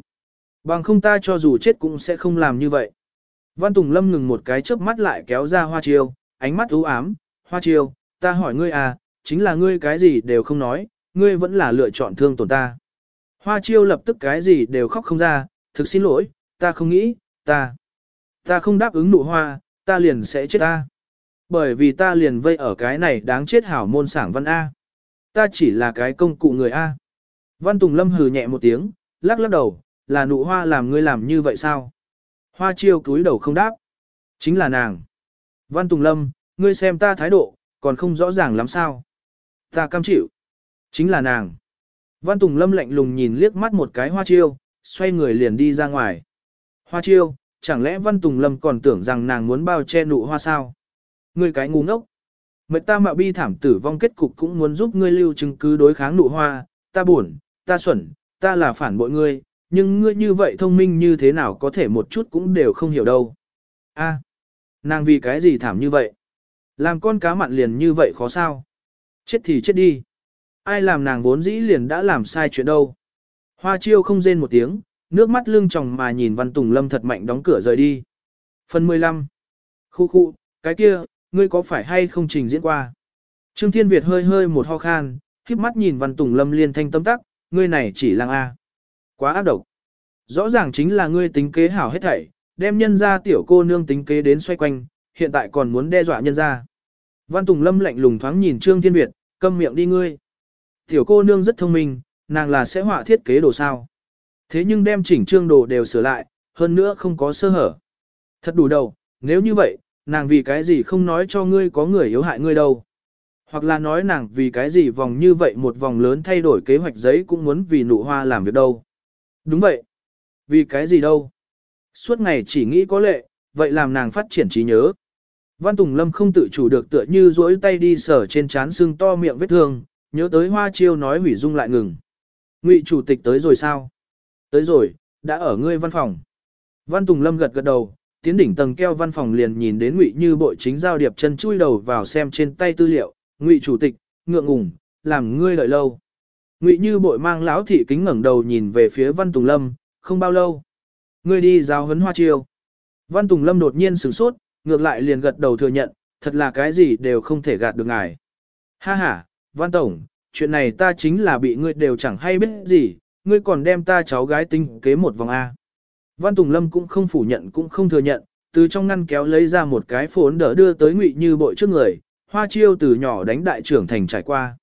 Bằng không ta cho dù chết cũng sẽ không làm như vậy. Văn Tùng Lâm ngừng một cái chớp mắt lại kéo ra hoa chiêu, ánh mắt u ám, hoa chiêu, ta hỏi ngươi à, chính là ngươi cái gì đều không nói, ngươi vẫn là lựa chọn thương tổn ta. Hoa chiêu lập tức cái gì đều khóc không ra, thực xin lỗi, ta không nghĩ, ta, ta không đáp ứng nụ hoa, ta liền sẽ chết ta. Bởi vì ta liền vây ở cái này đáng chết hảo môn sảng văn A. Ta chỉ là cái công cụ người A. Văn Tùng Lâm hừ nhẹ một tiếng, lắc lắc đầu, là nụ hoa làm ngươi làm như vậy sao? Hoa chiêu cúi đầu không đáp. Chính là nàng. Văn Tùng Lâm, ngươi xem ta thái độ, còn không rõ ràng lắm sao. Ta cam chịu. Chính là nàng. Văn Tùng Lâm lạnh lùng nhìn liếc mắt một cái hoa chiêu, xoay người liền đi ra ngoài. Hoa chiêu, chẳng lẽ Văn Tùng Lâm còn tưởng rằng nàng muốn bao che nụ hoa sao? Ngươi cái ngu ngốc. Mệt ta mạo bi thảm tử vong kết cục cũng muốn giúp ngươi lưu chứng cứ đối kháng nụ hoa, ta buồn, ta xuẩn, ta là phản bội ngươi, nhưng ngươi như vậy thông minh như thế nào có thể một chút cũng đều không hiểu đâu. A, nàng vì cái gì thảm như vậy? Làm con cá mặn liền như vậy khó sao? Chết thì chết đi. Ai làm nàng vốn dĩ liền đã làm sai chuyện đâu. Hoa chiêu không rên một tiếng, nước mắt lưng tròng mà nhìn Văn Tùng Lâm thật mạnh đóng cửa rời đi. Phần 15 Khu khu, cái kia, ngươi có phải hay không trình diễn qua? Trương Thiên Việt hơi hơi một ho khan, khiếp mắt nhìn Văn Tùng Lâm liên thanh tâm tắc, ngươi này chỉ lang A. Quá ác độc. Rõ ràng chính là ngươi tính kế hảo hết thảy, đem nhân ra tiểu cô nương tính kế đến xoay quanh, hiện tại còn muốn đe dọa nhân ra. Văn Tùng Lâm lạnh lùng thoáng nhìn Trương Thiên Việt, câm miệng đi ngươi. Tiểu cô nương rất thông minh, nàng là sẽ họa thiết kế đồ sao. Thế nhưng đem chỉnh trương đồ đều sửa lại, hơn nữa không có sơ hở. Thật đủ đầu, nếu như vậy, nàng vì cái gì không nói cho ngươi có người yếu hại ngươi đâu. Hoặc là nói nàng vì cái gì vòng như vậy một vòng lớn thay đổi kế hoạch giấy cũng muốn vì nụ hoa làm việc đâu. Đúng vậy. Vì cái gì đâu. Suốt ngày chỉ nghĩ có lệ, vậy làm nàng phát triển trí nhớ. Văn Tùng Lâm không tự chủ được tựa như duỗi tay đi sở trên trán xương to miệng vết thương, nhớ tới hoa chiêu nói hủy dung lại ngừng. Ngụy chủ tịch tới rồi sao? Tới rồi, đã ở ngươi văn phòng. Văn Tùng Lâm gật gật đầu, tiến đỉnh tầng keo văn phòng liền nhìn đến Ngụy Như Bội chính giao điệp chân chui đầu vào xem trên tay tư liệu, Ngụy chủ tịch, ngượng ngùng, làm ngươi đợi lâu. Ngụy Như Bội mang lão thị kính ngẩng đầu nhìn về phía Văn Tùng Lâm, không bao lâu. Ngươi đi giao huấn hoa chiêu. Văn Tùng Lâm đột nhiên sửng sốt, ngược lại liền gật đầu thừa nhận, thật là cái gì đều không thể gạt được ngài. Ha ha, Văn Tổng, chuyện này ta chính là bị ngươi đều chẳng hay biết gì, ngươi còn đem ta cháu gái tinh kế một vòng A. Văn Tùng Lâm cũng không phủ nhận cũng không thừa nhận, từ trong ngăn kéo lấy ra một cái phốn đỡ đưa tới ngụy như bội trước người, hoa chiêu từ nhỏ đánh đại trưởng thành trải qua.